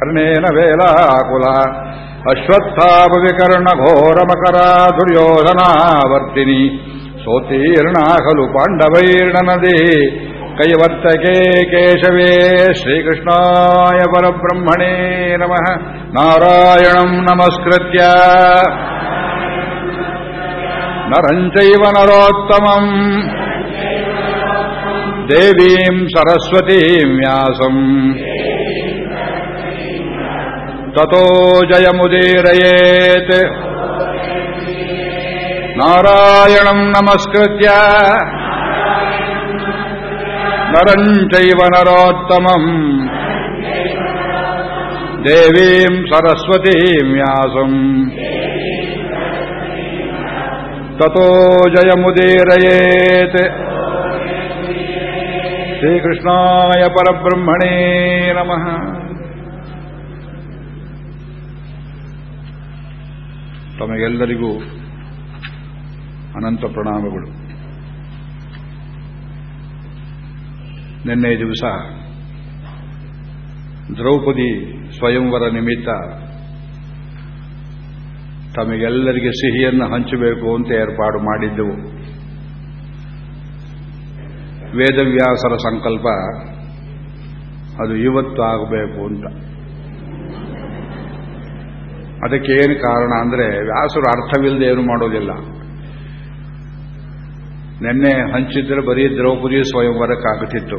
ಕರ್ಣೇನ ವೇಲಾಕುಲ. ಅಶ್ವತ್ಥಾಪವಿಕರ್ಣ ಘೋರಮಕರ ದುರ್ಯೋಧನಾವರ್ತಿನಿ. ಸೋತೀರ್ಣ ಖಲು ಪಾಂಡವೈರ್ಣನದಿ. ಕೈವರ್ತಕೆ ಕೇಶವೇ ಶ್ರೀಕೃಷ್ಣಾಯ ಪರಬ್ರಹ್ಮಣೇ ನಮಃ. ನಾರಾಯಣಂ ನಮಸ್ಕೃತ್ಯ. ನರಂಚೈವ ನರೋತ್ತಮಂ. ದೇವೀಂ ಸರಸ್ವತೀಂ ವ್ಯಾಸಂ. ತಥೋ ಜಯಮುದೀರಯೇತ್ ನಾರಾಯಣಂ ನಮಸ್ಕೃತ್ಯ ನರಂಚೈವ ನರೋತ್ತಮಂ ದೇವೀಂ ಸರಸ್ವತೀಂ ವ್ಯಾಸಂ ತಥೋ ಜಯಮುದೀರಯೇತ್ ಶ್ರೀಕೃಷ್ಣಾಯ ಪರಬ್ರಹ್ಮಣೇ ನಮಃ ತಮಗೆಲ್ಲರಿಗೂ ಅನಂತ ಪ್ರಣಾಮಗಳು. ನಿನ್ನೆ ದಿವಸ ದ್ರೌಪದಿ ಸ್ವಯಂವರ ನಿಮಿತ್ತ ತಮಗೆಲ್ಲರಿಗೆ ಸಿಹಿಯನ್ನು ಹಂಚಬೇಕು ಅಂತ ಏರ್ಪಾಡು ಮಾಡಿದ್ದೆವು. ವೇದವ್ಯಾಸರ ಸಂಕಲ್ಪ ಅದು ಇವತ್ತು ಆಗಬೇಕು ಅಂತ. ಅದಕ್ಕೆ ಏನು ಕಾರಣ ಅಂದರೆ ವ್ಯಾಸರು ಅರ್ಥವಿಲ್ಲದೆ ಏನು ಮಾಡೋದಿಲ್ಲ. ನಿನ್ನೆ ಹಂಚಿದ್ರೆ ಬರೀ ದ್ರೌಪದಿ ಸ್ವಯಂವರಕ್ಕಾಗುತ್ತಿತ್ತು.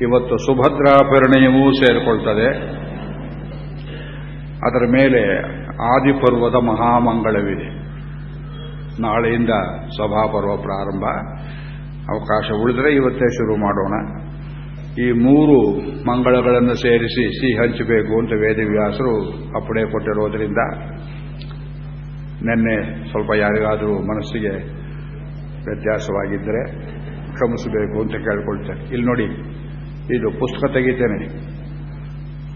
ಇವತ್ತು ಸುಭದ್ರಾ ಪರಿಣಯವೂ ಸೇರಿಕೊಳ್ತದೆ. ಅದರ ಮೇಲೆ ಆದಿಪರ್ವದ ಮಹಾಮಂಗಳವಿದೆ. ನಾಳೆಯಿಂದ ಸಭಾಪರ್ವ ಪ್ರಾರಂಭ. ಅವಕಾಶ ಉಳಿದ್ರೆ ಇವತ್ತೇ ಶುರು ಮಾಡೋಣ. ಈ ಮೂರು ಮಂಗಳಗಳನ್ನು ಸೇರಿಸಿ ಸಿಹಿ ಹಂಚಬೇಕು ಅಂತ ವೇದವ್ಯಾಸರು ಅಪ್ಪಣೆ ಕೊಟ್ಟಿರೋದ್ರಿಂದ ನಿನ್ನೆ ಸ್ವಲ್ಪ ಯಾರಿಗಾದರೂ ಮನಸ್ಸಿಗೆ ವ್ಯತ್ಯಾಸವಾಗಿದ್ದರೆ ಕ್ಷಮಿಸಬೇಕು ಅಂತ ಕೇಳ್ಕೊಳ್ತೇನೆ ಇಲ್ಲಿ ನೋಡಿ, ಇದು ಪುಸ್ತಕ ತೆಗಿತೇನೆ.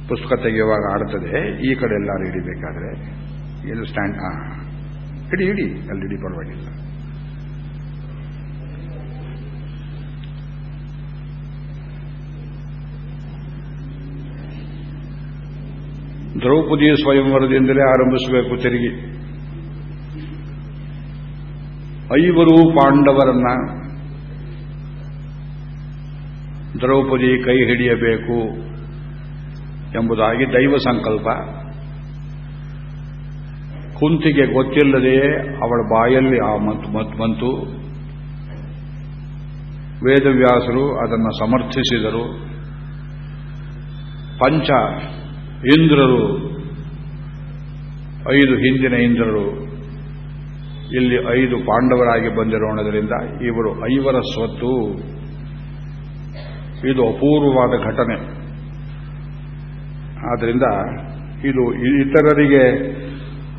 ಪುಸ್ತಕ ತೆಗೆಯುವಾಗ ಆಡ್ತದೆ. ಈ ಕಡೆ ಎಲ್ಲರೂ ಹಿಡಿಬೇಕಾದ್ರೆ ಇದು ಸ್ಟ್ಯಾಂಡ್ ಹಿಡಿ ಹಿಡಿ ಅಲ್ಲಿ ಹಿಡಿ ಪರವಾಗಿಲ್ಲ. ದ್ರೌಪದಿ ಸ್ವಯಂವರದಿಂದಲೇ ಆರಂಭಿಸಬೇಕು ತಿರುಗಿ. ಐವರು ಪಾಂಡವರನ್ನ ದ್ರೌಪದಿ ಕೈ ಹಿಡಿಯಬೇಕು ಎಂಬುದಾಗಿ ದೈವ ಸಂಕಲ್ಪ. ಕುಂತಿಗೆ ಗೊತ್ತಿಲ್ಲದೆ ಅವಳ ಬಾಯಲ್ಲಿ ಆ ಮತ್ ಬಂತು. ವೇದವ್ಯಾಸರು ಅದನ್ನು ಸಮರ್ಥಿಸಿದರು. ಪಂಚ ಇಂದ್ರರು, ಐದು ಹಿಂದಿನ ಇಂದ್ರರು, ಇಲ್ಲಿ ಐದು ಪಾಂಡವರಾಗಿ ಬಂದಿರೋಣದರಿಂದ ಇವರು ಐವರ ಸ್ವತ್ತು. ಇದು ಅಪೂರ್ವವಾದ ಘಟನೆ. ಆದ್ದರಿಂದ ಇದು ಇತರರಿಗೆ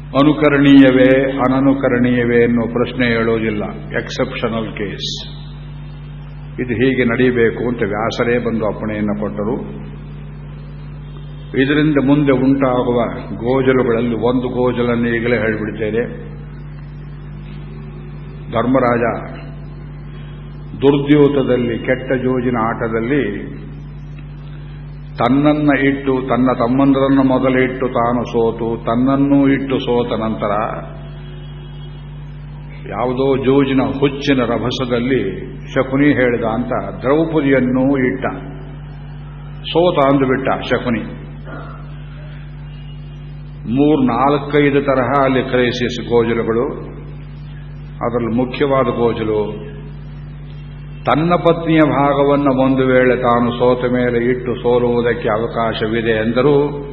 ಅನುಕರಣೀಯವೇ, ಅನನುಕರಣೀಯವೇ ಎನ್ನುವ ಪ್ರಶ್ನೆ ಹೇಳೋದಿಲ್ಲ. ಎಕ್ಸೆಪ್ಷನಲ್ ಕೇಸ್ ಇದು ಹೀಗೆ ನಡೀಬೇಕು ಅಂತ ವ್ಯಾಸರೇ ಬಂದು ಅಪ್ಪಣೆಯನ್ನು ಕೊಟ್ಟರು. ಇದರಿಂದ ಮುಂದೆ ಉಂಟಾಗುವ ಗೋಜಲುಗಳಲ್ಲಿ ಒಂದು ಗೋಜಲನ್ನು ಈಗಲೇ ಹೇಳಿಬಿಡ್ತೇನೆ. ಧರ್ಮರಾಜ ದುರ್ದ್ಯೂತದಲ್ಲಿ, ಕೆಟ್ಟ ಜೋಜಿನ ಆಟದಲ್ಲಿ ತನ್ನನ್ನ ಇಟ್ಟು, ತನ್ನ ತಮ್ಮಂದರನ್ನು ಮೊದಲಿಟ್ಟು ತಾನು ಸೋತು, ತನ್ನನ್ನೂ ಇಟ್ಟು ಸೋತ ನಂತರ ಯಾವುದೋ ಜೋಜಿನ ಹುಚ್ಚಿನ ರಭಸದಲ್ಲಿ ಶಕುನಿ ಹೇಳಿದ ಅಂತ ದ್ರೌಪದಿಯನ್ನೂ ಇಟ್ಟ. ಸೋತ ಅಂದುಬಿಟ್ಟ ಶಕುನಿ. ಮೂರ್ ನಾಲ್ಕೈದು ತರಹ ಅಲ್ಲಿ ಕ್ರೈಸಿಸ್ ಗೋಜಲುಗಳು, ಅದರಲ್ಲಿ ಮುಖ್ಯವಾದ ಗೋಜಲು, ತನ್ನ ಪತ್ನಿಯ ಭಾಗವನ್ನು ಒಂದು ವೇಳೆ ತಾನು ಸೋತ ಮೇಲೆ ಇಟ್ಟು ಸೋಲುವುದಕ್ಕೆ ಅವಕಾಶವಿದೆ ಎಂದರೂ,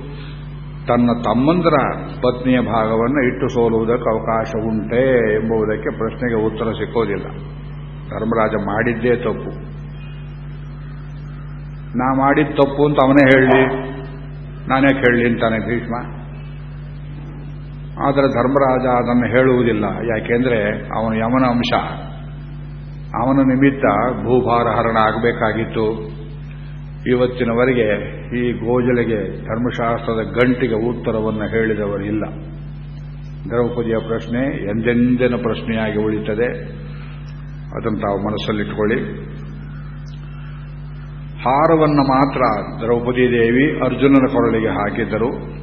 ತನ್ನ ತಮ್ಮಂದರ ಪತ್ನಿಯ ಭಾಗವನ್ನು ಇಟ್ಟು ಸೋಲುವುದಕ್ಕೆ ಅವಕಾಶ ಉಂಟೆ ಎಂಬುದಕ್ಕೆ ಪ್ರಶ್ನೆಗೆ ಉತ್ತರ ಸಿಕ್ಕೋದಿಲ್ಲ. ಧರ್ಮರಾಜ ಮಾಡಿದ್ದೇ ತಪ್ಪು. ನಾ ಮಾಡಿದ ತಪ್ಪು ಅಂತ ಅವನೇ ಹೇಳಲಿ. ನಾನೇ ಕೇಳಲಿ ಅಂತಾನೆ ಭೀಷ್ಮ. ಆದರೆ ಧರ್ಮರಾಜ ಅದನ್ನು ಹೇಳುವುದಿಲ್ಲ. ಯಾಕೆಂದ್ರೆ ಅವನು ಯಮನ ಅಂಶ. ಅವನ ನಿಮಿತ್ತ ಭೂಭಾರ ಹರಣ ಆಗಬೇಕಾಗಿತ್ತು. ಇವತ್ತಿನವರೆಗೆ ಈ ಗೋಜಲೆಗೆ ಧರ್ಮಶಾಸ್ತ್ರದ ಗಂಟಿಗೆ ಉತ್ತರವನ್ನು ಹೇಳಿದವರಿಲ್ಲ ದ್ರೌಪದಿಯ ಪ್ರಶ್ನೆ ಎಂದೆಂದಿನ ಪ್ರಶ್ನೆಯಾಗಿ ಉಳಿತದೆ ಅದನ್ನು ತಾವು ಮನಸ್ಸಲ್ಲಿಟ್ಟುಕೊಳ್ಳಿ. ಹಾರವನ್ನು ಮಾತ್ರ ದ್ರೌಪದಿ ದೇವಿ ಅರ್ಜುನನ ಕೊರಳಿಗೆ ಹಾಕಿದ್ದರು.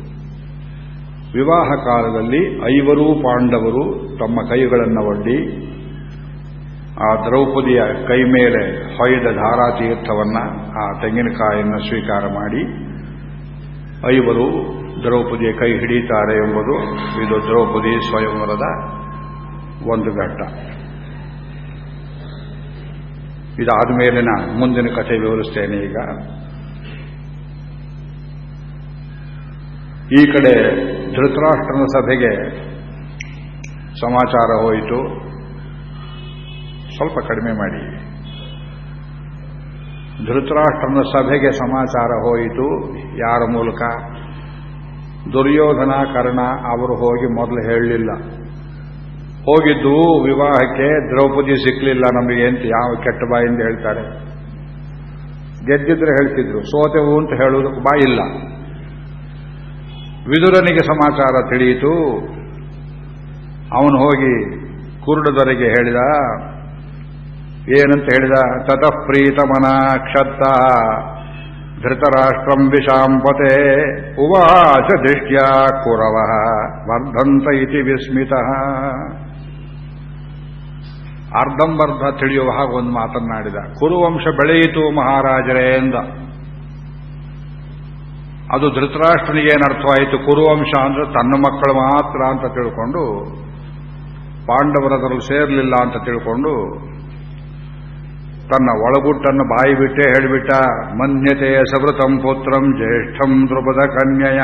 ವಿವಾಹ ಕಾಲದಲ್ಲಿ ಐವರೂ ಪಾಂಡವರು ತಮ್ಮ ಕೈಗಳನ್ನು ಒಡ್ಡಿ, ಆ ದ್ರೌಪದಿಯ ಕೈ ಮೇಲೆ ಹೊಯ್ದ ಧಾರಾತೀರ್ಥವನ್ನ ಆ ತೆಂಗಿನಕಾಯಿಯನ್ನು ಸ್ವೀಕಾರ ಮಾಡಿ, ಐವರು ದ್ರೌಪದಿಯ ಕೈ ಹಿಡಿತಾರೆ ಎಂಬುದು ಇದು ದ್ರೌಪದಿ ಸ್ವಯಂವರದ ಒಂದು ಘಟ್ಟ. ಇದಾದ ಮೇಲಿನ ಮುಂದಿನ ಕಥೆ ವಿವರಿಸ್ತೇನೆ ಈಗ. ಈ ಕಡೆ ಧೃತರಾಷ್ಟ್ರನ ಸಭೆಗೆ ಸಮಾಚಾರ ಹೋಯಿತು. ಸ್ವಲ್ಪ ಕಡಿಮೆ ಮಾಡಿ. ಧೃತರಾಷ್ಟ್ರನ ಸಭೆಗೆ ಸಮಾಚಾರ ಹೋಯಿತು. ಯಾರ ಮೂಲಕ? ದುರ್ಯೋಧನ ಕರ್ಣ ಅವರು ಹೋಗಿ ಮೊದಲು ಹೇಳಲಿಲ್ಲ. ಹೋಗಿದ್ದು ವಿವಾಹಕ್ಕೆ ದ್ರೌಪದಿ ಸಿಕ್ಕಲಿಲ್ಲ ನಮಗೆ ಅಂತ ಯಾವ ಕೆಟ್ಟ ಬಾಯಿಂದ ಹೇಳ್ತಾರೆ. ಗೆದ್ದಿದ್ರೆ ಹೇಳ್ತಿದ್ರು. ಸೋತೆವು ಅಂತ ಹೇಳುವುದಕ್ಕೆ ಬಾಯಿಲ್ಲ. ವಿದುರನಿಗೆ ಸಮಾಚಾರ ತಿಳಿಯಿತು. ಅವನು ಹೋಗಿ ಕುರುಡದರಿಗೆ ಹೇಳಿದ, ಏನಂತ ಹೇಳಿದ? ತತಃ ಪ್ರೀತಮನ ಕ್ಷತ್ತ ಧೃತರಾಷ್ಟ್ರಂ ವಿಷಾಂಪತೆ ಉವಾಚ ದೃಷ್ಟ್ಯ ಕುರವ ವರ್ಧಂತ ಇತಿ ವಿಸ್ಮಿತ. ಅರ್ಧಂಬರ್ಧ ತಿಳಿಯುವ ಹಾಗೆ ಒಂದು ಮಾತನ್ನಾಡಿದ. ಕುರುವಂಶ ಬೆಳೆಯಿತು ಮಹಾರಾಜರೇ ಎಂದ. ಅದು ಧೃತರಾಷ್ಟ್ರನಿಗೆ ಏನರ್ಥವಾಯಿತು ಕುರುವಂಶ ಅಂದ್ರೆ ತನ್ನ ಮಕ್ಕಳು ಮಾತ್ರ ಅಂತ ತಿಳ್ಕೊಂಡು, ಪಾಂಡವರದರಲ್ಲಿ ಸೇರಲಿಲ್ಲ ಅಂತ ತಿಳ್ಕೊಂಡು, ತನ್ನ ಒಳಗುಟ್ಟನ್ನು ಬಾಯಿ ಬಿಟ್ಟೇ ಹೇಳಿಬಿಟ್ಟ ಮನ್ಯತೆಯ ಸವೃತಂ ಪುತ್ರಂ ಜ್ಯೇಷ್ಠಂ ದೃಪದ ಕನ್ಯಯ,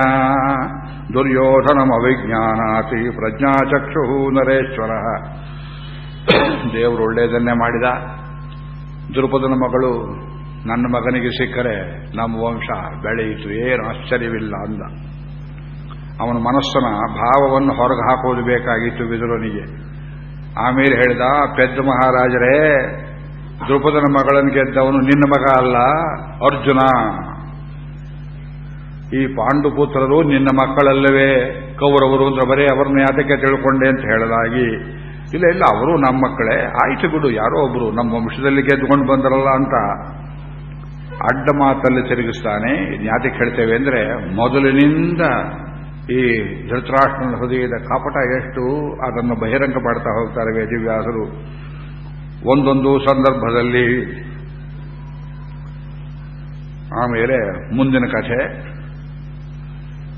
ದುರ್ಯೋಧನಂ ಅವಿಜ್ಞಾನಾತಿ ಪ್ರಜ್ಞಾಚಕ್ಷು ನರೇಶ್ವರ. ದೇವರು ಒಳ್ಳೆಯದನ್ನೇ ಮಾಡಿದ. ದೃಪದನ ಮಗಳು ನನ್ನ ಮಗನಿಗೆ ಸಿಕ್ಕರೆ ನಮ್ಮ ವಂಶ ಬೆಳೆಯಿತು ಏನು ಆಶ್ಚರ್ಯವಿಲ್ಲ ಅಂದ. ಅವನ ಮನಸ್ಸನ ಭಾವವನ್ನು ಹೊರಗೆ ಹಾಕೋದು ಬೇಕಾಗಿತ್ತು ಬಿದುರನಿಗೆ. ಆಮೇಲೆ ಹೇಳಿದ, ಪೆದ್ದ ಮಹಾರಾಜರೇ, ದ್ರುಪದನ ಮಗಳನ್ನು ಗೆದ್ದವನು ನಿನ್ನ ಮಗ ಅಲ್ಲ, ಅರ್ಜುನ. ಈ ಪಾಂಡುಪುತ್ರರು ನಿನ್ನ ಮಕ್ಕಳಲ್ಲವೇ, ಕೌರವರು ಅಂದ್ರೆ ಬರೇ ಅವರನ್ನ ಯಾತಕ್ಕೆ ತಿಳ್ಕೊಂಡೆ ಅಂತ ಹೇಳಲಾಗಿ, ಇಲ್ಲ ಇಲ್ಲ, ಅವರು ನಮ್ಮ ಮಕ್ಕಳೇ, ಆಯ್ತು ಬಿಡು, ಯಾರೋ ಒಬ್ರು, ನಮ್ಮ ವಂಶದಲ್ಲಿ ಗೆದ್ದುಕೊಂಡು ಬಂದರಲ್ಲ ಅಂತ ಅಡ್ಡ ಮಾತಲ್ಲಿ ತಿರುಗಿಸ್ತಾನೆ. ಜ್ಞಾತಿ ಹೇಳ್ತೇವೆ ಅಂದ್ರೆ, ಮೊದಲಿನಿಂದ ಈ ಧೃತರಾಷ್ಟ್ರನ ಹೃದಯದ ಕಾಪಟ ಎಷ್ಟು ಅದನ್ನು ಬಹಿರಂಗ ಮಾಡ್ತಾ ಹೋಗ್ತಾರೆ ವೇದಿವ್ಯಾಸರು. ಒಂದೊಂದು ಸಂದರ್ಭದಲ್ಲಿ ಆಮೇಲೆ ಮುಂದಿನ ಕಥೆ.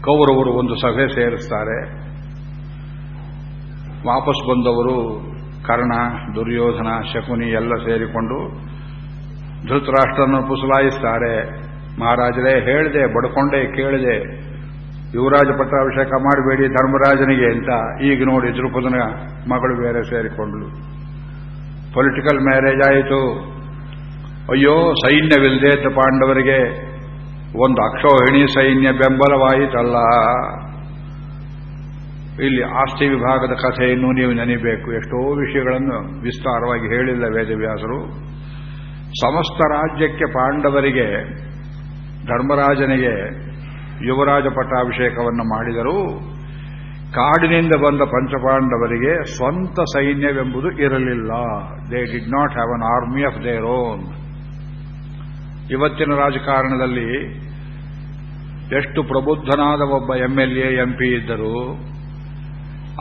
ಕೌರವರು ಒಂದು ಸಭೆ ಸೇರಿಸ್ತಾರೆ. ವಾಪಸ್ ಬಂದವರು ಕರ್ಣ, ದುರ್ಯೋಧನ, ಶಕುನಿ ಎಲ್ಲ ಸೇರಿಕೊಂಡು ಧೃತರಾಷ್ಟ್ರನ್ನು ಪುಸಲಾಯಿಸ್ತಾರೆ. ಮಹಾರಾಜರೇ, ಹೇಳಿದೆ, ಬಡ್ಕೊಂಡೆ, ಕೇಳಿದೆ. ಯುವರಾಜ ಪಟ್ಟಾಭಿಷೇಕ ಮಾಡಬೇಡಿ ಧರ್ಮರಾಜನಿಗೆ ಅಂತ ಈಗ ನೋಡಿ ದ್ರುಪದನ ಮಗಳು ಬೇರೆ ಸೇರಿಕೊಂಡ್ಲು ಪೊಲಿಟಿಕಲ್ ಮ್ಯಾರೇಜ್ ಆಯಿತು. ಅಯ್ಯೋ ಸೈನ್ಯವಿಲ್ಲದೆ ಪಾಂಡವರಿಗೆ ಒಂದು ಅಕ್ಷೋಹಿಣಿ ಸೈನ್ಯ ಬೆಂಬಲವಾಯಿತಲ್ಲ. ಇಲ್ಲಿ ಆಸ್ತಿ ವಿಭಾಗದ ಕಥೆಯನ್ನು ನೀವು ನೆನೆಯಬೇಕು ಎಷ್ಟೋ ವಿಷಯಗಳನ್ನು ವಿಸ್ತಾರವಾಗಿ ಹೇಳಿಲ್ಲ ವೇದವ್ಯಾಸರು. ಸಮಸ್ತ ರಾಜ್ಯಕ್ಕೆ ಪಾಂಡವರಿಗೆ, ಧರ್ಮರಾಜನಿಗೆ ಯುವರಾಜ ಪಟ್ಟಾಭಿಷೇಕವನ್ನು ಮಾಡಿದರು, ಕಾಡಿನಿಂದ ಬಂದ ಪಂಚಪಾಂಡವರಿಗೆ ಸ್ವಂತ ಸೈನ್ಯವೆಂಬುದು ಇರಲಿಲ್ಲ. They did not have an army of their own ಇವತ್ತಿನ ರಾಜಕಾರಣದಲ್ಲಿ ಎಷ್ಟು ಪ್ರಬುದ್ಧನಾದ ಒಬ್ಬ ಎಂಎಲ್ಎ ಎಂಪಿ ಇದ್ದರೂ,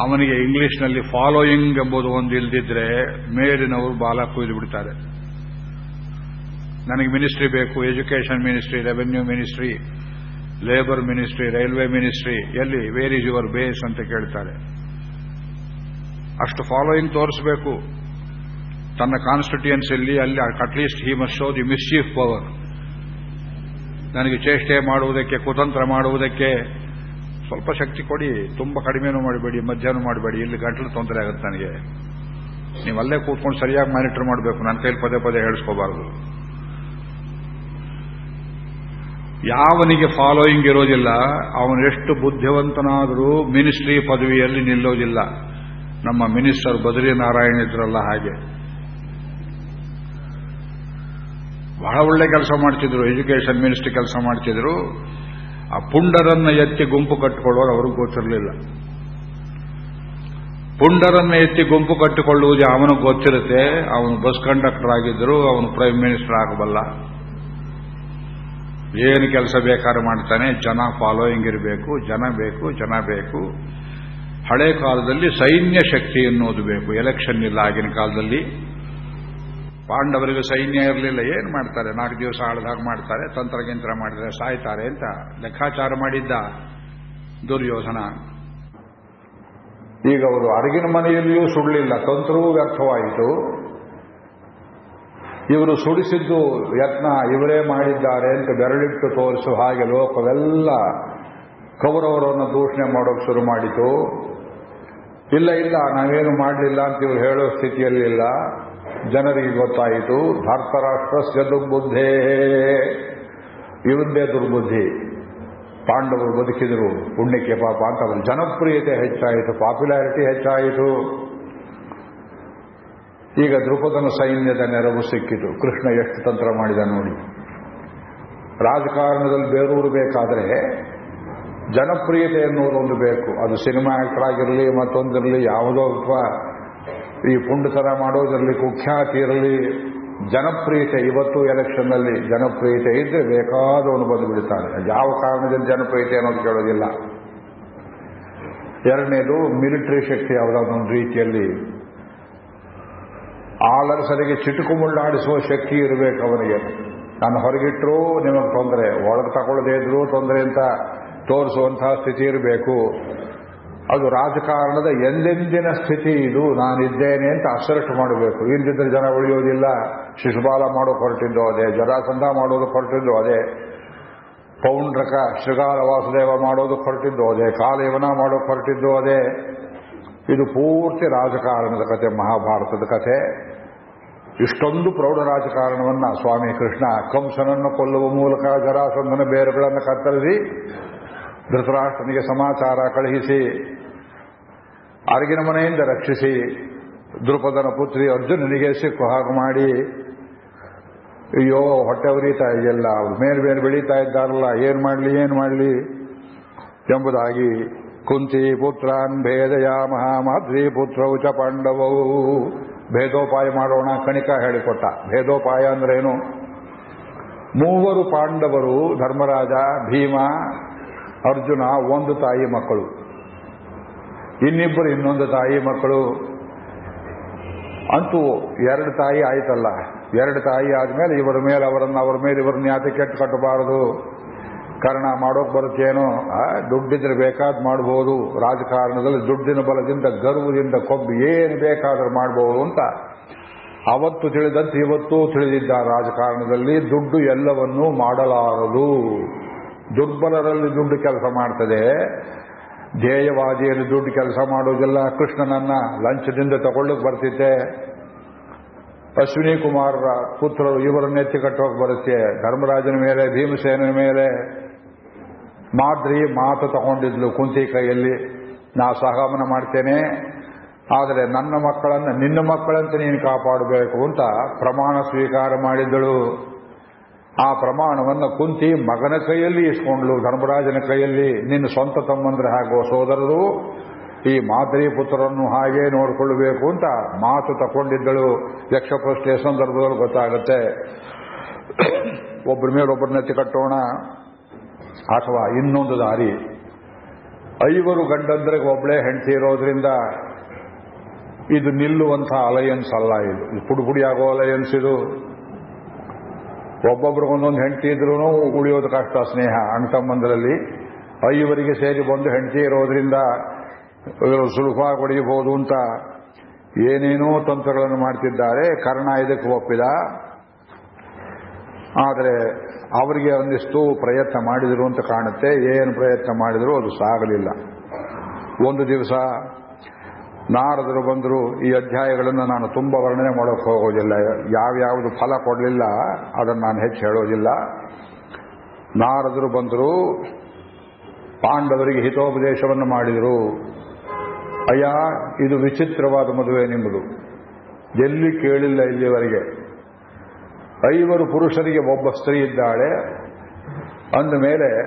ಅವನಿಗೆ ಇಂಗ್ಲಿಷ್ನಲ್ಲಿ ಫಾಲೋಯಿಂಗ್ ಎಂಬುದು ಒಂದು ಇಲ್ದಿದ್ರೆ ಮೇಲಿನವರು ಬಾಲ ಕುಯ್ದು ಬಿಡ್ತಾರೆ. ನನಗೆ ಮಿನಿಸ್ಟ್ರಿ ಬೇಕು, education ministry, revenue ministry, labour ministry, railway ministry, ಎಲ್ಲಿ ವೇರ್ ಈಸ್ ಯುವರ್ ಬೇಸ್ ಅಂತ ಕೇಳ್ತಾರೆ. ಅಷ್ಟು ಫಾಲೋಯಿಂಗ್ ತೋರಿಸಬೇಕು. ತನ್ನ ಕಾನ್ಸ್ಟಿಟ್ಯೂಯನ್ಸಿಯಲ್ಲಿ ಅಲ್ಲಿ at least he must show the mischief power ನನಗೆ ಚೇಷ್ಟೆ ಮಾಡುವುದಕ್ಕೆ, ಕುತಂತ್ರ ಮಾಡುವುದಕ್ಕೆ ಸ್ವಲ್ಪ ಶಕ್ತಿ ಕೊಡಿ, ತುಂಬ ಕಡಿಮೆನೂ ಮಾಡಬೇಡಿ, ಮಧ್ಯಾಹ್ನ ಮಾಡಬೇಡಿ, ಇಲ್ಲಿ ಗಂಟಲು ತೊಂದರೆ ಆಗುತ್ತೆ ನನಗೆ. ನೀವು ಅಲ್ಲೇ ಕೂತ್ಕೊಂಡು ಸರಿಯಾಗಿ ಮಾನಿಟರ್ ಮಾಡಬೇಕು, ನನ್ನ ಕೈಲಿ ಪದೇ ಪದೇ ಹೇಳಿಸ್ಕೋಬಾರದು. ಯಾವನಿಗೆ ಫಾಲೋಯಿಂಗ್ ಇರೋದಿಲ್ಲ, ಅವನು ಎಷ್ಟು ಬುದ್ಧಿವಂತನಾದರೂ ಮಿನಿಸ್ಟ್ರಿ ಪದವಿಯಲ್ಲಿ ನಿಲ್ಲೋದಿಲ್ಲ. ನಮ್ಮ ಮಿನಿಸ್ಟರ್ ಬದ್ರಿ ನಾರಾಯಣ ಇದ್ರಲ್ಲ ಹಾಗೆ. ಬಹಳ ಒಳ್ಳೆ ಕೆಲಸ ಮಾಡ್ತಿದ್ರು ಎಜುಕೇಷನ್ ಮಿನಿಸ್ಟ್ರಿ ಕೆಲಸ ಮಾಡ್ತಿದ್ರು. ಆ ಪುಂಡರನ್ನ ಎತ್ತಿ ಗುಂಪು ಕಟ್ಟಿಕೊಳ್ಳೋರು ಅವ್ರಿಗೆ ಗೊತ್ತಿರಲಿಲ್ಲ. ಪುಂಡರನ್ನ ಎತ್ತಿ ಗುಂಪು ಕಟ್ಟಿಕೊಳ್ಳುವುದು ಅವನಿಗೆ ಗೊತ್ತಿರುತ್ತೆ, ಅವನು ಬಸ್ ಕಂಡಕ್ಟರ್ ಆಗಿದ್ದರು ಅವನು ಪ್ರೈಮ್ ಮಿನಿಸ್ಟರ್ ಆಗಬಲ್ಲ. ಏನು ಕೆಲಸ ಬೇಕಾದ್ರೂ ಮಾಡ್ತಾನೆ, ಜನ ಫಾಲೋಯಿಂಗ್ ಇರಬೇಕು, ಜನ ಬೇಕು ಜನ ಬೇಕು. ಹಳೆ ಕಾಲದಲ್ಲಿ ಸೈನ್ಯ ಶಕ್ತಿ ಎನ್ನುವುದು ಬೇಕು ಎಲೆಕ್ಷನ್ ಇಲ್ಲ ಆಗಿನ ಕಾಲದಲ್ಲಿ. ಪಾಂಡವರಿಗೆ ಸೈನ್ಯ ಇರಲಿಲ್ಲ, ಏನು ಮಾಡ್ತಾರೆ? ನಾಲ್ಕು ದಿವಸ ಆಳ್ದಾಗ ಮಾಡ್ತಾರೆ, ತಂತ್ರಗಿಂತ್ರ ಮಾಡಿದ್ರೆ ಸಾಯ್ತಾರೆ ಅಂತ ಲೆಕ್ಕಾಚಾರ ಮಾಡಿದ್ದ ದುರ್ಯೋಧನ. ಈಗ ಅವರು ಅರಗಿನ ಮನೆಯಲ್ಲಿಯೂ ಸುಳ್ಳಿಲ್ಲ, ತಂತ್ರವೂ ವ್ಯರ್ಥವಾಯಿತು. ಇವರು ಸುಡಿಸಿದ್ದು ಯತ್ನ ಇವರೇ ಮಾಡಿದ್ದಾರೆ ಅಂತ ಬೆರಳಿಟ್ಟು ತೋರಿಸು ಹಾಗೆ ಲೋಕವೆಲ್ಲ ಕೌರವರನ್ನು ದೂಷಣೆ ಮಾಡೋಕೆ ಶುರು ಮಾಡಿತು. ಇಲ್ಲ ಇಲ್ಲ, ನಾವೇನು ಮಾಡಲಿಲ್ಲ ಅಂತ ಇವರು ಹೇಳೋ ಸ್ಥಿತಿಯಲ್ಲಿಲ್ಲ ಜನರಿಗೆ ಗೊತ್ತಾಯಿತು ಧಾರ್ತರಾಷ್ಟ್ರಸ್ಯ ದುರ್ಬುದ್ಧೇ ಇವಂದೇ ದುರ್ಬುದ್ಧಿ. ಪಾಂಡವರು ಬದುಕಿದರು, ಪುಣ್ಯಕ್ಕೆ ಪಾಪ ಅಂತ ಜನಪ್ರಿಯತೆ ಹೆಚ್ಚಾಯಿತು, ಪಾಪ್ಯುಲಾರಿಟಿ ಹೆಚ್ಚಾಯಿತು. ಈಗ ದ್ರುಪದನ ಸೈನ್ಯದ ನೆರವು ಸಿಕ್ಕಿತು. ಕೃಷ್ಣ ಎಷ್ಟು ತಂತ್ರ ಮಾಡಿದ ನೋಡಿ. ರಾಜಕಾರಣದಲ್ಲಿ ಬೇರೂರು ಬೇಕಾದರೆ ಜನಪ್ರಿಯತೆ ಎನ್ನುವುದೊಂದು ಬೇಕು. ಅದು ಸಿನಿಮಾ ಆಕ್ಟರ್ ಆಗಿರಲಿ, ಮತ್ತೊಂದಿರಲಿ, ಯಾವುದೋ ಅಥವಾ ಈ ಪುಂಡತನ ಮಾಡೋದಿರಲಿ, ಕುಖ್ಯಾತಿ ಇರಲಿ, ಜನಪ್ರಿಯತೆ. ಇವತ್ತು ಎಲೆಕ್ಷನ್ನಲ್ಲಿ ಜನಪ್ರಿಯತೆ ಇದ್ರೆ ಬೇಕಾದವನು ಬಂದು ಬಿಡುತ್ತಾನೆ ಯಾವ ಕಾರಣದಲ್ಲಿ ಜನಪ್ರಿಯತೆ ಅನ್ನೋದು ಕೇಳೋದಿಲ್ಲ. ಎರಡನೇದು ಮಿಲಿಟರಿ ಶಕ್ತಿ ಯಾವುದಾದೊಂದು ರೀತಿಯಲ್ಲಿ ಆಲರಸರಿಗೆ ಚಿಟುಕು ಮುಳ್ಳಾಡಿಸುವ ಶಕ್ತಿ ಇರಬೇಕು ಅವನಿಗೆ. ನಾನು ಹೊರಗಿಟ್ಟರು ನಿಮಗೆ ತೊಂದರೆ. ಒಳಗೆ ತಗೊಳ್ಳದೇ ಇದ್ರು ತೊಂದರೆ ಅಂತ ತೋರಿಸುವಂತಹ ಸ್ಥಿತಿ ಇರಬೇಕು. ಅದು ರಾಜಕಾರಣದ ಎಂದೆಂದಿನ ಸ್ಥಿತಿ ಇದು. ನಾನಿದ್ದೇನೆ ಅಂತ ಅಸರ್ಟ್ ಮಾಡಬೇಕು. ಇಲ್ದಿದ್ರೆ ಜನ ಉಳಿಯೋದಿಲ್ಲ. ಶಿಶುಬಾಲ ಮಾಡೋ ಹೊರಟಿದ್ದು ಅದೇ. ಜರಾಸಂಧ ಮಾಡೋದು ಹೊರಟಿದ್ದು ಅದೇ. ಪೌಂಡ್ರಕ ಶೃಗಾಲ ವಾಸುದೇವ ಮಾಡೋದು ಹೊರಟಿದ್ದು ಅದೇ. ಕಾಲಯವನ ಮಾಡೋ ಹೊರಟಿದ್ದು ಅದೇ. ಇದು ಪೂರ್ತಿ ರಾಜಕಾರಣದ ಕತೆ, ಮಹಾಭಾರತದ ಕತೆ. ಇಷ್ಟೊಂದು ಪ್ರೌಢ ರಾಜಕಾರಣವನ್ನ ಸ್ವಾಮಿ ಕೃಷ್ಣ ಕಂಸನನ್ನು ಕೊಲ್ಲುವ ಮೂಲಕ ಜರಾಸಂಧನ ಬೇರುಗಳನ್ನು ಕತ್ತರಿಸಿ ಧೃತರಾಷ್ಟ್ರನಿಗೆ ಸಮಾಚಾರ ಕಳುಹಿಸಿ ಅರಗಿನ ಮನೆಯಿಂದ ರಕ್ಷಿಸಿ ದೃಪದನ ಪುತ್ರಿ ಅರ್ಜುನನಿಗೆ ಸಿಕ್ಕು ಹಾಗು ಮಾಡಿ, ಅಯ್ಯೋ, ಹೊಟ್ಟೆ ಉರಿತಾ ಇದೆಯಲ್ಲ, ಅವ್ರು ಮೇಲೆ ಮೇಲೆ ಬೆಳೀತಾ ಇದ್ದಾರಲ್ಲ, ಏನ್ ಮಾಡಲಿ ಏನ್ ಮಾಡಲಿ ಎಂಬುದಾಗಿ ಕುಂತಿ ಪುತ್ರಾನ್ ಭೇದಯ ಮಹಾಮಾದ್ರಿ ಪುತ್ರವು ಚ ಪಾಂಡವವು ಭೇದೋಪಾಯ ಮಾಡೋಣ ಕಣಿಕ ಹೇಳಿಕೊಟ್ಟ. ಭೇದೋಪಾಯ ಅಂದ್ರೇನು? ಮೂವರು ಪಾಂಡವರು, ಧರ್ಮರಾಜ, ಭೀಮ, ಅರ್ಜುನ, ಒಂದು ತಾಯಿ ಮಕ್ಕಳು. ಇನ್ನಿಬ್ಬರು ಇನ್ನೊಂದು ತಾಯಿ ಮಕ್ಕಳು. ಅಂತೂ ಎರಡು ತಾಯಿ ಆಯ್ತಲ್ಲ. ಎರಡು ತಾಯಿ ಆದ್ಮೇಲೆ ಇವರ ಮೇಲೆ ಅವರನ್ನು, ಅವರ ಮೇಲೆ ಇವರನ್ನ ಯಾತಕ್ಕೆ ಕೆಟ್ಟು ಕಟ್ಟಬಾರದು. ಕರ್ಣ ಮಾಡೋಕ್ ಬರುತ್ತೇನೋ? ದುಡ್ಡಿದ್ರೆ ಬೇಕಾದ್ ಮಾಡಬಹುದು ರಾಜಕಾರಣದಲ್ಲಿ ದುಡ್ಡಿನ ಬಲದಿಂದ, ಗರ್ವದಿಂದ ಕೊಬ್ಬು ಏನು ಬೇಕಾದ್ರೂ ಮಾಡಬಹುದು ಅಂತ. ಅವತ್ತು ತಿಳಿದಂತೆ ಇವತ್ತು ತಿಳಿದಿದ್ದ ರಾಜಕಾರಣದಲ್ಲಿ ದುಡ್ಡು ಎಲ್ಲವನ್ನೂ ಮಾಡಲಾರದು. ದುರ್ಬಲರಲ್ಲಿ ದುಡ್ಡು ಕೆಲಸ ಮಾಡ್ತದೆ. ಧ್ಯೇಯವಾದಿಯಲ್ಲಿ ದುಡ್ಡು ಕೆಲಸ ಮಾಡೋದಿಲ್ಲ. ಕೃಷ್ಣನನ್ನ ಲಂಚದಿಂದ ತಗೊಳ್ಳಕ್ ಬರ್ತಿದ್ದೆ. ಅಶ್ವಿನಿ ಕುಮಾರರ ಪುತ್ರರು ಇವರನ್ನೆತ್ತಿ ಕಟ್ಟೋಕೆ ಬರುತ್ತೆ. ಧರ್ಮರಾಜನ ಮೇಲೆ ಭೀಮಸೇನ ಮೇಲೆ. ಮಾದ್ರಿ ಮಾತು ತಗೊಂಡಿದ್ಲು ಕುಂತಿ ಕೈಯಲ್ಲಿ ನಾ ಸಹಗಮನ ಮಾಡ್ತೇನೆ. ಆದರೆ ನನ್ನ ಮಕ್ಕಳನ್ನು ನಿನ್ನ ಮಕ್ಕಳಂತೆ ನೀನು ಕಾಪಾಡಬೇಕು ಅಂತ ಪ್ರಮಾಣ ಸ್ವೀಕಾರ ಮಾಡಿದ್ದಳು. ಆ ಪ್ರಮಾಣವನ್ನು ಕುಂತಿ ಮಗನ ಕೈಯಲ್ಲಿ ಇಸ್ಕೊಂಡ್ಲು, ಧರ್ಮರಾಜನ ಕೈಯಲ್ಲಿ. ನಿನ್ನ ಸ್ವಂತ ತಮ್ಮಂದ್ರೆ ಹಾಗೂ ಸೋದರರು, ಈ ಮಾದರಿ ಪುತ್ರರನ್ನು ಹಾಗೆ ನೋಡಿಕೊಳ್ಳಬೇಕು ಅಂತ ಮಾತು ತಗೊಂಡಿದ್ದಳು. ಯಕ್ಷಪ್ರಶ್ನೆ ಸಂದರ್ಭದಲ್ಲಿ ಗೊತ್ತಾಗುತ್ತೆ. ಒಬ್ಬರ ಮೇಲೆ ಒಬ್ಬರನ್ನ ಕಟ್ಟೋಣ. ಅಥವಾ ಇನ್ನೊಂದು ದಾರಿ. ಐವರು ಗಂಡಂದ್ರಿಗೆ ಒಬ್ಬಳೇ ಹೆಂಡತಿ ಇರೋದ್ರಿಂದ ಇದು ನಿಲ್ಲುವಂಥ ಅಲಯನ್ಸ್ ಅಲ್ಲ ಇದು. ಪುಡಿ ಆಗೋ ಅಲಯನ್ಸ್ ಇದು. ಒಬ್ಬೊಬ್ರಿಗೆ ಒಂದೊಂದು ಹೆಂಡತಿ ಇದ್ರೂ ಉಳಿಯೋದು ಕಷ್ಟ ಸ್ನೇಹ. ಅಣ್ಣ ತಮ್ಮಂದರಲ್ಲಿ ಐವರಿಗೆ ಸೇರಿ ಬಂದು ಹೆಂಡತಿ ಇರೋದ್ರಿಂದ ಸುಲಭ ಹೊಡೆಯಬಹುದು ಅಂತ ಏನೇನೋ ತಂತ್ರಗಳನ್ನು ಮಾಡ್ತಿದ್ದಾರೆ. ಕರ್ಣ ಇದಕ್ಕೆ ಒಪ್ಪಿದ. ಆದರೆ ಅವರಿಗೆ ಒಂದಿಷ್ಟು ಪ್ರಯತ್ನ ಮಾಡಿದರು ಅಂತ ಕಾಣುತ್ತೆ. ಏನು ಪ್ರಯತ್ನ ಮಾಡಿದರೂ ಅದು ಸಾಗಲಿಲ್ಲ. ಒಂದು ದಿವಸ ನಾರದರು ಬಂದರು, ಈ ಅಧ್ಯಾಯಗಳನ್ನು ನಾನು ತುಂಬ ವರ್ಣನೆ ಮಾಡೋಕೆ ಹೋಗೋದಿಲ್ಲ. ಯಾವ್ಯಾವುದು ಫಲ ಕೊಡಲಿಲ್ಲ, ಅದನ್ನು ನಾನು ಹೆಚ್ಚು ಹೇಳೋದಿಲ್ಲ. ನಾರದರು ಬಂದರು, ಪಾಂಡವರಿಗೆ ಹಿತೋಪದೇಶವನ್ನು ಮಾಡಿದರು. ಅಯ್ಯ, ಇದು ವಿಚಿತ್ರವಾದ ಮದುವೆ ನಿಮ್ಮದು. ಎಲ್ಲಿ ಕೇಳಿಲ್ಲ ಇಲ್ಲಿವರೆಗೆ. ಐವರು ಪುರುಷರಿಗೆ ಒಬ್ಬ ಸ್ತ್ರೀ ಇದ್ದಾಳೆ. ಅಂದ ಮೇಲೆ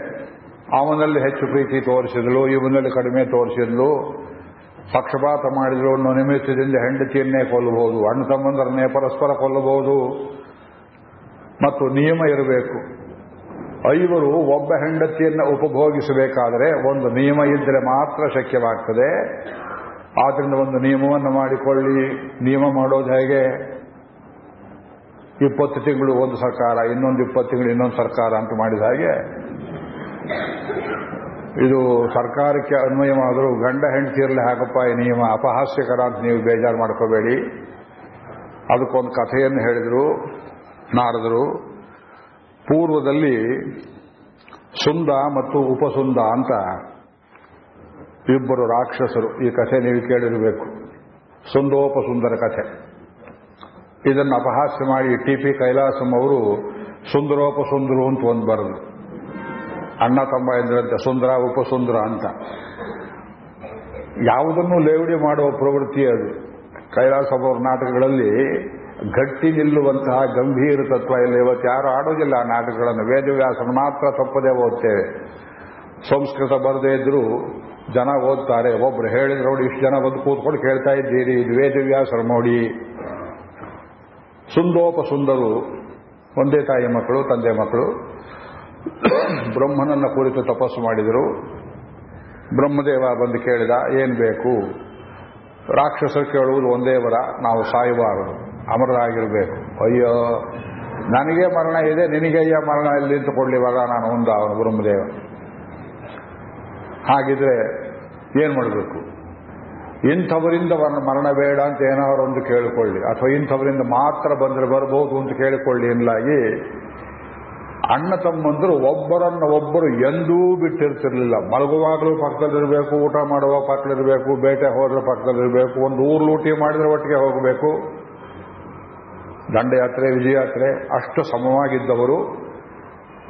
ಅವನಲ್ಲಿ ಹೆಚ್ಚು ಪ್ರೀತಿ ತೋರಿಸಿದ್ಲು, ಇವನಲ್ಲಿ ಕಡಿಮೆ ತೋರಿಸಿದ್ಲು. ಪಕ್ಷಪಾತ ಮಾಡಿದ್ರು ಅನ್ನೋ ನಿಮಿಷದಿಂದ ಹೆಂಡತಿಯನ್ನೇ ಕೊಲ್ಲಬಹುದು, ಅಣ್ಣ ಸಂಬಂಧರನ್ನೇ ಪರಸ್ಪರ ಕೊಲ್ಲಬಹುದು. ಮತ್ತು ನಿಯಮ ಇರಬೇಕು. ಐವರು ಒಬ್ಬ ಹೆಂಡತಿಯನ್ನು ಉಪಭೋಗಿಸಬೇಕಾದರೆ ಒಂದು ನಿಯಮ ಇದ್ದರೆ ಮಾತ್ರ ಶಕ್ಯವಾಗ್ತದೆ. ಆದ್ದರಿಂದ ಒಂದು ನಿಯಮವನ್ನು ಮಾಡಿಕೊಳ್ಳಿ. ನಿಯಮ ಮಾಡೋದು ಹೇಗೆ? ಇಪ್ಪತ್ತು ತಿಂಗಳು ಒಂದು ಸರ್ಕಾರ, ಇನ್ನೊಂದು ಇಪ್ಪತ್ತು ತಿಂಗಳು ಇನ್ನೊಂದು ಸರ್ಕಾರ ಅಂತ ಮಾಡಿದ ಹಾಗೆ, ಇದು ಸರ್ಕಾರಕ್ಕೆ ಅನ್ವಯವಾದರೂ ಗಂಡ ಹೆಂಡತಿಯರಲ್ಲಿ ಹಾಕಪ್ಪ ಈ ನಿಯಮ ಅಪಹಾಸ್ಯಕರ ಅಂತ ನೀವು ಬೇಜಾರು ಮಾಡ್ಕೋಬೇಡಿ. ಅದಕ್ಕೊಂದು ಕಥೆಯನ್ನು ಹೇಳಿದರು ನಾರದರು. ಪೂರ್ವದಲ್ಲಿ ಸುಂದ ಮತ್ತು ಉಪಸುಂದ ಅಂತ ಇಬ್ಬರು ರಾಕ್ಷಸರು, ಈ ಕಥೆ ನೀವು ಕೇಳಿರಬೇಕು. ಸುಂದೋಪಸುಂದರ ಕಥೆ. ಇದನ್ನು ಅಪಹಾಸ್ಯ ಮಾಡಿ ಟಿ ಪಿ ಕೈಲಾಸಂ ಅವರು ಸುಂದರೋಪಸುಂದರು ಅಂತ ಒಂದು ಬರೆದು ಅಣ್ಣ ತಮ್ಮ ಎಂದ್ರಂತೆ, ಸುಂದರ ಉಪಸುಂದರ ಅಂತ. ಯಾವುದನ್ನು ಲೇವಡಿ ಮಾಡುವ ಪ್ರವೃತ್ತಿ ಅದು. ಕೈಲಾಸ ಅವರ ನಾಟಕಗಳಲ್ಲಿ ಗಟ್ಟಿ ನಿಲ್ಲುವಂತಹ ಗಂಭೀರ ತತ್ವ ಇಲ್ಲ ಇವತ್ತು ಯಾರು ಆಡೋದಿಲ್ಲ ಆ ನಾಟಕಗಳನ್ನು. ವೇದವ್ಯಾಸನ ಮಾತ್ರ ತಪ್ಪದೇ ಓದ್ತೇವೆ. ಸಂಸ್ಕೃತ ಬರದೇ ಇದ್ರು ಜನ ಓದ್ತಾರೆ. ಒಬ್ರು ಹೇಳಿದ್ರು ನೋಡಿ ಇಷ್ಟು ಜನ ಬಂದು ಕೂತ್ಕೊಂಡು ಕೇಳ್ತಾ ಇದ್ದೀರಿ, ಇದು ವೇದವ್ಯಾಸರು ನೋಡಿ ಸುಂದೋಪ ಸುಂದರು ಒಂದೇ ತಾಯಿ ಮಕ್ಕಳು, ತಂದೆ ಮಕ್ಕಳು. ಬ್ರಹ್ಮನನ್ನ ಕುರಿತು ತಪಸ್ಸು ಮಾಡಿದರು. ಬ್ರಹ್ಮದೇವ ಬಂದು ಕೇಳಿದ, ಏನು ಬೇಕು? ರಾಕ್ಷಸರು ಕೇಳುವುದು ಒಂದೇ ವರ, ನಾವು ಸಾಯಬಾರದು. ಅಮರರಾಗಿರಬೇಕು ಅಯ್ಯೋ, ನನಗೆ ಮರಣ ಇದೆ ನಿನಗೆ ಅಯ್ಯ ಮರಣ ಇಲ್ಲಿ ನಿಂತುಕೊಳ್ಳಿ ವರ ನಾನು ಒಂದು ಅವನು ಬ್ರಹ್ಮದೇವ. ಹಾಗಿದ್ರೆ ಏನು ಮಾಡಬೇಕು? ಇಂಥವರಿಂದ ಮರಣ ಬೇಡ ಅಂತ ಏನಾದ್ರು ಒಂದು ಕೇಳಿಕೊಳ್ಳಿ. ಅಥವಾ ಇಂಥವರಿಂದ ಮಾತ್ರ ಬಂದರೆ ಬರಬಹುದು ಅಂತ ಕೇಳಿಕೊಳ್ಳಿ ಎನ್ನಲಾಗಿ ಅಣ್ಣ ತಮ್ಮಂದರು ಒಬ್ಬರನ್ನ ಒಬ್ಬರು ಎಂದೂ ಬಿಟ್ಟಿರ್ತಿರ್ಲಿಲ್ಲ. ಮಲಗುವಾಗಲೂ ಪಕ್ಕದಲ್ಲಿರಬೇಕು, ಊಟ ಮಾಡುವ ಪಕ್ಕದಲ್ಲಿರಬೇಕು, ಬೇಟೆ ಹೋದ್ರೆ ಪಕ್ಕದಲ್ಲಿರಬೇಕು, ಒಂದು ಊರು ಲೂಟಿ ಮಾಡಿದ್ರೆ ಒಟ್ಟಿಗೆ ಹೋಗಬೇಕು. ದಂಡಯಾತ್ರೆ ವಿಜಯಾತ್ರೆ ಅಷ್ಟು ಸಮವಾಗಿದ್ದವರು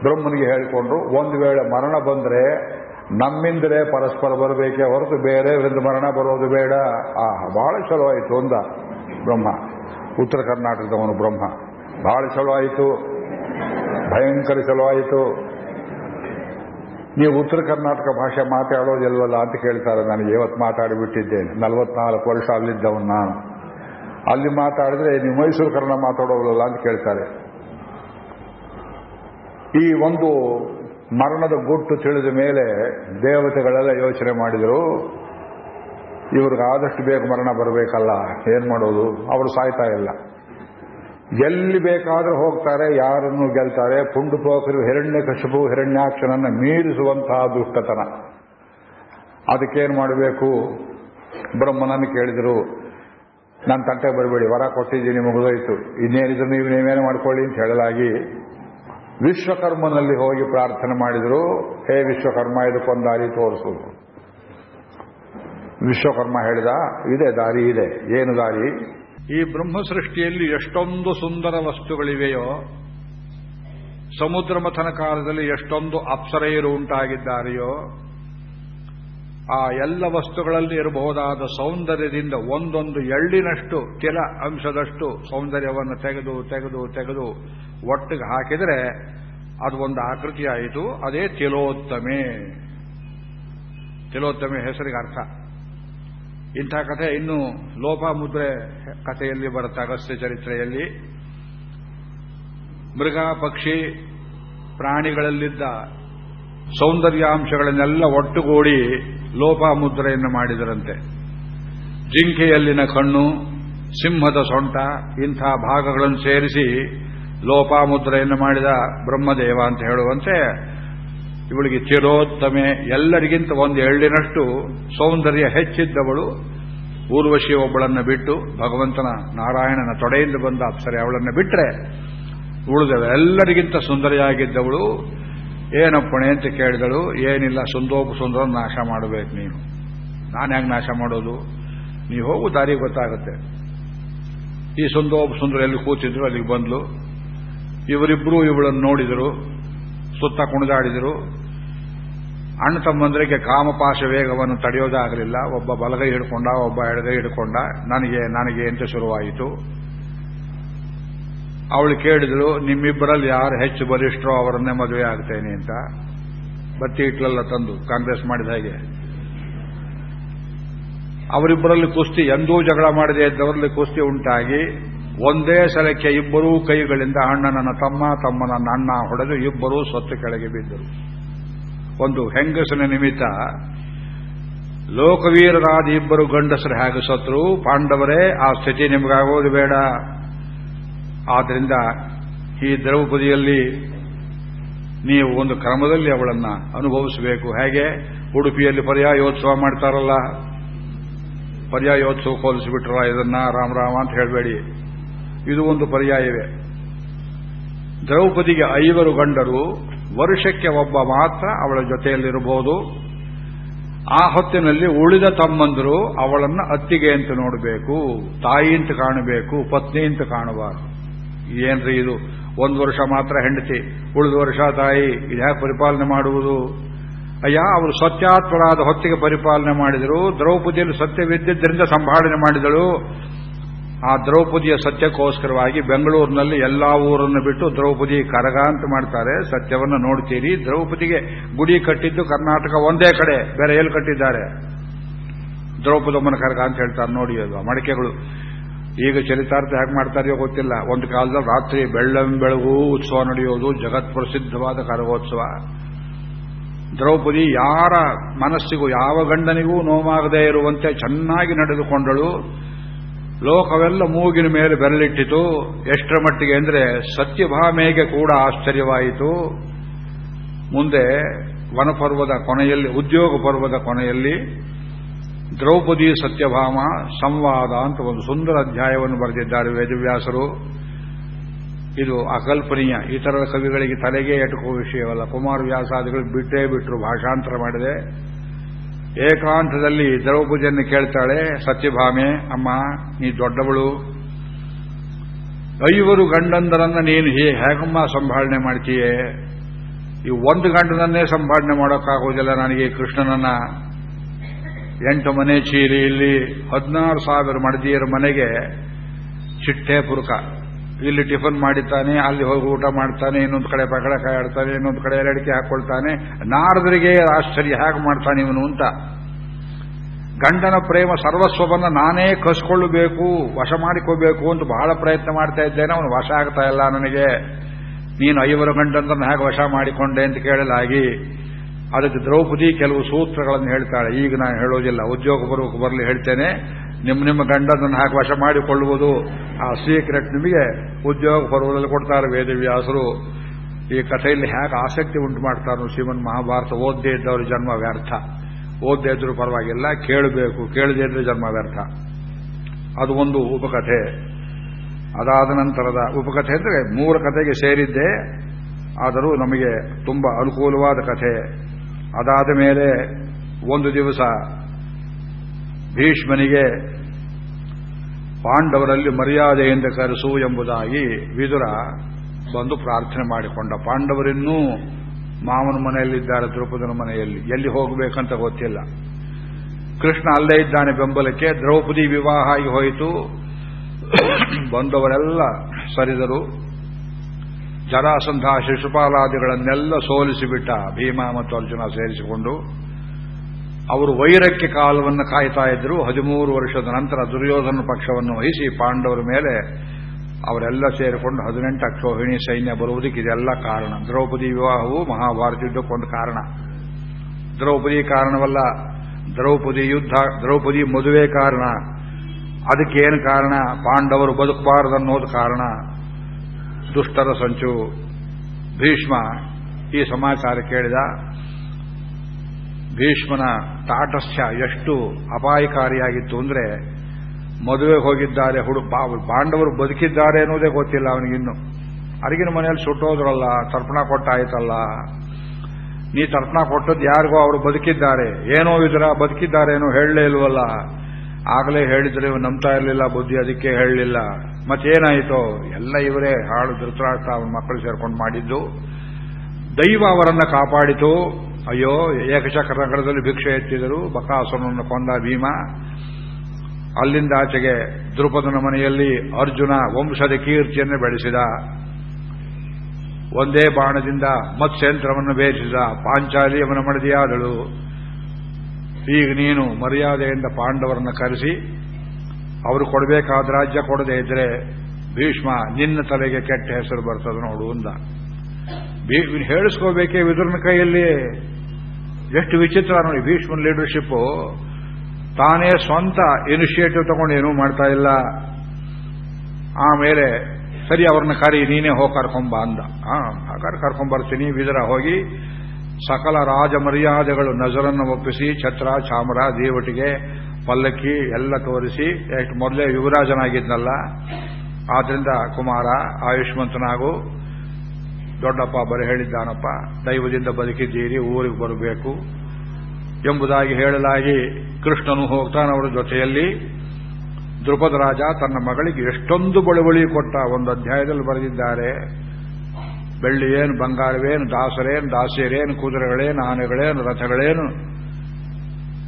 ಬ್ರಹ್ಮನಿಗೆ ಹೇಳಿಕೊಂಡ್ರು, ಒಂದು ವೇಳೆ ಮರಣ ಬಂದರೆ ನಮ್ಮಿಂದಲೇ ಪರಸ್ಪರ ಬರಬೇಕೆ ಹೊರತು ಬೇರೆಯವರಿಂದ ಮರಣ ಬರೋದು ಬೇಡ. ಆ ಬಹಳ ಚಲೋ ಆಯಿತು ಅಂದ ಬ್ರಹ್ಮ. ಉತ್ತರ ಕರ್ನಾಟಕದವನು ಬ್ರಹ್ಮ. ಬಹಳ ಚಲೋ ಆಯಿತು. ಭಯಂಕರ ಚಲೋ ಆಯಿತು. ನೀವು ಉತ್ತರ ಕರ್ನಾಟಕ ಭಾಷೆ ಮಾತಾಡೋದಿಲ್ವಲ್ಲ ಅಂತ ಕೇಳ್ತಾರೆ ನನಗೆ. ಇವತ್ತು ಮಾತಾಡಿಬಿಟ್ಟಿದ್ದೇನೆ. ನಲವತ್ನಾಲ್ಕು ವರ್ಷ ಅಲ್ಲಿದ್ದವನು ನಾನು. ಅಲ್ಲಿ ಮಾತಾಡಿದ್ರೆ ನೀವು ಮೈಸೂರು ಕನ್ನಡ ಮಾತಾಡೋದಲ್ಲ ಅಂತ ಕೇಳ್ತಾರೆ. ಈ ಒಂದು ಮರಣದ ಗುಟ್ಟು ತಿಳಿದ ಮೇಲೆ ದೇವತೆಗಳೆಲ್ಲ ಯೋಚನೆ ಮಾಡಿದರು, ಇವ್ರಿಗೆ ಆದಷ್ಟು ಬೇಗ ಮರಣ ಬರಬೇಕಲ್ಲ, ಏನ್ ಮಾಡೋದು? ಅವರು ಸಾಯ್ತಾ ಇಲ್ಲ. ಎಲ್ಲಿ ಬೇಕಾದ್ರೂ ಹೋಗ್ತಾರೆ, ಯಾರನ್ನು ಗೆಲ್ತಾರೆ, ಪುಂಡು ಪೋಕರು ಹಿರಣ್ಯ ಕಶಪು ಹಿರಣ್ಯಾಕ್ಷನನ್ನು ಮೀರಿಸುವಂತಹ ದುಷ್ಟತನ. ಅದಕ್ಕೇನು ಮಾಡಬೇಕು? ಬ್ರಹ್ಮನನ್ನು ಕೇಳಿದರು ನನ್ನ ತಂಟೆ ಬರಬೇಡಿ, ವರ ಕೊಟ್ಟಿದ್ದೀನಿ, ಮುಗಿದೋಯ್ತು. ಇನ್ನೇನಿದ್ರು ನೀವು ನೀವೇನು ಮಾಡ್ಕೊಳ್ಳಿ ಅಂತ ಹೇಳಲಾಗಿ ವಿಶ್ವಕರ್ಮನಲ್ಲಿ ಹೋಗಿ ಪ್ರಾರ್ಥನೆ ಮಾಡಿದರು, ಹೇ ವಿಶ್ವಕರ್ಮ ಇದಕ್ಕೊಂದು ದಾರಿ ತೋರಿಸುವುದು ವಿಶ್ವಕರ್ಮ ಹೇಳಿದ, ಇದೆ, ದಾರಿ ಇದೆ. ಏನು ದಾರಿ? ಈ ಬ್ರಹ್ಮ ಸೃಷ್ಟಿಯಲ್ಲಿ ಎಷ್ಟೊಂದು ಸುಂದರ ವಸ್ತುಗಳಿವೆಯೋ, ಸಮುದ್ರ ಮಥನ ಕಾಲದಲ್ಲಿ ಎಷ್ಟೊಂದು ಅಪ್ಸರೆಯರು ಉಂಟಾಗಿದ್ದಾರೆಯೋ ಆ ಎಲ್ಲ ವಸ್ತುಗಳಲ್ಲಿ ಇರಬಹುದಾದ ಸೌಂದರ್ಯದಿಂದ ಒಂದೊಂದು ಎಳ್ಳಿನಷ್ಟು ಕೆಲ ಅಂಶದಷ್ಟು ಸೌಂದರ್ಯವನ್ನು ತೆಗೆದು ತೆಗೆದು ತೆಗೆದು ಒಟ್ಟಿಗೆ ಹಾಕಿದರೆ ಅದು ಒಂದು ಆಕೃತಿಯಾಯಿತು. ಅದೇ ತಿಲೋತ್ತಮೆ. ತಿಲೋತ್ತಮೆ ಹೆಸರಿಗೆ ಅರ್ಥ. ಇಂಥ ಕಥೆ ಇನ್ನು ಲೋಪಮುದ್ರೆ ಕಥೆಯಲ್ಲಿ ಬರುತ್ತೆ ಅಗಸ್ತ್ಯ ಚರಿತ್ರೆಯಲ್ಲಿ. ಮೃಗ, ಪಕ್ಷಿ, ಪ್ರಾಣಿಗಳಲ್ಲಿದ್ದ ಸೌಂದರ್ಯಾಂಶಗಳನ್ನೆಲ್ಲ ಒಟ್ಟುಗೂಡಿ ಲೋಪಾಮುದ್ರೆಯನ್ನು ಮಾಡಿದರಂತೆ. ಜಿಂಕೆಯಲ್ಲಿನ ಕಣ್ಣು, ಸಿಂಹದ ಸೊಂಟ, ಇಂಥ ಭಾಗಗಳನ್ನು ಸೇರಿಸಿ ಲೋಪಾಮುದ್ರೆಯನ್ನು ಮಾಡಿದ ಬ್ರಹ್ಮದೇವ ಅಂತ ಹೇಳುವಂತೆ, ಇವಳಿಗೆ ಚಿರೋತ್ತಮೆ ಎಲ್ಲರಿಗಿಂತ ಒಂದು ಎಳ್ಳಿನಷ್ಟು ಸೌಂದರ್ಯ ಹೆಚ್ಚಿದ್ದವಳು. ಊರ್ವಶಿ ಒಬ್ಬಳನ್ನು ಬಿಟ್ಟು ಭಗವಂತನ ನಾರಾಯಣನ ತೊಡೆಯಿಂದ ಬಂದ ಅಪ್ಸರೆ ಅವಳನ್ನು ಬಿಟ್ಟರೆ ಉಳಿದವೆ ಎಲ್ಲರಿಗಿಂತ ಸುಂದರಿಯಾಗಿದ್ದವಳು. ಏನಪ್ಪಣೆ ಅಂತ ಕೇಳಿದಳು, ಏನಿಲ್ಲ, ಸುಂದೋಪ ಸುಂದರ ನಾಶ ಮಾಡಬೇಕು ನೀನು. ನಾನು ಹೆಂಗೆ ನಾಶ ಮಾಡೋದು? ನೀ ಹೋಗು ದಾರಿ ಗೊತ್ತಾಗುತ್ತೆ. ಈ ಸುಂದೋಪ ಸುಂದರ ಎಲ್ಲಿ ಕೂತಿದ್ರು, ಅಲ್ಲಿಗೆ ಬಂದ್ಲು. ಇವರಿಬ್ಬರು ಇವಳನ್ನು ನೋಡಿದರು, ಸುತ್ತ ಕುಣಿದಾಡಿದರು. ಅಣ್ಣ ತಮ್ಮಂದ್ರಿಗೆ ಕಾಮಪಾಶ ವೇಗವನ್ನು ತಡೆಯೋದಾಗಲಿಲ್ಲ. ಒಬ್ಬ ಬಲಗೈ ಹಿಡ್ಕೊಂಡ, ಒಬ್ಬ ಎಡಗೈ ಹಿಡ್ಕೊಂಡ, ನನಗೆ ನನಗೆ ಅಂತ ಶುರುವಾಯಿತು? ಅವಳು ಕೇಳಿದಳು, ನಿಮ್ಮಿಬ್ಬರಲ್ಲಿ ಯಾರು ಹೆಚ್ಚು ಬಲಿಷ್ಠರೋ ಅವರನ್ನೇ ಮದುವೆ ಆಗ್ತೇನೆ ಅಂತ. ಬತ್ತಿ ಇಟ್ಲಲ್ಲ ತಂದು ಕಾಂಗ್ರೆಸ್ ಮಾಡಿದ ಹಾಗೆ. ಅವರಿಬ್ಬರಲ್ಲಿ ಕುಸ್ತಿ ಎಂದೂ ಜಗಳ ಮಾಡಿದೆ ಇದ್ದವರಲ್ಲಿ ಕುಸ್ತಿ ಉಂಟಾಗಿ, ಒಂದೇ ಸಲಕ್ಕೆ ಇಬ್ಬರೂ ಕೈಗಳಿಂದ ಅಣ್ಣನನ್ನ ತಮ್ಮ ತಮ್ಮನನ್ನ ಅಣ್ಣ ಹೊಡೆದು ಇಬ್ಬರೂ ಸ್ವತ್ತು ಕೆಳಗೆ ಬಿದ್ದರು. ಒಂದು ಹೆಂಗಸಿನ ನಿಮಿತ್ತ ಲೋಕವೀರರಾದ ಇಬ್ಬರು ಗಂಡಸರು ಹೇಗೆ ಸತ್ರು ಪಾಂಡವರೇ, ಆ ಸ್ಥಿತಿ ನಿಮಗಾಗೋದು ಬೇಡ. ಆದ್ರಿಂದ ಈ ದ್ರೌಪದಿಯಲ್ಲಿ ನೀವು ಒಂದು ಕ್ರಮದಲ್ಲಿ ಅವಳನ್ನ ಅನುಭವಿಸಬೇಕು. ಹೇಗೆ? ಉಡುಪಿಯಲ್ಲಿ ಪರ್ಯಾಯೋತ್ಸವ ಮಾಡ್ತಾರಲ್ಲ. ಪರ್ಯಾಯೋತ್ಸವ ಹೋಲಿಸಿಬಿಟ್ರಲ್ಲ ಇದನ್ನ? ರಾಮ ರಾಮ ಅಂತ ಹೇಳಬೇಡಿ. ಇದು ಒಂದು ಪರ್ಯಾಯವೇ. ದ್ರೌಪದಿಗೆ ಐವರು ಗಂಡರು, ವರ್ಷಕ್ಕೆ ಒಬ್ಬ ಮಾತ್ರ ಅವಳ ಜೊತೆಯಲ್ಲಿರಬಹುದು ಆ ಹೊತ್ತಿನಲ್ಲಿ ಉಳಿದ ತಮ್ಮಂದರು ಅವಳನ್ನು ಅತ್ತಿಗೆ ಅಂತ ನೋಡಬೇಕು, ತಾಯಿ ಅಂತ ಕಾಣಬೇಕು, ಪತ್ನಿ ಅಂತ ಕಾಣಬಾರದು. ಏನ್ರಿ ಇದು? ಒಂದು ವರ್ಷ ಮಾತ್ರ ಹೆಂಡತಿ, ಉಳಿದ ವರ್ಷ ತಾಯಿ ಇದ್ಯಾಕೆ ಪರಿಪಾಲನೆ ಮಾಡುವುದು? ಅಯ್ಯ, ಅವರು ಸತ್ಯಾತ್ಮರಾದ ಹೊತ್ತಿಗೆ ಪರಿಪಾಲನೆ ಮಾಡಿದರು, ದ್ರೌಪದಿಯಲ್ಲಿ ಸತ್ಯವಿದ್ದರಿಂದ ಸಂಭಾಳನೆ ಮಾಡಿದಳು. ಆ ದ್ರೌಪದಿಯ ಸತ್ಯಕ್ಕೋಸ್ಕರವಾಗಿ ಬೆಂಗಳೂರಿನಲ್ಲಿ ಎಲ್ಲಾ ಊರನ್ನು ಬಿಟ್ಟು ದ್ರೌಪದಿ ಕರಗ ಅಂತ ಮಾಡ್ತಾರೆ, ಸತ್ಯವನ್ನು ನೋಡ್ತೀರಿ. ದ್ರೌಪದಿಗೆ ಗುಡಿ ಕಟ್ಟಿದ್ದು ಕರ್ನಾಟಕ ಒಂದೇ ಕಡೆ, ಬೇರೆ ಎಲ್ಲಿ ಕಟ್ಟಿದ್ದಾರೆ? ದ್ರೌಪದಮ್ಮನ ಕರಗ ಅಂತ ಹೇಳ್ತಾರೆ, ನೋಡಿ ಅದು ಮಡಿಕೆಗಳು. ಈಗ ಚರಿತಾರ್ಥ ಹೇಗೆ ಮಾಡ್ತಾರೆಯೋ ಗೊತ್ತಿಲ್ಲ. ಒಂದು ಕಾಲದಲ್ಲಿ ರಾತ್ರಿ ಬೆಳ್ಳಂ ಬೆಳಗು ಉತ್ಸವ ನಡೆಯೋದು ಜಗತ್ ಪ್ರಸಿದ್ಧವಾದ ಕರಗೋತ್ಸವ. ದ್ರೌಪದಿ ಯಾರ ಮನಸ್ಸಿಗೂ, ಯಾವ ಗಂಡನಿಗೂ ನೋವಾಗದೇ ಇರುವಂತೆ ಚೆನ್ನಾಗಿ ನಡೆದುಕೊಂಡಳು. ಲೋಕವೆಲ್ಲ ಮೂಗಿನ ಮೇಲೆ ಬೆರಳಿಟ್ಟಿತು ಎಷ್ಟರ ಮಟ್ಟಿಗೆ ಅಂದರೆ ಸತ್ಯಭಾಮೆಗೆ ಕೂಡ ಆಶ್ಚರ್ಯವಾಯಿತು. ಮುಂದೆ ವನಪರ್ವದ ಕೊನೆಯಲ್ಲಿ, ಉದ್ಯೋಗ ಪರ್ವದ ಕೊನೆಯಲ್ಲಿ ದ್ರೌಪದಿ ಸತ್ಯಭಾಮ ಸಂವಾದ ಅಂತ ಒಂದು ಸುಂದರ ಅಧ್ಯಾಯವನ್ನು ಬರೆದಿದ್ದಾರೆ ವೇದವ್ಯಾಸರು. ಇದು ಅಕಲ್ಪನೀಯ. ಇತರ ಕವಿಗಳಿಗೆ ತಲೆಗೆ ಎಟುಕುವ ವಿಷಯವಲ್ಲ. ಕುಮಾರ ವ್ಯಾಸಾದಿಗಳು ಬಿಟ್ಟೇ ಬಿಟ್ಟರು ಭಾಷಾಂತರ ಮಾಡಿದೆ. ಏಕಾಂತದಲ್ಲಿ ದ್ರೌಪದಿಯನ್ನು ಕೇಳ್ತಾಳೆ, ಸತ್ಯಭಾಮೆ, ಅಮ್ಮ, ನೀ ದೊಡ್ಡವಳು. ಐವರು ಗಂಡಂದರನ್ನ ನೀನು ಹೇಗಮ್ಮ ಸಂಭಾಳನೆ ಮಾಡ್ತೀಯೇ? ಈ ಒಂದು ಗಂಡನನ್ನೇ ಸಂಭಾಳನೆ ಮಾಡೋಕ್ಕಾಗೋದಿಲ್ಲ ನನಗೆ ಕೃಷ್ಣನನ್ನ. ಎಂಟು ಮನೆ ಚೀಲಿ ಇಲ್ಲಿ ಹದಿನಾರು ಸಾವಿರ ಮಡದಿಯರ ಮನೆಗೆ ಚಿಟ್ಟೆ ಪುರುಕ. ಇಲ್ಲಿ ಟಿಫನ್ ಮಾಡಿದ್ದಾನೆ, ಅಲ್ಲಿ ಹೋಗಿ ಊಟ ಮಾಡ್ತಾನೆ, ಇನ್ನೊಂದು ಕಡೆ ಪಕಡಕಾಯಿ ಕಾಯಾಡ್ತಾನೆ, ಇನ್ನೊಂದು ಕಡೆ ಎರಡಿಕೆ ಹಾಕೊಳ್ತಾನೆ. ನಾರದರಿಗೆ ಆಶ್ಚರ್ಯ, ಹೇಗೆ ಮಾಡ್ತಾನೆ ಇವನು ಅಂತ. ಗಂಡನ ಪ್ರೇಮ, ಸರ್ವಸ್ವವನ್ನು ನಾನೇ ಕಸ್ಕೊಳ್ಳಬೇಕು, ವಶ ಮಾಡಿಕೋಬೇಕು ಅಂತ ಬಹಳ ಪ್ರಯತ್ನ ಮಾಡ್ತಾ ಇದ್ದೇನೆ, ಅವನು ವಶ ಆಗ್ತಾ ಇಲ್ಲ ನನಗೆ. ನೀನು ಐವರು ಗಂಡಂದನ್ನು ಹೇಗೆ ವಶ ಮಾಡಿಕೊಂಡೆ ಅಂತ ಕೇಳಲಾಗಿ ಅದಕ್ಕೆ ದ್ರೌಪದಿ ಕೆಲವು ಸೂತ್ರಗಳನ್ನು ಹೇಳ್ತಾಳೆ. ಈಗ ನಾನು ಹೇಳೋದಿಲ್ಲ. ಉದ್ಯೋಗ ಬರೋಕೆ ಬರಲಿ ಹೇಳ್ತೇನೆ. ನಿಮ್ಮ ನಿಮ್ಮ ಗಂಡನನ್ನು ಹಾಕಿ ವಶ ಮಾಡಿಕೊಳ್ಳುವುದು ಆ ಸೀಕ್ರೆಟ್ ನಿಮಗೆ ಉದ್ಯೋಗ ಪರ್ವದಲ್ಲಿ ಕೊಡ್ತಾರೆ ವೇದವ್ಯಾಸರು. ಈ ಕಥೆಯಲ್ಲಿ ಹೇಗೆ ಆಸಕ್ತಿ ಉಂಟು ಮಾಡ್ತಾರೆ ಶ್ರೀಮನ್ ಮಹಾಭಾರತ. ಓದ್ದೇ ಇದ್ದವರು ಜನ್ಮ ವ್ಯರ್ಥ. ಓದ್ದೇ ಇದ್ರೂ ಪರವಾಗಿಲ್ಲ. ಕೇಳಬೇಕು. ಕೇಳದೇ ಇದ್ರೆ ಜನ್ಮ ವ್ಯರ್ಥ. ಅದು ಒಂದು ಉಪಕಥೆ. ಅದಾದ ನಂತರದ ಉಪಕಥೆ ಅಂದರೆ ಮೂರು ಕಥೆಗೆ ಸೇರಿದ್ದೆ ಆದರೂ ನಮಗೆ ತುಂಬಾ ಅನುಕೂಲವಾದ ಕಥೆ. ಅದಾದ ಮೇಲೆ ಒಂದು ದಿವಸ ಭೀಷ್ಮನಿಗೆ ಪಾಂಡವರಲ್ಲಿ ಮರ್ಯಾದೆಯಿಂದ ಕರೆಸು ಎಂಬುದಾಗಿ ವಿದುರ ಬಂದು ಪ್ರಾರ್ಥನೆ ಮಾಡಿಕೊಂಡ. ಪಾಂಡವರಿನ್ನೂ ಮಾವನ ಮನೆಯಲ್ಲಿದ್ದಾರೆ, ದ್ರೌಪದನ ಮನೆಯಲ್ಲಿ. ಎಲ್ಲಿ ಹೋಗಬೇಕಂತ ಗೊತ್ತಿಲ್ಲ. ಕೃಷ್ಣ ಅಲ್ಲೇ ಇದ್ದಾನೆ ಬೆಂಬಲಕ್ಕೆ. ದ್ರೌಪದಿ ವಿವಾಹ ಆಗಿ ಹೋಯಿತು. ಬಂದವರೆಲ್ಲ ಸರಿದರು. ಜರಾಸಂಧ ಶಿಶುಪಾಲಾದಿಗಳನ್ನೆಲ್ಲ ಸೋಲಿಸಿಬಿಟ್ಟ ಭೀಮ ಮತ್ತು ಅರ್ಜುನ ಸೇರಿಸಿಕೊಂಡು, ಅವರು ವೈರಕ್ಕೆ ಕಾಲವನ್ನು ಕಾಯ್ತಾ ಇದ್ದರು. ಹದಿಮೂರು ವರ್ಷದ ನಂತರ ದುರ್ಯೋಧನ ಪಕ್ಷವನ್ನು ವಹಿಸಿ ಪಾಂಡವರ ಮೇಲೆ ಅವರೆಲ್ಲ ಸೇರಿಕೊಂಡು ಹದಿನೆಂಟು ಅಕ್ಷೋಹಿಣಿ ಸೈನ್ಯ ಬರುವುದಕ್ಕೆ ಇದೆಲ್ಲ ಕಾರಣ. ದ್ರೌಪದಿ ವಿವಾಹವು ಮಹಾಭಾರತ ಯುದ್ಧಕ್ಕೊಂದು ಕಾರಣ. ದ್ರೌಪದಿ ಕಾರಣವಲ್ಲ, ದ್ರೌಪದಿ ಯುದ್ಧ, ದ್ರೌಪದಿ ಮದುವೆ ಕಾರಣ. ಅದಕ್ಕೇನು ಕಾರಣ? ಪಾಂಡವರು ಬದುಕಬಾರದನ್ನೋದು ಕಾರಣ. ದುಷ್ಟರ ಸಂಚು ಭೀಷ್ಮ ಈ ಸಮಾಚಾರ ಕೇಳಿದ. ಭೀಷ್ಮನ ತಾಟಸ್ಯ ಎಷ್ಟು ಅಪಾಯಕಾರಿಯಾಗಿತ್ತು ಅಂದರೆ ಮದುವೆ ಹೋಗಿದ್ದಾರೆ ಹುಡು ಪಾಂಡವರು ಬದುಕಿದ್ದಾರೆ ಅನ್ನೋದೇ ಗೊತ್ತಿಲ್ಲ ಅವನಿಗಿನ್ನು ಅರಿಗಿನ ಮನೆಯಲ್ಲಿ ಸುಟ್ಟೋದ್ರಲ್ಲ, ತರ್ಪಣ ಕೊಟ್ಟಾಯ್ತಲ್ಲ. ನೀ ತರ್ಪಣ ಕೊಟ್ಟದ್ದು ಯಾರಿಗೋ ಅವರು ಬದುಕಿದ್ದಾರೆ. ಏನೋ ಇದರ ಬದುಕಿದ್ದಾರೇನೋ ಹೇಳಲೇ ಇಲ್ವಲ್ಲ. ಆಗಲೇ ಹೇಳಿದ್ರೆ ಇವ್ ನಂಬ್ತಾ ಇರಲಿಲ್ಲ, ಬುದ್ಧಿ ಅದಕ್ಕೆ ಹೇಳಲಿಲ್ಲ. ಮತ್ತೇನಾಯಿತು? ಎಲ್ಲ ಇವರೇ ಹಾಳು ಧೃತರಾಷ್ಟ್ರ, ಅವನ ಮಕ್ಕಳು ಸೇರ್ಕೊಂಡು ಮಾಡಿದ್ದು. ದೈವ ಅವರನ್ನ ಕಾಪಾಡಿತು. ಅಯ್ಯೋ ಏಕಚಕ್ರನಗರದಲ್ಲಿ ಭಿಕ್ಷೆ ಎತ್ತಿದರು. ಬಕಾಸುರನನ್ನು ಕೊಂದ ಭೀಮ. ಅಲ್ಲಿಂದ ಆಚೆಗೆ ದ್ರುಪದನ ಮನೆಯಲ್ಲಿ ಅರ್ಜುನ ವಂಶದ ಕೀರ್ತಿಯನ್ನು ಬೆಳೆಸಿದ. ಒಂದೇ ಬಾಣದಿಂದ ಮತ್ಸ್ಯಂತ್ರವನ್ನು ಬೇಯಿಸಿದ. ಪಾಂಚಾಲಿ ಅವನ ಮಡದಿಯಾದಳು. ಈಗ ನೀನು ಮರ್ಯಾದೆಯಿಂದ ಪಾಂಡವರನ್ನ ಕರೆಸಿ, ಅವರು ಕೊಡಬೇಕಾದ ರಾಜ್ಯ ಕೊಡದೇ ಇದ್ರೆ ಭೀಷ್ಮ ನಿನ್ನ ತಲೆಗೆ ಕೆಟ್ಟ ಹೆಸರು ಬರ್ತದೆ ನೋಡು ಅಂದ. ಹೇಳಿಸ್ಕೋಬೇಕೇ ವಿದುರನ ಕೈಯಲ್ಲಿ. ಎಷ್ಟು ವಿಚಿತ್ರ ನೋಡಿ ಭೀಷ್ಮನ್ ಲೀಡರ್ಶಿಪ್ ತಾನೇ ಸ್ವಂತ ಇನಿಷಿಯೇಟಿವ್ ತಗೊಂಡು ಏನೂ ಮಾಡ್ತಾ ಇಲ್ಲ. ಆಮೇಲೆ ಸರಿ ಅವ್ರನ್ನ ಕರಿ, ನೀನೇ ಹೋಗಿ ಕರ್ಕೊಂಬ ಅಂದ. ಹಾಗಾದ್ರೆ ಕರ್ಕೊಂಬರ್ತೀನಿ, ವಿದುರ ಹೋಗಿ ಸಕಲ ರಾಜ ಮರ್ಯಾದೆಗಳು ನಜರನ್ನು ಒಪ್ಪಿಸಿ, ಛತ್ರ, ಚಾಮರ, ದೇವಟಿಗೆ ಪಲ್ಲಕ್ಕಿ ಎಲ್ಲ ತೋರಿಸಿ ಎಷ್ಟು ಮೊದಲೇ ಯುವರಾಜನಾಗಿದ್ನಲ್ಲ, ಆದ್ರಿಂದ ಕುಮಾರ, ಆಯುಷ್ಮಂತನಾಗು. ದೊಡ್ಡಪ್ಪ ಬರೀ ಹೇಳಿದ್ದಾನಪ್ಪ, ದೈವದಿಂದ ಬದುಕಿದ್ದೀರಿ, ಊರಿಗೆ ಬರಬೇಕು ಎಂಬುದಾಗಿ ಹೇಳಲಾಗಿ ಕೃಷ್ಣನು ಹೋಗ್ತಾನೆ ಅವರ ಜೊತೆಯಲ್ಲಿ. ದೃಪದ ರಾಜ ತನ್ನ ಮಗಳಿಗೆ ಎಷ್ಟೊಂದು ಬಳುವಳಿ ಕೊಟ್ಟ, ಒಂದು ಅಧ್ಯಾಯದಲ್ಲಿ ಬರೆದಿದ್ದಾರೆ. ಬೆಳ್ಳಿ ಏನು ಬಂಗಾರವೇನು, ದಾಸರೇನು, ದಾಸಿಯರೇನು, ಕುದುರೆಗಳೇನು, ಆನೆಗಳೇನು, ರಥಗಳೇನು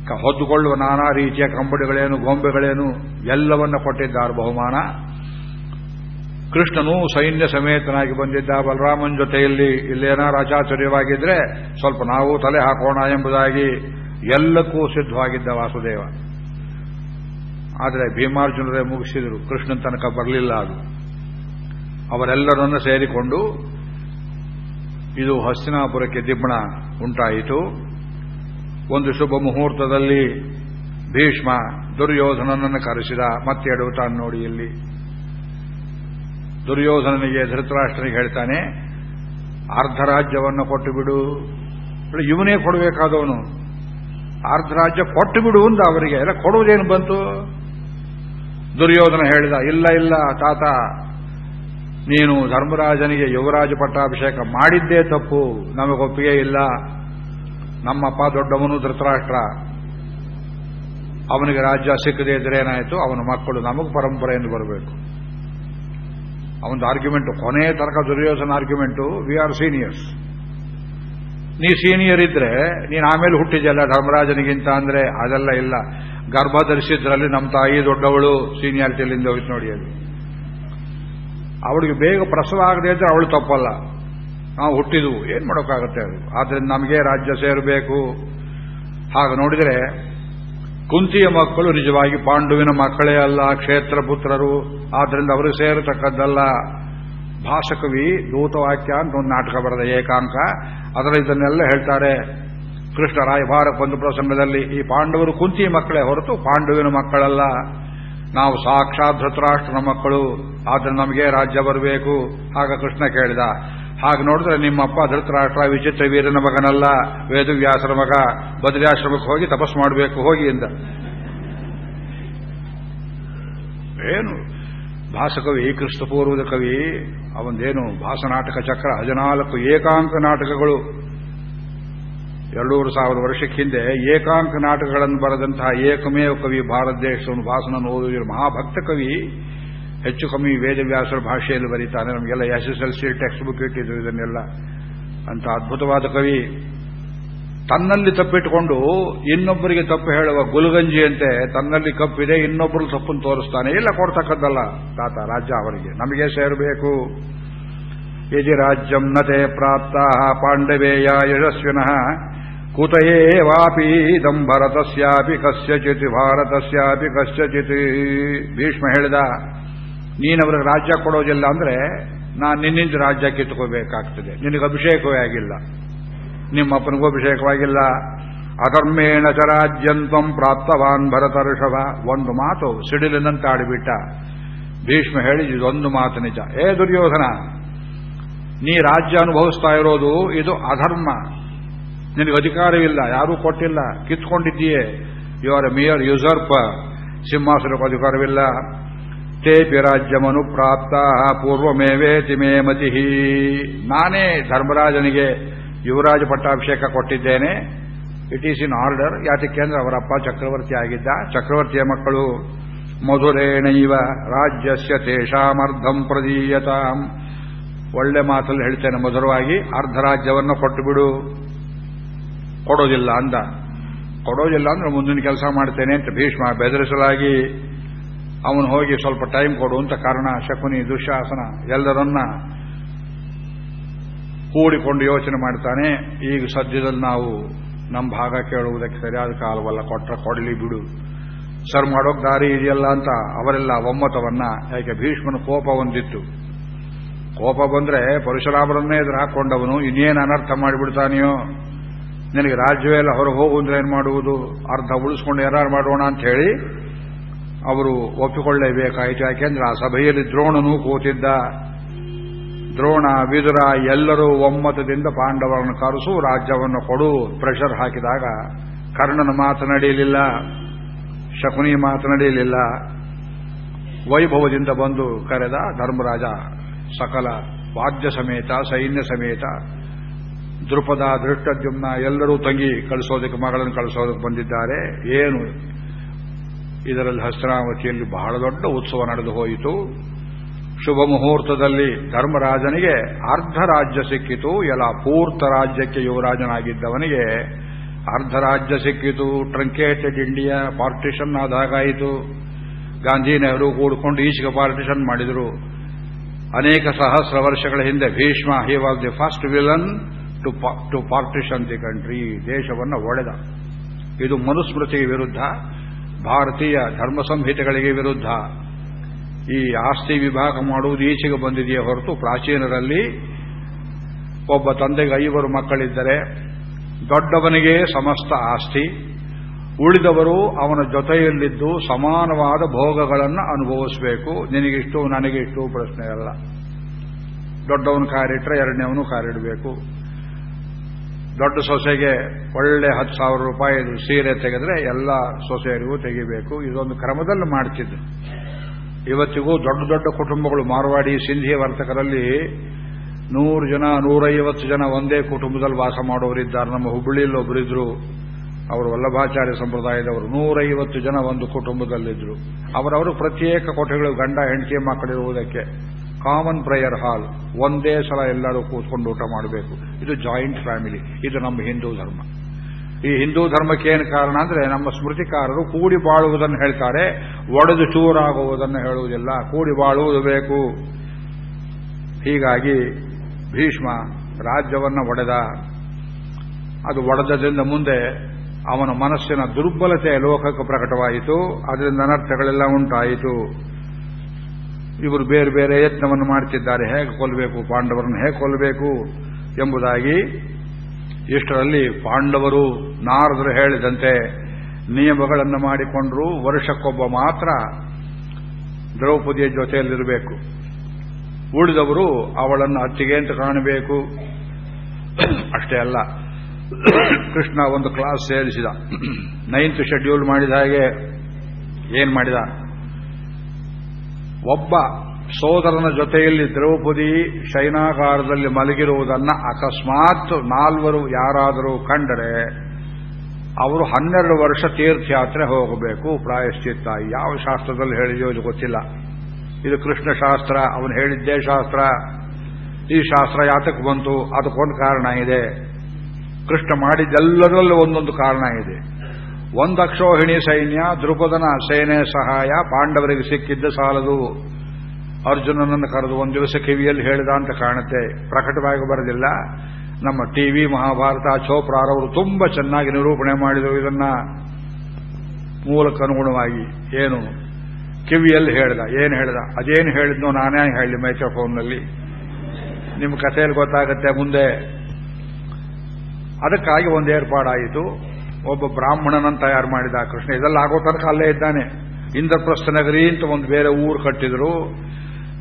ಹೊದ್ದುಕೊಳ್ಳುವ ನಾನಾ ರೀತಿಯ ಕಂಬಡಿಗಳೇನು, ಗೊಂಬೆಗಳೇನು, ಎಲ್ಲವನ್ನ ಕೊಟ್ಟಿದ್ದಾರೆ ಬಹುಮಾನ. ಕೃಷ್ಣನು ಸೈನ್ಯ ಸಮೇತನಾಗಿ ಬಂದಿದ್ದ ಬಲರಾಮನ್ ಜೊತೆಯಲ್ಲಿ ಇಲ್ಲೇನಾರು ರಾಜಾಚರ್ಯವಾಗಿದ್ರೆ ಸ್ವಲ್ಪ ನಾವು ತಲೆ ಹಾಕೋಣ ಎಂಬುದಾಗಿ ಎಲ್ಲಕ್ಕೂ ಸಿದ್ಧವಾಗಿದ್ದ ವಾಸುದೇವ. ಆದರೆ ಭೀಮಾರ್ಜುನರೇ ಮುಗಿಸಿದರು, ಕೃಷ್ಣನ್ ತನಕ ಬರಲಿಲ್ಲ ಅದು. ಅವರೆಲ್ಲರನ್ನು ಸೇರಿಕೊಂಡು ಇದು ಹಸ್ತಿನಾಪುರಕ್ಕೆ ದಿಬ್ಬಣ ಉಂಟಾಯಿತು. ಒಂದು ಶುಭ ಮುಹೂರ್ತದಲ್ಲಿ ಭೀಷ್ಮ ದುರ್ಯೋಧನನನ್ನು ಕರೆಸಿದ ಮತ್ತೆ ತಾನು ನೋಡಿ ಇಲ್ಲಿ. ದುರ್ಯೋಧನನಿಗೆ ಧೃತರಾಷ್ಟ್ರನಿಗೆ ಹೇಳ್ತಾನೆ ಅರ್ಧ ರಾಜ್ಯವನ್ನು ಕೊಟ್ಟು ಬಿಡು ಇವನೇ ಕೊಡಬೇಕಾದವನು. ಅರ್ಧ ರಾಜ್ಯ ಕೊಟ್ಟು ಬಿಡು ಅಂದ ಅವರಿಗೆ. ಎಲ್ಲ ಕೊಡುವುದೇನು ಬಂತು? ದುರ್ಯೋಧನ ಹೇಳಿದ, ಇಲ್ಲ ಇಲ್ಲ ತಾತ ನೀನು ಧರ್ಮರಾಜನಿಗೆ ಯುವರಾಜ ಪಟ್ಟಾಭಿಷೇಕ ಮಾಡಿದ್ದೇ ತಪ್ಪು. ನಮಗೊಪ್ಪಿಗೆ ಇಲ್ಲ. ನಮ್ಮಪ್ಪ ದೊಡ್ಡವನು ಧೃತರಾಷ್ಟ್ರ. ಅವನಿಗೆ ರಾಜ್ಯ ಸಿಕ್ಕದೇ ಇದ್ರೆ ಏನಾಯಿತು? ಅವನ ಮಕ್ಕಳು ನಮಗೂ ಪರಂಪರೆಯನ್ನು ಬರಬೇಕು. ಅವನ ಆರ್ಗ್ಯುಮೆಂಟ್ ಕೊನೆಯ ತನಕ Duryodhana argument we are seniors ನೀ ಸೀನಿಯರ್ ಇದ್ರೆ, ನೀನು ಆಮೇಲೆ ಹುಟ್ಟಿದೆಯಲ್ಲ ಧರ್ಮರಾಜನಿಗಿಂತ ಅಂದ್ರೆ ಅದೆಲ್ಲ ಇಲ್ಲ. ಗರ್ಭ ಧರಿಸಿದ್ರಲ್ಲಿ ನಮ್ಮ ತಾಯಿ ದೊಡ್ಡವಳು ಸೀನಿಯಾರಿಟಿಯಲ್ಲಿಂದ ಹೋಗಿತ್ತು ನೋಡಿ ಅದು. ಅವಳಿಗೆ ಬೇಗ ಪ್ರಸವ ಆಗದೆ ಇದ್ರೆ ಅವಳು ತಪ್ಪಲ್ಲ. ನಾವು ಹುಟ್ಟಿದ್ವು. ಏನ್ ಮಾಡೋಕ್ಕಾಗತ್ತೆ ಅದು? ಆದ್ರಿಂದ ನಮಗೆ ರಾಜ್ಯ ಸೇರಬೇಕು. ಹಾಗೆ ನೋಡಿದರೆ ಕುಂತಿಯ ಮಕ್ಕಳು ನಿಜವಾಗಿ ಪಾಂಡುವಿನ ಮಕ್ಕಳೇ ಅಲ್ಲ, ಕ್ಷೇತ್ರ ಪುತ್ರರು. ಆದ್ರಿಂದ ಅವರು ಸೇರತಕ್ಕದ್ದಲ್ಲ. ಭಾಷಕವಿ ದೂತವಾಕ್ಯ ಅಂತ ಒಂದು ನಾಟಕ ಬರೆದ ಏಕಾಂಕ. ಅದರ ಇದನ್ನೆಲ್ಲ ಹೇಳ್ತಾರೆ. ಕೃಷ್ಣ ರಾಯಭಾರ ಒಂದು ಪ್ರಸಂಗದಲ್ಲಿ, ಈ ಪಾಂಡವರು ಕುಂತಿ ಮಕ್ಕಳೇ ಹೊರತು ಪಾಂಡುವಿನ ಮಕ್ಕಳಲ್ಲ. ನಾವು ಸಾಕ್ಷಾತ್ ಧೃತರಾಷ್ಟ್ರನ ಮಕ್ಕಳು, ಆದ್ರೆ ನಮಗೆ ರಾಜ್ಯ ಬರಬೇಕು, ಆಗ ಕೃಷ್ಣ ಕೇಳಿದ. ಹಾಗೆ ನೋಡಿದ್ರೆ ನಿಮ್ಮಪ್ಪ ಧೃತರಾಷ್ಟ್ರ, ವಿಚಿತ್ರ ವೀರನ ಮಗನಲ್ಲ ವೇದವ್ಯಾಸರ ಮಗ, ಬದ್ರಿಯಾಶ್ರಮಕ್ಕೆ ಹೋಗಿ ತಪಸ್ ಮಾಡಬೇಕು, ಹೋಗಿ ಎಂದ. ಏನು? ಭಾಸಕವಿ ಕ್ರಿಸ್ತಪೂರ್ವದ ಕವಿ, ಅವಂದೇನು ಭಾಸನಾಟಕ ಚಕ್ರ, ಹದಿನಾಲ್ಕು ಏಕಾಂಕ ನಾಟಕಗಳು ಎರಡೂರು ಸಾವಿರ ವರ್ಷಕ್ಕೆ ಹಿಂದೆ ಏಕಾಂಕ ನಾಟಕಗಳನ್ನು ಬರೆದಂತಹ ಏಕಮೇವ ಕವಿ ಭಾರತ ದೇಶವನ್ನು ಭಾಸನ ಓದುವ ಮಹಾಭಕ್ತ ಕವಿ, ಹೆಚ್ಚು ಕಮ್ಮಿ ವೇದವ್ಯಾಸರ ಭಾಷೆಯಲ್ಲಿ ಬರೀತಾನೆ. ನಮಗೆಲ್ಲ S S L C text book ಇಟ್ಟಿದ್ರು ಇದನ್ನೆಲ್ಲ. ಅಂತ ಅದ್ಭುತವಾದ ಕವಿ. ತನ್ನಲ್ಲಿ ತಪ್ಪಿಟ್ಟುಕೊಂಡು ಇನ್ನೊಬ್ಬರಿಗೆ ತಪ್ಪು ಹೇಳುವ ಗುಲ್ಗಂಜಿಯಂತೆ ತನ್ನಲ್ಲಿ ಕಪ್ಪಿದೆ ಇನ್ನೊಬ್ಬರು ತಪ್ಪನ್ನು ತೋರಿಸ್ತಾನೆ. ಇಲ್ಲ ಕೊಡ್ತಕ್ಕದ್ದಲ್ಲ ತಾತ ರಾಜ್ಯ ಅವರಿಗೆ. ನಮಗೆ ಸೇರಬೇಕು. ಯದಿ ರಾಜ್ಯಂ ನತೆ ಪ್ರಾಪ್ತ ಪಾಂಡವೇಯ ಯಶಸ್ವಿನಃ. ಕುತಯೇ ವಾಪೀದಂ ಭರತಸ್ಯಾಪಿ ಕಸ್ಯಚಿತ್ ಭಾರತಸ್ಯಾಪಿ ಕಸ್ಯಚಿತ್ ಭೀಷ್ಮ ಹೇಳಿದ, ನೀನವ್ರಿಗೆ ರಾಜ್ಯ ಕೊಡೋದಿಲ್ಲ ಅಂದ್ರೆ ನಾನು ನಿನ್ನಿಂದ ರಾಜ್ಯ ಕಿತ್ಕೋಬೇಕಾಗ್ತದೆ ನಿನಗೆ ಅಭಿಷೇಕವೇ ಆಗಿಲ್ಲ. ನಿಮ್ಮಪ್ಪನಿಗೂ ಅಭಿಷೇಕವಾಗಿಲ್ಲ. ಅಧರ್ಮೇಣ ಚ ರಾಜ್ಯಂತ್ವಂ ಪ್ರಾಪ್ತವಾನ್ ಭರತರ್ಷಭ ಒಂದು ಮಾತು ಸಿಡಿಲಿನಂತೆ ಆಡಿಬಿಟ್ಟ. ಭೀಷ್ಮ ಹೇಳಿ ಇದೊಂದು ಮಾತು ನಿಜ. ಏ ದುರ್ಯೋಧನ, ನೀ ರಾಜ್ಯ ಅನುಭವಿಸ್ತಾ ಇರೋದು ಇದು ಅಧರ್ಮ. ನಿನಗೆ ಅಧಿಕಾರವಿಲ್ಲ, ಯಾರೂ ಕೊಟ್ಟಿಲ್ಲ. ಕಿತ್ಕೊಂಡಿದ್ದೀಯೇ. ಯು ಆರ್ ಮೇಯರ್ ಯುಸರ್ಪ ಸಿಂಹಾಸನಕ್ಕೂ ಅಧಿಕಾರವಿಲ್ಲ. ತೇಪಿ ರಾಜ್ಯಮನು ಪ್ರಾಪ್ತ, ಪೂರ್ವಮೇವೇತಿ ಮೇ ಮತಿ ನಾನೇ ಧರ್ಮರಾಜನಿಗೆ ಯುವರಾಜ ಪಟ್ಟಾಭಿಷೇಕ ಕೊಟ್ಟಿದ್ದೇನೆ. ಇಟ್ ಈಸ್ ಇನ್ ಆರ್ಡರ್ ಯಾತಕ್ಕೆ ಅಂದ್ರೆ ಅವರಪ್ಪ ಚಕ್ರವರ್ತಿ ಆಗಿದ್ದ. ಚಕ್ರವರ್ತಿಯ ಮಕ್ಕಳು ಮಧುರೇಣೈವ ರಾಜ್ಯಸ್ಯ ತೇಷಾಮರ್ಧಂ ಪ್ರದೀಯತಾಂ. ಒಳ್ಳೆ ಮಾತಲ್ಲಿ ಹೇಳ್ತೇನೆ ಮಧುರವಾಗಿ. ಅರ್ಧ ರಾಜ್ಯವನ್ನು ಕೊಟ್ಟು ಬಿಡು ಕೊಡೋದಿಲ್ಲ ಅಂದ. ಕೊಡೋದಿಲ್ಲ ಅಂದ್ರೆ ಮುಂದಿನ ಕೆಲಸ ಮಾಡ್ತೇನೆ ಅಂತ ಭೀಷ್ಮ ಬೆದರಿಸಲಾಗಿ ಅವನು ಹೋಗಿ ಸ್ವಲ್ಪ ಟೈಮ್ ಕೊಡು ಅಂತ ಕಾರಣ ಶಕುನಿ, ದುಶಾಸನ ಎಲ್ಲರನ್ನ ಕೂಡಿಕೊಂಡು ಯೋಚನೆ ಮಾಡ್ತಾನೆ. ಈಗ ಸದ್ಯದಲ್ಲಿ ನಾವು ನಮ್ಮ ಭಾಗ ಕೇಳುವುದಕ್ಕೆ ಸರಿಯಾದ ಕಾಲವಲ್ಲ, ಕೊಟ್ರ ಕೊಡಲಿ ಬಿಡು. ಸರ್, ಮಾಡೋಕ್ ದಾರಿ ಇದೆಯಲ್ಲ ಅಂತ ಅವರೆಲ್ಲ ಒಮ್ಮತವನ್ನ ಯಾಕೆ ಭೀಷ್ಮನ ಕೋಪ ಹೊಂದಿತ್ತು. ಕೋಪ ಬಂದ್ರೆ ಪರಶುರಾಮರನ್ನೇ ಎದುರು ಹಾಕೊಂಡವನು ಇನ್ನೇನು ಅನರ್ಥ ಮಾಡಿಬಿಡ್ತಾನೆಯೋ? ನಿನಗೆ ರಾಜ್ಯವೇ ಎಲ್ಲ ಹೊರಗೆ ಹೋಗು ಅಂದ್ರೆ ಏನು ಮಾಡುವುದು? ಅರ್ಧ ಉಳಿಸ್ಕೊಂಡು ಏನಾರು ಮಾಡೋಣ ಅಂತ ಹೇಳಿ ಅವರು ಒಪ್ಪಿಕೊಳ್ಳೇಬೇಕಾಯಿತು ಯಾಕೆಂದ್ರೆ ಆ ಸಭೆಯಲ್ಲಿ ದ್ರೋಣನೂ ಕೂತಿದ್ದ. ದ್ರೋಣ, ವಿದುರ ಎಲ್ಲರೂ ಒಮ್ಮತದಿಂದ ಪಾಂಡವರನ್ನು ಕರೆಸು, ರಾಜ್ಯವನ್ನು ಕೊಡು ಪ್ರೆಷರ್ ಹಾಕಿದಾಗ ಕರ್ಣನ ಮಾತನಾಡಿಯಲಿಲ್ಲ ಶಕುನಿ ಮಾತನಾಡಿಯಲಿಲ್ಲ ವೈಭವದಿಂದ ಬಂದು ಕರೆದ ಧರ್ಮರಾಜ ಸಕಲ ವಾದ್ಯ ಸಮೇತ, ಸೈನ್ಯ ಸಮೇತ ದೃಪದ ದೃಷ್ಟದ್ಯುಮ್ನ ಎಲ್ಲರೂ ತಂಗಿ ಕಳಿಸೋದಕ್ಕೆ, ಮಗಳನ್ನು ಕಳಿಸೋದಕ್ಕೆ ಬಂದಿದ್ದಾರೆ. ಏನು? ಇದರಲ್ಲಿ ಹಸ್ತನಾವತಿಯಲ್ಲಿ ಬಹಳ ದೊಡ್ಡ ಉತ್ಸವ ನಡೆದು ಹೋಯಿತು. ಶುಭ ಮುಹೂರ್ತದಲ್ಲಿ ಧರ್ಮರಾಜನಿಗೆ ಅರ್ಧ ರಾಜ್ಯ ಸಿಕ್ಕಿತು. ಎಲ್ಲ ಪೂರ್ತ ರಾಜ್ಯಕ್ಕೆ ಯುವರಾಜನಾಗಿದ್ದವನಿಗೆ ಅರ್ಧ ರಾಜ್ಯ ಸಿಕ್ಕಿತು. ಟ್ರಂಕೇಟೆಡ್ ಇಂಡಿಯಾ ಪಾರ್ಟಿಷನ್ ಆದಾಗಾಯಿತು. ಗಾಂಧಿ ನೆಹರು ಕೂಡಿಕೊಂಡು ಈಚೆಗೆ ಪಾರ್ಟಿಷನ್ ಮಾಡಿದರು. ಅನೇಕ ಸಹಸ್ರ ವರ್ಷಗಳ ಹಿಂದೆ Bhishma he was the first villain to to partition the country ದೇಶವನ್ನು ಒಡೆದ. ಇದು ಮನುಸ್ಮೃತಿ ವಿರುದ್ಧ, ಭಾರತೀಯ ಧರ್ಮ ಸಂಹಿತೆಗಳಿಗೆ ವಿರುದ್ಧ. ಈ ಆಸ್ತಿ ವಿಭಾಗ ಮಾಡುವುದು ಈಚೆಗೆ ಬಂದಿದೆಯೇ ಹೊರತು ಪ್ರಾಚೀನರಲ್ಲಿ ಒಬ್ಬ ತಂದೆಗೆ ಐವರು ಮಕ್ಕಳಿದ್ದರೆ ದೊಡ್ಡವನಿಗೆ ಸಮಸ್ತ ಆಸ್ತಿ, ಉಳಿದವರು ಅವನ ಜೊತೆಯಲ್ಲಿದ್ದು ಸಮಾನವಾದ ಭೋಗಗಳನ್ನು ಅನುಭವಿಸಬೇಕು. ನಿನಗಿಷ್ಟು, ನನಗಿಷ್ಟು ಪ್ರಶ್ನೆ ಅಲ್ಲ ದೊಡ್ಡವನು ಕಾರಿಟ್ರೆ ಎರಡನೇವನು ಕಾರಿಡಬೇಕು. ದೊಡ್ಡ ಸೊಸೆಗೆ ಒಳ್ಳೆ ಹತ್ತು ಸಾವಿರ ರೂಪಾಯಿ ಸೀರೆ ತೆಗೆದ್ರೆ ಎಲ್ಲ ಸೊಸೆಯರಿಗೂ ತೆಗಿಬೇಕು. ಇದೊಂದು ಕ್ರಮದಲ್ಲಿ ಮಾಡ್ತಿದ್ರು ಇವತ್ತಿಗೂ ದೊಡ್ಡ ದೊಡ್ಡ ಕುಟುಂಬಗಳು, ಮಾರ್ವಾಡಿ, ಸಿಂಧಿ ವರ್ತಕರಲ್ಲಿ ನೂರು ಜನ, ನೂರೈವತ್ತು ಜನ ಒಂದೇ ಕುಟುಂಬದಲ್ಲಿ ವಾಸ ಮಾಡೋರಿದ್ದಾರೆ ನಮ್ಮ ಹುಬ್ಬಳ್ಳಿಯಲ್ಲಿ ಒಬ್ಬರಿದ್ರು ಅವರು ವಲ್ಲಭಾಚಾರ್ಯ ಸಂಪ್ರದಾಯದವರು. ನೂರೈವತ್ತು ಜನ ಒಂದು ಕುಟುಂಬದಲ್ಲಿದ್ದರು ಅವರವರು ಪ್ರತ್ಯೇಕ ಕೊಠೆಗಳು ಗಂಡ, ಹೆಂಡತಿ ಮಕ್ಕಳಿರುವುದಕ್ಕೆ ಕಾಮನ್ ಪ್ರೇಯರ್ ಹಾಲ್ ಒಂದೇ ಸಲ ಎಲ್ಲರೂ ಕೂತ್ಕೊಂಡು ಊಟ ಮಾಡಬೇಕು. ಇದು ಜಾಯಿಂಟ್ ಫ್ಯಾಮಿಲಿ ಇದು ನಮ್ಮ ಹಿಂದೂ ಧರ್ಮ. ಈ ಹಿಂದೂ ಧರ್ಮಕ್ಕೆ ಏನು ಕಾರಣ ಅಂದ್ರೆ ನಮ್ಮ ಸ್ಮೃತಿಕಾರರು ಕೂಡಿ ಬಾಳುವುದನ್ನು ಹೇಳ್ತಾರೆ, ಒಡೆದು ಚೂರಾಗುವುದನ್ನು ಹೇಳುವುದಿಲ್ಲ, ಕೂಡಿ ಬಾಳುವುದು ಬೇಕು. ಹೀಗಾಗಿ ಭೀಷ್ಮ ರಾಜ್ಯವನ್ನು ಒಡೆದ. ಅದು ಒಡೆದದಿಂದ ಮುಂದೆ ಅವನ ಮನಸ್ಸಿನ ದುರ್ಬಲತೆ ಲೋಕಕ್ಕೆ ಪ್ರಕಟವಾಯಿತು, ಅದರಿಂದ ಅನರ್ಥಗಳೆಲ್ಲ ಉಂಟಾಯಿತು. ಇವರು ಬೇರೆ ಬೇರೆ ಯತ್ನವನ್ನು ಮಾಡ್ತಿದ್ದಾರೆ. ಹೇಗೆ ಕೊಲ್ಲಬೇಕು? ಪಾಂಡವರನ್ನು ಹೇಗೆ ಕೊಲ್ಲಬೇಕು? ಎಂಬುದಾಗಿ ಇಷ್ಟರಲ್ಲಿ ಪಾಂಡವರು ನಾರದರು ಹೇಳಿದಂತೆ ನಿಯಮಗಳನ್ನು ಮಾಡಿಕೊಂಡ್ರು. ವರ್ಷಕ್ಕೊಬ್ಬ ಮಾತ್ರ ದ್ರೌಪದಿಯ ಜೊತೆಯಲ್ಲಿರಬೇಕು. ಉಳಿದವರು ಅವಳನ್ನು ಅತ್ತಿಗೆ ಅಂತ ಕಾಣಬೇಕು. ಅಷ್ಟೇ ಅಲ್ಲ. ಕೃಷ್ಣ ಒಂದು ಕ್ಲಾಸ್ ಸೇರಿಸಿದ. ನೈನ್ತ್ ಶೆಡ್ಯೂಲ್ ಮಾಡಿದ ಹಾಗೆ ಏನ್ ಮಾಡಿದ? ಒಬ್ಬ ಸೋದರನ ಜೊತೆಯಲ್ಲಿ ದ್ರೌಪದಿ ಶೈನಾಕಾರದಲ್ಲಿ ಮಲಗಿರುವುದನ್ನು ಅಕಸ್ಮಾತ್ ನಾಲ್ವರು ಯಾರಾದರೂ ಕಂಡರೆ ಅವರು ಹನ್ನೆರಡು ವರ್ಷ ತೀರ್ಥಯಾತ್ರೆ ಹೋಗಬೇಕು. ಪ್ರಾಯಶ್ಚಿತ್ತ. ಯಾವ ಶಾಸ್ತ್ರದಲ್ಲಿ ಹೇಳಿದೆಯೋ ಇದು ಗೊತ್ತಿಲ್ಲ. ಇದು ಕೃಷ್ಣ ಶಾಸ್ತ್ರ, ಅವನು ಹೇಳಿದ್ದೇ ಶಾಸ್ತ್ರ. ಈ ಶಾಸ್ತ್ರ ಯಾತಕ್ಕೆ ಬಂತು? ಅದಕ್ಕೊಂದು ಕಾರಣ ಇದೆ. ಕೃಷ್ಣ ಮಾಡಿದ್ದೆಲ್ಲದರಲ್ಲೂ ಒಂದೊಂದು ಕಾರಣ ಇದೆ. ಒಂದು ಅಕ್ಷೋಹಿಣಿ ಸೈನ್ಯ, ದ್ರುಪದನ ಸೇನೆ ಸಹಾಯ, ಪಾಂಡವರಿಗೆ ಸಿಕ್ಕಿದ್ದ ಸಾಲದು. ಅರ್ಜುನನನ್ನು ಕರೆದು ಒಂದು ದಿವಸ ಕಿವಿಯಲ್ಲಿ ಹೇಳಿದ ಅಂತ ಕಾಣುತ್ತೆ. ಪ್ರಕಟವಾಗಿ ಬರೆದಿಲ್ಲ. ನಮ್ಮ ಟಿವಿ ಮಹಾಭಾರತ ಚೋಪ್ರಾರವರು ತುಂಬಾ ಚೆನ್ನಾಗಿ ನಿರೂಪಣೆ ಮಾಡಿದರು ಇದನ್ನ. ಮೂಲಕ್ಕನುಗುಣವಾಗಿ ಏನು ಕಿವಿಯಲ್ಲಿ ಹೇಳ್ದ, ಏನು ಹೇಳ್ದ, ಅದೇನು ಹೇಳಿದ್ನೋ ನಾನೇ ಹೇಳಿ ಮೈಕ್ರೋಫೋನ್ನಲ್ಲಿ. ನಿಮ್ಮ ಕಥೆಯಲ್ಲಿ ಗೊತ್ತಾಗುತ್ತೆ ಮುಂದೆ. ಅದಕ್ಕಾಗಿ ಒಂದು ಏರ್ಪಾಡಾಯಿತು. ಒಬ್ಬ ಬ್ರಾಹ್ಮಣನನ್ನು ತಯಾರು ಮಾಡಿದ ಕೃಷ್ಣ. ಇದೆಲ್ಲ ಆಗೋ ತನಕ ಅಲ್ಲೇ ಇದ್ದಾನೆ. ಇಂದ್ರಪ್ರಸ್ಥ ನಗರಿ ಅಂತ ಒಂದು ಬೇರೆ ಊರು ಕಟ್ಟಿದ್ರು.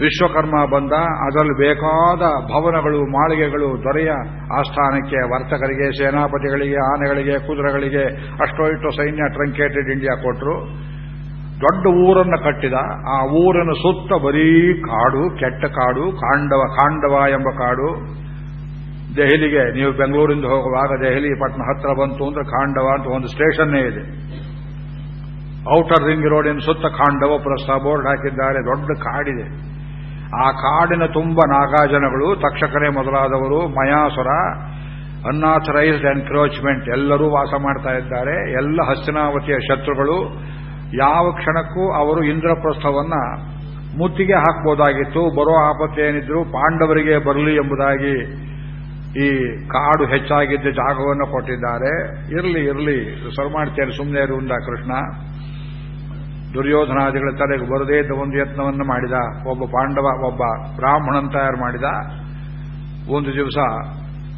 ವಿಶ್ವಕರ್ಮ ಬಂದ. ಅದರಲ್ಲಿ ಬೇಕಾದ ಭವನಗಳು, ಮಾಳಿಗೆಗಳು ದೊರೆಯ ಆಸ್ಥಾನಕ್ಕೆ, ವರ್ತಕರಿಗೆ, ಸೇನಾಪತಿಗಳಿಗೆ, ಆನೆಗಳಿಗೆ, ಕುದುರೆಗಳಿಗೆ ಅಷ್ಟೋ ಇಷ್ಟೋ ಸೈನ್ಯ ಟ್ರಂಕೇಟೆಡ್ ಇಂಡಿಯಾ ಕೊಟ್ಟರು ದೊಡ್ಡ ಊರನ್ನು ಕಟ್ಟಿದ. ಆ ಊರನ್ನು ಸುತ್ತ ಬರೀ ಕಾಡು, ಕೆಟ್ಟ ಕಾಡು, ಕಾಂಡವ ಕಾಂಡವ ಎಂಬ ಕಾಡು. ದೆಹಲಿಗೆ, ನೀವು ಬೆಂಗಳೂರಿಂದ ಹೋಗುವಾಗ ದೆಹಲಿ, ಪಟ್ನ ಹತ್ರ ಬಂತು ಅಂದ್ರೆ ಖಾಂಡವ ಅಂತ ಒಂದು ಸ್ಟೇಷನ್ನೇ ಇದೆ. ಔಟರ್ ರಿಂಗ್ ರೋಡಿನ ಸುತ್ತ ಖಾಂಡವ ಪ್ರಸ್ತಾ ಬೋರ್ಡ್ ಹಾಕಿದ್ದಾರೆ, ದೊಡ್ಡ ಕಾಡಿದೆ. ಆ ಕಾಡಿನ ತುಂಬ ನಾಗಾಜನಗಳು ತಕ್ಷಕರೇ ಮೊದಲಾದವರು, ಮಯಾಸುರ ಅನ್ನಾಥರೈಸ್ಡ್ ಎನ್ಕ್ರೋಚ್ಮೆಂಟ್ ಎಲ್ಲರೂ ವಾಸ ಮಾಡ್ತಾ ಇದ್ದಾರೆ. ಎಲ್ಲ ಹಸ್ತಿನಾವತಿಯ ಶತ್ರುಗಳು, ಯಾವ ಕ್ಷಣಕ್ಕೂ ಅವರು ಇಂದ್ರಪ್ರಸ್ಥವನ್ನ ಮುತ್ತಿಗೆ ಹಾಕಬಹುದಾಗಿತ್ತು ಬರೋ ಆಪತ್ತೇನಿದ್ರು ಪಾಂಡವರಿಗೆ ಬರಲಿ ಎಂಬುದಾಗಿ ಈ ಕಾಡು ಹೆಚ್ಚಾಗಿದ್ದ ಜಾಗವನ್ನು ಕೊಟ್ಟಿದ್ದಾರೆ. ಇರಲಿ ಇರಲಿ. ಸರ್ ಮಾಡ್ತೇನೆ ಸುಮ್ಮನೆ ಇರುವುದ ಕೃಷ್ಣ. ದುರ್ಯೋಧನಾದಿಗಳ ತಲೆಗೆ ಬರದೇ ಇದ್ದ ಒಂದು ಯತ್ನವನ್ನು ಮಾಡಿದ. ಒಬ್ಬ ಪಾಂಡವ, ಒಬ್ಬ ಬ್ರಾಹ್ಮಣನ್ ತಯಾರು ಮಾಡಿದ. ಒಂದು ದಿವಸ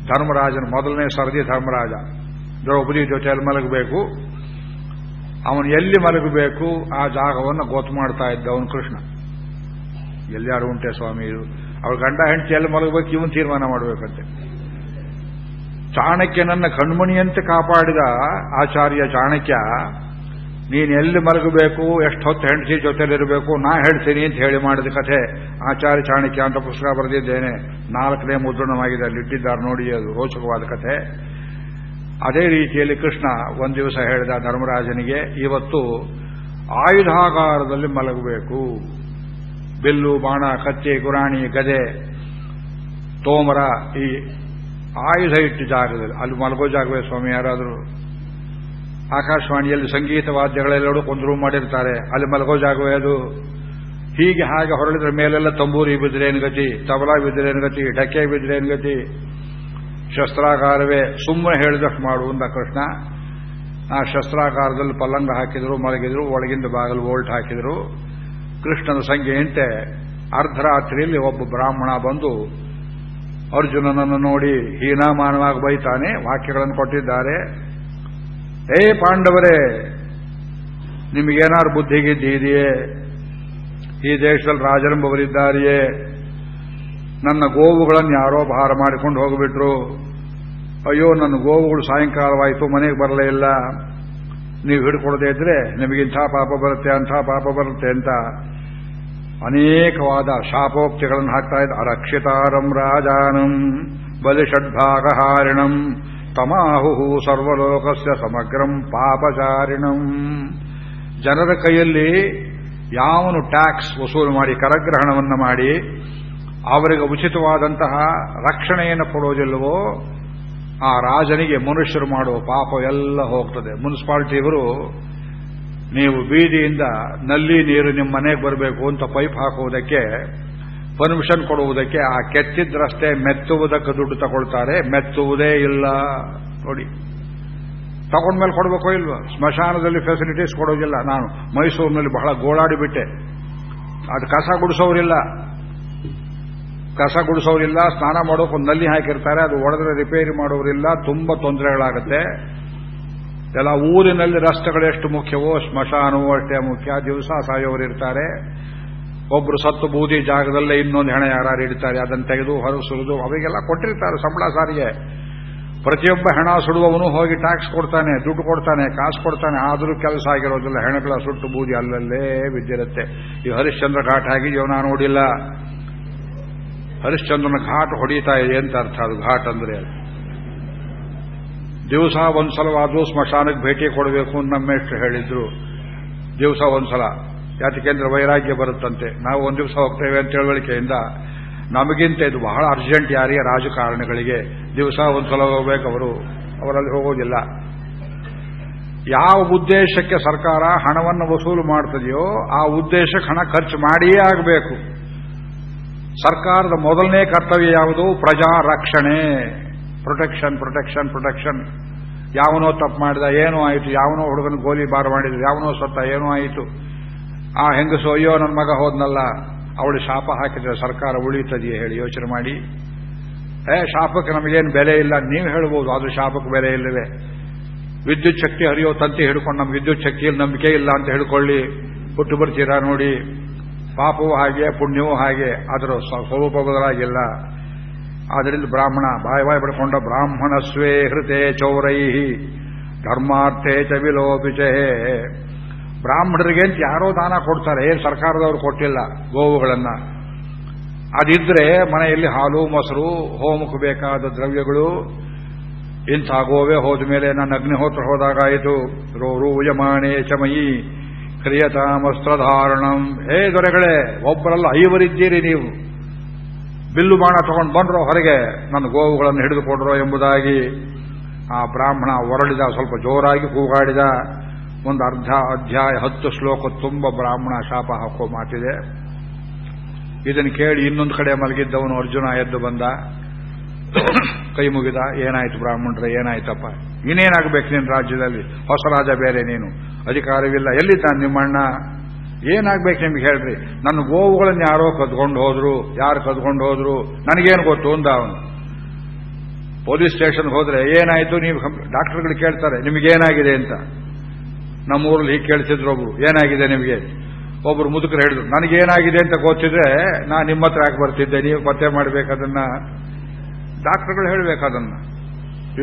ಧರ್ಮರಾಜನ ಮೊದಲನೇ ಸರದಿ ಧರ್ಮರಾಜ. ದ್ರೌಪದಿ ಜೊತೆಯಲ್ಲಿ ಮಲಗಬೇಕು. ಅವನು ಎಲ್ಲಿ ಮಲಗಬೇಕು, ಆ ಜಾಗವನ್ನು ಗೊತ್ತು ಮಾಡ್ತಾ ಇದ್ದ ಅವನು ಕೃಷ್ಣ. ಎಲ್ಲಿಯಾರು ಉಂಟೆ ಸ್ವಾಮಿ? ಅವ್ರ ಗಂಡ ಹೆಂಡತಿ ಎಲ್ಲಿ ಮಲಗಬೇಕು, ಇವನು ತೀರ್ಮಾನ ಮಾಡಬೇಕಂತೆ. ಚಾಣಕ್ಯನನ್ನ ಕಣ್ಮಣಿಯಂತೆ ಕಾಪಾಡಿದ ಆಚಾರ್ಯ ಚಾಣಕ್ಯ, ನೀನು ಎಲ್ಲಿ ಮಲಗಬೇಕು ಎಷ್ಟು ಹೊತ್ತು ಹೆಂಡತಿ ಜೊತೆಲಿರಬೇಕು, ನಾ ಹೇಳ್ತೀನಿ ಅಂತ ಹೇಳಿ ಮಾಡಿದ ಕಥೆ. ಆಚಾರ್ಯ ಚಾಣಕ್ಯ ಅಂತ ಪುಸ್ತಕ ಬರೆದಿದ್ದೇನೆ. ನಾಲ್ಕನೇ ಮುದ್ರಣವಾಗಿದೆ, ಅಲ್ಲಿ ಇಟ್ಟಿದ್ದಾರೆ ನೋಡಿ, ಅದು ರೋಚಕವಾದ ಕಥೆ. ಅದೇ ರೀತಿಯಲ್ಲಿ ಕೃಷ್ಣ ಒಂದು ದಿವಸ ಹೇಳಿದ ಧರ್ಮರಾಜನಿಗೆ, ಇವತ್ತು ಆಯುಧಾಕಾರದಲ್ಲಿ ಮಲಗಬೇಕು. ಬಿಲ್ಲು, ಬಾಣ, ಕತ್ತಿ, ಗುರಾಣಿ, ಗದೆ, ತೋಮರ, ಈ ಆಯುಧ ಇಟ್ಟು ಜಾಗದಲ್ಲಿ, ಅಲ್ಲಿ ಮಲಗೋ ಜಾಗವೇ ಸ್ವಾಮಿ, ಯಾರಾದರೂ ಆಕಾಶವಾಣಿಯಲ್ಲಿ ಸಂಗೀತ ವಾದ್ಯಗಳೆಲ್ಲರೂ ಒಂದು ಮಾಡಿರ್ತಾರೆ. ಅಲ್ಲಿ ಮಲಗೋ ಜಾಗವೇ ಅದು. ಹೀಗೆ ಹಾಗೆ ಹೊರಳಿದ್ರೆ ಮೇಲೆಲ್ಲ ತಂಬೂರಿ ಬಿದ್ರೇನು ಗತಿ, ತಬಲಾ ಬಿದ್ರೇನು ಗತಿ ಢಕ್ಕೆ ಏನು ಗತಿ? ಶಸ್ತ್ರಾಗಾರವೇ, ಸುಮ್ಮನೆ ಹೇಳಿದಷ್ಟು ಮಾಡು ಅಂದ ಕೃಷ್ಣ. ಆ ಶಸ್ತ್ರಾಕಾರದಲ್ಲಿ ಪಲ್ಲಂಗ ಹಾಕಿದ್ರು, ಮಲಗಿದ್ರು, ಒಳಗಿಂದ ಬಾಗಿಲು ವೋಲ್ಟ್ ಹಾಕಿದ್ರು. ಕೃಷ್ಣನ ಸಂಖ್ಯೆಯಂತೆ ಅರ್ಧರಾತ್ರಿಯಲ್ಲಿ ಒಬ್ಬ ಬ್ರಾಹ್ಮಣ ಬಂದು ಅರ್ಜುನನನ್ನು ನೋಡಿ ಹೀನಾಮಾನವಾಗಿ ಬೈತಾನೆ, ವಾಕ್ಯಗಳನ್ನು ಕೊಟ್ಟಿದ್ದಾರೆ. ಏ ಪಾಂಡವರೇ, ನಿಮಗೇನಾದ್ರು ಬುದ್ಧಿಗಿದ್ದಿ ಇದೆಯೇ? ಈ ದೇಶದಲ್ಲಿ ರಾಜರೆಂಬವರಿದ್ದಾರೆಯೇ? ನನ್ನ ಗೋವುಗಳನ್ನು ಯಾರೋ ಭಾರ ಮಾಡಿಕೊಂಡು ಹೋಗಿಬಿಟ್ರು. ಅಯ್ಯೋ, ನನ್ನ ಗೋವುಗಳು ಸಾಯಂಕಾಲವಾಯಿತು, ಮನೆಗೆ ಬರಲೇ ಇಲ್ಲ. ನೀವು ಹಿಡ್ಕೊಡದೇ ಇದ್ರೆ ನಿಮಗಿಂಥ ಪಾಪ ಬರುತ್ತೆ, ಅಂಥ ಪಾಪ ಬರುತ್ತೆ ಅಂತ ಅನೇಕವಾದ ಶಾಪೋಕ್ತಿಗಳನ್ನು ಹಾಕ್ತಾ ಇದ್ದ, ಅರಕ್ಷಿತಾರಂ ರಾಜಾನಂ ಬಲಿಷಡ್ಭಾಗಹಾರಿಣಂ ತಮಾಹು ಸರ್ವಲೋಕಸ್ಯ ಸಮಗ್ರಂ ಪಾಪಚಾರಿಣಂ. ಜನರ ಕೈಯಲ್ಲಿ ಯಾವನು ಟ್ಯಾಕ್ಸ್ ವಸೂಲು ಮಾಡಿ, ಕರಗ್ರಹಣವನ್ನು ಮಾಡಿ, ಅವರಿಗೆ ಉಚಿತವಾದಂತಹ ರಕ್ಷಣೆಯನ್ನು ಕೊಡೋದಿಲ್ಲವೋ, ಆ ರಾಜನಿಗೆ ಮನುಷ್ಯರು ಮಾಡುವ ಪಾಪ ಎಲ್ಲ ಹೋಗ್ತದೆ. ಮುನ್ಸಿಪಾಲಿಟಿಯವರು ನೀವು ಬೀದಿಯಿಂದ ನಲ್ಲಿ ನೀರು ನಿಮ್ಮ ಮನೆಗೆ ಬರಬೇಕು ಅಂತ ಪೈಪ್ ಹಾಕುವುದಕ್ಕೆ ಪರ್ಮಿಷನ್ ಕೊಡುವುದಕ್ಕೆ ಆ ಕೆತ್ತಿದ ರಸ್ತೆ ಮೆತ್ತುವುದಕ್ಕೆ ದುಡ್ಡು ತಗೊಳ್ತಾರೆ. ಮೆತ್ತುವುದೇ ಇಲ್ಲ. ನೋಡಿ. ತಗೊಂಡ್ಮೇಲೆ ಕೊಡಬೇಕೋ ಇಲ್ವೋ? ಸ್ಮಶಾನದಲ್ಲಿ ಫೆಸಿಲಿಟೀಸ್ ಕೊಡೋದಿಲ್ಲ. ನಾನು ಮೈಸೂರಿನಲ್ಲಿ ಬಹಳ ಗೋಳಾಡಿಬಿಟ್ಟೆ ಅದು ಕಸ ಗುಡಿಸೋರಿಲ್ಲ. ಕಸ ಗುಡಿಸೋರಿಲ್ಲ. ಸ್ನಾನ ಮಾಡೋಕೆ ಒಂದು ನಲ್ಲಿ ಹಾಕಿರ್ತಾರೆ. ಅದು ಒಡೆದ್ರೆ ರಿಪೇರಿ ಮಾಡೋರಿಲ್ಲ. ತುಂಬಾ ತೊಂದರೆಗಳಾಗುತ್ತೆ. ಎಲ್ಲ ಊರಿನಲ್ಲಿ ರಸ್ತೆಗಳೆಷ್ಟು ಮುಖ್ಯವೋ ಸ್ಮಶಾನವೂ ಅಷ್ಟೇ ಮುಖ್ಯ. ದಿವಸ ಸಾಯೋರಿರ್ತಾರೆ ಒಬ್ರು ಸತ್ತು ಬೂದಿ ಜಾಗದಲ್ಲೇ ಇನ್ನೊಂದು ಹೆಣ ಯಾರು ಇಡ್ತಾರೆ, ಅದನ್ನು ತೆಗೆದು ಹೊರಗೆ ಸುರಿದು ಅವರಿಗೆಲ್ಲ ಕೊಟ್ಟಿರ್ತಾರೆ ಸಂಬಳ ಸಾರಿಗೆ. ಪ್ರತಿಯೊಬ್ಬ ಹೆಣ ಸುಡುವವನು ಹೋಗಿ ಟ್ಯಾಕ್ಸ್ ಕೊಡ್ತಾನೆ, ದುಡ್ಡು ಕೊಡ್ತಾನೆ, ಕಾಸು ಕೊಡ್ತಾನೆ, ಆದರೂ ಕೆಲಸ ಆಗಿರೋದಿಲ್ಲ. ಹೆಣಗಳ ಸುಟ್ಟು ಬೂದಿ ಅಲ್ಲಲ್ಲೇ ಬಿದ್ದಿರುತ್ತೆ. ಈ ಹರಿಶ್ಚಂದ್ರ ಘಾಟ್ ಆಗಿದೆಯೋ ನಾನು ನೋಡಿಲ್ಲ. ಹರಿಶ್ಚಂದ್ರನ ಘಾಟ್ ಹೊಡೀತಾ ಇದೆ ಅಂತ ಅರ್ಥ. ಅದು ಘಾಟ್ ಅಂದ್ರೆ ದಿವಸ ಒಂದ್ಸಲವಾದ್ರೂ ಸ್ಮಶಾನಕ್ಕೆ ಭೇಟಿ ಕೊಡಬೇಕು ಅಂತ ನಮ್ಮೆಷ್ಟು ಹೇಳಿದ್ರು. ದಿವಸ ಒಂದ್ಸಲ. ಯಾತಕೇಂದ್ರ ವೈರಾಗ್ಯ ಬರುತ್ತಂತೆ. ನಾವು ಒಂದು ದಿವಸ ಹೋಗ್ತೇವೆ ಅಂತ ತಿಳುವಳಿಕೆಯಿಂದ ನಮಗಿಂತ ಇದು ಬಹಳ ಅರ್ಜೆಂಟ್ ಯಾರಿಗೆ ರಾಜಕಾರಣಿಗಳಿಗೆ ದಿವಸ ಒಂದ್ಸಲ ಹೋಗ್ಬೇಕು ಅವರು. ಅವರಲ್ಲಿ ಹೋಗೋದಿಲ್ಲ. ಯಾವ ಉದ್ದೇಶಕ್ಕೆ ಸರ್ಕಾರ ಹಣವನ್ನು ವಸೂಲು ಮಾಡ್ತದೆಯೋ ಆ ಉದ್ದೇಶಕ್ಕೆ ಹಣ ಖರ್ಚು ಮಾಡಿಯೇ ಆಗಬೇಕು. ಸರ್ಕಾರದ ಮೊದಲನೇ ಕರ್ತವ್ಯ ಯಾವುದು? ಪ್ರಜಾ ರಕ್ಷಣೆ ಪ್ರೊಟೆಕ್ಷನ್ ಪ್ರೊಟೆಕ್ಷನ್ ಪ್ರೊಟೆಕ್ಷನ್ ಯಾವನೋ ತಪ್ಪು ಮಾಡಿದ, ಏನೋ ಆಯಿತು. ಯಾವನೋ ಹುಡುಗನ ಗೋಲಿ ಬಾರ್ ಮಾಡಿದ, ಯಾವನೋ ಸತ್ತ, ಏನೋ ಆಯಿತು. ಆ ಹೆಂಗಸು, ಅಯ್ಯೋ ನನ್ನ ಮಗ ಹೋದ್ನಲ್ಲ. ಅವಳು ಶಾಪ ಹಾಕಿದ್ರೆ ಸರ್ಕಾರ ಉಳಿತದೆಯೇ ಹೇಳಿ ಯೋಚನೆ ಮಾಡಿ. ಏ, ಶಾಪಕ್ಕೆ ನಮಗೇನು ಬೆಲೆ ಇಲ್ಲ. ನೀವು ಹೇಳ್ಬೋದು, ಅದು ಶಾಪಕ್ಕೆ ಬೆಲೆ ಇಲ್ಲವೇ. ವಿದ್ಯುತ್ ಶಕ್ತಿ ಹರಿಯೋ ತಂತಿ ಹಿಡ್ಕೊಂಡು ನಮ್ಗೆ ವಿದ್ಯುತ್ ಶಕ್ತಿಯಲ್ಲಿ ನಂಬಿಕೆ ಇಲ್ಲ ಅಂತ ಹೇಳಿಕೊಳ್ಳಿ ಹುಟ್ಟು ಬರ್ತೀರಾ ನೋಡಿ. ಪಾಪವೂ ಹಾಗೆ, ಪುಣ್ಯವೂ ಹಾಗೆ. ಅದರ ಸ್ವರೂಪ ಬದಲಾಗಿಲ್ಲ. ಆದ್ದರಿಂದ ಬ್ರಾಹ್ಮಣ, ಬಾಯಿ ಬಾಯಿ ಪಡ್ಕೊಂಡ ಬ್ರಾಹ್ಮಣಸ್ವೇ ಹೃತೆ ಚೌರೈ, ಧರ್ಮಾರ್ಥೇ ಚ ವಿಲೋಪಿಚೇ ಬ್ರಾಹ್ಮಣರಿಗೆ ಅಂತ ಯಾರೋ ದಾನ ಕೊಡ್ತಾರೆ, ಏನು ಸರ್ಕಾರದವರು ಕೊಟ್ಟಿಲ್ಲ ಗೋವುಗಳನ್ನ. ಅದಿದ್ರೆ ಮನೆಯಲ್ಲಿ ಹಾಲು, ಮೊಸರು, ಹೋಮಕ್ಕೆ ಬೇಕಾದ ದ್ರವ್ಯಗಳು, ಇಂಥ ಗೋವೆ ಹೋದ ಮೇಲೆ ನನ್ನ ಅಗ್ನಿಹೋತ್ರ ಹೋದಾಗಾಯಿತು. ರೂಯಮಾಣೇ ಚಮಯಿ ಕ್ರಿಯತಾಮಸ್ತ್ರಧಾರಣಂ. ಹೇ ದೊರೆಗಳೇ, ಒಬ್ಬರಲ್ಲ ಐವರಿದ್ದೀರಿ ನೀವು. ಬಿಲ್ಲು ಬಾಣ ತಗೊಂಡು ಬಂದ್ರೋ ಹೊರಗೆ ನನ್ನ ಗೋವುಗಳನ್ನು ಹಿಡಿದು ಕೊಡ್ರೋ ಎಂಬುದಾಗಿ ಆ ಬ್ರಾಹ್ಮಣ ಹೊರಳಿದ ಸ್ವಲ್ಪ ಜೋರಾಗಿ ಕೂಗಾಡಿದ. ಒಂದು ಅರ್ಧ ಅಧ್ಯಾಯ ಹತ್ತು ಶ್ಲೋಕ ತುಂಬ ಬ್ರಾಹ್ಮಣ ಶಾಪ ಹಾಕೋ ಮಾತಿದೆ. ಇದನ್ನು ಕೇಳಿ ಇನ್ನೊಂದು ಕಡೆ ಮಲಗಿದ್ದವನು ಅರ್ಜುನ ಎದ್ದು ಬಂದ. ಕೈ ಮುಗಿದ, ಏನಾಯ್ತು ಬ್ರಾಹ್ಮಣರ, ಏನಾಯ್ತಪ್ಪ? ಇನ್ನೇನಾಗಬೇಕು ನಿನ್ನ ರಾಜ್ಯದಲ್ಲಿ? ಹೊಸ ರಾಜ ಬೇರೆ ನೀನು. ಅಧಿಕಾರವಿಲ್ಲ. ಎಲ್ಲಿದ್ದಾನೆ ನಿಮ್ಮಣ್ಣ? ಏನಾಗ್ಬೇಕು ನಿಮ್ಗೆ ಹೇಳ್ರಿ? ನನ್ನ ಗೋವುಗಳನ್ನು ಯಾರೋ ಕದ್ಕೊಂಡು ಹೋದ್ರು, ಯಾರು ಕದ್ಕೊಂಡು ಹೋದ್ರು, ನನಗೇನು ಗೊತ್ತು ಅಂದ ಅವನು. ಪೊಲೀಸ್ ಸ್ಟೇಷನ್ಗೆ ಹೋದ್ರೆ ಏನಾಯ್ತು ನೀವು ಡಾಕ್ಟರ್ಗಳು ಕೇಳ್ತಾರೆ, ನಿಮಗೇನಾಗಿದೆ ಅಂತ. ನಮ್ಮೂರಲ್ಲಿ ಹೀಗೆ ಕೇಳಿಸಿದ್ರು ಒಬ್ರು, ಏನಾಗಿದೆ ನಿಮಗೆ? ಒಬ್ರು ಮುದುಕರು ಹೇಳಿದ್ರು, ನನಗೇನಾಗಿದೆ ಅಂತ ಗೊತ್ತಿದ್ರೆ ನಾನು ನಿಮ್ಮ ಹತ್ರ ಯಾಕೆ ಬರ್ತಿದ್ದೆ, ನೀವು ಪತ್ತೆ ಮಾಡ್ಬೇಕದನ್ನ. ಡಾಕ್ಟರ್ಗಳು ಹೇಳಬೇಕದನ್ನ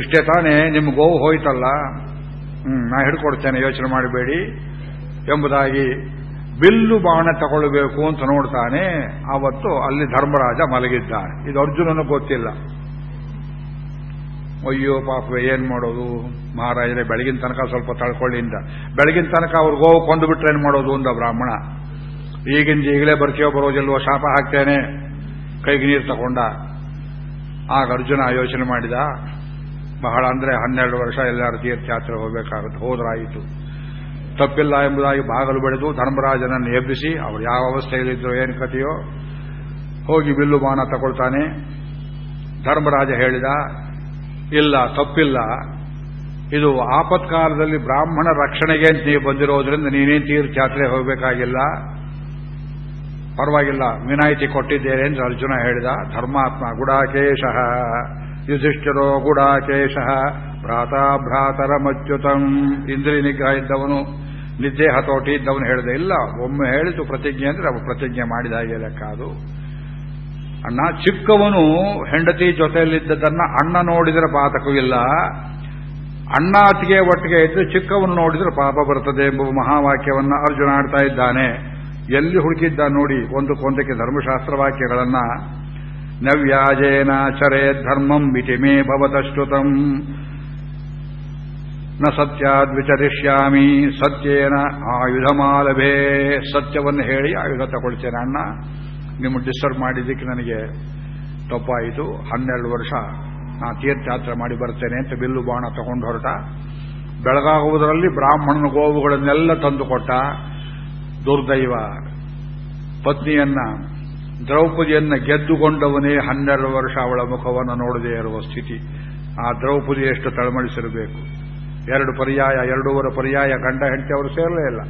ಇಷ್ಟೇ ತಾನೇ, ನಿಮ್ಮ ಗೋವು ಹೋಯ್ತಲ್ಲ. ನಾ ಹಿಡ್ಕೊಡ್ತೇನೆ ಯೋಚನೆ ಮಾಡಬೇಡಿ ಎಂಬುದಾಗಿ ಬಿಲ್ಲು ಬಾಣ ತಗೊಳ್ಬೇಕು ಅಂತ ನೋಡ್ತಾನೆ. ಆವತ್ತು ಅಲ್ಲಿ ಧರ್ಮರಾಜ ಮಲಗಿದ್ದಾನೆ. ಇದು ಅರ್ಜುನನು ಗೊತ್ತಿಲ್ಲ. ಅಯ್ಯೋ ಪಾಪ ಏನ್ ಮಾಡೋದು? ಮಹಾರಾಜರೇ, ಬೆಳಗಿನ ತನಕ ಸ್ವಲ್ಪ ತಳ್ಕೊಳ್ಳಿಂದ. ಬೆಳಗಿನ ತನಕ ಅವ್ರು ಗೋವು ಕೊಂದು ಬಿಟ್ರೆ ಏನ್ ಮಾಡೋದು ಅಂದ ಬ್ರಾಹ್ಮಣ. ಈಗಿಂದ ಈಗಲೇ ಬರ್ತೀಯೋ ಬರೋದಿಲ್ವೋ ಶಾಪ ಹಾಕ್ತೇನೆ. ಕೈಗೆ ನೀರು ತಗೊಂಡ. ಆಗ ಅರ್ಜುನ ಯೋಚನೆ ಮಾಡಿದ, ಬಹಳ ಅಂದ್ರೆ ಹನ್ನೆರಡು ವರ್ಷ ಎಲ್ಲರೂ ತೀರ್ಥಯಾತ್ರೆ ಹೋಗ್ಬೇಕಾಗುತ್ತೆ. ಹೋದ್ರಾಯಿತು. ತಪ್ಪಿಲ್ಲ ಎಂಬುದಾಗಿ ಬಾಗಲು ಬೆಳೆದು ಧರ್ಮರಾಜನನ್ನು ಎಬ್ಬಿಸಿ ಅವರು ಯಾವ ಅವಸ್ಥೆಯಲ್ಲಿದ್ದರೋ ಏನು ಕಥೆಯೋ ಹೋಗಿ ಬಿಲ್ಲು ಬಾನ ತಗೊಳ್ತಾನೆ. ಧರ್ಮರಾಜ ಹೇಳಿದ, ಇಲ್ಲ, ತಪ್ಪಿಲ್ಲ. ಇದು ಆಪತ್ಕಾಲದಲ್ಲಿ ಬ್ರಾಹ್ಮಣ ರಕ್ಷಣೆಗೆ ಅಂತ ನೀವು ಬಂದಿರೋದ್ರಿಂದ ನೀನೇ ತೀರ್ಥಯಾತ್ರೆ ಹೋಗಬೇಕಾಗಿಲ್ಲ. ಪರವಾಗಿಲ್ಲ, ವಿನಾಯಿತಿ ಕೊಟ್ಟಿದ್ದೇನೆ ಎಂದು ಅರ್ಜುನ ಹೇಳಿದ. ಧರ್ಮಾತ್ಮ ಗುಡಾಕೇಶ, ಯುಧಿಷ್ಠಿರೋ ಗುಡಾಕೇಶ, ಭ್ರಾತಾ ಭ್ರಾತರ ಇಂದ್ರಿ ನಿಗ್ರಹ ಇದ್ದವನು. ನಿದ್ದೆ ಹತೋಟಿ ಇದ್ದವನು ಹೇಳಿದೆ, ಇಲ್ಲ, ಒಮ್ಮೆ ಹೇಳಿತು ಪ್ರತಿಜ್ಞೆ ಅಂದ್ರೆ ಅವ ಪ್ರತಿಜ್ಞೆ ಮಾಡಿದ ಹಾಗೆ ಲೆಕ್ಕ ಅದು. ಅಣ್ಣ, ಚಿಕ್ಕವನು ಹೆಂಡತಿ ಜೊತೆಯಲ್ಲಿದ್ದದನ್ನ ಅಣ್ಣ ನೋಡಿದರೆ ಪಾತಕವಿಲ್ಲ ಅಣ್ಣ ಅತಿಗೆ ಒಟ್ಟಿಗೆ ಇದ್ದು ಚಿಕ್ಕವನು ನೋಡಿದ್ರೆ ಪಾಪ ಬರ್ತದೆ ಎಂಬ ಮಹಾವಾಕ್ಯವನ್ನ ಅರ್ಜುನ ಆಡ್ತಾ ಇದ್ದಾನೆ. ಎಲ್ಲಿ ಹುಡುಕಿದ್ದ ನೋಡಿ ಒಂದಕ್ಕೊಂದಕ್ಕೆ ಧರ್ಮಶಾಸ್ತ್ರ ವಾಕ್ಯಗಳನ್ನ. ನವ್ಯಾಜೇನ ಚರೇ ಧರ್ಮಂ ಮಿತಿಮೇ ಭವತಶ್ರುತಂ. ನ ಸತ್ಯಾದ್ವಿಚರಿಷ್ಯಾಮಿ ಸತ್ಯೇನ ಆಯುಧಮಾಲಭೇ, ಸತ್ಯವನ್ನು ಹೇಳಿ ಆಯುಧ ತಗೊಳ್ತೇನೆ ಅಣ್ಣ ನಿಮ್ಮ ಡಿಸ್ಟರ್ಬ್ ಮಾಡಿದ್ದಕ್ಕೆ ನನಗೆ ತಪ್ಪಾಯಿತು. ಹನ್ನೆರಡು ವರ್ಷ ನಾ ತೀರ್ಥಯಾತ್ರೆ ಮಾಡಿ ಬರ್ತೇನೆ ಅಂತ ಬಿಲ್ಲು ಬಾಣ ತಗೊಂಡು ಹೊರಟ. ಬೆಳಗಾಗುವುದರಲ್ಲಿ ಬ್ರಾಹ್ಮಣನ ಗೋವುಗಳನ್ನೆಲ್ಲ ತಂದುಕೊಟ್ಟ ದುರ್ದೈವ ಪತ್ನಿಯನ್ನ, ದ್ರೌಪದಿಯನ್ನ ಗೆದ್ದುಕೊಂಡವನೇ ಹನ್ನೆರಡು ವರ್ಷ ಅವಳ ಮುಖವನ್ನು ನೋಡದೇ ಇರುವ ಸ್ಥಿತಿ. ಆ ದ್ರೌಪದಿ ಎಷ್ಟು ತಳಮಳಿಸಿರಬೇಕು? ಎರಡು ಪರ್ಯಾಯ, ಎರಡೂವರೆ ಪರ್ಯಾಯ ಗಂಡ ಹೆಂಡತಿ ಅವರು ಸೇರಲೇ ಇಲ್ಲ.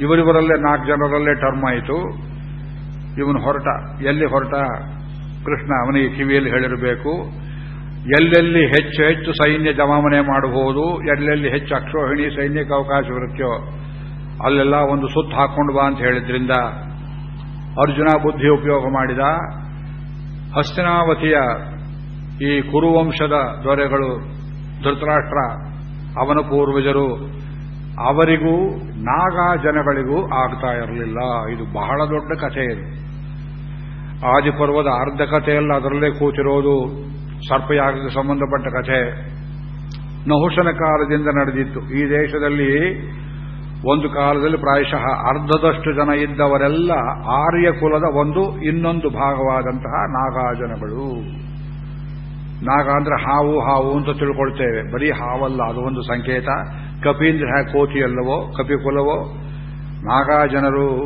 ಇವರಿವರಲ್ಲೇ ನಾಲ್ಕು ಜನರಲ್ಲೇ ಟರ್ಮ್ ಆಯಿತು. ಇವನು ಹೊರಟ. ಎಲ್ಲಿ ಹೊರಟ? ಕೃಷ್ಣ ಅವನಿಗೆ ಕಿವಿಯಲ್ಲಿ ಹೇಳಿರಬೇಕು. ಎಲ್ಲೆಲ್ಲಿ ಹೆಚ್ಚು ಹೆಚ್ಚು ಸೈನ್ಯ ಜಮಾವಣೆ ಮಾಡಬಹುದು, ಎಲ್ಲೆಲ್ಲಿ ಹೆಚ್ಚು ಅಕ್ಷೋಹಿಣಿ ಸೈನ್ಯಕ್ಕೆ ಅವಕಾಶವಿರುತ್ತೋ ಅಲ್ಲೆಲ್ಲ ಒಂದು ಸುತ್ತು ಹಾಕೊಂಡು ಬಾ ಅಂತ ಹೇಳಿದ್ರಿಂದ ಅರ್ಜುನ ಬುದ್ಧಿ ಉಪಯೋಗ ಮಾಡಿದ. ಹಸ್ತಿನಾವತಿಯ ಈ ಕುರುವಂಶದ ದೊರೆಗಳು ಧೃತರಾಷ್ಟ್ರ ಅವನ ಪೂರ್ವಜರು. ಅವರಿಗೂ, ನಾಗಾ ಜನಗಳಿಗೂ ಆಗ್ತಾ ಇರಲಿಲ್ಲ. ಇದು ಬಹಳ ದೊಡ್ಡ ಕಥೆ ಇದು. ಆದಿಪರ್ವದ ಅರ್ಧ ಕಥೆಯಲ್ಲಿ ಅದರಲ್ಲೇ ಕೂತಿರೋದು ಸರ್ಪಯಾಗಕ್ಕೆ ಸಂಬಂಧಪಟ್ಟ ಕಥೆ. ನಹುಶನ ಕಾಲದಿಂದ ನಡೆದಿತ್ತು. ಈ ದೇಶದಲ್ಲಿ ಒಂದು ಕಾಲದಲ್ಲಿ ಪ್ರಾಯಶಃ ಅರ್ಧದಷ್ಟು ಜನ ಇದ್ದವರೆಲ್ಲ ಆರ್ಯ ಕುಲದ ಒಂದು, ಇನ್ನೊಂದು ಭಾಗವಾದಂತಹ ನಾಗಾಜನಗಳು ನಾಗ ಅಂದ್ರೆ ಹಾವು ಹಾವು ಅಂತ ತಿಳ್ಕೊಳ್ತೇವೆ. ಬರೀ ಹಾವಲ್ಲ, ಅದು ಒಂದು ಸಂಕೇತ. ಕಪೀಂದ್ರ ಕೋತಿ ಅಲ್ಲವೋ ಕಪಿಕುಲವೋ ನಾಗಾಜನರು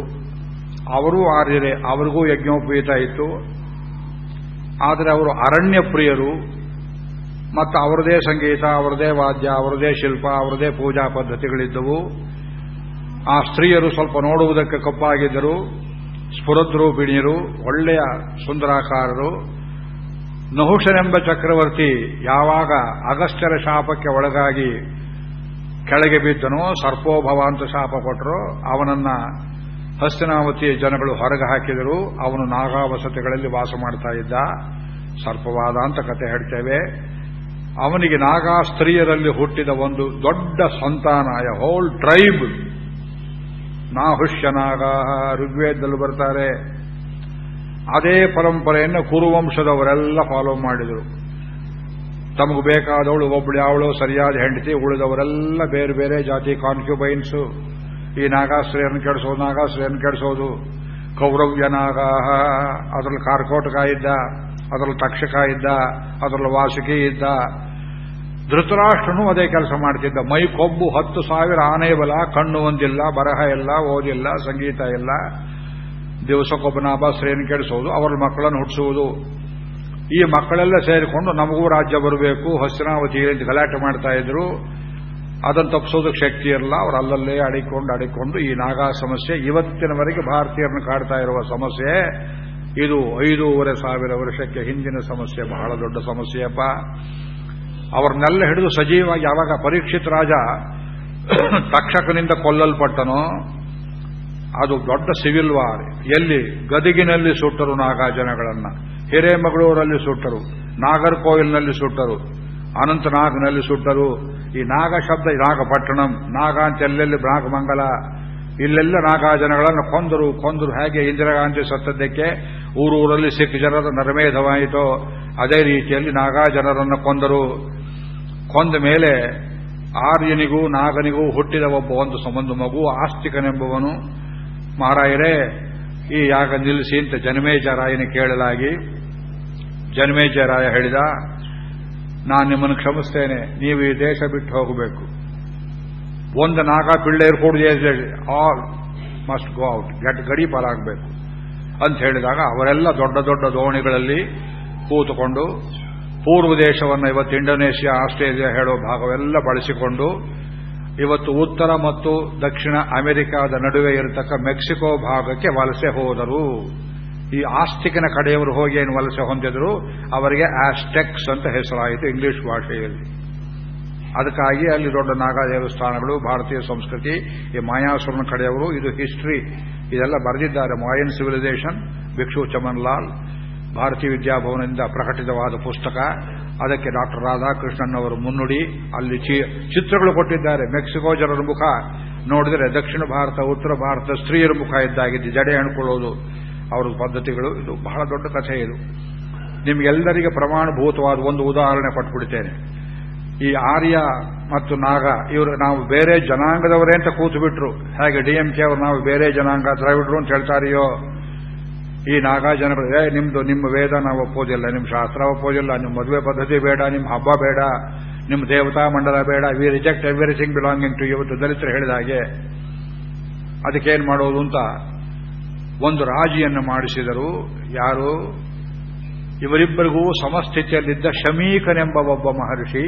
ಅವರೂ ಆರ್ಯರೆ, ಅವರಿಗೂ ಯಜ್ಞೋಪೀತ ಇತ್ತು. ಆದರೆ ಅವರು ಅರಣ್ಯ ಪ್ರಿಯರು. ಮತ್ತು ಅವರದೇ ಸಂಗೀತ, ಅವರದೇ ವಾದ್ಯ, ಅವರದೇ ಶಿಲ್ಪ, ಅವರದೇ ಪೂಜಾ ಪದ್ಧತಿಗಳಿದ್ದವು. ಆ ಸ್ತ್ರೀಯರು ಸ್ವಲ್ಪ ನೋಡುವುದಕ್ಕೆ ಕಪ್ಪಾಗಿದ್ದರು. ಸ್ಫುರದ್ರೂಪಿಣಿಯರು, ಒಳ್ಳೆಯ ಸುಂದರಾಕಾರರು. ನಹುಷನೆಂಬ ಚಕ್ರವರ್ತಿ ಯಾವಾಗ ಅಗಸ್ತ್ಯರ ಶಾಪಕ್ಕೆ ಒಳಗಾಗಿ ಕೆಳಗೆ ಬಿದ್ದನೋ ಸರ್ಪೋಭವ ಅಂತ ಶಾಪ ಕೊಟ್ಟರು, ಅವನನ್ನ ಹಸ್ತಿನಾವತಿಯ ಜನಗಳು ಹೊರಗೆ ಹಾಕಿದರು ಅವನು ನಾಗಾವಸತಿಗಳಲ್ಲಿ ವಾಸ ಮಾಡ್ತಾ ಇದ್ದ. ಸರ್ಪವಾದ ಅಂತ ಕತೆ ಹೇಳ್ತೇವೆ. ಅವನಿಗೆ ನಾಗಾ ಸ್ತ್ರೀಯರಲ್ಲಿ ಹುಟ್ಟಿದ ಒಂದು ದೊಡ್ಡ ಸಂತಾನ ಎ ಹೋಲ್ ಟ್ರೈಬ್ ನಾಹುಷ್ಯ ನಾಗ, ಋಗ್ವೇದದಲ್ಲಿ ಬರ್ತಾರೆ. ಅದೇ ಪರಂಪರೆಯನ್ನು ಕುರುವಂಶದವರೆಲ್ಲ ಫಾಲೋ ಮಾಡಿದರು. ತಮಗೆ ಬೇಕಾದವಳು ಒಬ್ಬಳು ಯಾವಳು ಸರಿಯಾದ ಹೆಂಡತಿ, ಉಳಿದವರೆಲ್ಲ ಬೇರೆ ಬೇರೆ ಜಾತಿ, ಕಾನ್ಕ್ಯುಬೈನ್ಸ್. ಈ ನಾಗಾಶ್ರಯನ್ನು ಕೆಡಿಸೋದು ನಾಗಾಶ್ರಯನ್ನು ಕೆಡಿಸೋದು. ಕೌರವ್ಯ ನಾಗ ಅದರಲ್ಲಿ ಕಾರ್ಕೋಟಕ ಇದ್ದ, ಅದರಲ್ಲಿ ತಕ್ಷಕ ಇದ್ದ, ಅದರಲ್ಲಿ ವಾಸುಕಿ ಇದ್ದ. ಧೃತರಾಷ್ಟ್ರನು ಅದೇ ಕೆಲಸ ಮಾಡ್ತಿದ್ದ. ಮೈ ಕೊಬ್ಬು ಹತ್ತು ಸಾವಿರ ಆನೆ ಬಲ ಕಣ್ಣು ಹೊಂದಿಲ್ಲ ಬರಹ ಇಲ್ಲ, ಓದಿಲ್ಲ, ಸಂಗೀತ ಇಲ್ಲ. ದಿವಸಕ್ಕೊಬ್ಬ ನಾಭಾಶ್ರೆಯನ್ನು ಕೆಡಿಸೋದು ಅವರ ಮಕ್ಕಳನ್ನು ಹುಟ್ಟಿಸುವುದು. ಈ ಮಕ್ಕಳೆಲ್ಲ ಸೇರಿಕೊಂಡು ನಮಗೂ ರಾಜ್ಯ ಬರಬೇಕು, ಹಸ್ತಿನಾವತಿ ಅಂತ ಗಲಾಟೆ ಮಾಡ್ತಾ ಇದ್ರು. ಅದನ್ನು ತಪ್ಪಿಸೋದಕ್ಕೆ ಶಕ್ತಿ ಇರಲ್ಲ, ಅವರು ಅಲ್ಲಲ್ಲೇ ಅಡಿಕೊಂಡು ಅಡಿಕೊಂಡು ಈ ನಾಗಾ ಸಮಸ್ಯೆ ಇವತ್ತಿನವರೆಗೆ ಭಾರತೀಯರನ್ನು ಕಾಡ್ತಾ ಇರುವ ಸಮಸ್ಯೆ. ಇದು ಐದೂವರೆ ಸಾವಿರ ವರ್ಷಕ್ಕೆ ಹಿಂದಿನ ಸಮಸ್ಯೆ, ಬಹಳ ದೊಡ್ಡ ಸಮಸ್ಯೆಯಪ್ಪ ಅವ್ರನ್ನೆಲ್ಲ ಹಿಡಿದು ಸಜೀವವಾಗಿ ಯಾವಾಗ ಪರೀಕ್ಷಿತ್ ರಾಜ ತಕ್ಷಕನಿಂದ ಕೊಲ್ಲಲ್ಪಟ್ಟನೋ ಅದು ದೊಡ್ಡ ಸಿವಿಲ್ ವಾರ್ ಎಲ್ಲಿ? ಗದಗಿನಲ್ಲಿ ಸುಟ್ಟರು ನಾಗಾ ಜನಗಳನ್ನ ಹಿರೇಮಗಳೂರಲ್ಲಿ ಸುಟ್ಟರು. ನಾಗರ್ಕೋವಿಲ್ನಲ್ಲಿ ಸುಟ್ಟರು. ಅನಂತನಾಗ್ನಲ್ಲಿ ಸುಟ್ಟರು. ಈ ನಾಗ ಶಬ್ದ ನಾಗಪಟ್ಟಣಂ, ನಾಗ ಅಂತ ಎಲ್ಲೆಲ್ಲಿ ನಾಗಮಂಗಲ? ಇಲ್ಲೆಲ್ಲ ನಾಗಾ ಜನಗಳನ್ನು ಕೊಂದರು ಕೊಂದರು ಹೇಗೆ ಇಂದಿರಾಗಾಂಧಿ ಸತ್ತದ್ದಕ್ಕೆ? ಊರೂರಲ್ಲಿ ಸಿಖ್ ಜನರ ನರಮೇಧವಾಯಿತೋ. ಅದೇ ರೀತಿಯಲ್ಲಿ ನಾಗಾಜನರನ್ನು ಕೊಂದರು. ಕೊಂದ ಮೇಲೆ ಆರ್ಯನಿಗೂ ನಾಗನಿಗೂ ಹುಟ್ಟಿದ ಒಬ್ಬ ಒಂದು ಸಂಬಂಧ ಮಗು, ಆಸ್ತಿಕನೆಂಬುವನು. ಮಹಾರಾಯರೇ ಈ ಯಾಗ ನಿಲ್ಲಿಸಿ ಅಂತ ಜನಮೇಜರಾಯನ ಕೇಳಲಾಗಿ ಜನಮೇಜರಾಯ ಹೇಳಿದ, ನಾನು ನಿಮ್ಮನ್ನು ಕ್ಷಮಿಸ್ತೇನೆ, ನೀವು ಈ ದೇಶ ಬಿಟ್ಟು ಹೋಗಬೇಕು. ಒಂದು ನಾಗ ಪಿಳ್ಳೆಯರು ಹೇಳಿ. ಆಲ್ ಮಸ್ಟ್ ಗೋ ಔಟ್ ಗಟ್ ಗಡಿ ಪಾಲಾಗಬೇಕು. ಅಂತ ಹೇಳಿದಾಗ ಅವರೆಲ್ಲ ದೊಡ್ಡ ದೊಡ್ಡ ದೋಣಿಗಳಲ್ಲಿ ಕೂತುಕೊಂಡು, ಪೂರ್ವ ದೇಶವನ್ನು ಇವತ್ತು ಇಂಡೋನೇಷಿಯಾ, ಆಸ್ಟ್ರೇಲಿಯಾ ಹೇಳೋ ಭಾಗವೆಲ್ಲ ಬಳಸಿಕೊಂಡು ಇವತ್ತು ಉತ್ತರ ಮತ್ತು ದಕ್ಷಿಣ ಅಮೆರಿಕಾದ ನಡುವೆ ಇರತಕ್ಕ ಮೆಕ್ಸಿಕೋ ಭಾಗಕ್ಕೆ ವಲಸೆ ಹೋದರು. ಈ ಆಸ್ತಿಕನ ಕಡೆಯವರು ಹೋಗಿ ಏನು ವಲಸೆ ಹೊಂದಿದ್ರು? ಅವರಿಗೆ ಆಸ್ಟೆಕ್ಸ್ ಅಂತ ಹೆಸರಾಯಿತು ಇಂಗ್ಲಿಷ್ ಭಾಷೆಯಲ್ಲಿ. ಅದಕ್ಕಾಗಿ ಅಲ್ಲಿ ದೊಡ್ಡ ನಾಗಾ ದೇವಸ್ಥಾನಗಳು, ಭಾರತೀಯ ಸಂಸ್ಕೃತಿ, ಈ ಮಾಯಾಸುರನ ಕಡೆಯವರು, ಇದು ಹಿಸ್ಟ್ರಿ ಇದೆಲ್ಲ ಬರೆದಿದ್ದಾರೆ ಮಾಯನ್ ಸಿವಿಲೈಸೇಷನ್ ಭಿಕ್ಷು ಚಮನ್ಲಾಲ್ ಭಾರತೀಯ ವಿದ್ಯಾಭವನದಿಂದ ಪ್ರಕಟಿತವಾದ ಪುಸ್ತಕ. ಅದಕ್ಕೆ ಡಾಕ್ಟರ್ ರಾಧಾಕೃಷ್ಣನ್ ಅವರು ಮುನ್ನುಡಿ ಅಲ್ಲಿ ಚಿತ್ರಗಳು ಕೊಟ್ಟಿದ್ದಾರೆ. ಮೆಕ್ಸಿಕೋ ಜನರ ಮುಖ. ನೋಡಿದರೆ ದಕ್ಷಿಣ ಭಾರತ, ಉತ್ತರ ಭಾರತ ಸ್ತ್ರೀಯರ ಮುಖ ಇದ್ದಾಗಿದ್ದು ಜಡೆ ಅಣ್ಕೊಳ್ಳೋದು ಅವರ ಪದ್ಧತಿಗಳು ಇದು ಬಹಳ ದೊಡ್ಡ ಕಥೆ ಇದು. ನಿಮಗೆಲ್ಲರಿಗೆ ಪ್ರಮಾಣಭೂತವಾದ ಒಂದು ಉದಾಹರಣೆ ಕೊಟ್ಬಿಡ್ತೇನೆ. ಈ ಆರ್ಯ ಮತ್ತು ನಾಗ, ಇವರು ನಾವು ಬೇರೆ ಜನಾಂಗದವರೇ ಅಂತ ಕೂತು ಬಿಟ್ರು ಹೇಗೆ ಡಿಎಂಕೆ ಅವರು ನಾವು ಬೇರೆ ಜನಾಂಗ ದ್ರವಿಡ್ರು ಅಂತ ಹೇಳ್ತಾರೆಯೋ? ಈ ನಾಗಾಜನ ಏ, ನಿಮ್ದು, ನಿಮ್ಮ ವೇದ ನಾವು ಒಪ್ಪೋದಿಲ್ಲ ನಿಮ್ಮ ಶಾಸ್ತ್ರ ಒಪ್ಪೋದಿಲ್ಲ ನಿಮ್ಮ ಮದುವೆ ಪದ್ಧತಿ ಬೇಡ ನಿಮ್ಮ ಹಬ್ಬ ಬೇಡ ನಿಮ್ಮ ದೇವತಾ ಮಂಡಲ ಬೇಡ we reject everything belonging to ಇವತ್ತು ದಲಿತರು ಹೇಳಿದ ಹಾಗೆ, ಅದಕ್ಕೇನು ಮಾಡೋದು ಅಂತ ಒಂದು ರಾಜಿಯನ್ನು ಮಾಡಿಸಿದರು. ಯಾರು? ಇವರಿಬ್ಬರಿಗೂ ಸಮಸ್ಥಿತಿಯಲ್ಲಿದ್ದ ಶಮೀಕನೆಂಬ ಒಬ್ಬ ಮಹರ್ಷಿ.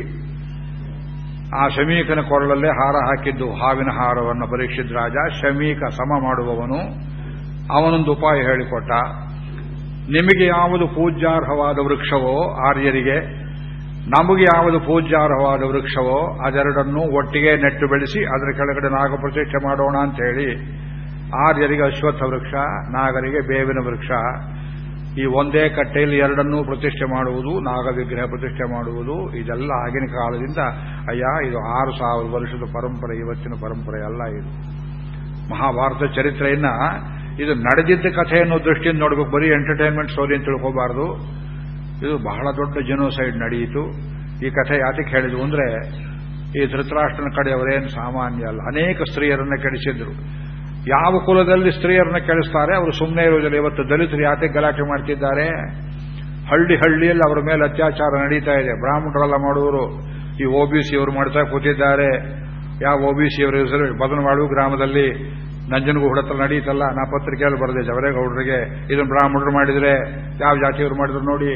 ಆ ಶಮೀಕನ ಕೊರಳಲ್ಲೇ ಹಾರ ಹಾಕಿದ್ದು, ಹಾವಿನ ಹಾರವನ್ನು ಪರೀಕ್ಷಿತ್ ರಾಜ. ಶಮೀಕ ಸಮ ಮಾಡುವವನು. ಅವನೊಂದು ಉಪಾಯ ಹೇಳಿಕೊಟ್ಟ. ನಿಮಗೆ ಯಾವುದು ಪೂಜ್ಯಾರ್ಹವಾದ ವೃಕ್ಷವೋ ಆರ್ಯರಿಗೆ, ನಮಗೆ ಯಾವುದು ಪೂಜ್ಯಾರ್ಹವಾದ ವೃಕ್ಷವೋ ಅದೆರಡನ್ನೂ ಒಟ್ಟಿಗೆ ನೆಟ್ಟು ಬೆಳೆಸಿ ಅದರ ಕೆಳಗಡೆ ನಾಗಪ್ರತಿಷ್ಠೆ ಮಾಡೋಣ ಅಂತ ಹೇಳಿ ಆರ್ಯರಿಗೆ ಅಶ್ವತ್ಥ ವೃಕ್ಷ, ನಾಗರಿಗೆ ಬೇವಿನ ವೃಕ್ಷ. ಈ ಒಂದೇ ಕಟ್ಟೆಯಲ್ಲಿ ಎರಡನ್ನೂ ಪ್ರತಿಷ್ಠೆ ಮಾಡುವುದು ನಾಗ ವಿಗ್ರಹ ಪ್ರತಿಷ್ಠೆ ಮಾಡುವುದು, ಇದೆಲ್ಲ ಆಗಿನ ಕಾಲದಿಂದ ಅಯ್ಯ, ಇದು ಆರು ಸಾವಿರ ವರ್ಷದ ಪರಂಪರೆ, ಇವತ್ತಿನ ಪರಂಪರೆ ಅಲ್ಲ ಇದು. ಮಹಾಭಾರತ ಚರಿತ್ರೆಯನ್ನ ಇದು ನಡೆದಿದ್ದ ಕಥೆ ಅನ್ನೋ ದೃಷ್ಟಿಯಿಂದ ನೋಡಬೇಕು. ಬರೀ ಎಂಟರ್ಟೈನ್ಮೆಂಟ್ ಸ್ಟೋರಿ ಅಂತ ತಿಳ್ಕೋಬಾರದು. ಇದು ಬಹಳ ದೊಡ್ಡ ಜನೋಸೈಡ್ ನಡೆಯಿತು ಈ ಕಥೆ ಯಾತಕ್ಕೆ ಹೇಳಿದ್ವು ಅಂದ್ರೆ, ಈ ಧೃತರಾಷ್ಟ್ರನ ಕಡೆಯವರೇನು ಸಾಮಾನ್ಯ ಅಲ್ಲ. ಅನೇಕ ಸ್ತ್ರೀಯರನ್ನ ಕೆಡಿಸಿದ್ರು. ಯಾವ ಕುಲದಲ್ಲಿ ಸ್ತ್ರೀಯರನ್ನ ಕೆಡಿಸ್ತಾರೆ? ಅವರು ಸುಮ್ಮನೆ ಇರುವುದಿಲ್ಲ ಇವತ್ತು ದಲಿತರು ಯಾಕೆ ಗಲಾಟೆ ಮಾಡ್ತಿದ್ದಾರೆ? ಹಳ್ಳಿ ಹಳ್ಳಿಯಲ್ಲಿ ಅವರ ಮೇಲೆ ಅತ್ಯಾಚಾರ ನಡೀತಾ ಇದೆ. ಬ್ರಾಹ್ಮಣರೆಲ್ಲ ಮಾಡುವರು ಈ ಒಬಿಸಿ ಅವರು ಮಾಡ್ತಾ ಕೂತಿದ್ದಾರೆ. ಯಾವ ಒಬಿಸಿ ಅವರು ಮಾಡುವ ಗ್ರಾಮದಲ್ಲಿ ನಂಜನಗೂ ಹುಡತ್ರ ನಡೀತಲ್ಲ ನಾ ಪತ್ರಿಕೆಯಲ್ಲಿ ಬರದೆ, ಜವರೇಗೌಡರಿಗೆ. ಇದನ್ನು ಬ್ರಾಹ್ಮಣರು ಮಾಡಿದ್ರೆ, ಯಾವ ಜಾತಿಯವರು ಮಾಡಿದ್ರು ನೋಡಿ.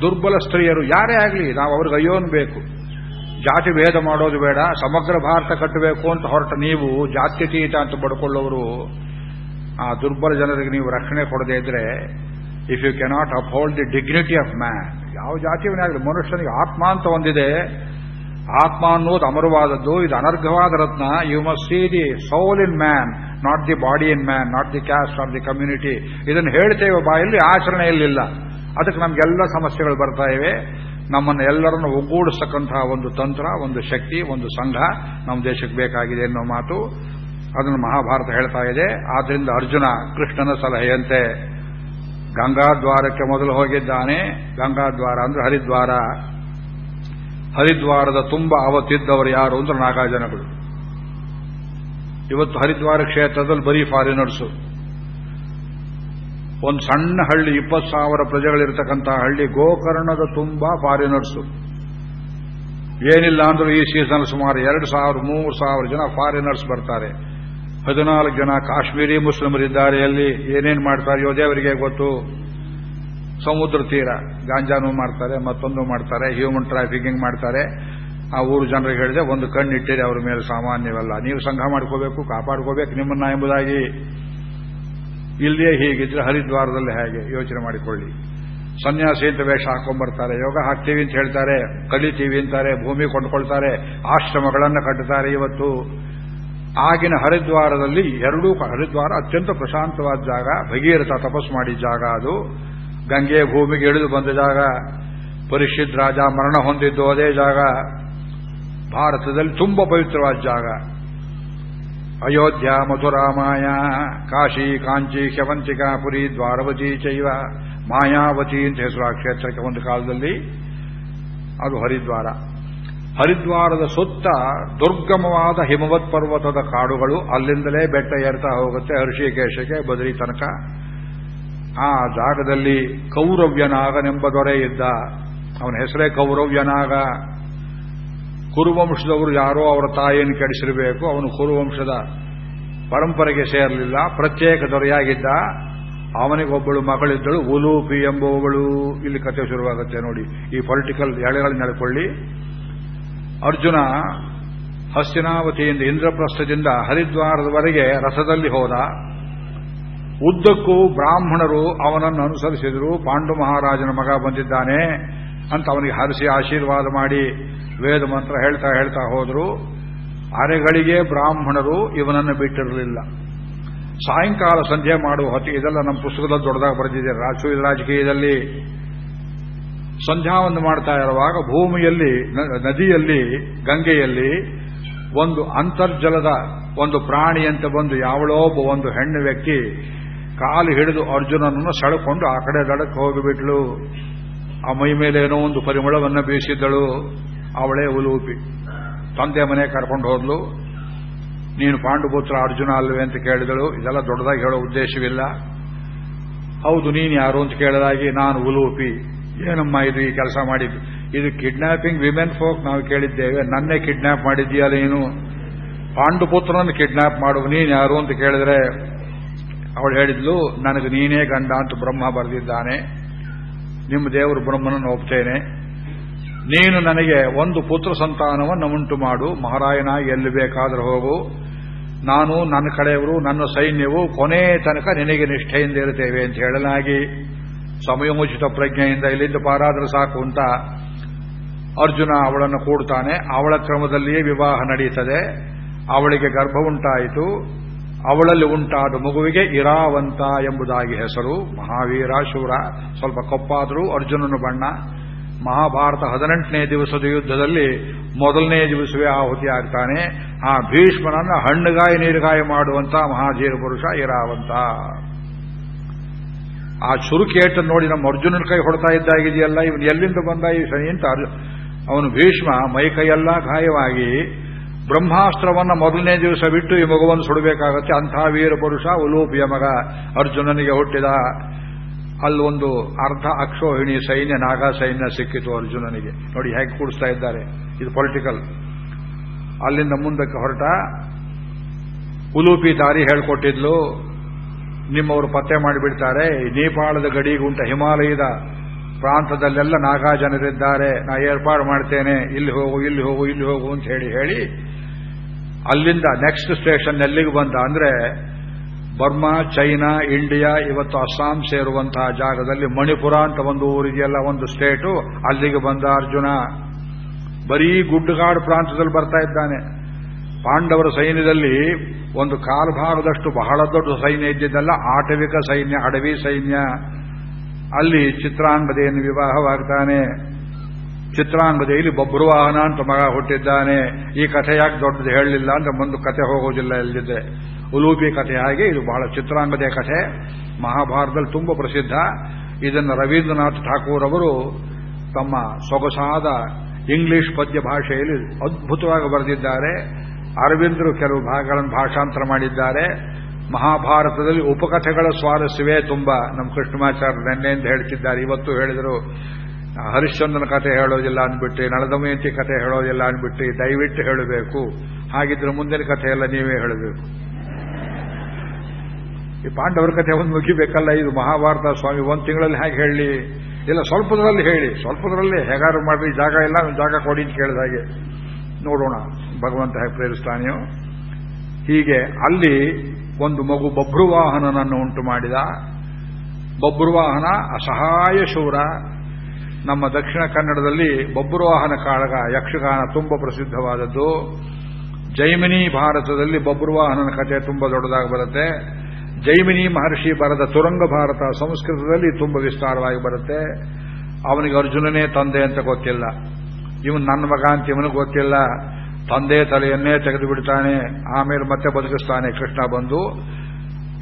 ದುರ್ಬಲ ಸ್ತ್ರೀಯರು ಯಾರೇ ಆಗಲಿ, ನಾವು ಅವ್ರಿಗೆ ಅಯ್ಯೋನ್ ಬೇಕು. ಜಾತಿ ಭೇದ ಮಾಡೋದು ಬೇಡ, ಸಮಗ್ರ ಭಾರತ ಕಟ್ಟಬೇಕು ಅಂತ ಹೊರಟ ನೀವು, ಜಾತ್ಯತೀತ ಅಂತ ಪಡ್ಕೊಳ್ಳೋರು, ಆ ದುರ್ಬಲ ಜನರಿಗೆ ನೀವು ರಕ್ಷಣೆ ಕೊಡದೇ ಇದ್ರೆ if you cannot uphold the dignity of man ಯಾವ ಜಾತಿಯವನೇ ಆಗಲಿ ಮನುಷ್ಯನಿಗೆ ಆತ್ಮ ಅಂತ ಒಂದಿದೆ ಆತ್ಮ ಅನ್ನೋದು ಅಮರವಾದದ್ದು, ಇದು ಅನರ್ಘವಾದ ರತ್ನ. You must see the soul in man not the body in man not the caste of the community ಇದನ್ನು ಹೇಳ್ತೇವೆ ಬಾಯಲ್ಲಿ ಆಚರಣೆಯಲ್ಲಿಲ್ಲ ಅದಕ್ಕೆ ನಮಗೆಲ್ಲ ಸಮಸ್ಯೆಗಳು ಬರ್ತಾ ಇವೆ. ನಮ್ಮನ್ನು ಎಲ್ಲರನ್ನು ಒಗ್ಗೂಡಿಸ್ತಕ್ಕಂತಹ ಒಂದು ತಂತ್ರ, ಒಂದು ಶಕ್ತಿ, ಒಂದು ಸಂಘ ನಮ್ಮ ದೇಶಕ್ಕೆ ಬೇಕಾಗಿದೆ ಎನ್ನುವ ಮಾತು ಅದನ್ನು ಮಹಾಭಾರತ ಹೇಳ್ತಾ ಇದೆ. ಆದ್ದರಿಂದ ಅರ್ಜುನ ಕೃಷ್ಣನ ಸಲಹೆಯಂತೆ ಗಂಗಾದ್ವಾರಕ್ಕೆ ಮೊದಲು ಹೋಗಿದ್ದಾನೆ. ಗಂಗಾದ್ವಾರ ಅಂದ್ರೆ ಹರಿದ್ವಾರ. ಹರಿದ್ವಾರದ ತುಂಬ ಅವತ್ತಿದ್ದವರು ಯಾರು ಅಂದ್ರೆ ನಾಗಾಜನಗಳು. ಇವತ್ತು ಹರಿದ್ವಾರ ಕ್ಷೇತ್ರದಲ್ಲಿ ಬರೀ ಫಾರಿನರ್ಸು. ಒಂದು ಸಣ್ಣ ಹಳ್ಳಿ, ಇಪ್ಪತ್ತು ಸಾವಿರ ಪ್ರಜೆಗಳಿರ್ತಕ್ಕಂತಹ ಹಳ್ಳಿ, ಗೋಕರ್ಣದ ತುಂಬ ಫಾರಿನರ್ಸು. ಏನಿಲ್ಲ ಅಂದ್ರೂ ಈ ಸೀಸನ್ ಸುಮಾರು ಎರಡು ಸಾವಿರ, ಮೂರು ಸಾವಿರ ಜನ ಫಾರಿನರ್ಸ್ ಬರ್ತಾರೆ. ಹದಿನಾಲ್ಕು ಜನ ಕಾಶ್ಮೀರಿ ಮುಸ್ಲಿಮರಿದ್ದಾರೆ ಅಲ್ಲಿ. ಏನೇನು ಮಾಡ್ತಾರೆ ದೇವರಿಗೆ ಗೊತ್ತು? ಸಮುದ್ರ ತೀರ. ಗಾಂಜಾನು ಮಾಡ್ತಾರೆ, ಮತ್ತೊಂದು ಮಾಡ್ತಾರೆ ಹ್ಯೂಮನ್ ಟ್ರಾಫಿಕಿಂಗ್ ಮಾಡ್ತಾರೆ. ಆ ಊರು ಜನರಿಗೆ ಹೇಳಿದೆ ಒಂದು ಕಣ್ಣಿಟ್ಟಿರಿ, ಅವರ ಮೇಲೆ ಸಾಮಾನ್ಯವಲ್ಲ. ನೀವು ಸಂಘ ಮಾಡ್ಕೋಬೇಕು, ಕಾಪಾಡ್ಕೋಬೇಕು ನಿಮ್ಮನ್ನ ಎಂಬುದಾಗಿ. ಇಲ್ಲಿಯೇ ಹೀಗಿದ್ರೆ ಹರಿದ್ವಾರದಲ್ಲಿ ಹೇಗೆ? ಯೋಚನೆ ಮಾಡಿಕೊಳ್ಳಿ. ಸನ್ಯಾಸಿ ಅಂತ ವೇಷ ಹಾಕೊಂಡ್ಬರ್ತಾರೆ, ಯೋಗ ಹಾಕ್ತೀವಿ ಅಂತ ಹೇಳ್ತಾರೆ ಕಲಿತೀವಿ ಅಂತಾರೆ, ಭೂಮಿ ಕೊಂಡ್ಕೊಳ್ತಾರೆ, ಆಶ್ರಮಗಳನ್ನು ಕಟ್ಟುತ್ತಾರೆ ಇವತ್ತು. ಆಗಿನ ಹರಿದ್ವಾರದಲ್ಲಿ ಎರಡೂ ಹರಿದ್ವಾರ ಅತ್ಯಂತ ಪ್ರಶಾಂತವಾದ ಜಾಗ, ಭಗೀರಥ ತಪಸ್ಸು ಮಾಡಿದ ಜಾಗ ಅದು. ಗಂಗೆ ಭೂಮಿಗೆ ಇಳಿದು ಬಂದ ಜಾಗ ಪರಿಷಿದ್ ರಾಜ ಮರಣ ಹೊಂದಿದ್ದು ಅದೇ ಜಾಗ, ಭಾರತದಲ್ಲಿ ತುಂಬ ಪವಿತ್ರವಾದ ಜಾಗ. ಅಯೋಧ್ಯ ಮಥುರಾ ಮಾಯಾ ಕಾಶಿ, ಕಾಂಚಿ ಶವಂತಿಕಾ ಪುರಿ, ದ್ವಾರವತಿ ಚೈವ, ಮಾಯಾವತಿ ಅಂತ ಹೆಸರು ಆ ಕ್ಷೇತ್ರಕ್ಕೆ ಒಂದು ಕಾಲದಲ್ಲಿ. ಅದು ಹರಿದ್ವಾರ. ಹರಿದ್ವಾರದ ಸುತ್ತ ದುರ್ಗಮವಾದ ಹಿಮವತ್ ಪರ್ವತದ ಕಾಡುಗಳು ಅಲ್ಲಿಂದಲೇ ಬೆಟ್ಟ ಏರ್ತಾ ಹೋಗುತ್ತೆ, ಹರ್ಷಿಕೇಶಕ್ಕೆ, ಬದರಿ ತನಕ. ಆ ಜಾಗದಲ್ಲಿ ಕೌರವ್ಯನಾಗನೆಂಬ ದೊರೆ ಇದ್ದ. ಅವನ ಹೆಸರೇ ಕೌರವ್ಯನಾಗ. ಕುರುವಂಶದವರು ಯಾರೋ ಅವರ ತಾಯಿಯನ್ನು ಕೆಡಿಸಿರಬೇಕು, ಅವನು ಕುರುವಂಶದ ಪರಂಪರೆಗೆ ಸೇರಲಿಲ್ಲ, ಪ್ರತ್ಯೇಕ ದೊರೆಯಾಗಿದ್ದ. ಅವನಿಗೊಬ್ಬಳು ಮಗಳಿದ್ದಳು, ಉಲೂಪಿ ಎಂಬುವಳು ಇಲ್ಲಿ ಕಥೆ ಶುರುವಾಗುತ್ತೆ ನೋಡಿ, ಈ ಪೊಲಿಟಿಕಲ್ ಎಳೆಗಳನ್ನ ನಡೆಕೊಳ್ಳಿ ಅರ್ಜುನ ಹಸ್ತಿನಾವತಿಯಿಂದ, ಇಂದ್ರಪ್ರಸ್ಥದಿಂದ ಹರಿದ್ವಾರದವರೆಗೆ ರಥದಲ್ಲಿ ಹೋದ. ಉದ್ದಕ್ಕೂ ಬ್ರಾಹ್ಮಣರು ಅವನನ್ನು ಅನುಸರಿಸಿದರು. ಪಾಂಡು ಮಹಾರಾಜನ ಮಗ ಬಂದಿದ್ದಾನೆ ಅಂತ ಅವನಿಗೆ ಹರಿಸಿ ಆಶೀರ್ವಾದ ಮಾಡಿ ವೇದ ಮಂತ್ರ ಹೇಳ್ತಾ ಹೇಳ್ತಾ ಹೋದರು. ಅರೆಗಳಿಗೆ ಬ್ರಾಹ್ಮಣರು ಇವನನ್ನು ಬಿಟ್ಟಿರಲಿಲ್ಲ. ಸಾಯಂಕಾಲ ಸಂಜೆ ಮಾಡುವ ಹೊತ್ತಿಗೆ ಇದೆಲ್ಲ ನಮ್ಮ ಪುಸ್ತಕದಲ್ಲಿ ದೊಡ್ಡದಾಗಿ ಬರೆದಿದೆ. ರಾಜಕೀಯ ರಾಜಕೀಯದಲ್ಲಿ ಸಂಧ್ಯಾವನ್ನು ಮಾಡ್ತಾ ಇರುವಾಗ ಭೂಮಿಯಲ್ಲಿ ನದಿಯಲ್ಲಿ, ಗಂಗೆಯಲ್ಲಿ ಒಂದು ಅಂತರ್ಜಲದ ಒಂದು ಪ್ರಾಣಿ ಅಂತ ಬಂದು ಯಾವಳೋ ಒಬ್ಬ ಒಂದು ಹೆಣ್ಣು ವ್ಯಕ್ತಿ ಕಾಲು ಹಿಡಿದು ಅರ್ಜುನನನ್ನು ಸೆಳೆಕೊಂಡು ಆ ಕಡೆ ದಡಕ್ಕೆ ಹೋಗಿಬಿಟ್ಲು. ಆ ಮೈ ಮೇಲೆ ಏನೋ ಒಂದು ಪರಿಮಳವನ್ನು ಬೀಸಿದ್ದಳು. ಅವಳೇ ಉಲೂಪಿ. ತಂದೆ ಮನೆ ಕರ್ಕೊಂಡು ಹೋದ್ಲು. ನೀನು ಪಾಂಡುಪುತ್ರ ಅರ್ಜುನ ಅಲ್ವೇ ಅಂತ ಕೇಳಿದಳು. ಇದೆಲ್ಲ ದೊಡ್ಡದಾಗಿ ಹೇಳೋ ಉದ್ದೇಶವಿಲ್ಲ. ಹೌದು, ನೀನು ಯಾರು ಅಂತ ಕೇಳಿದಾಗಿ ನಾನು ಉಲೂಪಿ. ಏನಮ್ಮ ಇದು ಈ ಕೆಲಸ ಮಾಡಿದ್ದು? ಇದು ಕಿಡ್ನಾಪಿಂಗ್ ವಿಮೆನ್ ಫೋಕ್ ನಾವು ಕೇಳಿದ್ದೇವೆ. ನನ್ನೇ ಕಿಡ್ನಾಪ್ ಮಾಡಿದ್ದೀಯಲ್ಲ ನೀನು? ಪಾಂಡುಪುತ್ರನನ್ನು ಕಿಡ್ನಾಪ್ ಮಾಡುವ ನೀನು ಯಾರು ಅಂತ ಕೇಳಿದ್ರೆ ಅವಳು ಹೇಳಿದ್ಲು, ನನಗೆ ನೀನೇ ಗಂಡ ಅಂತ ಬ್ರಹ್ಮ ಬರೆದಿದ್ದಾನೆ. ನಿಮ್ಮ ದೇವರು ಬ್ರಹ್ಮನನ್ನು ಒಪ್ತೇನೆ. ನೀನು ನನಗೆ ಒಂದು ಪುತ್ರ ಸಂತಾನವನ್ನು ಉಂಟು ಮಾಡು. ಮಹಾರಾಯನ, ಎಲ್ಲಿ ಬೇಕಾದರೂ ಹೋಗು. ನಾನು ನನ್ನ ಕಡೆಯವರು, ನನ್ನ ಸೈನ್ಯವು ಕೊನೆ ತನಕ ನಿನಗೆ ನಿಷ್ಠೆಯಿಂದ ಇರುತ್ತೇವೆ ಅಂತ ಹೇಳಲಾಗಿ ಸಮಯೋಚಿತ ಪ್ರಜ್ಞೆಯಿಂದ ಇಲ್ಲಿಂದ ಪಾರಾದ್ರೆ ಸಾಕು ಅಂತ ಅರ್ಜುನ ಅವಳನ್ನು ಕೂಡ್ತಾನೆ. ಅವಳ ಕ್ರಮದಲ್ಲಿಯೇ ವಿವಾಹ ನಡೆಯುತ್ತದೆ. ಅವಳಿಗೆ ಗರ್ಭ ಉಂಟಾಯಿತು. ಅವಳಲ್ಲಿ ಉಂಟಾದ ಮಗುವಿಗೆ ಇರಾವಂತ ಎಂಬುದಾಗಿ ಹೆಸರು. ಮಹಾವೀರ, ಶೂರ, ಸ್ವಲ್ಪ ಕೊಪ್ಪಾದರೂ ಅರ್ಜುನನು ಬಣ್ಣ. ಮಹಾಭಾರತ ಹದಿನೆಂಟನೇ ದಿವಸದ ಯುದ್ಧದಲ್ಲಿ ಮೊದಲನೇ ದಿವಸವೇ ಆಹುತಿ ಆಗ್ತಾನೆ. ಆ ಭೀಷ್ಮನನ್ನ ಹಣ್ಣುಗಾಯಿ, ನೀರುಗಾಯಿ ಮಾಡುವಂತ ಮಹಾಧೀರ ಪುರುಷ ಇರಾವಂತ. ಆ ಚುರುಕೇಟ ನೋಡಿ ನಮ್ಮ ಅರ್ಜುನನ ಕೈ ಹೊಡ್ತಾ ಇದ್ದಾಗಿದೆಯಲ್ಲ, ಇವನು ಎಲ್ಲಿಂದ ಬಂದ ಈ ಶನಿ ಅಂತ ಅವನು ಭೀಷ್ಮ, ಮೈ ಕೈಯೆಲ್ಲ ಗಾಯವಾಗಿ ಬ್ರಹ್ಮಾಸ್ತ್ರವನ್ನ ಮೊದಲನೇ ದಿವಸ ಬಿಟ್ಟು ಈ ಮಗುವನ್ನು ಸುಡಬೇಕಾಗತ್ತೆ. ಅಂಥ ವೀರ ಪುರುಷ, ಉಲೂಪಿಯ ಮಗ ಅರ್ಜುನನಿಗೆ ಹುಟ್ಟಿದ. ಅಲ್ಲೊಂದು ಅರ್ಧ ಅಕ್ಷೋಹಿಣಿ ಸೈನ್ಯ, ನಾಗಾ ಸೈನ್ಯ ಸಿಕ್ಕಿತು ಅರ್ಜುನನಿಗೆ. ನೋಡಿ ಹೇಗೆ ಕೂಡಿಸ್ತಾ ಇದ್ದಾರೆ. ಇದು ಪೊಲಿಟಿಕಲ್. ಅಲ್ಲಿಂದ ಮುಂದಕ್ಕೆ ಹೊರಟ. ಉಲೂಪಿ ದಾರಿ ಹೇಳ್ಕೊಟ್ಟಿದ್ಲು. ನಿಮ್ಮವರು ಪತ್ತೆ ಮಾಡಿಬಿಡ್ತಾರೆ. ನೇಪಾಳದ ಗಡಿಗುಂಟ ಹಿಮಾಲಯದ ಪ್ರಾಂತದಲ್ಲೆಲ್ಲ ನಾಗಾ ಜನರಿದ್ದಾರೆ. ನಾ ಏರ್ಪಾಡು ಮಾಡ್ತೇನೆ. ಇಲ್ಲಿ ಹೋಗು ಇಲ್ಲಿ ಹೋಗು ಇಲ್ಲಿ ಹೋಗು ಅಂತ ಹೇಳಿ ಹೇಳಿ ಅಲ್ಲಿಂದ ನೆಕ್ಸ್ಟ್ ಸ್ಟೇಷನ್ ಎಲ್ಲಿಗೆ ಬಂದ ಅಂದ್ರೆ ಬರ್ಮಾ, ಚೈನಾ, ಇಂಡಿಯಾ, ಇವತ್ತು ಅಸ್ಸಾಂ ಸೇರುವಂತಹ ಜಾಗದಲ್ಲಿ ಮಣಿಪುರ ಅಂತ ಒಂದು ಊರಿದೆಯಲ್ಲ, ಒಂದು ಸ್ಟೇಟು ಅಲ್ಲಿಗೆ ಬಂದ ಅರ್ಜುನ. ಬರೀ ಗುಡ್ಡಗಾಡು ಪ್ರಾಂತದಲ್ಲಿ ಬರ್ತಾ ಇದ್ದಾನೆ. ಪಾಂಡವರ ಸೈನ್ಯದಲ್ಲಿ ಒಂದು ಕಾಲ್ಭಾಗದಷ್ಟು ಬಹಳ ದೊಡ್ಡ ಸೈನ್ಯ ಇದ್ದಿದ್ದಲ್ಲ, ಆಟವಿಕ ಸೈನ್ಯ, ಅಡವಿ ಸೈನ್ಯ. ಅಲ್ಲಿ ಚಿತ್ರಾಂಗದೆಯನ್ನು ವಿವಾಹವಾಗ್ತಾನೆ. ಚಿತ್ರಾಂಗದೆಯಲ್ಲಿ ಬಬ್ರುವಾಹನ ಅಂತ ಮಗ ಹುಟ್ಟಿದ್ದಾನೆ. ಈ ಕಥೆ ಯಾಕೆ ದೊಡ್ಡದು ಹೇಳಲಿಲ್ಲ ಅಂತ ಮುಂದೆ ಕಥೆ ಹೋಗೋದಿಲ್ಲ ಎಲ್ಲಿದ್ದೆ ಉಲೂಪಿ ಕಥೆ ಹಾಗೆ ಇದು ಬಹಳ ಚಿತ್ರಾಂಗದ ಕಥೆ. ಮಹಾಭಾರತದಲ್ಲಿ ತುಂಬ ಪ್ರಸಿದ್ಧ. ಇದನ್ನು ರವೀಂದ್ರನಾಥ್ ಠಾಕೂರ್ ಅವರು ತಮ್ಮ ಸೊಗಸಾದ ಇಂಗ್ಲಿಷ್ ಪದ್ಯ ಭಾಷೆಯಲ್ಲಿ ಅದ್ಭುತವಾಗಿ ಬರೆದಿದ್ದಾರೆ. ಅರವಿಂದರು ಕೆಲವು ಭಾಗಗಳನ್ನು ಭಾಷಾಂತರ ಮಾಡಿದ್ದಾರೆ. ಮಹಾಭಾರತದಲ್ಲಿ ಉಪಕಥೆಗಳ ಸ್ವಾರಸ್ಯವೇ ತುಂಬಾ. ನಮ್ಮ ಕೃಷ್ಣಮಾಚಾರ್ಯ ನೆನ್ನೆ ಅಂತ ಹೇಳ್ತಿದ್ದಾರೆ. ಇವತ್ತು ಹೇಳಿದರು ಹರಿಶ್ಚಂದ್ರನ ಕಥೆ ಹೇಳೋದಿಲ್ಲ ಅಂದ್ಬಿಟ್ಟು, ನಳದಮಯಂತಿ ಕಥೆ ಹೇಳೋದಿಲ್ಲ ಅಂದ್ಬಿಟ್ಟು ದಯವಿಟ್ಟು ಹೇಳಬೇಕು. ಹಾಗಿದ್ರೆ ಮುಂದಿನ ಕಥೆ ಎಲ್ಲ ನೀವೇ ಹೇಳಬೇಕು. ಈ ಪಾಂಡವರ ಕಥೆ ಒಂದು ಮುಗಿಬೇಕಲ್ಲ, ಇದು ಮಹಾಭಾರತ ಸ್ವಾಮಿ, ಒಂದು ತಿಂಗಳಲ್ಲಿ ಹೇಗೆ ಹೇಳಿ. ಇಲ್ಲ, ಸ್ವಲ್ಪದರಲ್ಲಿ ಹೇಳಿ. ಸ್ವಲ್ಪದರಲ್ಲಿ ಹೇಗಾರು ಮಾಡಿ, ಜಾಗ ಇಲ್ಲ ಜಾಗ ಕೊಡಿ ಅಂತ ಕೇಳಿದ ಹಾಗೆ. ನೋಡೋಣ, ಭಗವಂತ ಹೇಗೆ ಪ್ರೇರಿಸ್ತಾನೆಯೋ. ಹೀಗೆ ಅಲ್ಲಿ ಒಂದು ಮಗು ಬಬ್ರುವಾಹನನನ್ನು ಉಂಟು ಮಾಡಿದ. ಬಬ್ರುವಾಹನ ಅಸಹಾಯ ಶೂರ ನಮ್ಮ ದಕ್ಷಿಣ ಕನ್ನಡದಲ್ಲಿ ಬಬ್ರುವಾಹನ ಕಾಳಗ, ಯಕ್ಷಗಾನ ತುಂಬ ಪ್ರಸಿದ್ಧವಾದದ್ದು. ಜೈಮಿನಿ ಭಾರತದಲ್ಲಿ ಬಬ್ರುವಾಹನನ ಕಥೆ ತುಂಬ ದೊಡ್ಡದಾಗಿ ಬರುತ್ತೆ. ಜೈಮಿನಿ ಮಹರ್ಷಿ ಬರೆದ ತುರಂಗ ಭಾರತ ಸಂಸ್ಕೃತದಲ್ಲಿ ತುಂಬ ವಿಸ್ತಾರವಾಗಿ ಬರುತ್ತೆ. ಅವನಿಗೆ ಅರ್ಜುನನೇ ತಂದೆ ಅಂತ ಗೊತ್ತಿಲ್ಲ. ಇವನು ನನ್ನ ಮಗ ಅಂತ ಇವನಿಗೆ ಗೊತ್ತಿಲ್ಲ. ತಂದೆ ತಲೆಯನ್ನೇ ತೆಗೆದು ಬಿಡ್ತಾನೆ ಆಮೇಲೆ ಮತ್ತೆ ಬದುಕಿಸ್ತಾನೆ ಕೃಷ್ಣ ಬಂದು.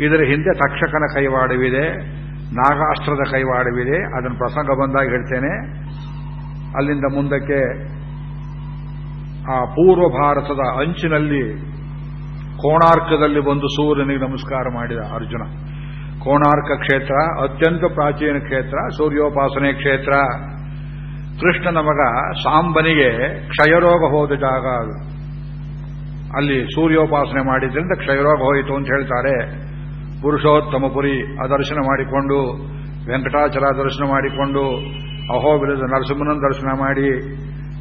ಇದರ ಹಿಂದೆ ತಕ್ಷಕನ ಕೈವಾಡವಿದೆ. ನಾಗಾಸ್ತ್ರದ ಕೈವಾಡವಿದೆ ಅದನ್ನು ಪ್ರಸಂಗ ಬಂದಾಗ ಹೇಳ್ತೇನೆ. ಅಲ್ಲಿಂದ ಮುಂದಕ್ಕೆ ಆ ಪೂರ್ವ ಭಾರತದ ಅಂಚಿನಲ್ಲಿ, ಕೋಣಾರ್ಕದಲ್ಲಿ ಬಂದು ಸೂರ್ಯನಿಗೆ ನಮಸ್ಕಾರ ಮಾಡಿದ ಅರ್ಜುನ. ಕೋಣಾರ್ಕ ಕ್ಷೇತ್ರ, ಅತ್ಯಂತ ಪ್ರಾಚೀನ ಕ್ಷೇತ್ರ, ಸೂರ್ಯೋಪಾಸನೆ ಕ್ಷೇತ್ರ. ಕೃಷ್ಣನ ಮಗ ಸಾಂಬನಿಗೆ ಕ್ಷಯರೋಗ ಹೋದ ಜಾಗ ಅಲ್ಲಿ ಸೂರ್ಯೋಪಾಸನೆ ಮಾಡಿದ್ರಿಂದ ಕ್ಷಯರೋಗ ಹೋಯಿತು ಅಂತ ಹೇಳ್ತಾರೆ. ಪುರುಷೋತ್ತಮ ಪುರಿ ಆ ದರ್ಶನ ಮಾಡಿಕೊಂಡು, ವೆಂಕಟಾಚಲ ದರ್ಶನ ಮಾಡಿಕೊಂಡು ಅಹೋಬಿಲದ ನರಸಿಂಹನ ದರ್ಶನ ಮಾಡಿ,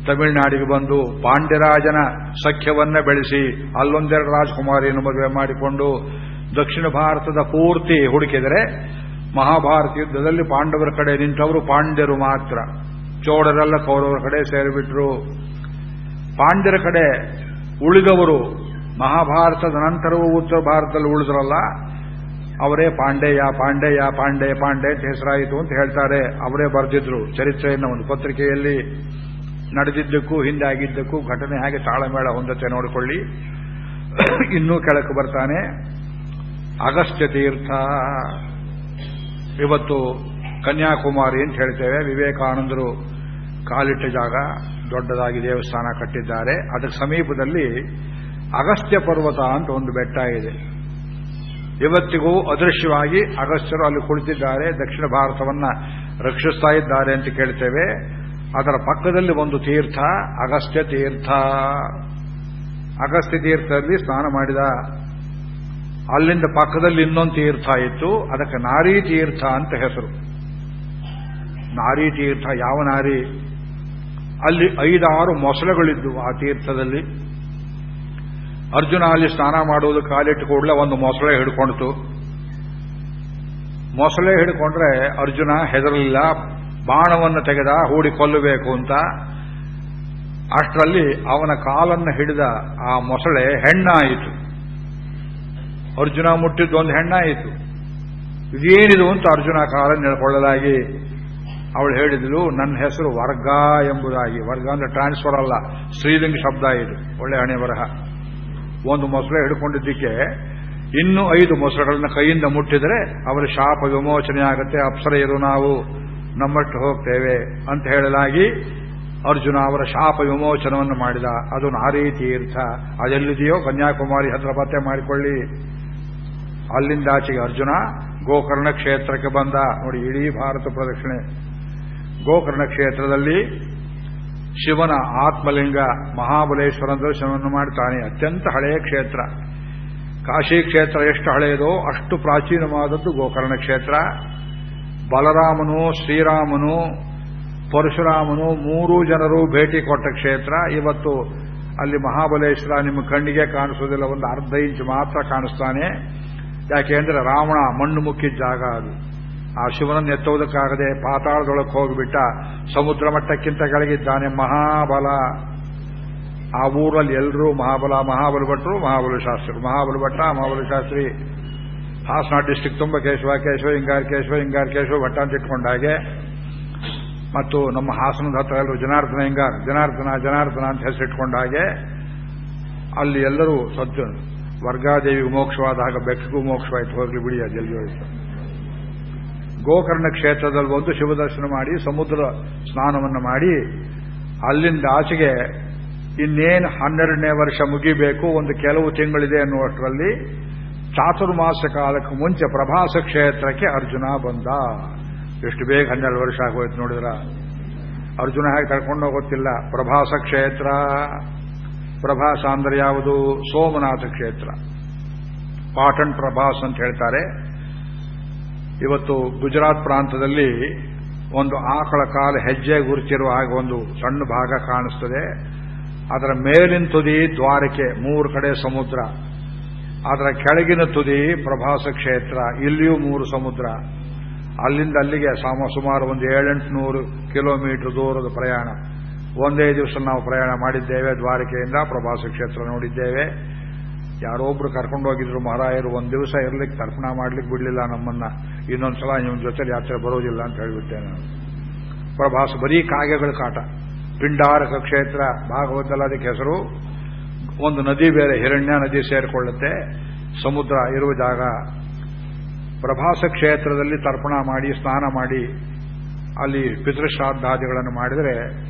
ತಮಿಳುನಾಡಿಗೆ ಬಂದು ಪಾಂಡ್ಯರಾಜನ ಸಖ್ಯವನ್ನ ಬೆಳೆಸಿ, ಅಲ್ಲೊಂದೆರಡು ರಾಜಕುಮಾರಿಯನ್ನು ಮದುವೆ ಮಾಡಿಕೊಂಡು, ದಕ್ಷಿಣ ಭಾರತದ ಪೂರ್ತಿ ಹುಡುಕಿದರೆ, ಮಹಾಭಾರತ ಯುದ್ಧದಲ್ಲಿ ಪಾಂಡವರ ಕಡೆ ನಿಂತವರು ಪಾಂಡ್ಯರು ಮಾತ್ರ. ಚೋಳರೆಲ್ಲ ಕೌರವರ ಕಡೆ ಸೇರಿಬಿಟ್ರು. ಪಾಂಡ್ಯರ ಕಡೆ ಉಳಿದವರು ಮಹಾಭಾರತದ ನಂತರವೂ ಉತ್ತರ ಭಾರತದಲ್ಲಿ ಉಳಿದ್ರಲ್ಲ ಅವರೇ ಪಾಂಡೆಯ ಪಾಂಡೆಯ, ಪಾಂಡೆ ಪಾಂಡೆ ಅಂತ ಹೆಸರಾಯಿತು ಅಂತ ಹೇಳ್ತಾರೆ. ಅವರೇ ಬರೆದಿದ್ರು ಚರಿತ್ರೆಯನ್ನು ಒಂದು ಪತ್ರಿಕೆಯಲ್ಲಿ. ನಡೆದಿದ್ದಕ್ಕೂ, ಹಿಂದೆ ಆಗಿದ್ದಕ್ಕೂ, ಘಟನೆ ಹಾಗೆ ತಾಳಮೇಳ ಹೊಂದತೆ ನೋಡಿಕೊಳ್ಳಿ. ಇನ್ನೂ ಕೆಳಕ್ಕೆ ಬರ್ತಾನೆ. ಅಗಸ್ತ್ಯ ತೀರ್ಥ. ಇವತ್ತು ಕನ್ಯಾಕುಮಾರಿ ಅಂತ ಹೇಳ್ತೇವೆ. ವಿವೇಕಾನಂದರು ಕಾಲಿಟ್ಟ ಜಾಗ, ದೊಡ್ಡದಾಗಿ ದೇವಸ್ಥಾನ ಕಟ್ಟಿದ್ದಾರೆ. ಅದಕ್ಕೆ ಸಮೀಪದಲ್ಲಿ ಅಗಸ್ತ್ಯ ಪರ್ವತ ಅಂತ ಒಂದು ಬೆಟ್ಟ ಇದೆ. ಇವತ್ತಿಗೂ ಅದೃಶ್ಯವಾಗಿ ಅಗಸ್ತ್ಯರು ಅಲ್ಲಿ ಕುಳಿತಿದ್ದಾರೆ, ದಕ್ಷಿಣ ಭಾರತವನ್ನ ರಕ್ಷಿಸ್ತಾ ಇದ್ದಾರೆ ಅಂತ ಕೇಳ್ತೇವೆ. ಅದರ ಪಕ್ಕದಲ್ಲಿ ಒಂದು ತೀರ್ಥ, ಅಗಸ್ತ್ಯ ತೀರ್ಥ. ಅಗಸ್ತ್ಯ ತೀರ್ಥದಲ್ಲಿ ಸ್ನಾನ ಮಾಡಿದ, ಅಲ್ಲಿಂದ ಪಕ್ಕದಲ್ಲಿ ಇನ್ನೊಂದು ತೀರ್ಥ ಇತ್ತು. ಅದಕ್ಕೆ ನಾರಿ ತೀರ್ಥ ಅಂತ ಹೆಸರು. ನಾರಿ ತೀರ್ಥ, ಯಾವ ನಾರಿ? ಅಲ್ಲಿ ಐದಾರು ಮೊಸಳೆಗಳಿದ್ದವು ಆ ತೀರ್ಥದಲ್ಲಿ. ಅರ್ಜುನ ಅಲ್ಲಿ ಸ್ನಾನ ಮಾಡುವುದು ಕಾಲಿಟ್ಟು ಕೂಡಲೇ ಒಂದು ಮೊಸಳೆ ಹಿಡ್ಕೊಂಡಿತು. ಮೊಸಳೆ ಹಿಡ್ಕೊಂಡ್ರೆ ಅರ್ಜುನ ಹೆದರಲಿಲ್ಲ, ಬಾಣವನ್ನು ತೆಗೆದ, ಹೂಡಿ ಕೊಲ್ಲಬೇಕು ಅಂತ. ಅಷ್ಟರಲ್ಲಿ ಅವನ ಕಾಲನ್ನು ಹಿಡಿದ ಆ ಮೊಸಳೆ ಹೆಣ್ಣಾಯಿತು. ಅರ್ಜುನ ಮುಟ್ಟಿದ್ದೊಂದು ಹೆಣ್ಣಾಯಿತು. ಇದೇನಿದು ಅಂತ ಅರ್ಜುನ ಕಾಲನ್ನು ನೆಲೆಕೊಳ್ಳಲಾಗಿ ಅವಳು ಹೇಳಿದ್ಲು ನನ್ನ ಹೆಸರು ವರ್ಗ ಎಂಬುದಾಗಿ. ವರ್ಗ ಅಂದ್ರೆ ಟ್ರಾನ್ಸ್ಫರ್ ಅಲ್ಲ ಶ್ರೀಲಿಂಗ ಶಬ್ದ ಇದು, ಒಳ್ಳೆ ಹಣೆ ಬರಹ ಒಂದು ಮೊಸಳೆ ಹಿಡ್ಕೊಂಡಿದ್ದಕ್ಕೆ ಇನ್ನೂ ಐದು ಮೊಸಳೆಗಳನ್ನ ಕೈಯಿಂದ ಮುಟ್ಟಿದರೆ ಅವರ ಶಾಪ ವಿಮೋಚನೆ ಆಗುತ್ತೆ. ಅಪ್ಸರೆಯರು ನಾವು ನಮ್ಮಟ್ಟು ಹೋಗ್ತೇವೆ ಅಂತ ಹೇಳಲಾಗಿ ಅರ್ಜುನ ಅವರ ಶಾಪ ವಿಮೋಚನವನ್ನು ಮಾಡಿದ. ಅದು ನಾರೀ ತೀರ್ಥ. ಅದೆಲ್ಲಿದೆಯೋ ಕನ್ಯಾಕುಮಾರಿ ಹತ್ರ ಪತ್ತೆ ಮಾಡಿಕೊಳ್ಳಿ. ಅಲ್ಲಿಂದಾಚೆಗೆ ಅರ್ಜುನ ಗೋಕರ್ಣ ಕ್ಷೇತ್ರಕ್ಕೆ ಬಂದ. ನೋಡಿ, ಇಡೀ ಭಾರತ ಪ್ರದಕ್ಷಿಣೆ. ಗೋಕರ್ಣ ಕ್ಷೇತ್ರದಲ್ಲಿ ಶಿವನ ಆತ್ಮಲಿಂಗ ಮಹಾಬಲೇಶ್ವರ ದರ್ಶನವನ್ನು ಮಾಡ್ತಾನೆ. ಅತ್ಯಂತ ಹಳೆಯ ಕ್ಷೇತ್ರ. ಕಾಶಿ ಕ್ಷೇತ್ರ ಎಷ್ಟು ಹಳೆಯದೋ ಅಷ್ಟು ಪ್ರಾಚೀನವಾದದ್ದು ಗೋಕರ್ಣ ಕ್ಷೇತ್ರ. ಬಲರಾಮನು, ಶ್ರೀರಾಮನು, ಪರಶುರಾಮನು ಮೂರೂ ಜನರು ಭೇಟಿ ಕೊಟ್ಟ ಕ್ಷೇತ್ರ. ಇವತ್ತು ಅಲ್ಲಿ ಮಹಾಬಲೇಶ್ವರ ನಿಮ್ಮ ಕಣ್ಣಿಗೆ ಕಾಣಿಸೋದಿಲ್ಲ, ಒಂದು ಅರ್ಧ ಇಂಚು ಮಾತ್ರ ಕಾಣಿಸ್ತಾನೆ. ಯಾಕೆಂದ್ರೆ ರಾವಣ ಮಣ್ಣು ಮುಕ್ಕಿದ ಜಾಗ ಅದು. ಆ ಶಿವನನ್ನು ಎತ್ತುವುದಕ್ಕಾಗದೆ ಪಾತಾಳದೊಳಕ್ಕೆ ಹೋಗಿಬಿಟ್ಟ ಸಮುದ್ರ ಮಟ್ಟಕ್ಕಿಂತ ಕೆಳಗಿದ್ದಾನೆ ಮಹಾಬಲ. ಆ ಊರಲ್ಲಿ ಎಲ್ಲರೂ ಮಹಾಬಲ ಮಹಾಬಲ ಭಟ್ರು, ಮಹಾಬಲ ಶಾಸ್ತ್ರಿ, ಮಹಾಬಲ ಭಟ್ಟ, ಮಹಾಬಲ ಶಾಸ್ತ್ರಿ. ಹಾಸನ ಡಿಸ್ಟಿಕ್ ತುಂಬ ಕೇಶವ ಕೇಶವ, ಹಿಂಗಾರ್ ಕೇಶವ ಹಿಂಗಾರ್, ಕೇಶವ ಭಟ್ಟ ಅಂತ ಇಟ್ಕೊಂಡ ಹಾಗೆ. ಮತ್ತು ನಮ್ಮ ಹಾಸನದ ಹತ್ರ ಎಲ್ಲರೂ ಜನಾರ್ದನ, ಹಿಂಗಾರ್, ಜನಾರ್ದನ ಜನಾರ್ದನ ಅಂತ ಹೆಸರಿಟ್ಕೊಂಡ ಹಾಗೆ. ಅಲ್ಲಿ ಎಲ್ಲರೂ ಸದ್ದು ವರ್ಗಾದೇವಿಗೂ ಮೋಕ್ಷವಾದಾಗ ಬೆಕ್ಕಿಗೂ ಮೋಕ್ಷವಾಯಿತು ಹೋಗ್ಲಿ ಬಿಡಿ ಅದೆಲ್ಲಿ ಹೋಯ್ತು. ಗೋಕರ್ಣ ಕ್ಷೇತ್ರದಲ್ಲಿ ಒಂದು ಶಿವದರ್ಶನ ಮಾಡಿ, ಸಮುದ್ರ ಸ್ನಾನವನ್ನು ಮಾಡಿ, ಅಲ್ಲಿಂದ ಆಚೆಗೆ ಇನ್ನೇನು ಹನ್ನೆರಡನೇ ವರ್ಷ ಮುಗಿಬೇಕು, ಒಂದು ಕೆಲವು ತಿಂಗಳಿದೆ ಅನ್ನುವಷ್ಟರಲ್ಲಿ ಚಾತುರ್ಮಾಸ ಕಾಲಕ್ಕೆ ಮುಂಚೆ ಪ್ರಭಾಸ ಕ್ಷೇತ್ರಕ್ಕೆ ಅರ್ಜುನ ಬಂದ. ಎಷ್ಟು ಬೇಗ ಹನ್ನೆರಡು ವರ್ಷ ಆಗೋಯ್ತು ನೋಡಿದ್ರ? ಅರ್ಜುನ ಹೇಗೆ ಕರ್ಕೊಂಡು ಗೊತ್ತಿಲ್ಲ ಪ್ರಭಾಸ ಕ್ಷೇತ್ರ. ಪ್ರಭಾಸ ಅಂದ್ರೆ ಯಾವುದು? ಸೋಮನಾಥ ಕ್ಷೇತ್ರ. ಪಾಟಣ್ ಪ್ರಭಾಸ್ ಅಂತ ಹೇಳ್ತಾರೆ. ಇವತ್ತು ಗುಜರಾತ್ ಪ್ರಾಂತದಲ್ಲಿ ಒಂದು ಆಕಳ ಕಾಲ ಹೆಜ್ಜೆ ಗುರುತಿರುವ ಹಾಗೆ ಒಂದು ಸಣ್ಣ ಭಾಗ ಕಾಣಿಸ್ತದೆ. ಅದರ ಮೇಲಿನ ತುದಿ ದ್ವಾರಕೆ ಮೂರು ಕಡೆ ಸಮುದ್ರ. ಅದರ ಕೆಳಗಿನ ತುದಿ ಪ್ರಭಾಸ ಕ್ಷೇತ್ರ, ಇಲ್ಲಿಯೂ ಮೂರು ಸಮುದ್ರ. ಅಲ್ಲಿಂದ ಅಲ್ಲಿಗೆ ಸಾಮ, ಸುಮಾರು ಒಂದು ಏಳೆಂಟುನೂರು ಕಿಲೋಮೀಟರ್ ದೂರದ ಪ್ರಯಾಣ. ಒಂದೇ ದಿವಸ ನಾವು ಪ್ರಯಾಣ ಮಾಡಿದ್ದೇವೆ, ದ್ವಾರಕೆಯಿಂದ ಪ್ರಭಾಸ ಕ್ಷೇತ್ರ ನೋಡಿದ್ದೇವೆ. ಯಾರೊಬ್ರು ಕರ್ಕೊಂಡೋಗಿದ್ರು ಮಹಾರಾಯರು ಒಂದು ದಿವಸ ಇರ್ಲಿಕ್ಕೆ ತರ್ಪಣ ಮಾಡ್ಲಿಕ್ಕೆ ಬಿಡಲಿಲ್ಲ ನಮ್ಮನ್ನ. ಇನ್ನೊಂದ್ಸಲ ನಿಮ್ಮ ಜೊತೆಲಿ ಯಾತ್ರೆ ಬರೋದಿಲ್ಲ ಅಂತ ಹೇಳಿಬಿಟ್ಟೆ ನಾನು. ಪ್ರಭಾಸ ಬರೀ ಕಾಗೆಗಳ ಕಾಟ. ಪಿಂಡಾರಕ ಕ್ಷೇತ್ರ, ಭಾಗವತಲ್ಲ ಅದಕ್ಕೆ ಹೆಸರು. ಒಂದು ನದಿ ಬೇರೆ, ಹಿರಣ್ಯ ನದಿ ಸೇರಿಕೊಳ್ಳುತ್ತೆ. ಸಮುದ್ರ ಇರುವ ಜಾಗ. ಪ್ರಭಾಸ ಕ್ಷೇತ್ರದಲ್ಲಿ ತರ್ಪಣ ಮಾಡಿ, ಸ್ನಾನ ಮಾಡಿ, ಅಲ್ಲಿ ಪಿತೃಶ್ರಾದ್ದಾದಿಗಳನ್ನು ಮಾಡಿದರೆ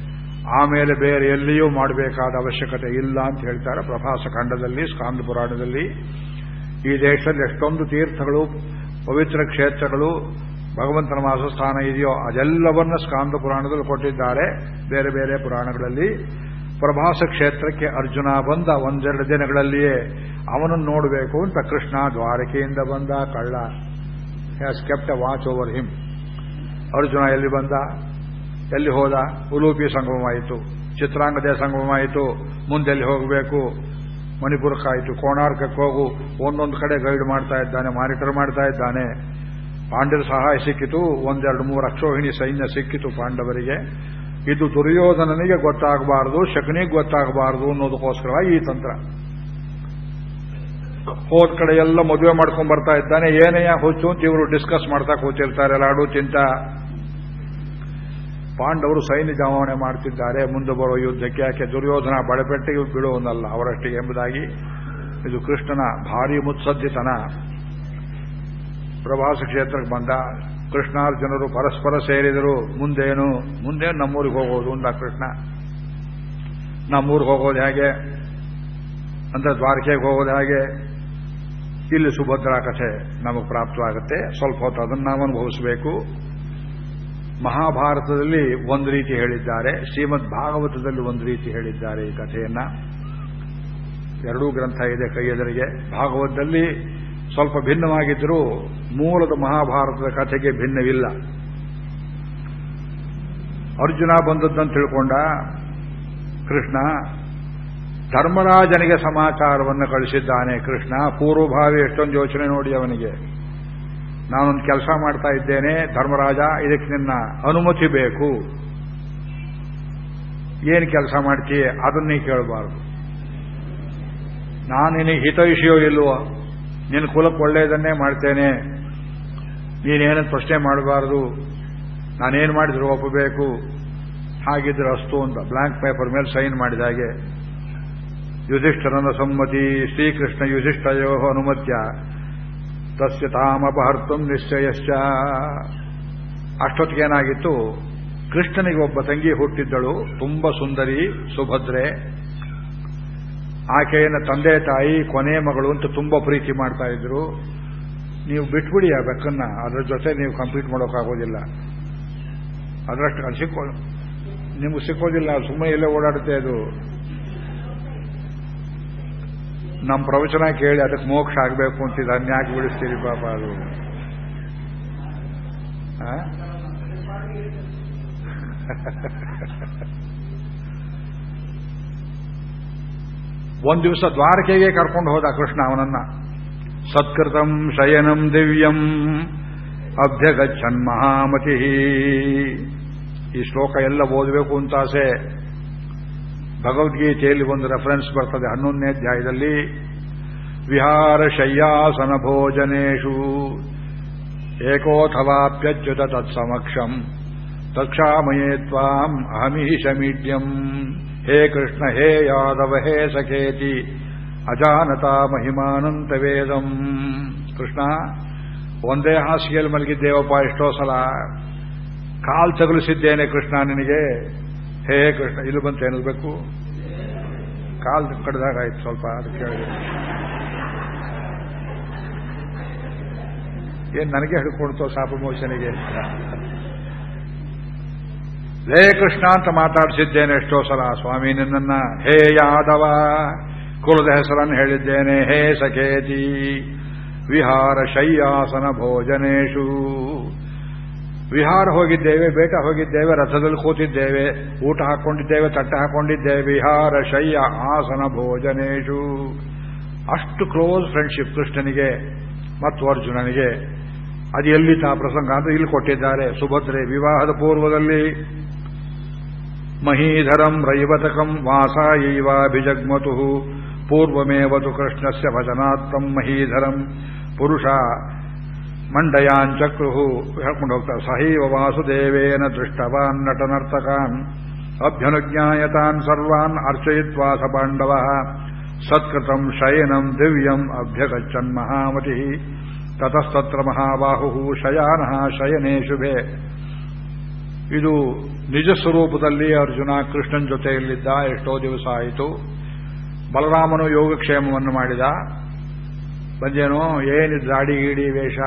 ಆಮೇಲೆ ಬೇರೆ ಎಲ್ಲಿಯೂ ಮಾಡಬೇಕಾದ ಅವಶ್ಯಕತೆ ಇಲ್ಲ ಅಂತ ಹೇಳ್ತಾರೆ ಪ್ರಭಾಸ ಖಂಡದಲ್ಲಿ, ಸ್ಕಾಂದ ಪುರಾಣದಲ್ಲಿ. ಈ ದೇಶದಲ್ಲಿ ಎಷ್ಟೊಂದು ತೀರ್ಥಗಳು, ಪವಿತ್ರ ಕ್ಷೇತ್ರಗಳು, ಭಗವಂತನ ವಾಸಸ್ಥಾನ ಇದೆಯೋ ಅದೆಲ್ಲವನ್ನ ಸ್ಕಾಂದ ಪುರಾಣದಲ್ಲಿ ಕೊಟ್ಟಿದ್ದಾರೆ ಬೇರೆ ಬೇರೆ ಪುರಾಣಗಳಲ್ಲಿ. ಪ್ರಭಾಸ ಕ್ಷೇತ್ರಕ್ಕೆ ಅರ್ಜುನ ಬಂದ ಒಂದೆರಡು ದಿನಗಳಲ್ಲಿಯೇ ಅವನನ್ನು ನೋಡಬೇಕು ಅಂತ ಕೃಷ್ಣ ದ್ವಾರಕೆಯಿಂದ ಬಂದ ಕಳ್ಳ. Has kept watch over him Arjuna ಎಲ್ಲಿ ಬಂದ? ಎಲ್ಲಿ ಹೋದ? ಉಲೂಪಿ ಸಂಗಮವಾಯಿತು, ಚಿತ್ರಾಂಗದೇ ಸಂಗಮವಾಯಿತು ಮುಂದೆಲ್ಲಿ ಹೋಗಬೇಕು? ಮಣಿಪುರಕ್ಕಾಯಿತು ಕೋಣಾರ್ಕಕ್ಕೆ ಹೋಗು. ಒಂದೊಂದು ಕಡೆ ಗೈಡ್ ಮಾಡ್ತಾ ಇದ್ದಾನೆ, ಮಾನಿಟರ್ ಮಾಡ್ತಾ ಇದ್ದಾನೆ. ಪಾಂಡ್ಯರ ಸಹಾಯ ಸಿಕ್ಕಿತು, ಒಂದೆರಡು ಮೂರು ಅಕ್ಷೋಹಿಣಿ ಸೈನ್ಯ ಸಿಕ್ಕಿತು ಪಾಂಡವರಿಗೆ. ಇದು ದುರ್ಯೋಧನನಿಗೆ ಗೊತ್ತಾಗಬಾರದು, ಶಕನಿಗೆ ಗೊತ್ತಾಗಬಾರದು ಅನ್ನೋದಕ್ಕೋಸ್ಕರ ಈ ತಂತ್ರ. ಹೋದ ಕಡೆ ಎಲ್ಲ ಮದುವೆ ಮಾಡ್ಕೊಂಡ್ ಬರ್ತಾ ಇದ್ದಾನೆ. ಏನೇ ಹುಚ್ಚು ಅಂತ ಇವರು ಡಿಸ್ಕಸ್ ಮಾಡ್ತಾ ಕೂತಿರ್ತಾರೆ, ಲಾಡು, ಚಿಂತ. ಪಾಂಡವರು ಸೈನ್ಯ ಜಮಾವಣೆ ಮಾಡ್ತಿದ್ದಾರೆ, ಮುಂದೆ ಬರೋ ಯುದ್ಧಕ್ಕೆ ಯಾಕೆ ದುರ್ಯೋಧನ ಬಡಪೆಟ್ಟಿಗೆ ಬಿಡುವನಲ್ಲ ಅವರಷ್ಟಿಗೆ ಎಂಬುದಾಗಿ. ಇದು ಕೃಷ್ಣನ ಭಾರಿ ಮುತ್ಸದ್ದಿತನ. ಪ್ರವಾಸ ಕ್ಷೇತ್ರಕ್ಕೆ ಬಂದ ಕೃಷ್ಣಾರ್ಜುನರು ಪರಸ್ಪರ ಸೇರಿದರು. ಮುಂದೇನು? ಮುಂದೆ ನಮ್ಮೂರಿಗೆ ಹೋಗೋದು ಅಂದ ಕೃಷ್ಣ. ನಮ್ಮೂರಿಗೆ ಹೋಗೋದು ಹೇಗೆ? ಅಂದ್ರೆ ದ್ವಾರಕೆಗೆ ಹೋಗೋದು ಹೇಗೆ? ಇಲ್ಲಿ ಸುಭದ್ರಾ ಕಥೆ ನಮಗೆ ಪ್ರಾಪ್ತವಾಗುತ್ತೆ. ಸ್ವಲ್ಪ ಹೊತ್ತು ಅದನ್ನು ನಾವು ಅನುಭವಿಸಬೇಕು ಮಹಾಭಾರತದಲ್ಲಿ ಒಂದು ರೀತಿ ಹೇಳಿದ್ದಾರೆ, ಶ್ರೀಮದ್ ಭಾಗವತದಲ್ಲಿ ಒಂದು ರೀತಿ ಹೇಳಿದ್ದಾರೆ ಈ ಕಥೆಯನ್ನ. ಎರಡೂ ಗ್ರಂಥ ಇದೆ ಕೈಯೆದರಿಗೆ. ಭಾಗವತದಲ್ಲಿ ಸ್ವಲ್ಪ ಭಿನ್ನವಾಗಿದ್ದರೂ ಮೂಲದ ಮಹಾಭಾರತದ ಕಥೆಗೆ ಭಿನ್ನವಿಲ್ಲ. ಅರ್ಜುನ ಬಂದದ್ದನ್ನು ತಿಳ್ಕೊಂಡ ಕೃಷ್ಣ, ಧರ್ಮರಾಜನಿಗೆ ಸಮಾಚಾರವನ್ನು ಕಳಿಸಿದ್ದಾನೆ ಕೃಷ್ಣ, ಪೂರ್ವಭಾವಿ ಎಷ್ಟೊಂದು ಯೋಚನೆ ನೋಡಿ ಅವನಿಗೆ. ನಾನೊಂದು ಕೆಲಸ ಮಾಡ್ತಾ ಇದ್ದೇನೆ, ಧರ್ಮರಾಜ, ಇದಕ್ಕೆ ನಿನ್ನ ಅನುಮತಿ ಬೇಕು. ಏನು ಕೆಲಸ ಮಾಡ್ತೀಯ? ಅದನ್ನೇ ಕೇಳಬಾರದು. ನಾನು ನಿನಗೆ ಹಿತೈಷಿಯೋ ಇಲ್ವೋ? ನಿನ್ನ ಕುಲಕ್ಕೆ ಒಳ್ಳೆಯದನ್ನೇ ಮಾಡ್ತೇನೆ. ನೀನೇನು ಪ್ರಶ್ನೆ ಮಾಡಬಾರದು. ನಾನೇನು ಮಾಡಿದ್ರು ಒಪ್ಪಬೇಕು ಹಾಗಿದ್ರೆ ಅಸ್ತು ಅಂತ ಬ್ಲಾಂಕ್ ಪೇಪರ್ ಮೇಲೆ ಸೈನ್ ಮಾಡಿದ ಹಾಗೆ. ಯುಧಿಷ್ಠರನ ಸಮ್ಮತಿ, ಶ್ರೀಕೃಷ್ಣ ಯುಧಿಷ್ಠಯೋ ಅನುಮತ್ಯ. ತಸ್ಯ ತಾಮಪಹರ್ತು ನಿಶ್ಚಯಶ್ಚ. ಅಷ್ಟೊತ್ತಿಗೇನಾಗಿತ್ತು ಕೃಷ್ಣನಿಗೆ ಒಬ್ಬ ತಂಗಿ ಹುಟ್ಟಿದ್ದಳು, ತುಂಬ ಸುಂದರಿ, ಸುಭದ್ರೆ. ಆಕೆಯನ್ನು ತಂದೆ ತಾಯಿ, ಕೊನೆ ಮಗಳು ಅಂತ ತುಂಬ ಪ್ರೀತಿ ಮಾಡ್ತಾ ಇದ್ರು. ನೀವು ಬಿಟ್ಬಿಡಿ ಆ ಬೆಕ್ಕನ್ನ, ಅದರ ಜೊತೆ ನೀವು ಕಂಪ್ಲೀಟ್ ಮಾಡೋಕ್ಕಾಗೋದಿಲ್ಲ. ಅದರಷ್ಟು, ಅದು ಸಿಕ್ಕೋ, ನಿಮ್ಗೆ ಸಿಕ್ಕೋದಿಲ್ಲ, ಸುಮ್ಮನೆ ಇಲ್ಲೇ ಓಡಾಡುತ್ತೆ ಅದು. ನಮ್ಮ ಪ್ರವಚನ ಕೇಳಿ ಅದಕ್ಕೆ ಮೋಕ್ಷ ಆಗಬೇಕು ಅಂತಿದ್ದು. ಅನ್ಯಾಕೆ ಬಿಡಿಸ್ತೀರಿ ಪಾಪ ಅದು? ಒಂದು ದಿವಸ ದ್ವಾರಕೆಗೆ ಕರ್ಕೊಂಡು ಹೋದ ಕೃಷ್ಣ ಅವನನ್ನ. ಸತ್ಕೃತಂ ಶಯನಂ ದಿವ್ಯಂ ಅಭ್ಯಗಚ್ಚನ್ ಮಹಾಮತಿ. ಈ ಶ್ಲೋಕ ಎಲ್ಲ ಓದಬೇಕು ಅಂತ ಆಸೆ. ಭಗವದ್ಗೀತೆಯಲ್ಲಿ ಒಂದು ರೆಫರೆನ್ಸ್ ಬರ್ತದೆ. ಹನ್ನೊಂದನೇ ಅಧ್ಯಾಯದಲ್ಲಿ, ವಿಹಾರ ಶಯ್ಯಾಸನ ಭೋಜನೇಶು ಏಕೋಥವಾಪ್ಯಚ್ಯುತ ತತ್ಸಮಕ್ಷಂ ತಕ್ಷಾಮಯೇ ತ್ವಾಂ ಅಹಮೀಶಮೀಡ್ಯಂ ಹೇ ಕೃಷ್ಣ, ಹೇ ಯಾದವ, ಹೇ ಸಖೇತಿ, ಅಜಾನತಾ ಮಹಿಮಾನಂತ ವೇದಂ. ಕೃಷ್ಣ, ಒಂದೇ ಹಾಸಿಗೆಯಲ್ಲಿ ಮಲಗಿದ್ದೇವಪ್ಪ ಎಷ್ಟೋ ಸಲ. ಕಾಲ್ ತಗುಲಿಸಿದ್ದೇನೆ ಕೃಷ್ಣ ನಿನಗೆ. ಹೇ ಕೃಷ್ಣ, ಇಲ್ಲಿ ಬಂತ ಏನಿರ್ಬೇಕು ಕಾಲ್ ಕಡ್ದಾಗ ಆಯ್ತು ಸ್ವಲ್ಪ, ಅದಕ್ಕೆ ಏನ್ ನನಗೆ ಹಿಡ್ಕೊಡ್ತೋ ಸಾಪ ಮೋಷನಿಗೆ ಹೇ ಕೃಷ್ಣ ಅಂತ ಮಾತಾಡಿಸಿದ್ದೇನೆ ಎಷ್ಟೋ ಸಲ, ಸ್ವಾಮಿ ನಿನ್ನ ಹೇ ಯಾದವ, ಕುಲದ ಹೆಸರನ್ನು ಹೇಳಿದ್ದೇನೆ, ಹೇ ಸಖೇತಿ. ವಿಹಾರ ಶಯ್ಯಾಸನ ಭೋಜನೇಶು. ವಿಹಾರ ಹೋಗಿದ್ದೇವೆ, ಬೇಟ ಹೋಗಿದ್ದೇವೆ, ರಥದಲ್ಲಿ ಕೂತಿದ್ದೇವೆ, ಊಟ ಹಾಕೊಂಡಿದ್ದೇವೆ, ತಟ್ಟೆ ಹಾಕೊಂಡಿದ್ದೇವೆ, ವಿಹಾರ ಶಯ್ಯ ಆಸನ ಭೋಜನೇಶು. ಅಷ್ಟು ಕ್ಲೋಸ್ ಫ್ರೆಂಡ್ಶಿಪ್ ಕೃಷ್ಣನಿಗೆ ಮತ್ತು ಅರ್ಜುನನಿಗೆ. ಅದು ಎಲ್ಲಿದ್ದ ಆ ಪ್ರಸಂಗ ಅಂತ ಇಲ್ಲಿ ಕೊಟ್ಟಿದ್ದಾರೆ. ಸುಭದ್ರೆ ವಿವಾಹದ ಪೂರ್ವದಲ್ಲಿ, ಮಹೀಧರಂ ರೈವತಕಂ ವಾಸಾಯೈವಾಭಿಜಗ್ಮತು ಪೂರ್ವಮೇವತು ಕೃಷ್ಣಸ್ಯ ಭಜನಾತ್ತಂ ಮಹೀಧರಂ. ಪುರುಷ ಮಂಡಯಾಂಚಕ್ರು ಹೇಳ್ಕೊಂಡು ಹೋಗ್ತಾರೆ. ಸಹೈವ ವಾಸುದೇವೇನ ದೃಷ್ಟವಾನ್ ನಟನರ್ತಕಾನ್, ಅಭ್ಯನುಜ್ಞಾಯತಾನ್ ಸರ್ವಾನ್ ಅರ್ಚಯಿತ್ವಾ ಸ ಪಾಂಡವ, ಸತ್ಕೃತಂ ಶಯನಂ ದಿವ್ಯಂ ಅಭ್ಯಗಚ್ಚನ್ ಮಹಾಮತಿ, ತತಸ್ತತ್ರ ಮಹಾಬಾಹು ಶಯಾನಃ ಶಯನೇ ಶುಭೆ. ಇದು ನಿಜ ಸ್ವರೂಪದಲ್ಲಿ ಅರ್ಜುನ ಕೃಷ್ಣನ್ ಜೊತೆಯಲ್ಲಿದ್ದ ಎಷ್ಟೋ ದಿವಸ ಆಯಿತು. ಬಲರಾಮನು ಯೋಗಕ್ಷೇಮವನ್ನು ಮಾಡಿದ. ಬಂದೇನೋ ಏನಿದ್ ದಾಡಿ ಗೀಡಿ ವೇಷ?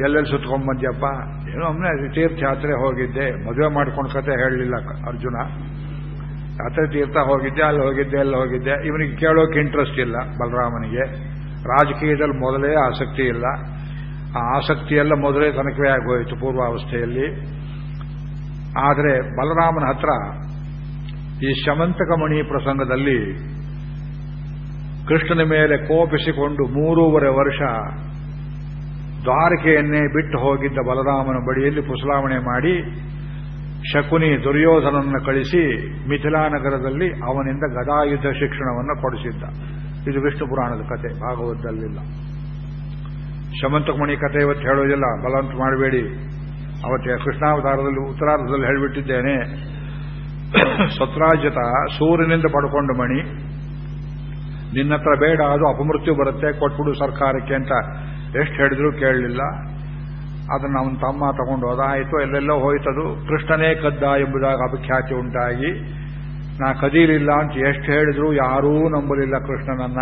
ಎಲ್ಲೆಲ್ಲಿ ಸುತ್ಕೊಂಡ್ ಬಂದ್ಯಪ್ಪ ಏನೋ ಒಮ್ಮೆ ತೀರ್ಥಯಾತ್ರೆ ಹೋಗಿದ್ದೆ. ಮದುವೆ ಮಾಡ್ಕೊಂಡು ಕತೆ ಹೇಳಲಿಲ್ಲ ಅರ್ಜುನ. ಯಾತ್ರೆ ತೀರ್ಥ ಹೋಗಿದ್ದೆ, ಅಲ್ಲಿ ಹೋಗಿದ್ದೆ ಅಲ್ಲಿ ಹೋಗಿದ್ದೆ. ಇವನಿಗೆ ಕೇಳೋಕೆ ಇಂಟ್ರೆಸ್ಟ್ ಇಲ್ಲ ಬಲರಾಮನಿಗೆ. ರಾಜಕೀಯದಲ್ಲಿ ಮೊದಲೇ ಆಸಕ್ತಿ ಇಲ್ಲ. ಆ ಆಸಕ್ತಿಯೆಲ್ಲ ಮೊದಲೇ ತನಕವೇ ಆಗೋಯಿತು ಪೂರ್ವಾವಸ್ಥೆಯಲ್ಲಿ. ಆದರೆ ಬಲರಾಮನ ಹತ್ರ ಈ ಶಮಂತಕಮಣಿ ಪ್ರಸಂಗದಲ್ಲಿ ಕೃಷ್ಣನ ಮೇಲೆ ಕೋಪಿಸಿಕೊಂಡು ಮೂರೂವರೆ ವರ್ಷ ದ್ವಾರಕೆಯನ್ನೇ ಬಿಟ್ಟು ಹೋಗಿದ್ದ ಬಲರಾಮನ ಬಳಿಯಲ್ಲಿ ಪುಸಲಾವಣೆ ಮಾಡಿ ಶಕುನಿ ದುರ್ಯೋಧನನ್ನು ಕಳಿಸಿ ಮಿಥಿಲಾನಗರದಲ್ಲಿ ಅವನಿಂದ ಗದಾಯುದ್ಧ ಶಿಕ್ಷಣವನ್ನು ಕೊಡಿಸಿದ್ದ. ಇದು ವಿಷ್ಣು ಪುರಾಣದ ಕತೆ, ಭಾಗವತದಲ್ಲಿಲ್ಲ. ಶಮಂತಕಮಣಿ ಕತೆ ಇವತ್ತು ಹೇಳೋದಿಲ್ಲ ಬಲವಂತ ಮಾಡಬೇಡಿ. ಅವತ್ತು ಕೃಷ್ಣಾವತಾರದಲ್ಲಿ ಉತ್ತರಾರ್ಧದಲ್ಲಿ ಹೇಳಿಬಿಟ್ಟಿದ್ದೇನೆ. ಸತ್ರಾಜ್ಯತ ಸೂರ್ಯನಿಂದ ಪಡ್ಕೊಂಡು ಮಣಿ ನಿನ್ನತ್ರ ಬೇಡ, ಅದು ಅಪಮೃತ್ಯು ಬರುತ್ತೆ, ಕೊಟ್ಬಿಡು ಸರ್ಕಾರಕ್ಕೆ ಅಂತ ಎಷ್ಟು ಹೇಳಿದ್ರು ಕೇಳಲಿಲ್ಲ. ಅದನ್ನು ಅವನ ತಮ್ಮ ತಗೊಂಡು ಹೋದಾಯಿತು ಎಲ್ಲೆಲ್ಲೋ ಹೋಯ್ತದು. ಕೃಷ್ಣನೇ ಕದ್ದ ಎಂಬುದಾಗಿ ಅಪಖ್ಯಾತಿ ಉಂಟಾಗಿ, ನಾ ಕದೀಲಿಲ್ಲ ಅಂತ ಎಷ್ಟು ಹೇಳಿದ್ರು ಯಾರೂ ನಂಬಲಿಲ್ಲ ಕೃಷ್ಣನನ್ನ.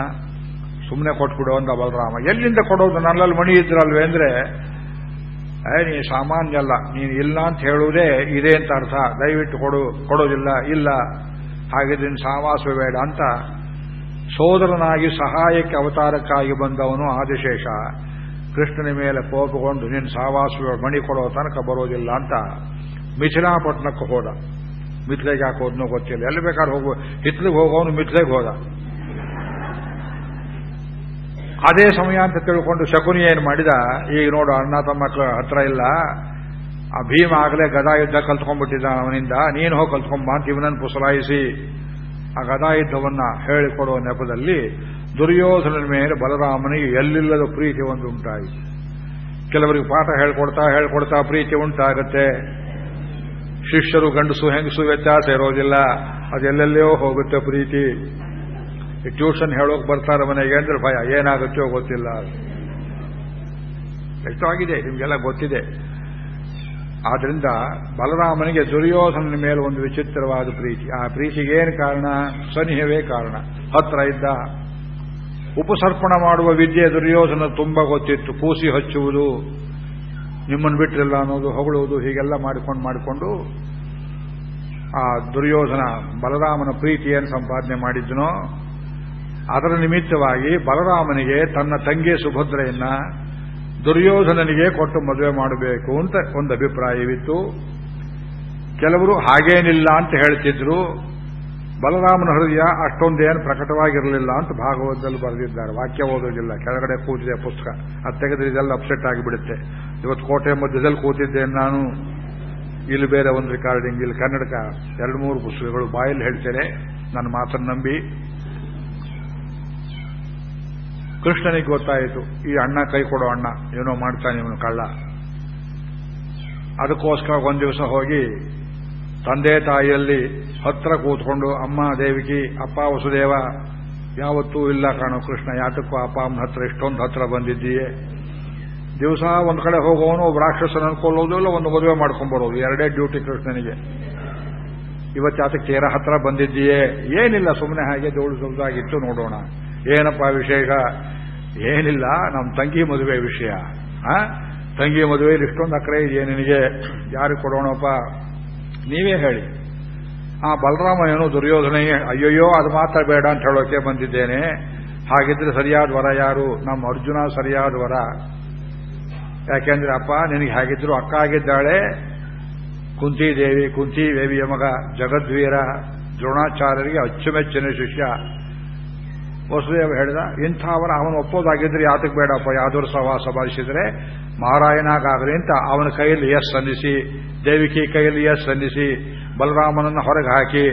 ಸುಮ್ಮನೆ ಕೊಟ್ಬಿಡು ಅಂದ ಬಲರಾಮ. ಎಲ್ಲಿಂದ ಕೊಡೋದು? ನನ್ನಲ್ಲಿ ಮಣಿ ಇದ್ರಲ್ವೇ ಅಂದ್ರೆ, ಏ, ನೀ ಸಾಮಾನ್ಯ ಅಲ್ಲ, ನೀನು ಇಲ್ಲ ಅಂತ ಹೇಳುವುದೇ ಇದೆ ಅಂತ ಅರ್ಥ. ದಯವಿಟ್ಟು ಕೊಡು, ಕೊಡೋದಿಲ್ಲ, ಇಲ್ಲ. ಹಾಗಿದ್ರೆ ಸಾವಾಸ ಬೇಡ ಅಂತ ಸೋದರನಾಗಿ ಸಹಾಯಕ್ಕೆ ಅವತಾರಕ್ಕಾಗಿ ಬಂದವನು ಆದಿಶೇಷ. ಕೃಷ್ಣನ ಮೇಲೆ ಕೋಪಗೊಂಡು ನಿನ್ನ ಸಾವಾಸ ಮಣಿ ಕೊಡೋ ತನಕ ಬರೋದಿಲ್ಲ ಅಂತ ಮಿಥಿಲಾಪಟ್ಟಣಕ್ಕೆ ಹೋದ. ಮಿಥಿಲೆಗೆ ಹಾಕೋದ್ನೋ ಗೊತ್ತಿಲ್ಲ. ಎಲ್ಲಿ ಬೇಕಾದ್ರೂ ಹೋಗುವ ಹಿತ್ಲಿಗೆ ಹೋಗೋನು ಮಿಥಿಲೆಗೆ ಹೋದ. ಅದೇ ಸಮಯ ಅಂತ ತಿಳ್ಕೊಂಡು ಶಕುನಿ ಏನು ಮಾಡಿದ? ಈಗ ನೋಡು, ಅಣ್ಣ ತಮ್ಮ ಹತ್ರ ಇಲ್ಲ. ಆ ಭೀಮ ಆಗಲೇ ಗದಾ ಯುದ್ಧ ಕಲ್ತ್ಕೊಂಡ್ಬಿಟ್ಟಿದ್ದ ಅವನಿಂದ. ನೀನು ಹೋಗಿ ಕಲ್ತ್ಕೊಂಬ ಅಂತ ಇವನನ್ನು ಪುಸಲಾಯಿಸಿ. ಆ ಗದಾಯುದ್ಧವನ್ನ ಹೇಳಿಕೊಡುವ ನೆಪದಲ್ಲಿ ದುರ್ಯೋಧನನ ಮೇಲೆ ಬಲರಾಮನಿಗೆ ಎಲ್ಲಿಲ್ಲದ ಪ್ರೀತಿ ಒಂದು ಉಂಟಾಯಿತು. ಕೆಲವರಿಗೆ ಪಾಠ ಹೇಳ್ಕೊಡ್ತಾ ಹೇಳ್ಕೊಡ್ತಾ ಪ್ರೀತಿ ಉಂಟಾಗುತ್ತೆ. ಶಿಷ್ಯರು ಗಂಡಸು ಹೆಂಗಸು ವ್ಯತ್ಯಾಸ ಇರೋದಿಲ್ಲ. ಅದೆಲ್ಲೆಲ್ಲೋ ಹೋಗುತ್ತೆ ಪ್ರೀತಿ. ಟ್ಯೂಷನ್ ಹೇಳೋಕೆ ಬರ್ತಾರೆ ಮನೆಗೆ ಅಂದ್ರೆ ಭಯ. ಏನಾಗುತ್ತೋ ಗೊತ್ತಿಲ್ಲ. ಎಷ್ಟಾಗಿದೆ ನಿಮಗೆಲ್ಲ ಗೊತ್ತಿದೆ. ಆದ್ರಿಂದ ಬಲರಾಮನಿಗೆ ದುರ್ಯೋಧನನ ಮೇಲೆ ಒಂದು ವಿಚಿತ್ರವಾದ ಪ್ರೀತಿ. ಆ ಪ್ರೀತಿಗೆ ಏನು ಕಾರಣ? ಸನಿಹವೇ ಕಾರಣ. ಹತ್ರ ಇದ್ದ ಉಪಸರ್ಪಣ ಮಾಡುವ ವಿದ್ಯೆ ದುರ್ಯೋಧನ ತುಂಬಾ ಗೊತ್ತಿತ್ತು. ಕೂಸಿ ಹಚ್ಚುವುದು, ನಿಮ್ಮನ್ನು ಬಿಟ್ಟಿಲ್ಲ ಅನ್ನೋದು, ಹೊಗಳುವುದು, ಹೀಗೆಲ್ಲ ಮಾಡಿಕೊಂಡು ಮಾಡಿಕೊಂಡು ಆ ದುರ್ಯೋಧನ ಬಲರಾಮನ ಪ್ರೀತಿಯನ್ನು ಸಂಪಾದನೆ ಮಾಡಿದ್ನೋ ಅದರ ನಿಮಿತ್ತವಾಗಿ ಬಲರಾಮನಿಗೆ ತನ್ನ ತಂಗಿ ಸುಭದ್ರೆಯನ್ನ ದುರ್ಯೋಧನನಿಗೆ ಕೊಟ್ಟು ಮದುವೆ ಮಾಡಬೇಕು ಅಂತ ಒಂದು ಅಭಿಪ್ರಾಯವಿತ್ತು. ಕೆಲವರು ಹಾಗೇನಿಲ್ಲ ಅಂತ ಹೇಳ್ತಿದ್ರು. ಬಲರಾಮನ ಹೃದಯ ಅಷ್ಟೊಂದೇನು ಪ್ರಕಟವಾಗಿರಲಿಲ್ಲ ಅಂತ ಭಾಗವತದಲ್ಲಿ ಬರೆದಿದ್ದಾರೆ. ವಾಕ್ಯ ಓದೋದಿಲ್ಲ ಕೆಳಗಡೆ ಕೂತಿದೆ ಪುಸ್ತಕ. ಅದು ತೆಗೆದ್ರೆ ಇದೆಲ್ಲ ಅಪ್ಸೆಟ್ ಆಗಿಬಿಡುತ್ತೆ. ಇವತ್ತು ಕೋಟೆ ಮಧ್ಯದಲ್ಲಿ ಕೂತಿದ್ದೇನೆ ನಾನು. ಇಲ್ಲಿ ಬೇರೆ ಒಂದು ರೆಕಾರ್ಡಿಂಗ್ ಇಲ್ಲಿ ಕನ್ನಡಕ ಎರಡು ಮೂರು ಪುಸ್ತಕಗಳು ಬಾಯಲ್ಲಿ ಹೇಳ್ತೇನೆ. ನನ್ನ ಮಾತನ್ನು ನಂಬಿ. ಕೃಷ್ಣನಿಗೆ ಗೊತ್ತಾಯಿತು, ಈ ಅಣ್ಣ ಕೈ ಕೊಡೋ ಅಣ್ಣ, ಏನೋ ಮಾಡ್ತಾನೆ ಇವನು ಕಳ್ಳ. ಅದಕ್ಕೋಸ್ಕರ ಒಂದು ದಿವಸ ಹೋಗಿ ತಂದೆ ತಾಯಿಯಲ್ಲಿ ಹತ್ರ ಕೂತ್ಕೊಂಡು, ಅಮ್ಮ ದೇವಿಕಿ, ಅಪ್ಪ ವಸುದೇವ, ಯಾವತ್ತೂ ಇಲ್ಲ ಕಾಣೋ ಕೃಷ್ಣ, ಯಾತಕ್ಕೂ ಅಪ್ಪ ಅಮ್ಮನ ಹತ್ರ ಇಷ್ಟೊಂದು ಹತ್ರ ಬಂದಿದ್ದೀಯೇ. ದಿವಸ ಒಂದು ಕಡೆ ಹೋಗೋನು ಒಬ್ಬ ರಾಕ್ಷಸನ ಅನ್ಕೊಳ್ಳೋದು ಇಲ್ಲ, ಒಂದು ಮದುವೆ ಮಾಡ್ಕೊಂಡ್ಬರೋದು, ಎರಡೇ ಡ್ಯೂಟಿ ಕೃಷ್ಣನಿಗೆ. ಇವತ್ತು ಯಾತಕ್ಕೆ ತೀರ ಹತ್ರ ಬಂದಿದ್ದೀಯೇ? ಏನಿಲ್ಲ ಸುಮ್ಮನೆ ಹಾಗೆ ದೋಳು ಸುಲ್ದಾಗಿತ್ತು ನೋಡೋಣ. ಏನಪ್ಪ ವಿಶೇಷ ಏನಿಲ್ಲ ನಮ್ಮ ತಂಗಿ ಮದುವೆ ವಿಷಯ. ತಂಗಿ ಮದುವೆಯಲ್ಲಿ ಇಷ್ಟೊಂದು ಅಕ್ಕರೆ ಇದೆಯೇ ನಿನಗೆ? ಯಾರಿಗೆ ಕೊಡೋಣಪ್ಪ? ನೀವೇ ಹೇಳಿ. ಆ ಬಲರಾಮ ಏನು ದುರ್ಯೋಧನೆ, ಅಯ್ಯಯ್ಯೋ, ಅದು ಮಾತ್ರ ಬೇಡ ಅಂತ ಹೇಳೋಕೆ ಬಂದಿದ್ದೇನೆ. ಹಾಗಿದ್ರೆ ಸರಿಯಾದ ವರ ಯಾರು? ನಮ್ಮ ಅರ್ಜುನ ಸರಿಯಾದ ವರ. ಯಾಕೆಂದ್ರೆ ಅಪ್ಪ, ನಿನಗೆ ಹಾಗಿದ್ರು ಅಕ್ಕ ಆಗಿದ್ದಾಳೆ. ಕುಂತಿದೇವಿ ಕುಂತಿ ದೇವಿಯ ಮಗ ಜಗದ್ವೀರ, ದ್ರೋಣಾಚಾರ್ಯರಿಗೆ ಅಚ್ಚುಮೆಚ್ಚಿನ ಶಿಷ್ಯ. ವಸುದೇವ ಹೇಳಿದ, ಇಂಥವರ ಅವನು ಒಪ್ಪೋದಾಗಿದ್ರೆ ಯಾತಕ್ಕೆ ಬೇಡಪ್ಪ ಯಾವ್ದಾದ್ರು ಸಹವಾಸ ಬಾರಿಸಿದ್ರೆ ಮಹಾರಾಯನಾಗಲಿ ಅಂತ ಅವನ ಕೈಯಲ್ಲಿ ಎಸ್ ಸಲ್ಲಿಸಿ ದೇವಿಕಿ ಕೈಯಲ್ಲಿ ಎಸ್ ಸಲ್ಲಿಸಿ ಬಲರಾಮನನ್ನ ಹೊರಗೆ ಹಾಕಿ,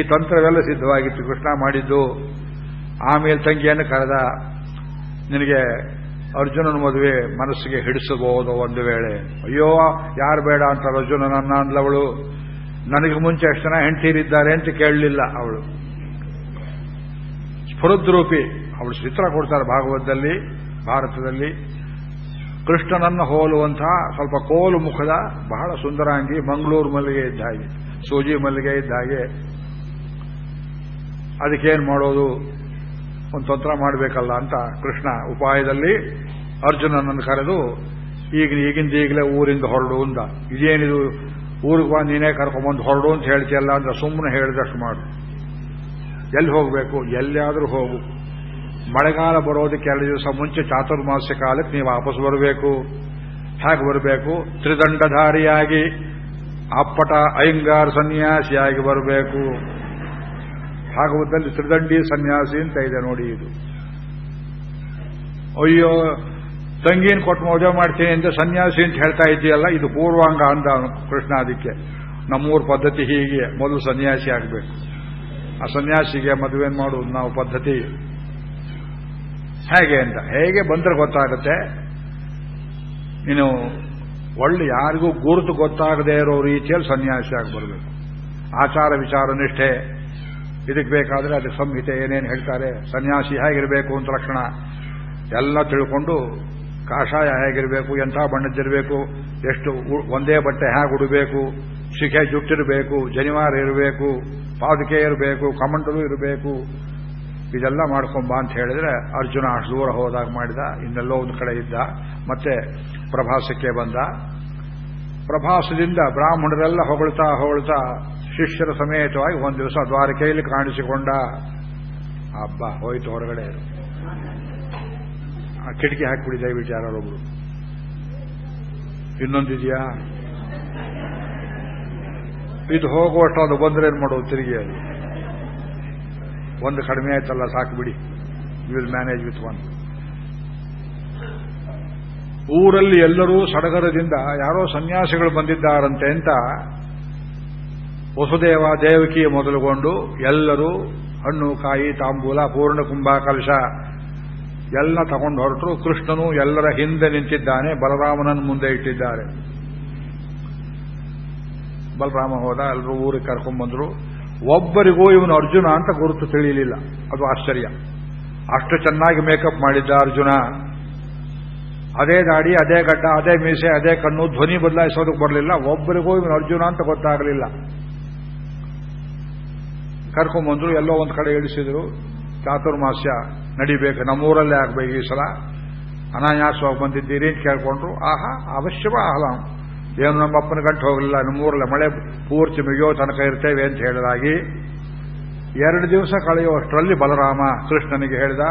ಈ ತಂತ್ರವೆಲ್ಲ ಸಿದ್ಧವಾಗಿತ್ತು ಕೃಷ್ಣ ಮಾಡಿದ್ದು. ಆಮೇಲೆ ತಂಗಿಯನ್ನು ಕರೆದ, ನಿನಗೆ ಅರ್ಜುನನ ಮದುವೆ ಮನಸ್ಸಿಗೆ ಹಿಡಿಸಬಹುದು ಒಂದು ವೇಳೆ. ಅಯ್ಯೋ, ಯಾರು ಬೇಡ ಅಂತ ಅರ್ಜುನನನ್ನ ಅಂದ್ಲವಳು. ನನಗೆ ಮುಂಚೆ ಎಷ್ಟು ಜನ ಹೆಂಡತೀರಿದ್ದಾರೆ ಅಂತ ಕೇಳಲಿಲ್ಲ ಅವಳು. ಸ್ಫುರದ್ರೂಪಿ ಅವಳು ಚಿತ್ರ ಕೊಡ್ತಾರೆ ಭಾಗವತದಲ್ಲಿ, ಭಾರತದಲ್ಲಿ. ಕೃಷ್ಣನನ್ನು ಹೋಲುವಂತಹ ಸ್ವಲ್ಪ ಕೋಲು ಮುಖದ ಬಹಳ ಸುಂದರಾಂಗಿ ಮಂಗಳೂರು ಮಲ್ಲಿಗೆ ಇದ್ದ ಹಾಗೆ, ಸೂಜಿ ಮಲ್ಲಿಗೆ ಇದ್ದ ಹಾಗೆ. ಅದಕ್ಕೇನು ಮಾಡೋದು? ಒಂದು ತಂತ್ರ ಮಾಡಬೇಕಲ್ಲ ಅಂತ ಕೃಷ್ಣ ಉಪಾಯದಲ್ಲಿ ಅರ್ಜುನನನ್ನು ಕರೆದು, ಈಗ ಈಗಿಂದ ಈಗಲೇ ಊರಿಂದ ಹೊರಡು ಅಂದ. ಇದೇನಿದು? ಊರಿಗೆ ಬಂದು ನೀನೇ ಕರ್ಕೊಂಬಂದು ಹೊರಡು ಅಂತ ಹೇಳ್ತಿಯಲ್ಲ ಅಂತ ಸುಮ್ಮನೆ ಹೇಳಿದಷ್ಟು ಮಾಡು. ಎಲ್ಲಿ ಹೋಗಬೇಕು, ಎಲ್ಲಿಯಾದರೂ ಹೋಗು. ಮಳೆಗಾಲ ಬರೋದಕ್ಕೆ ಎರಡು ದಿವಸ ಮುಂಚೆ ಚಾತುರ್ಮಾಸ್ಯ ಕಾಲಕ್ಕೆ ನೀವು ವಾಪಸ್ ಬರಬೇಕು. ಹೇಗೆ ಬರಬೇಕು? ತ್ರಿದಂಡಧಾರಿಯಾಗಿ ಅಪ್ಪಟ ಅಯ್ಯಂಗಾರ್ ಸನ್ಯಾಸಿಯಾಗಿ ಬರಬೇಕು. ಭಾಗವತದಲ್ಲಿ ತ್ರಿದಂಡಿ ಸನ್ಯಾಸಿ ಅಂತ ಇದೆ ನೋಡಿ ಇದು. ಅಯ್ಯೋ, ತಂಗಿನ ಕೊಟ್ಟು ಮದುವೆ ಮಾಡ್ತೀನಿ ಅಂತ ಸನ್ಯಾಸಿ ಅಂತ ಹೇಳ್ತಾ ಇದೆಯಲ್ಲ ಇದು ಪೂರ್ವಾಂಗ ಅಂದ ಕೃಷ್ಣ ಅದಕ್ಕೆ. ನಮ್ಮೂರ ಪದ್ಧತಿ ಹೀಗೆ, ಮೊದಲು ಸನ್ಯಾಸಿ ಆಗಬೇಕು. ಆ ಸನ್ಯಾಸಿಗೆ ಮದುವೆ ಮಾಡುವುದು? ನಾವು ಪದ್ಧತಿ. ಹೇಗೆ ಅಂತ? ಹೇಗೆ ಬಂದ್ರೆ ಗೊತ್ತಾಗುತ್ತೆ? ನೀನು ಒಳ್ಳೆ ಯಾರಿಗೂ ಗುರುತು ಗೊತ್ತಾಗದೇ ಇರೋ ರೀತಿಯಲ್ಲಿ ಸನ್ಯಾಸಿ ಆಗಿ ಬರಬೇಕು. ಆಚಾರ ವಿಚಾರ ನಿಷ್ಠೆ. ಇದಕ್ಕೆ ಬೇಕಾದ್ರೆ ಅದಕ್ಕೆ ಸಂಹಿತೆ ಏನೇನು ಹೇಳ್ತಾರೆ? ಸನ್ಯಾಸಿ ಹೇಗಿರಬೇಕು ಅಂತ ಲಕ್ಷಣ. ಎಲ್ಲ ತಿಳ್ಕೊಂಡು ಕಾಷಾಯ ಹೇಗಿರಬೇಕು, ಎಂಥ ಬಣ್ಣದ್ದಿರಬೇಕು, ಎಷ್ಟು ಒಂದೇ ಬಟ್ಟೆ ಹೇಗೆ ಉಡಬೇಕು, ಶಿಖೆ ಜುಟ್ಟಿರಬೇಕು, ಜನಿವಾರ ಇರಬೇಕು, ಪಾದುಕೆ ಇರಬೇಕು, ಕಮಂಡಲು ಇರಬೇಕು, ಇದೆಲ್ಲ ಮಾಡ್ಕೊಂಬ ಅಂತ ಹೇಳಿದ್ರೆ ಅರ್ಜುನ ಅಷ್ಟು ದೂರ ಹೋದಾಗ ಮಾಡಿದ, ಇನ್ನೆಲ್ಲೋ ಒಂದು ಕಡೆ ಇದ್ದ, ಮತ್ತೆ ಪ್ರಭಾಸಕ್ಕೆ ಬಂದ. ಪ್ರಭಾಸದಿಂದ ಬ್ರಾಹ್ಮಣರೆಲ್ಲ ಹೊಗಳ್ತಾ ಹೊಗಳ್ತಾ ಶಿಷ್ಯರ ಸಮೇತವಾಗಿ ಒಂದು ದಿವಸ ದ್ವಾರಕೆಯಲ್ಲಿ ಕಾಣಿಸಿಕೊಂಡ. ಹಬ್ಬ ಹೋಯ್ತು ಹೊರಗಡೆ. ಕಿಟಕಿ ಹಾಕ್ಬಿಡಿ, ದಯವಿಟ್ಟು ಯಾರೊಬ್ರು ಇನ್ನೊಂದಿದೆಯಾ? ಇದು ಹೋಗುವಷ್ಟು ಅದು ಬಂದ್ರೆ ಏನು ಮಾಡೋದು ತಿರುಗಿ ಅದು ಒಂದು ಕಡಿಮೆ ಆಯ್ತಲ್ಲ, ಸಾಕು ಬಿಡಿ. ವಿಲ್ ಮ್ಯಾನೇಜ್ ವಿತ್ ಒನ್ ಊರಲ್ಲಿ ಎಲ್ಲರೂ ಸಡಗರದಿಂದ ಯಾರೋ ಸನ್ಯಾಸಿಗಳು ಬಂದಿದ್ದಾರಂತೆ ಅಂತ ವಸುದೇವ ದೇವಕಿ ಮೊದಲುಗೊಂಡು ಎಲ್ಲರೂ ಹಣ್ಣು, ಕಾಯಿ, ತಾಂಬೂಲ, ಪೂರ್ಣ ಕುಂಭ ಕಲಶ ಎಲ್ಲ ತಗೊಂಡು ಹೊರಟರು, ಕೃಷ್ಣನು ಎಲ್ಲರ ಹಿಂದೆ ನಿಂತಿದ್ದಾನೆ, ಬಲರಾಮನನ್ನು ಮುಂದೆ ಇಟ್ಟಿದ್ದಾರೆ. ಬಲರಾಮ ಹೋದ ಎಲ್ಲರೂ ಊರಿಗೆ ಕರ್ಕೊಂಡ್ಬಂದ್ರು ಒಬ್ಬರಿಗೂ ಇವನು ಅರ್ಜುನ ಅಂತ ಗುರುತು ತಿಳಿಯಲಿಲ್ಲ ಅದು ಆಶ್ಚರ್ಯ. ಅಷ್ಟು ಚೆನ್ನಾಗಿ ಮೇಕಪ್ ಮಾಡಿದ್ದ ಅರ್ಜುನ. ಅದೇ ದಾಡಿ, ಅದೇ ಗಡ್ಡ, ಅದೇ ಮೀಸೆ, ಅದೇ ಕಣ್ಣು, ಧ್ವನಿ ಬದಲಾಯಿಸೋದಕ್ಕೆ ಬರಲಿಲ್ಲ. ಒಬ್ಬರಿಗೂ ಇವನು ಅರ್ಜುನ ಅಂತ ಗೊತ್ತಾಗಲಿಲ್ಲ. ಕರ್ಕೊಂಬಂದ್ರು ಎಲ್ಲೋ ಒಂದು ಕಡೆ ಇಳಿಸಿದ್ರು. ಚಾತುರ್ಮಾಸ್ಯ ನಡಿಬೇಕು. ನಮ್ಮೂರಲ್ಲೇ ಆಗ್ಬೇಕು ಈ ಸಲ. ಅನಾಯಾಸವಾಗಿ ಬಂದಿದ್ದೀರಿ ಅಂತ ಕೇಳ್ಕೊಂಡ್ರು. ಆಹಾ, ಅವಶ್ಯವ ಆಹ್ಲಾಂ ಏನು ನಮ್ಮಪ್ಪನ ಗಂಟು ಹೋಗಲಿಲ್ಲ. ನಮ್ಮೂರಲ್ಲೇ ಮಳೆ ಪೂರ್ತಿ ಮುಗಿಯೋ ತನಕ ಇರ್ತೇವೆ ಅಂತ ಹೇಳಿದಾಗಿ ಎರಡು ದಿವಸ ಕಳೆಯುವಷ್ಟರಲ್ಲಿ ಬಲರಾಮ ಕೃಷ್ಣನಿಗೆ ಹೇಳಿದ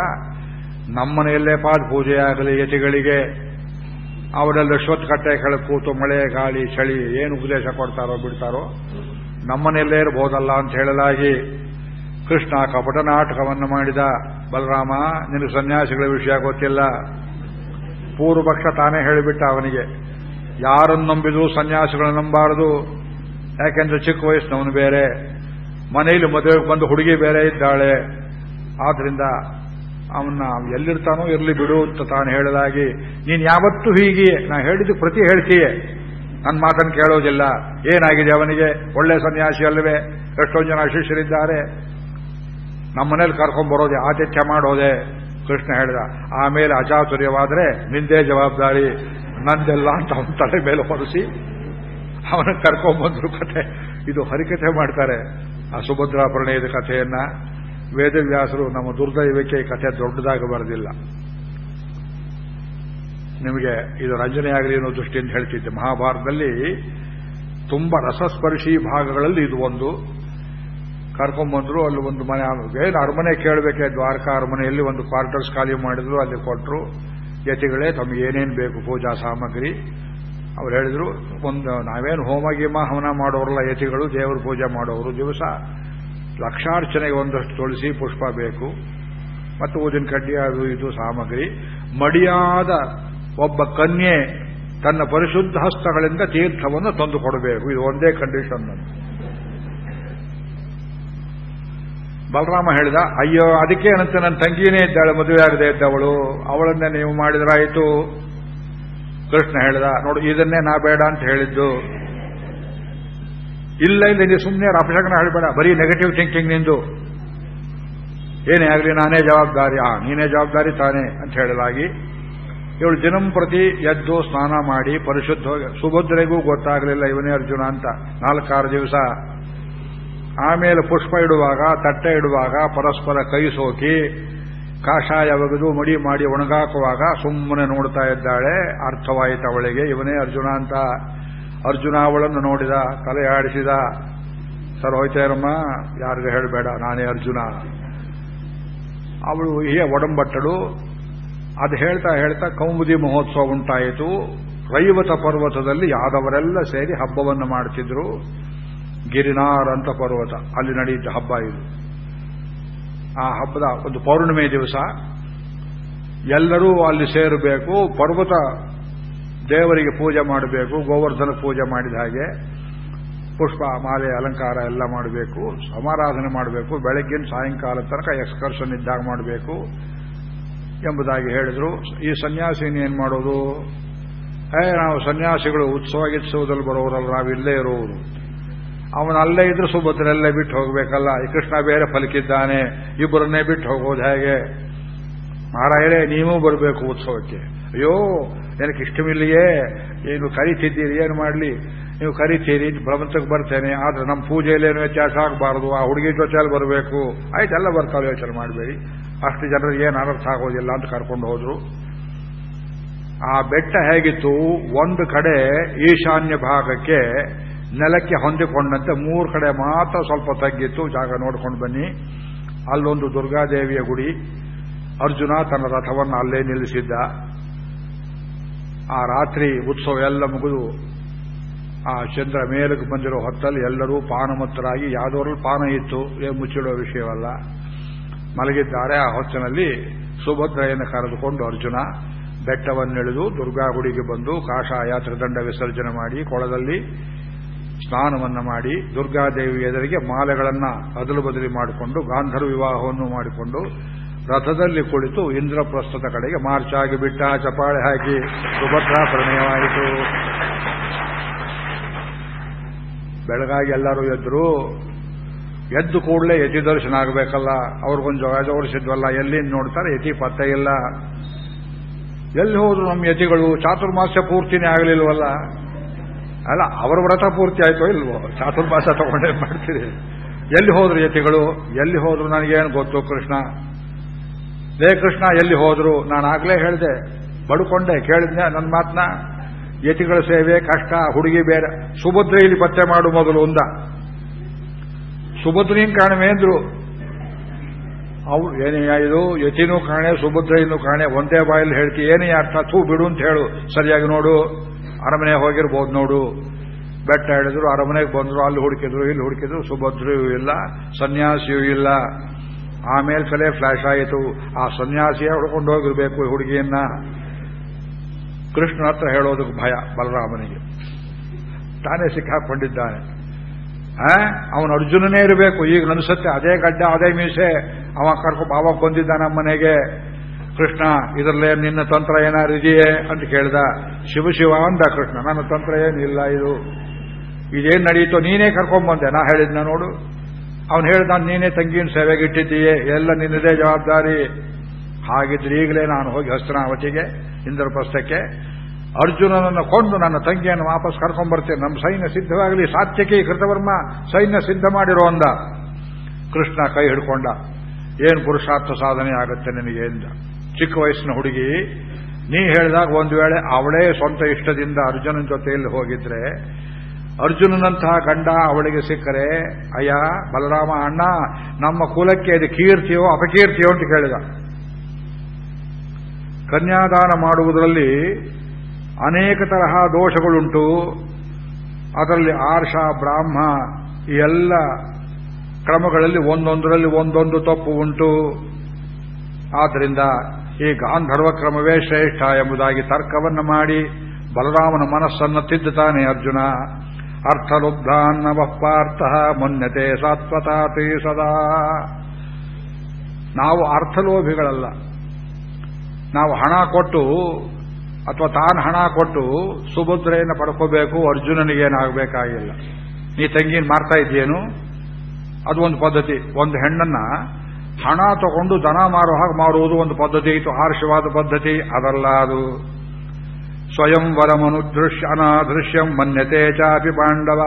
ನಮ್ಮನೆಯಲ್ಲೇ ಪಾದ ಪೂಜೆಯಾಗಲಿ ಯತಿಗಳಿಗೆ. ಅವರೆಲ್ಲ ಕಟ್ಟೆ ಕೆಳಗೆ ಕೂತು ಮಳೆ, ಗಾಳಿ, ಚಳಿ ಏನು ಉಪದೇಶ ಕೊಡ್ತಾರೋ ಬಿಡ್ತಾರೋ ನಮ್ಮನೆಯಲ್ಲೇ ಇರಬಹುದಲ್ಲ ಅಂತ ಹೇಳಲಾಗಿ ಕೃಷ್ಣ ಕಪಟ ನಾಟಕವನ್ನು ಮಾಡಿದ. ಬಲರಾಮ, ನಿನಗೆ ಸನ್ಯಾಸಿಗಳ ವಿಷಯ ಗೊತ್ತಿಲ್ಲ. ಪೂರ್ವಪಕ್ಷ ತಾನೇ ಹೇಳಿಬಿಟ್ಟ ಅವನಿಗೆ, ಯಾರನ್ನು ನಂಬಿದ್ರು ಸನ್ಯಾಸಿಗಳನ್ನು ನಂಬಾರದು ಯಾಕೆಂದ್ರೆ ಚಿಕ್ಕ ವಯಸ್ಸಿನವನು ಬೇರೆ, ಮನೆಯಲ್ಲಿ ಮದುವೆಗೆ ಬಂದು ಹುಡುಗಿ ಬೇರೆ ಇದ್ದಾಳೆ. ಆದ್ರಿಂದ ಅವನ್ನ ಎಲ್ಲಿರ್ತಾನೋ ಇರಲಿ ಬಿಡು ಅಂತ ತಾನು ಹೇಳಲಾಗಿ, ನೀನು ಯಾವತ್ತೂ ಹೀಗೆ, ನಾ ಹೇಳಿದ್ದು ಪ್ರತಿ ಹೇಳ್ತೀಯೇ. ನನ್ನ ಮಾತನ್ನು ಕೇಳೋದಿಲ್ಲ. ಏನಾಗಿದೆ ಅವನಿಗೆ? ಒಳ್ಳೆ ಸನ್ಯಾಸಿ ಅಲ್ಲವೇ? ಎಷ್ಟೊಂದು ಜನ ಶಿಷ್ಯರಿದ್ದಾರೆ ನಮ್ಮನೇಲಿ ಕರ್ಕೊಂಡ್ಬರೋದೆ ಆತಿಥ್ಯ ಮಾಡೋದೆ, ಕೃಷ್ಣ ಹೇಳಿದ. ಆಮೇಲೆ ಅಚಾತುರ್ಯವಾದ್ರೆ ನಿಂದೇ ಜವಾಬ್ದಾರಿ, ನಂದೆಲ್ಲ ಅಂತ ಅವನ ತಲೆ ಮೇಲೆ ಹೊರಿಸಿ ಅವನ ಕರ್ಕೊಂಡ್ಬಂದ್ರು ಕಥೆ ಇದು ಹರಿಕಥೆ ಮಾಡ್ತಾರೆ. ಆ ಸುಭದ್ರಾ ಪ್ರಣಯದ ಕಥೆಯನ್ನ ವೇದವ್ಯಾಸರು ನಮ್ಮ ದುರ್ದೈವಕ್ಕೆ ಈ ಕಥೆ ದೊಡ್ಡದಾಗಿ ಬರೆದಿಲ್ಲ. ನಿಮಗೆ ಇದು ರಂಜನೆಯಾಗಲಿ ಅನ್ನೋ ದೃಷ್ಟಿಯಿಂದ ಹೇಳ್ತಿದ್ದೆ. ಮಹಾಭಾರತದಲ್ಲಿ ತುಂಬಾ ರಸಸ್ಪರ್ಶಿ ಭಾಗಗಳಲ್ಲಿ ಇದು ಒಂದು. ಕರ್ಕೊಂಡ್ಬಂದ್ರು ಅಲ್ಲಿ ಒಂದು ಮನೆ ಏನು ಅರಮನೆ ಕೇಳಬೇಕೆ, ದ್ವಾರಕಾ ಅರಮನೆಯಲ್ಲಿ ಒಂದು ಕ್ವಾರ್ಟರ್ಸ್ ಖಾಲಿ ಮಾಡಿದ್ರು, ಅಲ್ಲಿ ಕೊಟ್ಟರು ಯತಿಗಳೇ, ತಮಗೆ ಏನೇನು ಬೇಕು, ಪೂಜಾ ಸಾಮಗ್ರಿ. ಅವ್ರು ಹೇಳಿದ್ರು, ಒಂದು, ನಾವೇನು ಹೋಮ ಗೀಮ ಹವನ ಮಾಡೋರಲ್ಲ ಯತಿಗಳು, ದೇವರು ಪೂಜೆ ಮಾಡೋರು, ದಿವಸ ಲಕ್ಷಾರ್ಚನೆಗೆ ಒಂದಷ್ಟು ತುಳಸಿ ಪುಷ್ಪ ಬೇಕು. ಮತ್ತು ಊದಿನ ಕಡ್ಡಿ, ಅದು ಇದು ಸಾಮಗ್ರಿ. ಮಡಿಯಾದ ಒಬ್ಬ ಕನ್ಯೆ ತನ್ನ ಪರಿಶುದ್ಧ ಹಸ್ತಗಳಿಂದ ತೀರ್ಥವನ್ನು ತಂದು ಕೊಡಬೇಕು. ಇದು ಒಂದೇ ಕಂಡೀಷನ್ ನನ್ನ ಬಲರಾಮ ಹೇಳಿದ, ಅಯ್ಯೋ, ಅದಕ್ಕೆ ಏನಂತ ನನ್ನ ತಂಗಿನೇ ಇದ್ದಾಳೆ, ಮದುವೆ ಆಗದೆ ಇದ್ದವಳು. ಅವಳನ್ನೇ ನೀವು ಮಾಡಿದ್ರಾಯಿತು. ಕೃಷ್ಣ ಹೇಳಿದ, ನೋಡು, ಇದನ್ನೇ ನಾ ಬೇಡ ಅಂತ ಹೇಳಿದ್ದು. ಇಲ್ಲ ಇಲ್ಲ ನೀವು ಸುಮ್ಮನೆ ಅಪಶಕನ ಹೇಳಬೇಡ ಬರೀ ನೆಗೆಟಿವ್ ಥಿಂಕಿಂಗ್ ನಿಂದು. ಏನೇ ಆಗಲಿ, ನಾನೇ ಜವಾಬ್ದಾರಿ. ಆ, ನೀನೇ ಜವಾಬ್ದಾರಿ ತಾನೇ ಅಂತ ಹೇಳಲಾಗಿ ಇವಳು ದಿನಂಪ್ರತಿ ಎದ್ದು ಸ್ನಾನ ಮಾಡಿ ಪರಿಶುದ್ಧ ಸುಭದ್ರೆಗೂ ಗೊತ್ತಾಗಲಿಲ್ಲ ಇವನೇ ಅರ್ಜುನ ಅಂತ. ನಾಲ್ಕಾರು ದಿವಸ ಆಮೇಲೆ ಪುಷ್ಪ ಇಡುವಾಗ, ತಟ್ಟೆ ಇಡುವಾಗ, ಪರಸ್ಪರ ಕೈ ಸೋಕಿ, ಕಾಷಾಯ ಒಗೆದು ಮಡಿ ಮಾಡಿ ಒಣಗಾಕುವಾಗ ಸುಮ್ಮನೆ ನೋಡ್ತಾ ಇದ್ದಾಳೆ. ಅರ್ಥವಾಯಿತು ಅವಳಿಗೆ, ಇವನೇ ಅರ್ಜುನ ಅಂತ. ಅರ್ಜುನ ಅವಳನ್ನು ನೋಡಿದ, ತಲೆ ಆಡಿಸಿದ, ಸರ್ ಹೋಯ್ತೇರಮ್ಮ, ಯಾರಿಗೂ ಹೇಳಬೇಡ, ನಾನೇ ಅರ್ಜುನ. ಅವಳು ಹೀಗೆ ಒಡಂಬಟ್ಟಳು. ಅದು ಹೇಳ್ತಾ ಹೇಳ್ತಾ ಕೌಮುದಿ ಮಹೋತ್ಸವ ಉಂಟಾಯಿತು. ರೈವತ ಪರ್ವತದಲ್ಲಿ ಯಾದವರೆಲ್ಲ ಸೇರಿ ಹಬ್ಬವನ್ನು ಮಾಡ್ತಿದ್ರು. ಗಿರಿನಾರ್ ಅಂತ ಪರ್ವತ. ಅಲ್ಲಿ ನಡೆಯಿದ್ದ ಹಬ್ಬ ಇದು. ಆ ಹಬ್ಬದ ಒಂದು ಪೌರ್ಣಿಮೆ ದಿವಸ. ಎಲ್ಲರೂ ಅಲ್ಲಿ ಸೇರಬೇಕು, ಪರ್ವತ ದೇವರಿಗೆ ಪೂಜೆ ಮಾಡಬೇಕು ಗೋವರ್ಧನ ಪೂಜೆ ಮಾಡಿದ ಹಾಗೆ. ಪುಷ್ಪ, ಮಾಲೆ, ಅಲಂಕಾರ ಎಲ್ಲ ಮಾಡಬೇಕು, ಸಮಾರಾಧನೆ ಮಾಡಬೇಕು, ಬೆಳಗ್ಗಿನ ಸಾಯಂಕಾಲ ತನಕ ಎಕ್ಸ್ಕರ್ಷನ್ ಇದ್ದಾಗ ಮಾಡಬೇಕು ಎಂಬುದಾಗಿ ಹೇಳಿದರು. ಈ ಸನ್ಯಾಸಿನ ಏನು ಮಾಡೋದು? ಏ, ನಾವು ಸನ್ಯಾಸಿಗಳು ಉತ್ಸವ ಗಿತ್ಸವದಲ್ಲಿ ಬರೋರಲ್ಲ ನಾವು ಇಲ್ಲೇ ಇರೋರು. ಅವನು ಅಲ್ಲೇ ಇದ್ರೆ ಸುಭದ್ರಲ್ಲೇ ಬಿಟ್ಟು ಹೋಗಬೇಕಲ್ಲ. ಈ ಕೃಷ್ಣ ಬೇರೆ ಫಲಕಿದ್ದಾನೆ. ಇಬ್ಬರನ್ನೇ ಬಿಟ್ಟು ಹೋಗೋದು ಹೇಗೆ? ಮಾರಾಯಣೆ ನೀವೂ ಬರಬೇಕು ಉತ್ಸವಕ್ಕೆ. ಅಯ್ಯೋ, ನನಗೆ ಇಷ್ಟವಿಲ್ಲಿಯೇ? ಏನು ಕರಿತಿದ್ದೀರಿ, ಏನು ಮಾಡಲಿ? ನೀವು ಕರಿತೀರಿ, ಭ್ರಮಂತಕ್ಕೆ ಬರ್ತೇನೆ. ಆದ್ರೆ ನಮ್ಮ ಪೂಜೆಯಲ್ಲಿ ಏನು ವ್ಯತ್ಯಾಸ ಆಗಬಾರದು? ಆ ಹುಡುಗಿ ಜೊತೆಯಲ್ಲಿ ಬರಬೇಕು. ಆಯ್ತೆಲ್ಲ ಬರ್ತಾವೆ, ಯೋಚನೆ ಮಾಡಬೇಡಿ. ಅಷ್ಟು ಜನರಿಗೆ ಏನು ಅನರ್ಥ ಆಗೋದಿಲ್ಲ ಅಂತ ಕರ್ಕೊಂಡು ಹೋದ್ರು. ಆ ಬೆಟ್ಟ ಹೇಗಿತ್ತು? ಒಂದು ಕಡೆ ಈಶಾನ್ಯ ಭಾಗಕ್ಕೆ ನೆಲಕ್ಕೆ ಹೊಂದಿಕೊಂಡಂತೆ ಮೂರು ಕಡೆ ಮಾತ್ರ ಸ್ವಲ್ಪ ತಗ್ಗಿತ್ತು. ಜಾಗ ನೋಡ್ಕೊಂಡು ಬನ್ನಿ. ಅಲ್ಲೊಂದು ದುರ್ಗಾದೇವಿಯ ಗುಡಿ. ಅರ್ಜುನ ತನ್ನ ರಥವನ್ನು ಅಲ್ಲೇ ನಿಲ್ಲಿಸಿದ್ದ. ಆ ರಾತ್ರಿ ಉತ್ಸವ ಎಲ್ಲ ಮುಗಿದು ಆ ಚಂದ್ರ ಮೇಲಕ್ಕೆ ಬಂದಿರೋ ಹೊತ್ತಲ್ಲಿ ಎಲ್ಲರೂ ಪಾನಮತ್ತರಾಗಿ ಯಾವುದೋರಲ್ಲಿ ಪಾನ ಇತ್ತು. ಮುಚ್ಚಿಡೋ ವಿಷಯವಲ್ಲ. ಮಲಗಿದ್ದಾರೆ. ಆ ಹೊತ್ತಿನಲ್ಲಿ ಸುಭದ್ರೆಯನ್ನು ಕರೆದುಕೊಂಡು ಅರ್ಜುನ ಬೆಟ್ಟವನ್ನಿಳಿದು ದುರ್ಗಾ ಗುಡಿಗೆ ಬಂದು ಕಾಷಾಯ ದಂಡ ವಿಸರ್ಜನೆ ಮಾಡಿ ಕೊಳದಲ್ಲಿ ಸ್ನಾನವನ್ನು ಮಾಡಿ ದುರ್ಗಾದೇವಿ ಎದುರಿಗೆ ಮಾಲೆಗಳನ್ನ ಅದಲು ಬದಲಿ ಮಾಡಿಕೊಂಡು ಗಾಂಧರ್ ವಿವಾಹವನ್ನು ಮಾಡಿಕೊಂಡು ರಥದಲ್ಲಿ ಕುಳಿತು ಇಂದ್ರಪ್ರಸ್ಥದ ಕಡೆಗೆ ಮಾರ್ಚ್ ಆಗಿ ಬಿಟ್ಟ ಚಪಾಳೆ ಹಾಕಿ ಸುಭದ್ರಾ ಪ್ರಣಯವಾಯಿತು ಬೆಳಗಾಗಿ ಎಲ್ಲರೂ ಎದ್ದರು ಎದ್ದು ಕೂಡಲೇ ಯತಿ ದರ್ಶನ ಆಗಬೇಕಲ್ಲ. ಅವ್ರಿಗೊಂದು ಜೋಡಿಸಿದ್ವಲ್ಲ, ಎಲ್ಲಿಂದ ನೋಡ್ತಾರೆ? ಯತಿ ಪತ್ತೆ ಇಲ್ಲ. ಎಲ್ಲಿ ಹೋದ್ರು ನಮ್ಮ ಯತಿಗಳು, ಚಾತುರ್ಮಾಸ್ಯ ಪೂರ್ತಿನೇ ಆಗಲಿಲ್ವಲ್ಲ? ಅಲ್ಲ, ಅವರ ವ್ರತ ಪೂರ್ತಿ ಆಯ್ತೋ ಇಲ್ವೋ? ಚಾತುರ್ಮಾಸ ತಗೊಂಡೇ ಮಾಡ್ತೀರಿ. ಎಲ್ಲಿ ಹೋದ್ರು ಯತಿಗಳು, ಎಲ್ಲಿ ಹೋದ್ರು ನನಗೇನು ಗೊತ್ತು ಕೃಷ್ಣ? ಲೇ ಕೃಷ್ಣ, ಎಲ್ಲಿ ಹೋದ್ರು? ನಾನು ಆಗ್ಲೇ ಹೇಳಿದೆ. ಬಡ್ಕೊಂಡೆ, ಕೇಳಿದ್ನೆ ನನ್ನ ಮಾತನ್ನ ಯತಿಗಳ ಸೇವೆ, ಕಷ್ಟ, ಹುಡುಗಿ ಬೇರೆ. ಸುಭದ್ರೆ ಇಲ್ಲಿ ಪತ್ತೆ ಮಾಡು ಮೊದಲು ಒಂದ. ಸುಭದ್ರೀನ್ ಕಾಣವೆ ಅಂದ್ರು? ಅವ್ರು ಏನೇ ಇದು, ಯತಿನೂ ಕಾಣೆ, ಸುಭದ್ರೆಯನ್ನು ಕಾಣೆ, ಒಂದೇ ಬಾಯಲ್ಲಿ ಹೇಳ್ತಿ. ಏನೇ ಅರ್ಥ? ತೂ ಬಿಡು ಅಂತ ಹೇಳು. ಸರಿಯಾಗಿ ನೋಡು. ಅರಮನೆ ಹೋಗಿರ್ಬೋದು ನೋಡು. ಬೆಟ್ಟ ಹೇಳಿದ್ರು ಅರಮನೆಗೆ ಬಂದ್ರು, ಅಲ್ಲಿ ಹುಡುಕಿದ್ರು, ಇಲ್ಲಿ ಹುಡುಕಿದ್ರು ಸುಭದ್ರೆಯೂ ಇಲ್ಲ, ಸನ್ಯಾಸಿಯೂ ಇಲ್ಲ. ಆಮೇಲೆ ಕಲೆ ಫ್ಲಾಶ್ ಆಯಿತು. ಆ ಸನ್ಯಾಸಿಯೇ ಹುಡ್ಕೊಂಡು ಹೋಗಿರ್ಬೇಕು ಹುಡುಗಿಯನ್ನ. ಕೃಷ್ಣ ಹತ್ರ ಹೇಳೋದಕ್ಕೆ ಭಯ ಬಲರಾಮನಿಗೆ. ತಾನೇ ಸಿಕ್ಕಾಕೊಂಡಿದ್ದಾನೆ. ಅವನು ಅರ್ಜುನನೇ ಇರಬೇಕು. ಈಗ ಅನಿಸುತ್ತೆ, ಅದೇ ಗಡ್ಡ, ಅದೇ ಮೀಸೆ. ಅವ ಕರ್ಕೊ ಬಾವ ಬಂದಿದ್ದ ನಮ್ಮ ಮನೆಗೆ ಕೃಷ್ಣ, ಇದರಲ್ಲೇ ನಿನ್ನ ತಂತ್ರ ಏನಾರು ಇದೆಯೇ ಅಂತ ಕೇಳ್ದ. ಶಿವ ಶಿವ ಅಂದ ಕೃಷ್ಣ, ನನ್ನ ತಂತ್ರ ಏನಿಲ್ಲ ಇದು. ಇದೇನು ನಡೆಯಿತು ನೀನೇ ಕರ್ಕೊಂಬಂದೆ. ನಾ ಹೇಳಿದ್ನ ನೋಡು. ಅವನು ಹೇಳ್ದ ನೀನೇ ತಂಗಿನ ಸೇವೆಗೆ ಇಟ್ಟಿದ್ದೀಯೇ, ಎಲ್ಲ ನಿನ್ನದೇ ಜವಾಬ್ದಾರಿ. ಹಾಗಿದ್ರೆ ಈಗಲೇ ನಾನು ಹೋಗಿ ಹಸ್ತನಾವತಿಗೆ ಇಂದ್ರಪ್ರಸ್ಥಕ್ಕೆ, ಅರ್ಜುನನನ್ನು ಕೊಂಡು ನನ್ನ ತಂಗಿಯನ್ನು ವಾಪಸ್ ಕರ್ಕೊಂಡ್ಬರ್ತೇನೆ ನಮ್ಮ ಸೈನ್ಯ ಸಿದ್ಧವಾಗಲಿ, ಸಾತ್ಯಕಿ ಕೃತವರ್ಮ, ಸೈನ್ಯ ಸಿದ್ಧ ಮಾಡಿರೋ ಅಂದ. ಕೃಷ್ಣ ಕೈ ಹಿಡ್ಕೊಂಡ. ಏನು ಪುರುಷಾರ್ಥ ಸಾಧನೆ ಆಗುತ್ತೆ ನಿನಗೆ ಎಂದ. ಚಿಕ್ಕ ವಯಸ್ಸಿನ ಹುಡುಗಿ, ನೀ ಹೇಳಿದಾಗ ಒಂದು ವೇಳೆ ಅವಳೇ ಸ್ವಂತ ಇಷ್ಟದಿಂದ ಅರ್ಜುನನ ಜೊತೆಯಲ್ಲಿ ಹೋಗಿದ್ರೆ, ಅರ್ಜುನನಂತಹ ಗಂಡ ಅವಳಿಗೆ ಸಿಕ್ಕರೆ, ಅಯ್ಯ, ಬಲರಾಮ ಅಣ್ಣ, ನಮ್ಮ ಕುಲಕ್ಕೆ ಅದು ಕೀರ್ತಿಯೋ ಅಪಕೀರ್ತಿಯೋ ಅಂತ ಕೇಳಿದ. ಕನ್ಯಾದಾನ ಮಾಡುವುದರಲ್ಲಿ ಅನೇಕ ತರಹ ದೋಷಗಳುಂಟು. ಅದರಲ್ಲಿ ಆರ್ಷ, ಬ್ರಾಹ್ಮ, ಈ ಎಲ್ಲ ಕ್ರಮಗಳಲ್ಲಿ ಒಂದೊಂದರಲ್ಲಿ ಒಂದೊಂದು ತಪ್ಪು ಉಂಟು. ಆದ್ದರಿಂದ ಈ ಗಾಂಧರ್ವ ಕ್ರಮವೇ ಶ್ರೇಷ್ಠ ಎಂಬುದಾಗಿ ತರ್ಕವನ್ನು ಮಾಡಿ ಬಲರಾಮನ ಮನಸ್ಸನ್ನು ತಿದ್ದುತ್ತಾನೆ ಅರ್ಜುನ. ಅರ್ಥಲುಬ್ಧಾನ್ನವ ಪಾರ್ಥ ಮುನ್ಯತೆ ಸಾತ್ವತಾತಿ ಸದಾ. ನಾವು ಅರ್ಥಲೋಭಿಗಳಲ್ಲ. ನಾವು ಹಣ ಕೊಟ್ಟು ಅಥವಾ ತಾನು ಹಣ ಕೊಟ್ಟು ಸುಭದ್ರೆಯನ್ನು ಪಡ್ಕೋಬೇಕು ಅರ್ಜುನನಿಗೇನಾಗಬೇಕಾಗಿಲ್ಲ ನೀ ತಂಗಿನ ಮಾರ್ತಾ ಇದೆಯೇನು ಅದು ಒಂದು ಪದ್ಧತಿ. ಒಂದು ಹೆಣ್ಣನ್ನ ಹಣ ತಗೊಂಡು ದನ ಮಾರೋ ಹಾಗೆ ಮಾರುವುದು ಒಂದು ಪದ್ಧತಿ ಇತ್ತು ಆರ್ಷವಾದ ಪದ್ಧತಿ, ಅದಲ್ಲ ಅದು. ಸ್ವಯಂವರಮನುದೃಶ್ಯ ಅನಾದೃಶ್ಯಂ ಮನ್ಯತೆ ಚಾಪಿ ಪಾಂಡವ.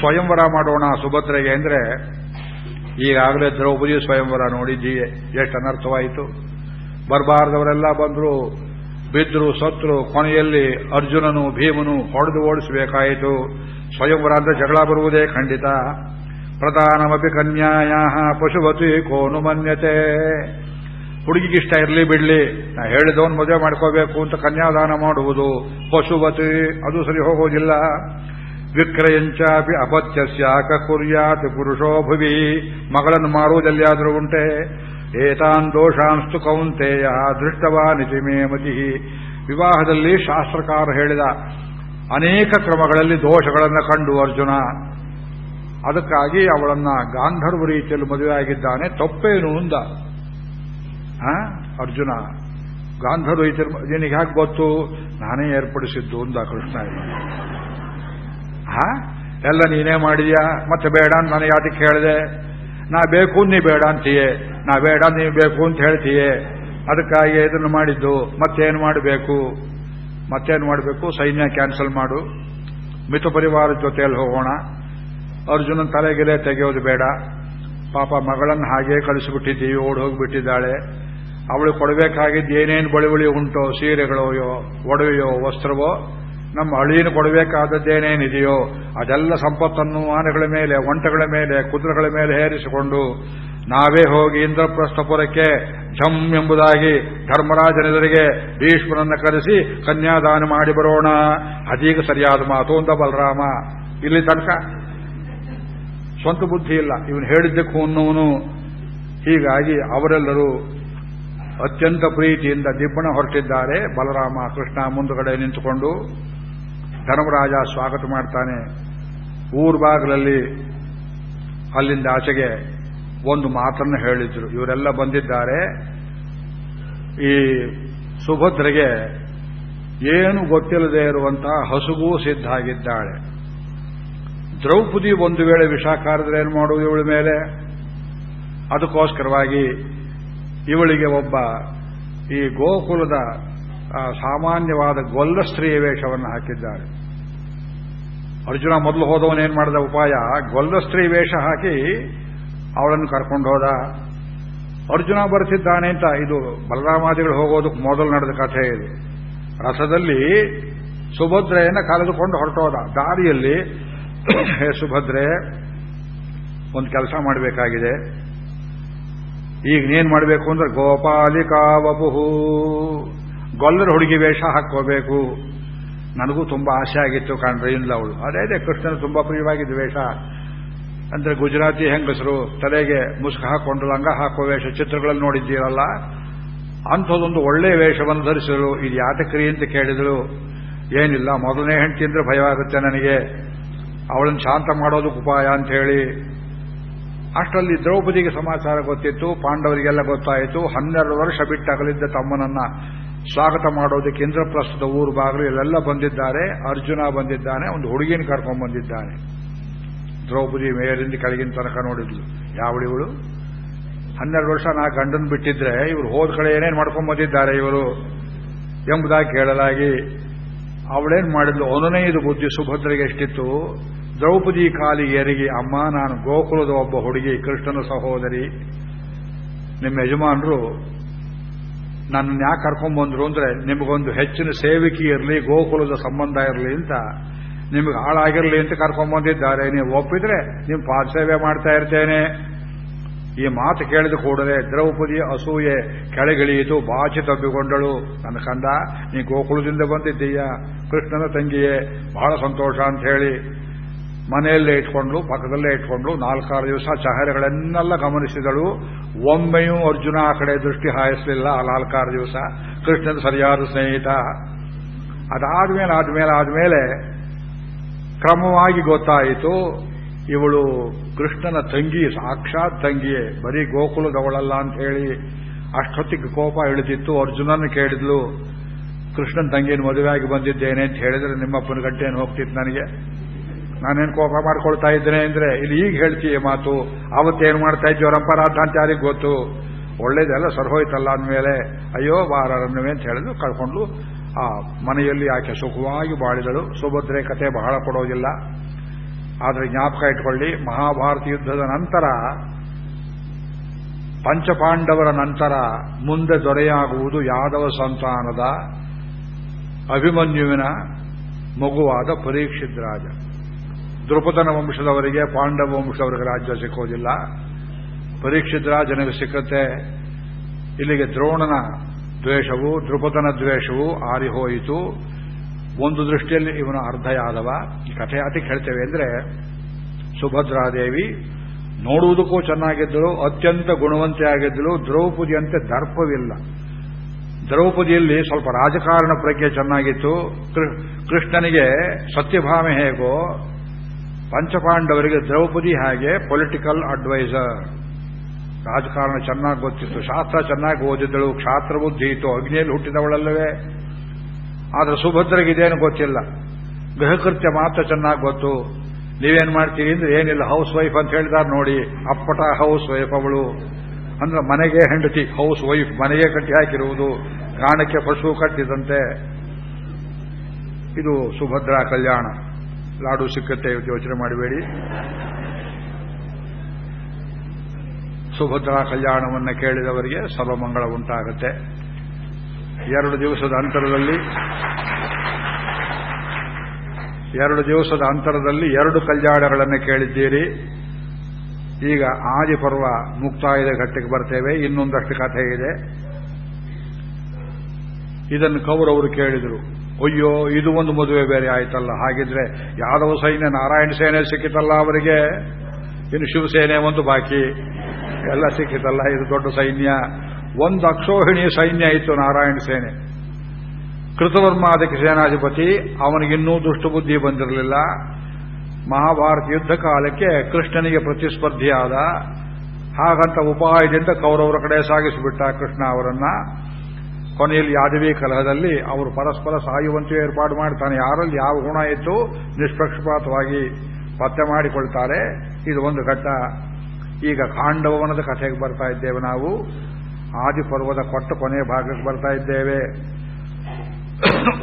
ಸ್ವಯಂವರ ಮಾಡೋಣ ಸುಭದ್ರೆಗೆ ಅಂದ್ರೆ, ಈಗಾಗಲೇ ದ್ರೌಪದಿ ಸ್ವಯಂವರ ನೋಡಿದ್ದೀಯೇ, ಎಷ್ಟು ಅನರ್ಥವಾಯಿತು. ಬರಬಾರ್ದವರೆಲ್ಲ ಬಂದರು, ಬಿದ್ರು, ಸತ್ರು, ಕೊನೆಯಲ್ಲಿ ಅರ್ಜುನನು ಭೀಮನು ಹೊಡೆದು ಓಡಿಸಬೇಕಾಯಿತು. ಸ್ವಯಂವರ ಅಂದ್ರೆ ಜಗಳ ಬರುವುದೇ ಖಂಡಿತ. ಪ್ರಧಾನಮಪಿ ಕನ್ಯಾಯ ಪಶುವತಿ ಕೋನು ಮನ್ಯತೆ. ಹುಡುಗಿಗಿಷ್ಟ ಇರಲಿ ಬಿಡ್ಲಿ, ನಾ ಹೇಳಿದವನು ಮದುವೆ ಮಾಡ್ಕೋಬೇಕು ಅಂತ ಕನ್ಯಾದಾನ ಮಾಡುವುದು ಪಶುವತಿ, ಅದು ಸರಿ ಹೋಗೋದಿಲ್ಲ ವಿಕ್ರಯಂಚಾಪಿ ಅಪತ್ಯಸ್ಯಾಕ ಕುರ್ಯಾತ್ ಪುರುಷೋ ಭುವಿ ಮಗಳನ್ನು ಮಾರುವುದೆಲ್ಲಾದರೂ ಉಂಟೆ. ಏತಾನ್ ದೋಷಾಂಸ್ತು ಕೌಂತೆಯ ದೃಷ್ಟವಾನಿತಿ ಮೇ ಮತಿ ವಿವಾಹದಲ್ಲಿ ಶಾಸ್ತ್ರಕಾರ ಹೇಳಿದ ಅನೇಕ ಕ್ರಮಗಳಲ್ಲಿ ದೋಷಗಳನ್ನು ಕಂಡು ಅರ್ಜುನ. ಅದಕ್ಕಾಗಿ ಅವಳನ್ನ ಗಾಂಧರ್ವ ರೀತಿಯಲ್ಲಿ ಮದುವೆಯಾಗಿದ್ದಾನೆ ತಪ್ಪೇನು ಅಂದ ಅರ್ಜುನ, ಗಾಂಧರ್ವ ರೀತಿಯಲ್ಲಿ ನಿನಗೆ ಯಾಕೆ ಗೊತ್ತು? ನಾನೇ ಏರ್ಪಡಿಸಿದ್ದು ಅಂದ ಕೃಷ್ಣ. ಹಾ? ಎಲ್ಲ ನೀನೇ ಮಾಡಿದ್ಯಾ? ಮತ್ತೆ ಬೇಡ ಅಂತ ನನಗೆ ಯಾತಕ್ಕೆ ಹೇಳಿದೆ ನಾ ಬೇಕು ನೀ ಬೇಡ ಅಂತೀಯೇ? ನಾ ಬೇಡ ನೀವು ಬೇಕು ಅಂತ ಹೇಳ್ತೀಯೇ? ಅದಕ್ಕಾಗಿ ಇದನ್ನು ಮಾಡಿದ್ದು. ಮತ್ತೇನು ಮಾಡಬೇಕು? ಮತ್ತೇನು ಮಾಡಬೇಕು? ಸೈನ್ಯ ಕ್ಯಾನ್ಸಲ್ ಮಾಡು. ಮಿತ ಪರಿವಾರದ ಜೊತೆಯಲ್ಲಿ ಹೋಗೋಣ. ಅರ್ಜುನನ್ ತಲೆಗೆಲೆ ತೆಗೆಯೋದು ಬೇಡ. ಪಾಪ ಮಗಳನ್ನು ಹಾಗೆ ಕಳಿಸಿಬಿಟ್ಟಿದ್ದೀವಿ ಓಡಿ ಹೋಗಿಬಿಟ್ಟಿದ್ದಾಳೆ ಅವಳು ಕೊಡಬೇಕಾಗಿದ್ದು ಏನೇನು ಬಳಿವಳಿ ಉಂಟೋ, ಸೀರೆಗಳೋಯೋ ಒಡವೆಯೋ ವಸ್ತ್ರವೋ, ನಮ್ಮ ಅಳಿಯನ ಕೊಡಬೇಕಾದದ್ದೇನೇನಿದೆಯೋ, ಅದೆಲ್ಲ ಸಂಪತ್ತನ್ನು ಆನೆಗಳ ಮೇಲೆ, ಒಂಟಗಳ ಮೇಲೆ, ಕುದುರೆಗಳ ಮೇಲೆ ಹೇರಿಸಿಕೊಂಡು ನಾವೇ ಹೋಗಿ ಇಂದ್ರಪ್ರಸ್ಥಪುರಕ್ಕೆ ಝಂ ಎಂಬುದಾಗಿ ಧರ್ಮರಾಜನೆದುರಿಗೆ ಭೀಷ್ಮನನ್ನು ಕರೆಸಿ ಕನ್ಯಾದಾನ ಮಾಡಿ ಬರೋಣ. ಅದೀಗ ಸರಿಯಾದ ಮಾತು ಅಂತ ಬಲರಾಮ. ಇಲ್ಲಿ ತನಕ ಸ್ವಂತ ಬುದ್ಧಿ ಇಲ್ಲ. ಇವನು ಹೇಳಿದ್ದಕ್ಕೂ ಅನ್ನೋನು ಹೀಗಾಗಿ ಅವರೆಲ್ಲರೂ ಅತ್ಯಂತ ಪ್ರೀತಿಯಿಂದ ದಿಬ್ಬಣ ಹೊರಟಿದ್ದಾರೆ. ಬಲರಾಮ ಕೃಷ್ಣ ಮುಂದುಗಡೆ ನಿಂತುಕೊಂಡು ಧರ್ಮರಾಜ ಸ್ವಾಗತ ಮಾಡ್ತಾನೆ. ಊರ್ಬಾಗ್ಲಲ್ಲಿ ಅಲ್ಲಿಂದ ಆಚೆಗೆ ಒಂದು ಮಾತನ್ನು ಹೇಳಿದ್ರು. ಇವರೆಲ್ಲ ಬಂದಿದ್ದಾರೆ. ಈ ಸುಭದ್ರೆಗೆ ಏನು ಗೊತ್ತಿಲ್ಲದೆ ಇರುವಂತಹ ಹಸುಗೂ ಸಿದ್ಧ ಆಗಿದ್ದಾಳೆ. ದ್ರೌಪದಿ ಒಂದು ವೇಳೆ ವಿಷ ಕಾರಿದ್ರೆ ಏನು ಮಾಡುವುದು ಇವಳ ಮೇಲೆ? ಅದಕ್ಕೋಸ್ಕರವಾಗಿ ಇವಳಿಗೆ ಒಬ್ಬ ಈ ಗೋಕುಲದ ಸಾಮಾನ್ಯವಾದ ಗೊಲ್ಲ ಸ್ತ್ರೀಯ ವೇಷವನ್ನು ಹಾಕಿದ್ದಾರೆ. ಅರ್ಜುನ ಮೊದಲು ಹೋದವನೇನ್ ಮಾಡಿದ ಉಪಾಯ? ಗೊಲ್ಲ ಸ್ತ್ರೀ ವೇಷ ಹಾಕಿ ಅವಳನ್ನು ಕರ್ಕೊಂಡು ಹೋದ. ಅರ್ಜುನ ಬರ್ತಿದ್ದಾನೆ ಅಂತ, ಇದು ಬಲರಾಮಾದಿಗಳು ಹೋಗೋದಕ್ಕೆ ಮೊದಲು ನಡೆದ ಕಥೆ ಇದೆ. ರಥದಲ್ಲಿ ಸುಭದ್ರೆಯನ್ನು ಕಳೆದುಕೊಂಡು ಹೊರಟೋದ. ದಾರಿಯಲ್ಲಿ ಹೇ ಸುಭದ್ರೆ, ಒಂದು ಕೆಲಸ ಮಾಡಬೇಕಾಗಿದೆ. ಈಗ ನೀನ್ ಮಾಡಬೇಕು ಅಂದ್ರೆ ಗೋಪಾಲಿಕಾ ವಪುಹು ಗೊಲ್ಲರ ಹುಡುಗಿ ವೇಷ ಹಾಕೋಬೇಕು ನನಗೂ ತುಂಬಾ ಆಸೆ ಆಗಿತ್ತು ಕಾಣ್ರೆ ಇಲ್ಲ ಅವಳು. ಅದೇ ಅದೇ, ಕೃಷ್ಣನ ತುಂಬಾ ಪ್ರಿಯವಾಗಿದ್ದ ವೇಷ. ಅಂದ್ರೆ ಗುಜರಾತಿ ಹೆಂಗಸರು ತಲೆಗೆ ಮುಸ್ಕ ಹಾಕೊಂಡು ಲಂಗ ಹಾಕೋ ವೇಷ ಚಿತ್ರಗಳಲ್ಲಿ ನೋಡಿದ್ದೀರಲ್ಲ? ಅಂಥದೊಂದು ಒಳ್ಳೆಯ ವೇಷವನ್ನು ಧರಿಸಿದ್ರು. ಇದು ಯಾತಕ್ರಿ ಅಂತ ಕೇಳಿದಳು ಏನಿಲ್ಲ, ಮೊದಲನೇ ಹೆಂಡತಿ ಅಂದ್ರೆ ಭಯವಾಗುತ್ತೆ ನನಗೆ. ಅವಳನ್ನು ಶಾಂತ ಮಾಡೋದಕ್ಕೆ ಉಪಾಯ ಅಂತ ಹೇಳಿ ಅಷ್ಟರಲ್ಲಿ ದ್ರೌಪದಿಗೆ ಸಮಾಚಾರ ಗೊತ್ತಿತ್ತು, ಪಾಂಡವರಿಗೆಲ್ಲ ಗೊತ್ತಾಯಿತು. ಹನ್ನೆರಡು ವರ್ಷ ಬಿಟ್ಟಾಗಲಿದ್ದ ತಮ್ಮನನ್ನ ಸ್ವಾಗತ ಮಾಡೋದಕ್ಕೆ ಇಂದ್ರಪ್ರಸ್ಥದ ಊರು ಬಾಗಿಲು ಇಲ್ಲೆಲ್ಲ ಬಂದಿದ್ದಾರೆ. ಅರ್ಜುನ ಬಂದಿದ್ದಾನೆ, ಒಂದು ಹುಡುಗಿನ ಕರ್ಕೊಂಡು ಬಂದಿದ್ದಾನೆ. ದ್ರೌಪದಿ ಮೇಲಿಂದ ಕೆಳಗಿನ ತನಕ ನೋಡಿದ್ಲು. ಯಾವಳಿವಳು ಹನ್ನೆರಡು ವರ್ಷ ನಾ ಗಂಡನ್ ಬಿಟ್ಟಿದ್ರೆ ಇವರು ಹೋದ ಕಡೆ ಏನೇನು ಮಾಡ್ಕೊಂಡ್ ಬಂದಿದ್ದಾರೆ ಇವರು ಎಂಬುದಾಗಿ ಕೇಳಲಾಗಿ ಅವಳೇನ್ ಮಾಡಿದ್ಲು? ಇದು ಬುದ್ಧಿ, ಸುಭದ್ರೆಗೆ ಎಷ್ಟಿತ್ತು? ದ್ರೌಪದಿ ಕಾಲಿ ಎರಿಗಿ ಅಮ್ಮ, ನಾನು ಗೋಕುಲದ ಒಬ್ಬ ಹುಡುಗಿ, ಕೃಷ್ಣನ ಸಹೋದರಿ. ನಿಮ್ಮ ಯಜಮಾನರು ನನ್ನ ಯಾಕೆ ಕರ್ಕೊಂಡ್ಬಂದ್ರು ಅಂದ್ರೆ, ನಿಮಗೊಂದು ಹೆಚ್ಚಿನ ಸೇವಿಕೆ ಇರಲಿ, ಗೋಕುಲದ ಸಂಬಂಧ ಇರಲಿ ಅಂತ. ನಿಮಗೆ ಹಾಳಾಗಿರಲಿ ಅಂತ ಕರ್ಕೊಂಡ್ಬಂದಿದ್ದಾರೆ. ನೀವು ಒಪ್ಪಿದ್ರೆ ನಿಮ್ಮ ಪಾದ ಸೇವೆ ಮಾಡ್ತಾ ಇರ್ತೇನೆ. ಈ ಮಾತು ಕೇಳಿದ ಕೂಡಲೇ ದ್ರೌಪದಿ ಅಸೂಯೆ ಕೆಳಗಿಳಿಯಿತು, ಬಾಚಿ ತಬ್ಬಿಕೊಂಡಳು. ನನ್ನ ಕಂದ, ನೀ ಗೋಕುಲದಿಂದ ಬಂದಿದ್ದೀಯ? ಕೃಷ್ಣನ ತಂಗಿಯೇ, ಬಹಳ ಸಂತೋಷ ಅಂತ ಹೇಳಿ ಮನೆಯಲ್ಲೇ ಇಟ್ಕೊಂಡ್ಲು ಪಕ್ಕದಲ್ಲೇ ಇಟ್ಕೊಂಡ್ಲು ನಾಲ್ಕಾರು ದಿವಸ ಚಹರೆಗಳನ್ನೆಲ್ಲ ಗಮನಿಸಿದಳು. ಒಮ್ಮೆಯೂ ಅರ್ಜುನ ಆ ಕಡೆ ದೃಷ್ಟಿ ಹಾಯಿಸಲಿಲ್ಲ ಆ ನಾಲ್ಕಾರು ದಿವಸ. ಕೃಷ್ಣನ ಸರಿಯಾದ ಸ್ನೇಹಿತ. ಅದಾದ್ಮೇಲೆ, ಆದ್ಮೇಲೆ ಆದ್ಮೇಲೆ ಕ್ರಮವಾಗಿ ಗೊತ್ತಾಯಿತು, ಇವಳು ಕೃಷ್ಣನ ತಂಗಿ, ಸಾಕ್ಷಾತ್ ತಂಗಿಯೇ. ಬರೀ ಗೋಕುಲದವಳಲ್ಲ ಅಂತ ಹೇಳಿ ಅಷ್ಟೊತ್ತಿಗೆ ಕೋಪ ಇಳಿದಿತ್ತು. ಅರ್ಜುನನ್ನು ಕೇಳಿದ್ಲು, ಕೃಷ್ಣನ ತಂಗಿಯನ್ನು ಮದುವೆಯಾಗಿ ಬಂದಿದ್ದೇನೆ ಅಂತ ಹೇಳಿದ್ರೆ, ನಿಮ್ಮಪ್ಪನ ಗಂಟೆಯನ್ನು ಹೋಗ್ತಿತ್ತು ನನಗೆ. ನಾನೇನು ಕೋಪ ಮಾಡ್ಕೊಳ್ತಾ ಇದ್ದೇನೆ ಅಂದ್ರೆ ಇಲ್ಲಿ ಈಗ ಹೇಳ್ತೀಯ ಮಾತು. ಅವತ್ತೇನು ಮಾಡ್ತಾ ಇದ್ದೀವಿ ರಂಪರಾಧ ಅಂತ ಗೊತ್ತು. ಒಳ್ಳೇದೆಲ್ಲ ಸರ್ಹೋಯ್ತಲ್ಲ ಅಂದಮೇಲೆ, ಅಯ್ಯೋ ಬಾರನ್ನುವೆ ಅಂತ ಹೇಳಿದ್ರು ಕಳ್ಕೊಂಡು ಆ ಮನೆಯಲ್ಲಿ ಆಕೆ ಸುಖವಾಗಿ ಬಾಳಿದಳು. ಸುಭದ್ರೆ ಕತೆ ಬಹಳ ಕೊಡೋದಿಲ್ಲ. ಆದರೆ ಜ್ಞಾಪಕ ಇಟ್ಕೊಳ್ಳಿ, ಮಹಾಭಾರತ ಯುದ್ಧದ ನಂತರ, ಪಂಚಪಾಂಡವರ ನಂತರ ಮುಂದೆ ದೊರೆಯಾಗುವುದು ಯಾದವ ಸಂತಾನದ ಅಭಿಮನ್ಯುವಿನ ಮಗುವಾದ ಪರೀಕ್ಷಿತ್ ರಾಜ. ದೃಪದನ ವಂಶದವರಿಗೆ ಪಾಂಡವ ವಂಶದವರಿಗೆ ರಾಜ್ಯ ಸಿಕ್ಕೋದಿಲ್ಲ. ಪರೀಕ್ಷಿತ ರಾಜನಿಗೆ ಸಿಕ್ಕತ್ತೆ. ಇಲ್ಲಿಗೆ ದ್ರೋಣನ ದ್ವೇಷವು, ದ್ರುಪದನ ದ್ವೇಷವು ಆರಿಹೋಯಿತು. ಒಂದು ದೃಷ್ಟಿಯಲ್ಲಿ ಇವನ ಅರ್ಧ ಯಾದವ ಈ ಕಥೆ ಅತಿ ಹೇಳ್ತೇವೆ ಅಂದ್ರೆ, ಸುಭದ್ರಾದೇವಿ ನೋಡುವುದಕ್ಕೂ ಚೆನ್ನಾಗಿದ್ದಳು, ಅತ್ಯಂತ ಗುಣವಂತೆಯಾಗಿದ್ದಳು ದ್ರೌಪದಿಯಂತೆ ದರ್ಪವಿಲ್ಲ. ದ್ರೌಪದಿಯಲ್ಲಿ ಸ್ವಲ್ಪ ರಾಜಕಾರಣ ಪ್ರಜ್ಞೆ ಚೆನ್ನಾಗಿತ್ತು. ಕೃಷ್ಣನಿಗೆ ಸತ್ಯಭಾಮೆ ಹೇಗೋ ಪಂಚಪಾಂಡವರಿಗೆ ದ್ರೌಪದಿ ಹಾಗೆ ಪೊಲಿಟಿಕಲ್ ಅಡ್ವೈಸರ್ ರಾಜಕಾರಣ ಚೆನ್ನಾಗಿ ಗೊತ್ತಿತ್ತು. ಶಾಸ್ತ್ರ ಚೆನ್ನಾಗಿ ಓದಿದ್ದಳು. ಕ್ಷಾತ್ರ ಬುದ್ಧಿ ಇತ್ತು. ಅಗ್ನಿಯಲ್ಲಿ ಹುಟ್ಟಿದವಳಲ್ಲವೇ. ಆದರೆ ಸುಭದ್ರಗೆ ಇದೇನು ಗೊತ್ತಿಲ್ಲ. ಗೃಹಕೃತ್ಯ ಮಾತ್ರ ಚೆನ್ನಾಗಿ ಗೊತ್ತು. ನೀವೇನು ಮಾಡ್ತೀರಿ ಅಂದ್ರೆ, ಏನಿಲ್ಲ ಹೌಸ್ ವೈಫ್ ಅಂತ ಹೇಳಿದಾರೆ ನೋಡಿ. ಅಪ್ಪಟ ಹೌಸ್ ವೈಫ್ ಅವಳು. ಅಂದ್ರೆ ಮನೆಗೆ ಹೆಂಡತಿ ಹೌಸ್ ವೈಫ್ ಮನೆಗೆ ಕಟ್ಟಿ ಹಾಕಿರುವುದು ಗಾಣಕ್ಕೆ ಪಶು ಕಟ್ಟಿದಂತೆ. ಇದು ಸುಭದ್ರಾ ಕಲ್ಯಾಣ. ಲಾಡು ಸಿಕ್ಕತ್ತೆ ಯೋಚನೆ ಮಾಡಬೇಡಿ. ಸುಭದ್ರಾ ಕಲ್ಯಾಣವನ್ನು ಕೇಳಿದವರಿಗೆ ಸರ್ವಮಂಗಳ ಉಂಟಾಗುತ್ತೆ. ಎರಡು ದಿವಸದ ಅಂತರದಲ್ಲಿ, ಎರಡು ದಿವಸದ ಅಂತರದಲ್ಲಿ ಎರಡು ಕಲ್ಯಾಣಗಳನ್ನು ಕೇಳಿದ್ದೀರಿ. ಈಗ ಆದಿ ಪರ್ವ ಮುಕ್ತಾಯದ ಘಟ್ಟಕ್ಕೆ ಬರ್ತೇವೆ, ಇನ್ನೊಂದಷ್ಟು ಕಥೆ ಇದೆ ಇದನ್ನು ಕೌರವರು ಕೇಳಿದರು. ಅಯ್ಯೋ, ಇದು ಒಂದು ಮದುವೆ ಬೇರೆ ಆಯ್ತಲ್ಲ. ಹಾಗಿದ್ರೆ ಯಾದವ ಸೈನ್ಯ ನಾರಾಯಣ ಸೇನೆ ಸಿಕ್ಕಿತಲ್ಲ ಅವರಿಗೆ? ಇನ್ನು ಶಿವಸೇನೆ ಒಂದು ಬಾಕಿ. ಎಲ್ಲ ಸಿಕ್ಕಿತಲ್ಲ, ಇದು ದೊಡ್ಡ ಸೈನ್ಯ. ಒಂದು ಅಕ್ಷೋಹಿಣಿ ಸೈನ್ಯ ಇತ್ತು ನಾರಾಯಣ ಸೇನೆ. ಕೃತವರ್ಮ ಅದಕ್ಕೆ ಸೇನಾಧಿಪತಿ ಅವನಿಗಿನ್ನೂ ದುಷ್ಟಬುದ್ಧಿ ಬಂದಿರಲಿಲ್ಲ. ಮಹಾಭಾರತ ಯುದ್ಧ ಕಾಲಕ್ಕೆ ಕೃಷ್ಣನಿಗೆ ಪ್ರತಿಸ್ಪರ್ಧಿಯಾದ ಹಾಗಂತ ಉಪಾಯದಿಂದ ಕೌರವರ ಕಡೆ ಸಾಗಿಸಿಬಿಟ್ಟ ಕೃಷ್ಣ ಅವರನ್ನ. ಕೊನೆಯಲ್ಲಿ ಯಾದವಿ ಕಲಹದಲ್ಲಿ ಅವರು ಪರಸ್ಪರ ಸಾಯುವಂತೆ ಏರ್ಪಾಡು ಮಾಡ್ತಾನೆ. ಯಾರಲ್ಲಿ ಯಾವ ಗುಣ ಇತ್ತು ನಿಷ್ಪಕ್ಷಪಾತವಾಗಿ ಪತ್ತೆ ಮಾಡಿಕೊಳ್ತಾರೆ, ಇದು ಒಂದು ಘಟ್ಟ. ಈಗ ಕಾಂಡವನದ ಕಥೆಗೆ ಬರ್ತಾ ಇದ್ದೇವೆ ನಾವು. ಆದಿಪರ್ವದ ಕೊಟ್ಟ ಕೊನೆಯ ಭಾಗಕ್ಕೆ ಬರ್ತಾ ಇದ್ದೇವೆ.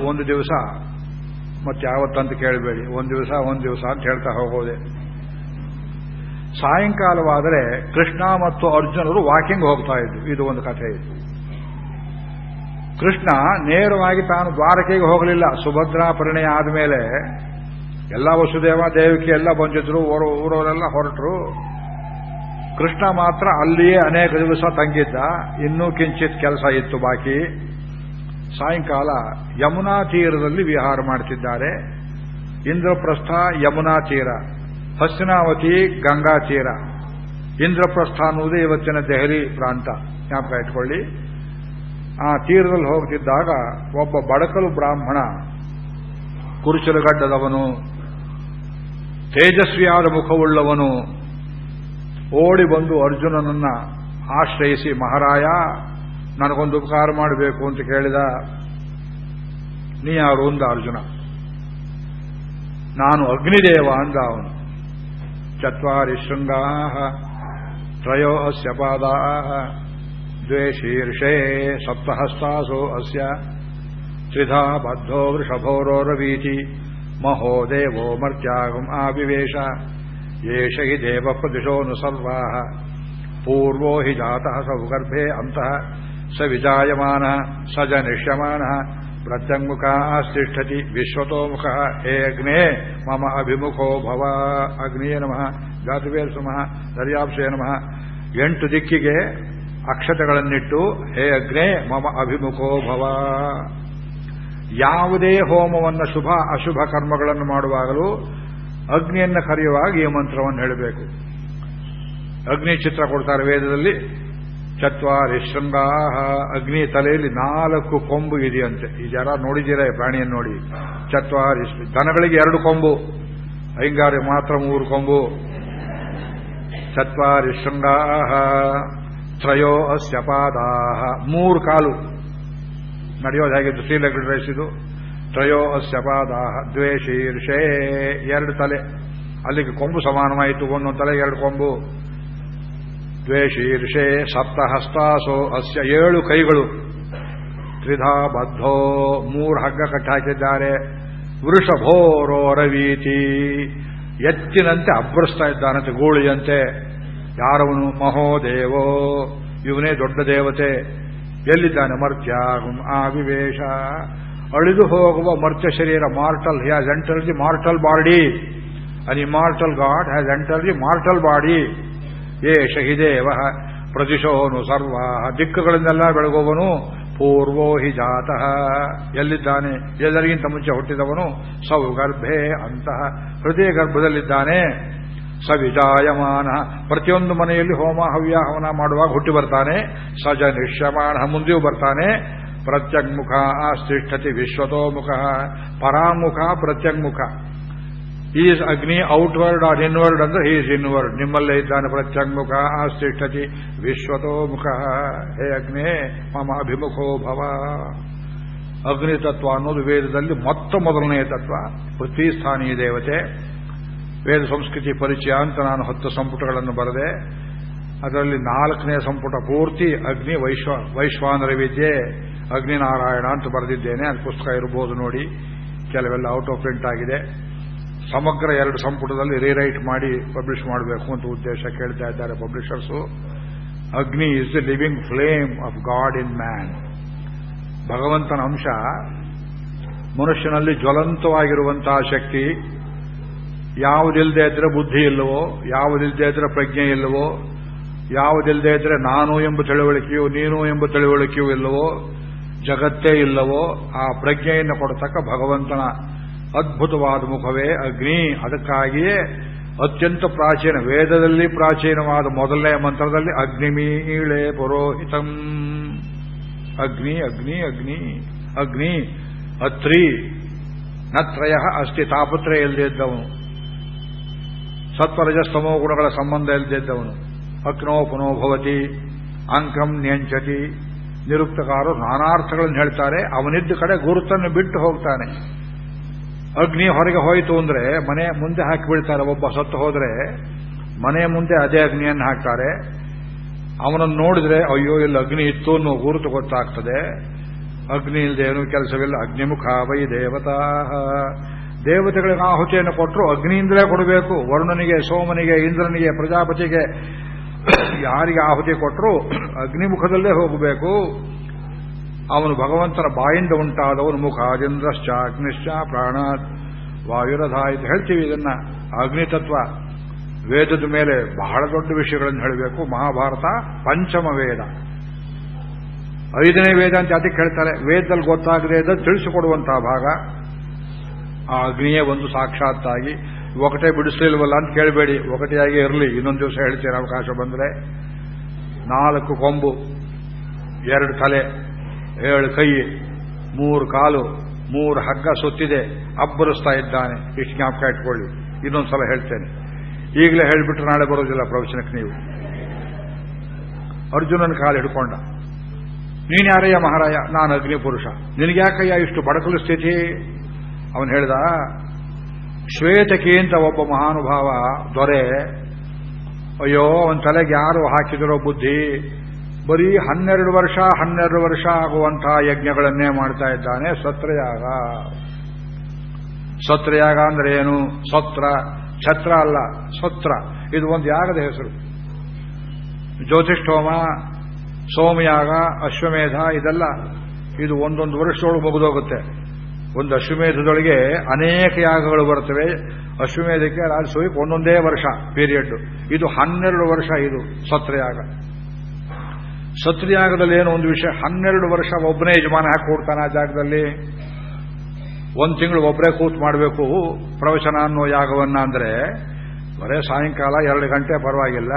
ಒಂದು ದಿವಸ, ಮತ್ತೆ ಯಾವತ್ತಂತ ಕೇಳಬೇಡಿ. ಒಂದು ದಿವಸ ಒಂದು ದಿವಸ ಅಂತ ಹೇಳ್ತಾ ಹೋಗೋದೆ. ಸಾಯಂಕಾಲವಾದರೆ ಕೃಷ್ಣ ಮತ್ತು ಅರ್ಜುನರು ವಾಕಿಂಗ್ ಹೋಗ್ತಾ ಇದ್ರು ಇದು ಒಂದು ಕಥೆ ಇತ್ತು. ಕೃಷ್ಣ ನೇರವಾಗಿ ತಾನು ದ್ವಾರಕೆಗೆ ಹೋಗಲಿಲ್ಲ. ಸುಭದ್ರಾ ಪರಿಣಯ ಆದಮೇಲೆ ಎಲ್ಲ ವಸುದೇವ, ದೇವಕಿ ಎಲ್ಲ ಬಂದಿದ್ರು. ಊರವರೆಲ್ಲ ಹೊರಟರು. ಕೃಷ್ಣ ಮಾತ್ರ ಅಲ್ಲಿಯೇ ಅನೇಕ ದಿವಸ ತಂಗಿದ್ದ. ಇನ್ನೂ ಕಿಂಚಿತ್ ಕೆಲಸ ಇತ್ತು ಬಾಕಿ. ಸಾಯಂಕಾಲ ಯಮುನಾ ತೀರದಲ್ಲಿ ವಿಹಾರ ಮಾಡ್ತಿದ್ದಾರೆ. ಇಂದ್ರಪ್ರಸ್ಥ ಯಮುನಾ ತೀರ ಹಸ್ತಿನಾವತಿ ಗಂಗಾ ತೀರ. ಇಂದ್ರಪ್ರಸ್ಥ ಅನ್ನುವುದೇ ಇವತ್ತಿನ ದೆಹಲಿ ಪ್ರಾಂತ. ಜ್ಞಾಪಕ ಇಟ್ಕೊಳ್ಳಿ. ಆ ತೀರದಲ್ಲಿ ಹೋಗ್ತಿದ್ದಾಗ ಒಬ್ಬ ಬಡಕಲು ಬ್ರಾಹ್ಮಣ ಕುರುಚಲುಗಡ್ಡದವನು ತೇಜಸ್ವಿಯಾದ ಮುಖವುಳ್ಳವನು, ಓಡಿ ಬಂದು ಅರ್ಜುನನನ್ನ ಆಶ್ರಯಿಸಿ, ಮಹಾರಾಯ, ನನಗೊಂದು ಉಪಕಾರ ಮಾಡಬೇಕು ಅಂತ ಕೇಳಿದ. ನೀ ಯಾರು? ಅಂದ ಅರ್ಜುನ. ನಾನು ಅಗ್ನಿದೇವ ಅಂದ ಅವನು. ಚತ್ವರಿ ಶೃಂಗಾ ತ್ರಯೋ ಅಸ್ಯ ಪಾದಾ ದ್ವೇ ಶೀರ್ಷೇ ಸಪ್ತಹಸ್ತಾಸೋ ಅಸ್ಯ ತ್ರಿಧಾ ಬದ್ಧೋ ವೃಷಭೋರೋರವೀತಿ ಮಹೋ ದೇವೋ ಮರ್ತ್ಯಾಗಂ ಆವಿವೇಶ ಏಷ ಹಿ ದೇವ ಪ್ರದಿಶೋನು ಸರ್ವಾ ಪೂರ್ವೋ ಹಿ ಜಾತಃ ಸೌಗರ್ಭೆ ಅಂತಃ ಸ ವಿಜಾಯಮಾನ ಸ ಜನಿಷ್ಯಮಾನ ಪ್ರತ್ಯಂಗುಖಾಸ್ತಿಷ್ಠತಿ ವಿಶ್ವತೋಮುಖ ಹೇ ಅಗ್ನೇ ಮಮ ಅಭಿಮುಖೋ ಭವ ಅಗ್ನಿಯೇ ನಮಃ ಜಾತುವೇ ನಮಃ ದರ್ಯಾಪ್ಸೇ ನಮಃ ಎಂಟು ದಿಕ್ಕಿಗೆ ಅಕ್ಷತೆಗಳನ್ನಿಟ್ಟು, ಹೇ ಅಗ್ನೇ, ಮಮ ಅಭಿಮುಖೋ ಭವ. ಯಾವುದೇ ಹೋಮವನ್ನು ಶುಭ, ಅಶುಭ ಕರ್ಮಗಳನ್ನು ಮಾಡುವಾಗಲೂ ಅಗ್ನಿಯನ್ನು ಕರೆಯುವಾಗ ಈ ಮಂತ್ರವನ್ನು ಹೇಳಬೇಕು. ಅಗ್ನಿ ಚಿತ್ರ ಕೊಡ್ತಾರೆ ವೇದದಲ್ಲಿ. ಚತ್ವಾರಿ ಶೃಂಗಾಹ. ಅಗ್ನಿ ತಲೆಯಲ್ಲಿ ನಾಲ್ಕು ಕೊಂಬು ಇದೆಯಂತೆ. ಈ ಜರ ನೋಡಿದ್ದೀರಾ ಪ್ರಾಣಿಯನ್ನು ನೋಡಿ. ಚತ್ವಾರಿ ದನಗಳಿಗೆ ಎರಡು ಕೊಂಬು. ಐಂಗಾರಿಗೆ ಮಾತ್ರ ಮೂರು ಕೊಂಬು. ಚತ್ವಾರಿ ಶೃಂಗಾಹ. ತ್ರಯೋ ಅಸ್ಯ ಮೂರು ಕಾಲು ನಡೆಯೋದು ಹೇಗಿದ್ದು ತ್ರೀ ರೇಸಿದು ತ್ರಯೋ ಅಸ್ಯ ದ್ವೇ ಶೀರ್ಷೇ. ಎರಡು ತಲೆ. ಅಲ್ಲಿಗೆ ಕೊಂಬು ಸಮಾನವಾಯಿತು. ಒಂದೊಂದು ತಲೆ, ಎರಡು ಕೊಂಬು. ದ್ವೇ ಶೀರ್ಷೆ. ಸಪ್ತ ಹಸ್ತಾಸೋ ಅಸ್ಯ. ಏಳು ಕೈಗಳು. ತ್ರಿಧಾ ಬದ್ಧೋ. ಮೂರು ಹಗ್ಗ ಕಟ್ಟಾಕಿದ್ದಾರೆ ವೃಷಭೋರೋ ರವೀತಿ. ಎತ್ತಿನಂತೆ ಅಬ್ಬರಿಸ್ತಾ ಇದ್ದಾನಂತೆ, ಗೂಳಿಯಂತೆ. ಯಾರವನು ಮಹೋದೇವೋ ಇವನೇ ದೊಡ್ಡ ದೇವತೆ. ಎಲ್ಲಿದ್ದಾನೆ ಮರ್ತ್ಯ? ಆ ವಿವೇಶ. ಅಳಿದು ಹೋಗುವ ಮರ್ತ್ಯ ಶರೀರ mortal has enter the mortal body an immortal god has enter the mortal body ಏ ಶಹಿದೇವ, ಪ್ರತಿಶೋನು ಸರ್ವ. ದಿಕ್ಕುಗಳಿಂದೆಲ್ಲ ಬೆಳಗುವವನು ಪೂರ್ವೋ ಹಿ ಜಾತಃ. ಎಲ್ಲಿದ್ದಾನೆ? ಎಲ್ಲರಿಗಿಂತ ಮುಂಚೆ ಹುಟ್ಟಿದವನು ಸೌಗರ್ಭೆ ಅಂತಹ ಹೃದಯ ಗರ್ಭದಲ್ಲಿದ್ದಾನೆ ಸವಿಜಾಯಮಾನ. ಪ್ರತಿಯೊಂದು ಮನೆಯಲ್ಲಿ ಹೋಮ ಹವ್ಯಾಹವನ ಮಾಡುವಾಗ ಹುಟ್ಟಿ ಬರ್ತಾನೆ. ಸಜ ನಿಶ್ಯಮಾನ ಮುಂದೆಯೂ ಬರ್ತಾನೆ. ಪ್ರತ್ಯಗ್ಮುಖ ಆಸ್ತಿಷ್ಠತಿ ವಿಶ್ವತೋಮುಖ. ಪರಾಮುಖ ಪ್ರತ್ಯಗ್ಮುಖ. Is Agni outward or inward ಅಂದ್ರೆ ಈಸ್ ಇನ್ವರ್ಡ್ ನಿಮ್ಮಲ್ಲೇ ಇದ್ದಾನೆ ಪ್ರತ್ಯಗ್ಮುಖ ಆಸ್ತಿಷ್ಠತಿ ವಿಶ್ವತೋ ಮುಖ ಹೇ ಅಗ್ನೇ, ಮಮ ಅಭಿಮುಖೋ ಭವ. ಅಗ್ನಿ ತತ್ವ ಅನ್ನೋದು ವೇದದಲ್ಲಿ ಮೊತ್ತ ಮೊದಲನೆಯ ತತ್ವ. ಪೃಥ್ವಿ ಸ್ಥಾನೀಯ ದೇವತೆ. ವೇದ ಸಂಸ್ಕೃತಿ ಪರಿಚಯ ಅಂತ ನಾನು ಹತ್ತು ಸಂಪುಟಗಳನ್ನು ಬರೆದೆ. ಅದರಲ್ಲಿ ನಾಲ್ಕನೇ ಸಂಪುಟ ಪೂರ್ತಿ ಅಗ್ನಿ ವೈಶ್ವ ವೈಶ್ವಾನರ ವಿದ್ಯೆ, ಅಗ್ನಿನಾರಾಯಣ ಅಂತ ಬರೆದಿದ್ದೇನೆ. ಅದು ಪುಸ್ತಕ ಇರಬಹುದು ನೋಡಿ. ಕೆಲವೆಲ್ಲ ಔಟ್ ಆಫ್ ಪ್ರಿಂಟ್ ಆಗಿದೆ. ಸಮಗ್ರ ಎರಡು ಸಂಪುಟದಲ್ಲಿ ರೀರೈಟ್ ಮಾಡಿ ಪಬ್ಲಿಷ್ ಮಾಡಬೇಕು ಅಂತ ಉದ್ದೇಶ ಕೇಳ್ತಾ ಇದ್ದಾರೆ publishers Agni is the living flame of god in man ಭಗವಂತನ ಅಂಶ ಮನುಷ್ಯನಲ್ಲಿ ಜ್ವಲಂತವಾಗಿರುವಂತಹ ಶಕ್ತಿ ಯಾವುದಿಲ್ಲದೆ ಇದ್ರೆ ಬುದ್ಧಿ ಇಲ್ಲವೋ, ಯಾವುದಿಲ್ಲದೆ ಇದ್ರೆ ಪ್ರಜ್ಞೆ ಇಲ್ಲವೋ, ಯಾವುದಿಲ್ಲದೆ ಇದ್ರೆ ನಾನು ಎಂಬ ತಿಳುವಳಿಕೆಯೂ, ನೀನು ಎಂಬ ತಿಳುವಳಿಕೆಯೂ ಇಲ್ಲವೋ, ಜಗತ್ತೇ ಇಲ್ಲವೋ, ಆ ಪ್ರಜ್ಞೆಯನ್ನು ಕೊಡತಕ್ಕ ಭಗವಂತನ ಅದ್ಭುತವಾದ ಮುಖವೇ ಅಗ್ನಿ. ಅದಕ್ಕಾಗಿಯೇ ಅತ್ಯಂತ ಪ್ರಾಚೀನ, ವೇದದಲ್ಲಿ ಪ್ರಾಚೀನವಾದ ಮೊದಲನೇ ಮಂತ್ರದಲ್ಲಿ ಅಗ್ನಿಮೀಳೆ ಪುರೋಹಿತಂ. ಅಗ್ನಿ ಅಗ್ನಿ ಅಗ್ನಿ ಅಗ್ನಿ, ಅತ್ರಿ. ನತ್ರಯ ಅಸ್ತಿ, ತಾಪತ್ರಯ ಇಲ್ಲದಿದ್ದವನು ಸತ್ವರಜಸ್ತಮೋ ಗುಣಗಳ ಸಂಬಂಧ ಇಲ್ಲದಿದ್ದವನು ಅಕ್ನೋ ಪುನೋ ಭವತಿ ಅಂಕಂ ನಿಯಂಚತಿ ನಿರುಕ್ತಕಾರರು ನಾನಾರ್ಥಗಳನ್ನು ಹೇಳ್ತಾರೆ. ಅವನಿದ್ದ ಕಡೆ ಗುರುತನ್ನು ಬಿಟ್ಟು ಹೋಗ್ತಾನೆ. ಅಗ್ನಿ ಹೊರಗೆ ಹೋಯಿತು ಅಂದ್ರೆ ಮನೆ ಮುಂದೆ ಹಾಕಿಬಿಡ್ತಾರೆ ಒಬ್ಬ ಸತ್ತು ಹೋದ್ರೆ ಮನೆ ಮುಂದೆ ಅದೇ ಅಗ್ನಿಯನ್ನು ಹಾಕ್ತಾರೆ. ಅವನನ್ನು ನೋಡಿದ್ರೆ, ಅಯ್ಯೋ, ಇಲ್ಲಿ ಅಗ್ನಿ ಇತ್ತು ಅನ್ನೋ ಗುರುತು ಗೊತ್ತಾಗ್ತದೆ. ಅಗ್ನಿ ಇಲ್ಲದೆ ಏನು ಕೆಲಸವಿಲ್ಲ. ಅಗ್ನಿಮುಖ ವೈ ದೇವತಾ. ದೇವತೆಗಳಿಗೆ ಆಹುತಿಯನ್ನು ಕೊಟ್ಟರು, ಅಗ್ನಿಯಿಂದಲೇ ಕೊಡಬೇಕು. ವರುಣನಿಗೆ, ಸೋಮನಿಗೆ, ಇಂದ್ರನಿಗೆ, ಪ್ರಜಾಪತಿಗೆ ಯಾರಿಗೆ ಆಹುತಿ ಕೊಟ್ಟರು, ಅಗ್ನಿಮುಖದಲ್ಲೇ ಹೋಗಬೇಕು. ಅವನು ಭಗವಂತನ ಬಾಯಿಂದ ಉಂಟಾದವನು ಮುಖಾದಿಂದ್ರಶ್ಚ ಅಗ್ನಿಶ್ಚ ಪ್ರಾಣಾತ್ ವಾಯುರಧ ಅಂತ ಹೇಳ್ತೀವಿ ಇದನ್ನ. ಅಗ್ನಿತತ್ವ ವೇದದ ಮೇಲೆ ಬಹಳ ದೊಡ್ಡ ವಿಷಯಗಳನ್ನು ಹೇಳಬೇಕು. ಮಹಾಭಾರತ ಪಂಚಮ ವೇದ. ಐದನೇ ವೇದ ಅಂತ ಅದಕ್ಕೆ ಹೇಳ್ತಾರೆ? ವೇದದಲ್ಲಿ ಗೊತ್ತಾಗದೆ ಇದ್ದ ತಿಳಿಸಿಕೊಡುವಂತಹ ಭಾಗ. ಆ ಅಗ್ನಿಯೇ ಒಂದು ಸಾಕ್ಷಾತ್ತಾಗಿ, ಒಕಟೆ ಬಿಡಿಸಲಿಲ್ವಲ್ಲ ಅಂತ ಕೇಳಬೇಡಿ, ಒಕಟೆಯಾಗಿ ಇರಲಿ, ಇನ್ನೊಂದು ದಿವಸ ಹೇಳ್ತೀರ ಅವಕಾಶ ಬಂದರೆ. ನಾಲ್ಕು ಕೊಂಬು, ಎರಡು ತಲೆ, ಏಳು ಕೈ, ಮೂರು ಕಾಲು, ಮೂರು ಹಗ್ಗ ಸುತ್ತಿದೆ, ಅಬ್ಬರಿಸ್ತಾ ಇದ್ದಾನೆ. ಇಷ್ಟು ಜ್ಞಾಪಕ ಇಟ್ಕೊಳ್ಳಿ, ಇನ್ನೊಂದು ಸಲ ಹೇಳ್ತೇನೆ. ಈಗಲೇ ಹೇಳಿಬಿಟ್ರೆ ನಾಳೆ ಬರೋದಿಲ್ಲ ಪ್ರವಚನಕ್ಕೆ ನೀವು. ಅರ್ಜುನನ ಕಾಲು ಹಿಡ್ಕೊಂಡ. ನೀನು ಯಾರಯ್ಯ ಮಹಾರಾಯ? ನಾನು ಅಗ್ನಿ ಪುರುಷ ನಿನಗ್ಯಾಕಯ್ಯ ಇಷ್ಟು ಬಡಕಲು ಸ್ಥಿತಿ? ಅವನು ಹೇಳಿದ, ಶ್ವೇತಕಿ ಅಂತ ಒಬ್ಬ ಮಹಾನುಭಾವ ದೊರೆ, ಅಯ್ಯೋ, ಅವನ ತಲೆಗೆ ಯಾರು ಹಾಕಿದರೋ ಬುದ್ಧಿ, ಬರೀ ಹನ್ನೆರಡು ವರ್ಷ ಹನ್ನೆರಡು ವರ್ಷ ಆಗುವಂತಹ ಯಜ್ಞಗಳನ್ನೇ ಮಾಡ್ತಾ ಇದ್ದಾನೆ, ಸತ್ರಯಾಗ. ಸತ್ರಯಾಗ ಅಂದ್ರೆ ಏನು? ಸತ್ರ, ಛತ್ರ ಅಲ್ಲ, ಸತ್ರ. ಇದು ಒಂದು ಯಾಗದ ಹೆಸರು. ಜ್ಯೋತಿಷ್ಠೋಮ, ಸೋಮಯಾಗ, ಅಶ್ವಮೇಧ, ಇದೆಲ್ಲ, ಇದು ಒಂದೊಂದು ವರ್ಷದೊಳಗೆ ಮುಗಿದೋಗುತ್ತೆ. ಒಂದು ಅಶ್ವಮೇಧದೊಳಗೆ ಅನೇಕ ಯಾಗಗಳು ಬರ್ತವೆ ಅಶ್ವಮೇಧಕ್ಕೆ ರಾಜಸೂಯಕ್ಕೆ ಒಂದೊಂದೇ ವರ್ಷ ಪೀರಿಯಡ್ ಇದು ಹನ್ನೆರಡು ವರ್ಷ ಇದು ಸತ್ರಯಾಗ ಸತ್ರಯಾಗದಲ್ಲಿ ಏನೋ ಒಂದು ವಿಷಯ? ಹನ್ನೆರಡು ವರ್ಷ ಒಬ್ಬನೇ ಯಜಮಾನ ಹಾಕಿ ಕೊಡ್ತಾನೆ ಆ ಜಾಗದಲ್ಲಿ. ಒಂದು ತಿಂಗಳು ಒಬ್ಬರೇ ಕೂತ್ ಮಾಡಬೇಕು ಪ್ರವಚನ ಅನ್ನೋ ಯಾಗವನ್ನ ಅಂದ್ರೆ ಬರೇ ಸಾಯಂಕಾಲ ಎರಡು ಗಂಟೆ ಪರವಾಗಿಲ್ಲ.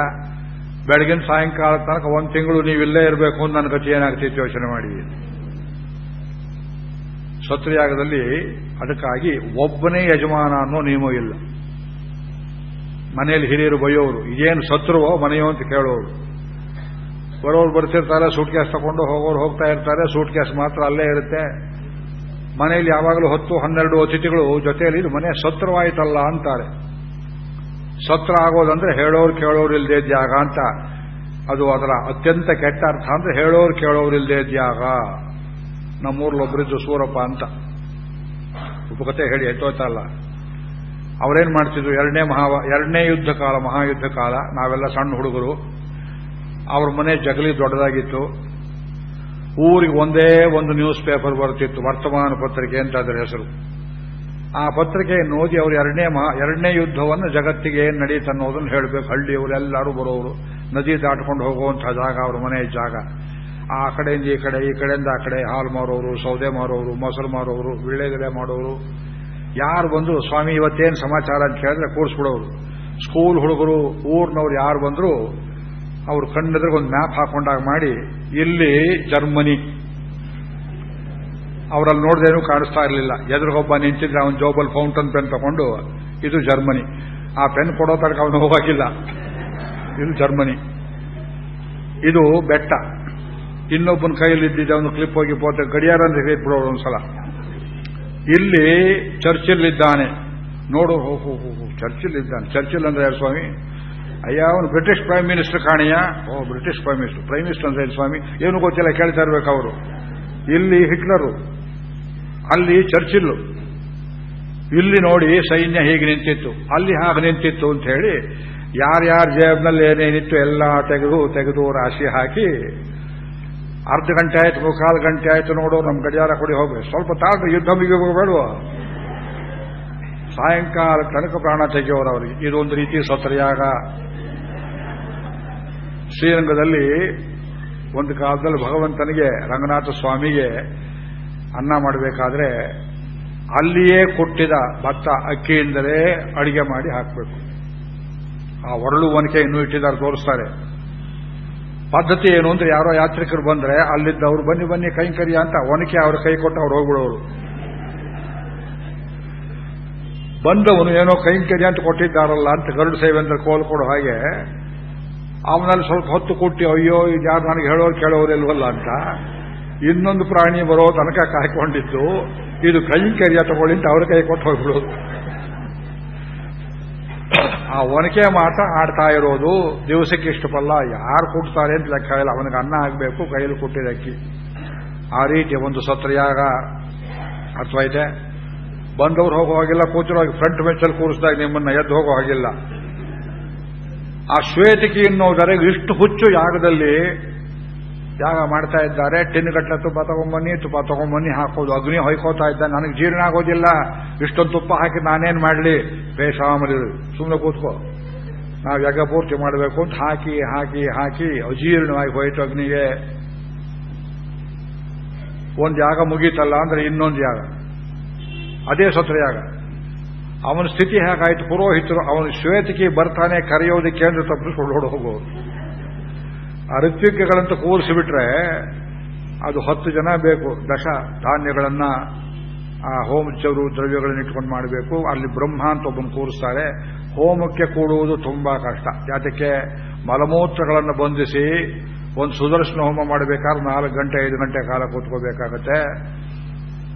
ಬೆಳಗಿನ ಸಾಯಂಕಾಲ ತನಕ ಒಂದು ತಿಂಗಳು ನೀವಿಲ್ಲೇ ಇರಬೇಕು ಅಂತ ನನ್ನ ಗತಿ ಏನಾಗ್ತಿತ್ತು ಯೋಚನೆ ಮಾಡಿ. ಸತ್ರಯಾಗದಲ್ಲಿ ಅದಕ್ಕಾಗಿ ಒಬ್ಬನೇ ಯಜಮಾನ ಅನ್ನೋ ನಿಯಮ ಇಲ್ಲ. ಮನೆಯಲ್ಲಿ ಹಿರಿಯರು ಬೈಯೋರು, ಇದೇನು ಸತ್ರುವೋ ಮನೆಯೋ ಅಂತ ಕೇಳೋರು. ಬರೋರು ಬರ್ತಿರ್ತಾರೆ ಸೂಟ್ ಕ್ಯಾಸ್ ತಗೊಂಡು ಹೋಗೋರು ಹೋಗ್ತಾ ಇರ್ತಾರೆ ಸೂಟ್ ಕ್ಯಾಸ್ ಮಾತ್ರ ಅಲ್ಲೇ ಇರುತ್ತೆ. ಮನೆಯಲ್ಲಿ ಯಾವಾಗಲೂ ಹತ್ತು, ಹನ್ನೆರಡು ಅತಿಥಿಗಳು ಜೊತೆಯಲ್ಲಿ ಇದು ಮನೆ ಸತ್ರವಾಯಿತಲ್ಲ ಅಂತಾರೆ. ಸತ್ರ ಆಗೋದಂದ್ರೆ ಹೇಳೋರು ಕೇಳೋರು ಇಲ್ಲದೆ ಜಾಗ ಅಂತ. ಅದು ಅದರ ಅತ್ಯಂತ ಕೆಟ್ಟ ಅರ್ಥ ಅಂದ್ರೆ ಹೇಳೋರು ಕೇಳೋರು ಇಲ್ಲದೆ ಜಾಗ ನಮ್ಮೂರ್ಲೊಬ್ಬರಿದ್ದು ಸೂರಪ್ಪ ಅಂತ. ಉಪಕತೆ ಹೇಳಿ ಎತ್ತೋಯ್ತಲ್ಲ ಅವರೇನು ಮಾಡ್ತಿದ್ರು? ಎರಡನೇ ಮಹಾ ಎರಡನೇ ಯುದ್ಧ ಕಾಲ, ಮಹಾಯುದ್ಧ ಕಾಲ, ನಾವೆಲ್ಲ ಸಣ್ಣ ಹುಡುಗರು. ಅವ್ರ ಮನೆ ಜಗಲಿ ದೊಡ್ಡದಾಗಿತ್ತು. ಊರಿಗೆ ಒಂದೇ ಒಂದು ನ್ಯೂಸ್ ಪೇಪರ್ ಬರ್ತಿತ್ತು, ವರ್ತಮಾನ ಪತ್ರಿಕೆ ಅಂತ ಅದರ ಹೆಸರು. ಆ ಪತ್ರಿಕೆಯನ್ನು ಓದಿ ಅವರು ಎರಡನೇ ಮಹಾ, ಎರಡನೇ ಯುದ್ಧವನ್ನು ಜಗತ್ತಿಗೆ ಏನು ನಡೀತು ಅನ್ನೋದನ್ನು ಹೇಳಬೇಕು ಹಳ್ಳಿಯವರೆಲ್ಲರೂ ಬರೋರು ನದಿ ದಾಟ್ಕೊಂಡು ಹೋಗುವಂತಹ ಜಾಗ, ಅವ್ರ ಮನೆ ಜಾಗ. ಆ ಕಡೆಯಿಂದ ಈ ಕಡೆ, ಈ ಕಡೆಯಿಂದ ಆ ಕಡೆ, ಹಾಲು ಮಾರೋರು, ಸೌದೆ ಮಾರೋರು, ಮೊಸರು ಮಾರೋರು ವಿಳೆಗಡೆ ಮಾಡೋರು ಯಾರು ಬಂದ್ರು, ಸ್ವಾಮಿ ಇವತ್ತೇನು ಸಮಾಚಾರ ಅಂತ ಕೇಳಿದ್ರೆ ಕೂರಿಸ್ಬಿಡೋರು. ಸ್ಕೂಲ್ ಹುಡುಗರು, ಊರ್ನವ್ರು ಯಾರು ಬಂದ್ರು, ಅವ್ರು ಕಣ್ಣದ್ರಿಗೆ ಒಂದು ಮ್ಯಾಪ್ ಹಾಕೊಂಡಾಗ ಮಾಡಿ, ಇಲ್ಲಿ ಜರ್ಮನಿ. ಅವರಲ್ಲಿ ನೋಡ್ದೇನೂ ಕಾಣಿಸ್ತಾ ಇರಲಿಲ್ಲ. ಎದುರಿಗೊಬ್ಬ ನಿಂತಿದ್ರೆ ಅವನು ಜೋಬಲ್ ಫೌಂಟನ್ ಪೆನ್ ತಗೊಂಡು, ಇದು ಜರ್ಮನಿ. ಆ ಪೆನ್ ಕೊಡೋ ತನಕ ಅವನು ಹೋಗಿಲ್ಲ ಇದು ಜರ್ಮನಿ. ಇದು ಬೆಟ್ಟ. ಇನ್ನೊಬ್ಬನ ಕೈಯಲ್ಲಿ ಇದ್ದಿದ್ದ ಅವನು ಕ್ಲಿಪ್ ಹೋಗಿ ಪೋತೆ ಗಡಿಯಾರ ಅಂತ ಬಿಡೋರು ಒಂದ್ಸಲ. ಇಲ್ಲಿ ಚರ್ಚಿಲ್ಲಿದ್ದಾನೆ ನೋಡು ಹೋ ಹೋ ಹೋ ಹೋ, ಚರ್ಚಿಲ್ ಅಂದ್ರೆ ಯಾರು ಸ್ವಾಮಿ? ಅಯ್ಯ ಅವನು ಬ್ರಿಟಿಷ್ ಪ್ರೈಮ್ ಮಿನಿಸ್ಟರ್ ಕಾಣೆಯ? ಓ British prime minister prime minister ಅಂದ್ರೆ ಸ್ವಾಮಿ? ಏನು ಗೊತ್ತಿಲ್ಲ ಕೇಳ್ತಾ ಇರ್ಬೇಕು ಅವರು. ಇಲ್ಲಿ ಹಿಟ್ಲರು ಅಲ್ಲಿ ಚರ್ಚಿಲ್ಲು ಇಲ್ಲಿ ನೋಡಿ ಸೈನ್ಯ ಹೀಗೆ ನಿಂತಿತ್ತು. ಅಲ್ಲಿ ಹಾಗೆ ನಿಂತಿತ್ತು ಅಂತ ಹೇಳಿ ಯಾರ್ಯಾರ ಜೇಬ್ನಲ್ಲಿ ಏನೇನಿತ್ತು ಎಲ್ಲ ತೆಗೆದು ತೆಗೆದು ರಾಶಿ ಹಾಕಿ ಅರ್ಧ ಗಂಟೆ ಆಯ್ತು, ಮುಕ್ಕಾಲು ಗಂಟೆ ಆಯ್ತು ನೋಡು ನಮ್ಮ ಗಡಿಯಾರ ಕೊಡಿ ಹೋಗ್ಬೇಕು ಸ್ವಲ್ಪ ತಾಳ್ರಿ ಯುದ್ಧ ಮುಗಿಬೇಡುವ ಸಾಯಂಕಾಲ ತನಕ ಪ್ರಾಣ ತೆಗೆಯೋರು ಅವರಿಗೆ. ಇದೊಂದು ರೀತಿ ಸತ್ರಯಾಗ ಶ್ರೀರಂಗದಲ್ಲಿ ಒಂದು ಕಾಲದಲ್ಲಿ ಭಗವಂತನಿಗೆ, ರಂಗನಾಥ ಸ್ವಾಮಿಗೆ ಅನ್ನ ಮಾಡಬೇಕಾದ್ರೆ ಅಲ್ಲಿಯೇ ಕೊಟ್ಟಿದ ಭತ್ತ ಅಕ್ಕಿಯಿಂದಲೇ ಅಡಿಗೆ ಮಾಡಿ ಹಾಕಬೇಕು. ಆ ಒರಳು ಒನಕೆ ಇನ್ನೂ ಇಟ್ಟಿದ್ದಾರೆ, ತೋರಿಸ್ತಾರೆ. ಪದ್ಧತಿ ಏನು ಅಂದ್ರೆ ಯಾರೋ ಯಾತ್ರಿಕರು ಬಂದ್ರೆ ಅಲ್ಲಿದ್ದವ್ರು ಬನ್ನಿ ಬನ್ನಿ, ಕೈಂಕರ್ಯ ಅಂತ ಒನಕೆ ಅವ್ರ ಕೈ ಕೊಟ್ಟು ಅವ್ರು ಹೋಗ್ಬಿಡೋರು. ಬಂದವನು ಏನೋ ಕೈಂಕರ್ಯ ಅಂತ ಕೊಟ್ಟಿದ್ದಾರಲ್ಲ ಅಂತ ಗರುಡ ಸೇವೆ ಅಂತ ಕೋಲ್ ಕೊಡೋ ಹಾಗೆ, ಅವನಲ್ಲಿ ಸ್ವಲ್ಪ ಹೊತ್ತು ಕೊಟ್ಟು ಅಯ್ಯೋ ಇದು ಯಾರು ನನಗೆ ಹೇಳೋರು ಕೇಳೋರು ಇಲ್ವಲ್ಲ ಅಂತ. ಇನ್ನೊಂದು ಪ್ರಾಣಿ ಬರೋ ತನಕ ಕಾಯ್ಕೊಂಡಿದ್ದು, ಇದು ಕೈಂಕರ್ಯ ತಗೊಳ್ಳಿ ಅಂತ ಅವ್ರ ಕೈ ಕೊಟ್ಟು ಹೋಗ್ಬಿಡೋದು. ಆ ಒನಕೆ ಮಾತ್ರ ಆಡ್ತಾ ಇರೋದು ದಿವಸಕ್ಕೆ ಇಷ್ಟು ಪಲ್ಲ. ಯಾರು ಕೊಡ್ತಾರೆ ಅಂತ ಲೆಕ್ಕ ಇಲ್ಲ. ಅವನಿಗೆ ಅನ್ನ ಆಗಬೇಕು ಕೈಯಲ್ಲಿ ಕೊಟ್ಟಿದೆ ಅಕ್ಕಿ ಆ ರೀತಿ ಒಂದು ಸತ್ರಯಾಗ ಅಥವಾ ಇದೆ ಬಂದವ್ರು ಹೋಗೋ ಹಾಗಿಲ್ಲ, ಕೂತಿರೋ ಫ್ರಂಟ್ ಮೆಚ್ಚಲ್ಲಿ ಕೂರಿಸಿದಾಗ ನಿಮ್ಮನ್ನ ಎದ್ದು ಹೋಗೋ ಹಾಗಿಲ್ಲ. ಆ ಶ್ವೇತಿಕೆ ಎನ್ನುವುದರೆಗೆ ಇಷ್ಟು ಹುಚ್ಚು ಯಾಗದಲ್ಲಿ ಯಾಗ ಮಾಡ್ತಾ ಇದ್ದಾರೆ ಟಿನ್ಗಟ್ಲೆ ತುಪ್ಪ ತಗೊಂಬನ್ನಿ ತುಪ್ಪ ತಗೊಂಬನ್ನಿ ಹಾಕೋದು. ಅಗ್ನಿ ಹೊಯ್ಕೋತಾ ಇದ್ದ, ನನಗೆ ಜೀರ್ಣ ಆಗೋದಿಲ್ಲ. ಇಷ್ಟೊಂದು ತುಪ್ಪ ಹಾಕಿ ನಾನೇನ್ ಮಾಡಲಿ? ಬೇಸಾಮರಿ. ಸುಮ್ಮನೆ ಕೂತ್ಕೋ. ನಾವು ಯಾಗ ಪೂರ್ತಿ ಮಾಡಬೇಕು ಅಂತ ಹಾಕಿ ಹಾಕಿ ಹಾಕಿ ಅಜೀರ್ಣವಾಗಿ ಹೋಯ್ತು ಅಗ್ನಿಗೆ. ಒಂದು ಯಾಗ ಮುಗೀತಲ್ಲ ಅಂದ್ರೆ ಇನ್ನೊಂದು ಯಾಗ. ಅದೇ ಸತ್ರ ಯಾಗ. ಅವನ ಸ್ಥಿತಿ ಹೇಗಾಯ್ತು? ಪುರೋಹಿತರು ಅವನು ಶ್ವೇತಿಕೆ ಬರ್ತಾನೆ ಕರೆಯೋದಕ್ಕೆ ಅಂದ್ರೆ ತಪ್ಪಿಸ್ಕೊಂಡು ಹೋಗೋರು ಆ ಕೂರಿಸಿಬಿಟ್ರೆ ಅದು ಹತ್ತು ಜನ ಬೇಕು, ದಶ ಧಾನ್ಯಗಳನ್ನ ಆ ಹೋಮ ಚೌರು ದ್ರವ್ಯಗಳನ್ನ ಇಟ್ಕೊಂಡು ಮಾಡಬೇಕು. ಅಲ್ಲಿ ಬ್ರಹ್ಮ ಅಂತ ಒಬ್ಬನು ಕೂರಿಸ್ತಾರೆ. ಹೋಮಕ್ಕೆ ಕೂಡುವುದು ತುಂಬಾ ಕಷ್ಟ. ಯಾತಕ್ಕೆ ಮಲಮೂತ್ರಗಳನ್ನು ಬಂಧಿಸಿ ಒಂದು ಸುದರ್ಶನ ಹೋಮ ಮಾಡಬೇಕಾದ್ರೆ ನಾಲ್ಕು ಗಂಟೆ, ಐದು ಗಂಟೆ ಕಾಲ ಕೂತ್ಕೋಬೇಕಾಗತ್ತೆ.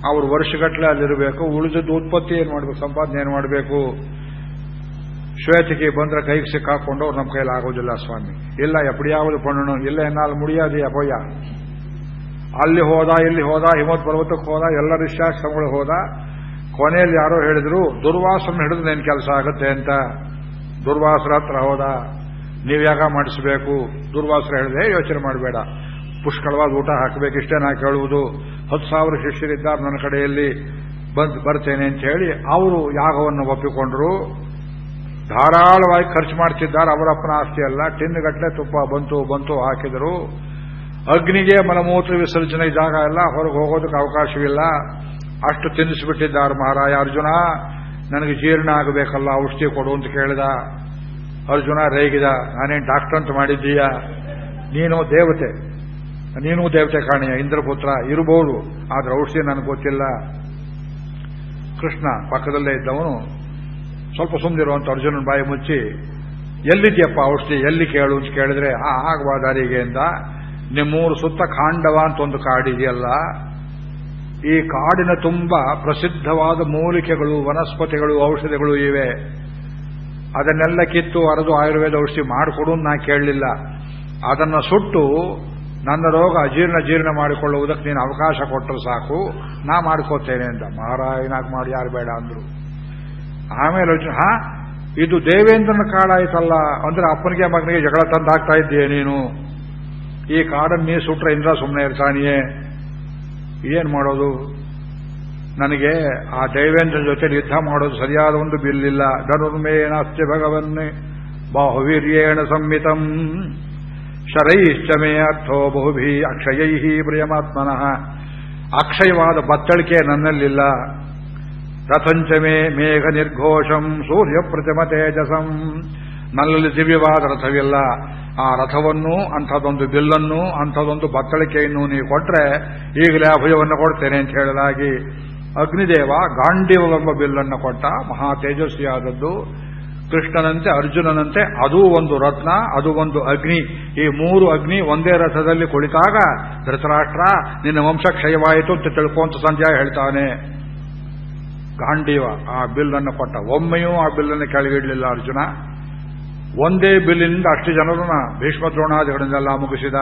ಅವರು ವರ್ಷಗಟ್ಟಲೆ ಅಲ್ಲಿರಬೇಕು. ಉಳಿದದ್ದು ಉತ್ಪತ್ತಿ ಏನು ಮಾಡಬೇಕು? ಸಂಪಾದನೆ ಏನು ಮಾಡಬೇಕು? ಶ್ವೇತಿಗೆ ಬಂದ್ರೆ ಕೈಗೆ ಸಿಕ್ಕಾಕೊಂಡು ಅವ್ರು ನಮ್ಮ ಕೈಲಿ ಆಗೋದಿಲ್ಲ ಸ್ವಾಮಿ. ಇಲ್ಲ ಎಪ್ಪಡಿಯಾವುದು ಪಣ್ಣನು. ಇಲ್ಲ ಎನ್ನಾಲು ಮುಡಿಯಾದಿ ಅಪಯ್ಯ ಅಲ್ಲಿ ಹೋದ, ಇಲ್ಲಿ ಹೋದ ಹಿಮತ್ ಪರ್ವತಕ್ಕೆ ಹೋದ, ಎಲ್ಲ ರಿಷ್ಯಾಶ್ರಮಗಳು ಹೋದ. ಕೊನೆಯಲ್ಲಿ ಯಾರೋ ಹೇಳಿದ್ರು, ದುರ್ವಾಸನ ಹಿಡಿದು ನೇನು ಕೆಲಸ ಆಗುತ್ತೆ ಅಂತ. ದುರ್ವಾಸರ ಹತ್ರ ಹೋದ. ನೀವು ಯಾಗ ಮಾಡಿಸಬೇಕು? ದುರ್ವಾಸರ ಹೇಳಿದೆ ಯೋಚನೆ ಮಾಡಬೇಡ. ಪುಷ್ಕಳವಾದ ಊಟ ಹಾಕಬೇಕು ಇಷ್ಟೇ ನಾ ಕೇಳುವುದು. ಹತ್ತು ಸಾವಿರ ಶಿಷ್ಯರಿದ್ದಾರೆ ನನ್ನ ಕಡೆಯಲ್ಲಿ. ಬಂದು, ಬರ್ತೇನೆ ಅಂತ ಹೇಳಿ ಅವರು ಯಾಗವನ್ನು ಒಪ್ಪಿಕೊಂಡ್ರು. ಧಾರಾಳವಾಗಿ ಖರ್ಚು ಮಾಡ್ತಿದ್ದಾರೆ ಅವರಪ್ಪನ ಆಸ್ತಿ ಅಲ್ಲ. ಟಿನ್ನುಗಟ್ಟಲೆ ತುಪ್ಪ ಬಂತು ಬಂತು ಹಾಕಿದರು. ಅಗ್ನಿಗೆ ಮಲಮೂತ್ರ ವಿಸರ್ಜನೆ ಜಾಗ ಇಲ್ಲ, ಹೊರಗೆ ಹೋಗೋದಕ್ಕೆ ಅವಕಾಶವಿಲ್ಲ. ಅಷ್ಟು ತಿನ್ನಿಸ್ಬಿಟ್ಟಿದ್ದಾರೆ ಮಹಾರಾಯ ಅರ್ಜುನ, ನನಗೆ ಜೀರ್ಣ ಆಗಬೇಕಲ್ಲ, ಔಷಧಿ ಕೊಡು ಅಂತ ಕೇಳಿದ. ಅರ್ಜುನ, ರೇಗಿದ, ನಾನೇನು ಡಾಕ್ಟರ್ ಅಂತ ಮಾಡಿದ್ದೀಯ? ನೀನು ದೇವತೆ. ನೀನು ದೇವತೆ ಕಾಣೆಯ, ಇಂದ್ರಪುತ್ರ ಇರಬಹುದು ಆದ್ರೆ ಔಷಧಿ ನನಗೆ ಗೊತ್ತಿಲ್ಲ. ಕೃಷ್ಣ ಪಕ್ಕದಲ್ಲೇ ಇದ್ದವನು ಸ್ವಲ್ಪ ಸುಮ್ಮನಿರುವಂತ ಅರ್ಜುನನ ಬಾಯಿ ಮುಚ್ಚಿ, ಎಲ್ಲಿದೆಯಪ್ಪ ಔಷಧಿ, ಎಲ್ಲಿ ಕೇಳು ಅಂತ ಕೇಳಿದ್ರೆ, ಆ ಆಗಬಾದಾರಿಗೆ ಅಂತ, ನಿಮ್ಮೂರು ಸುತ್ತ ಖಾಂಡವ ಅಂತ ಒಂದು ಕಾಡಿದೆಯಲ್ಲ ಈ ಕಾಡಿನ ತುಂಬ ಪ್ರಸಿದ್ಧವಾದ ಮೂಲಿಕೆಗಳು, ವನಸ್ಪತಿಗಳು, ಔಷಧಿಗಳು ಇವೆ. ಅದನ್ನೆಲ್ಲ ಕಿತ್ತು ಅರೆದು ಆಯುರ್ವೇದ ಔಷಧಿ ಮಾಡಿಕೊಡು ನಾ ಕೇಳಲಿಲ್ಲ. ಅದನ್ನು ಸುಟ್ಟು ನನ್ನ ರೋಗ ಅಜೀರ್ಣ ಜೀರ್ಣ ಮಾಡಿಕೊಳ್ಳುವುದಕ್ಕೆ ನೀನು ಅವಕಾಶ ಕೊಟ್ಟರು ಸಾಕು, ನಾ ಮಾಡ್ಕೋತೇನೆ ಅಂತ. ಮಹಾರಾಯನಾಗ್ ಮಾಡಿ, ಯಾರು ಬೇಡ ಅಂದ್ರು. ಆಮೇಲೆ ಅರ್ಜುನ ಹಾ, ಇದು ದೇವೇಂದ್ರನ ಕಾಡಾಯ್ತಲ್ಲ ಅಂದ್ರೆ ಅಪ್ಪನಿಗೆ ಮಗನಿಗೆ ಜಗಳ ತಂದಾಗ್ತಾ ಇದ್ದೀಯ ನೀನು? ಈ ಕಾಡನ್ನು ಸುಟ್ರೆ ಇಂದ್ರ ಸುಮ್ಮನೆ ಇರ್ತಾನಿಯೇ ಏನ್ ಮಾಡೋದು? ನನಗೆ ಆ ದೇವೇಂದ್ರ ಜೊತೆ ಯುದ್ಧ ಮಾಡೋದು ಸರಿಯಾದ ಒಂದು ಬಿಲ್ಲಿಲ್ಲ. ಧನುರ್ಮೇನಾಸ್ತಿ ಭಗವನ್ನೇ ಬಾಹುವೀರ್ಯೇಣ ಸಂಹಿತಂ. ಶರೈಶ್ಚ ಮೇ ಅರ್ಥೋ ಬಹುಭಿ ಅಕ್ಷಯೈ ಪ್ರಿಯಮಾತ್ಮನಃ. ಅಕ್ಷಯವಾದ ಬತ್ತಳಿಕೆ ನನ್ನಲ್ಲಿಲ್ಲ. ರಥಂಚಮೇ ಮೇಘ ನಿರ್ಘೋಷಂ ಸೂರ್ಯ ಪ್ರತಿಮ ತೇಜಸಂ ನನ್ನಲ್ಲಿ ದಿವ್ಯವಾದ ರಥವಿಲ್ಲ ಆ ರಥವನ್ನು ಅಂಥದೊಂದು ಬಿಲ್ಲನ್ನು ಅಂಥದೊಂದು ಬತ್ತಳಿಕೆಯನ್ನು ನೀವು ಕೊಟ್ರೆ ಈಗಲೇ ಅಭಯವನ್ನು ಕೊಡ್ತೇನೆ ಅಂತ ಹೇಳಲಾಗಿ ಅಗ್ನಿದೇವ ಗಾಂಡೀವವೆಂಬ ಬಿಲ್ಲನ್ನು ಕೊಟ್ಟ ಮಹಾ ತೇಜಸ್ವಿಯಾದದ್ದು ಕೃಷ್ಣನಂತೆ ಅರ್ಜುನನಂತೆ ಅದೂ ಒಂದು ರತ್ನ, ಅದು ಒಂದು ಅಗ್ನಿ. ಈ ಮೂರು ಅಗ್ನಿ ಒಂದೇ ರಥದಲ್ಲಿ ಕುಳಿತಾಗ ಧೃತರಾಷ್ಟ್ರ, ನಿನ್ನ ವಂಶ ಕ್ಷಯವಾಯಿತು ಅಂತ ತಿಳ್ಕೊಂತ ಸಂಜಯ ಹೇಳ್ತಾನೆ. ಗಾಂಡೀವ ಆ ಬಿಲ್ಲನ್ನು ಕೊಟ್ಟ. ಒಮ್ಮೆಯೂ ಆ ಬಿಲ್ಲನ್ನು ಕೆಳಗಿಡಲಿಲ್ಲ ಅರ್ಜುನ. ಒಂದೇ ಬಿಲ್ಲಿನಿಂದ ಅಷ್ಟು ಜನರನ್ನ ಭೀಷ್ಮ ದ್ರೋಣಾದಿಗಳನ್ನೆಲ್ಲ ಮುಗಿಸಿದ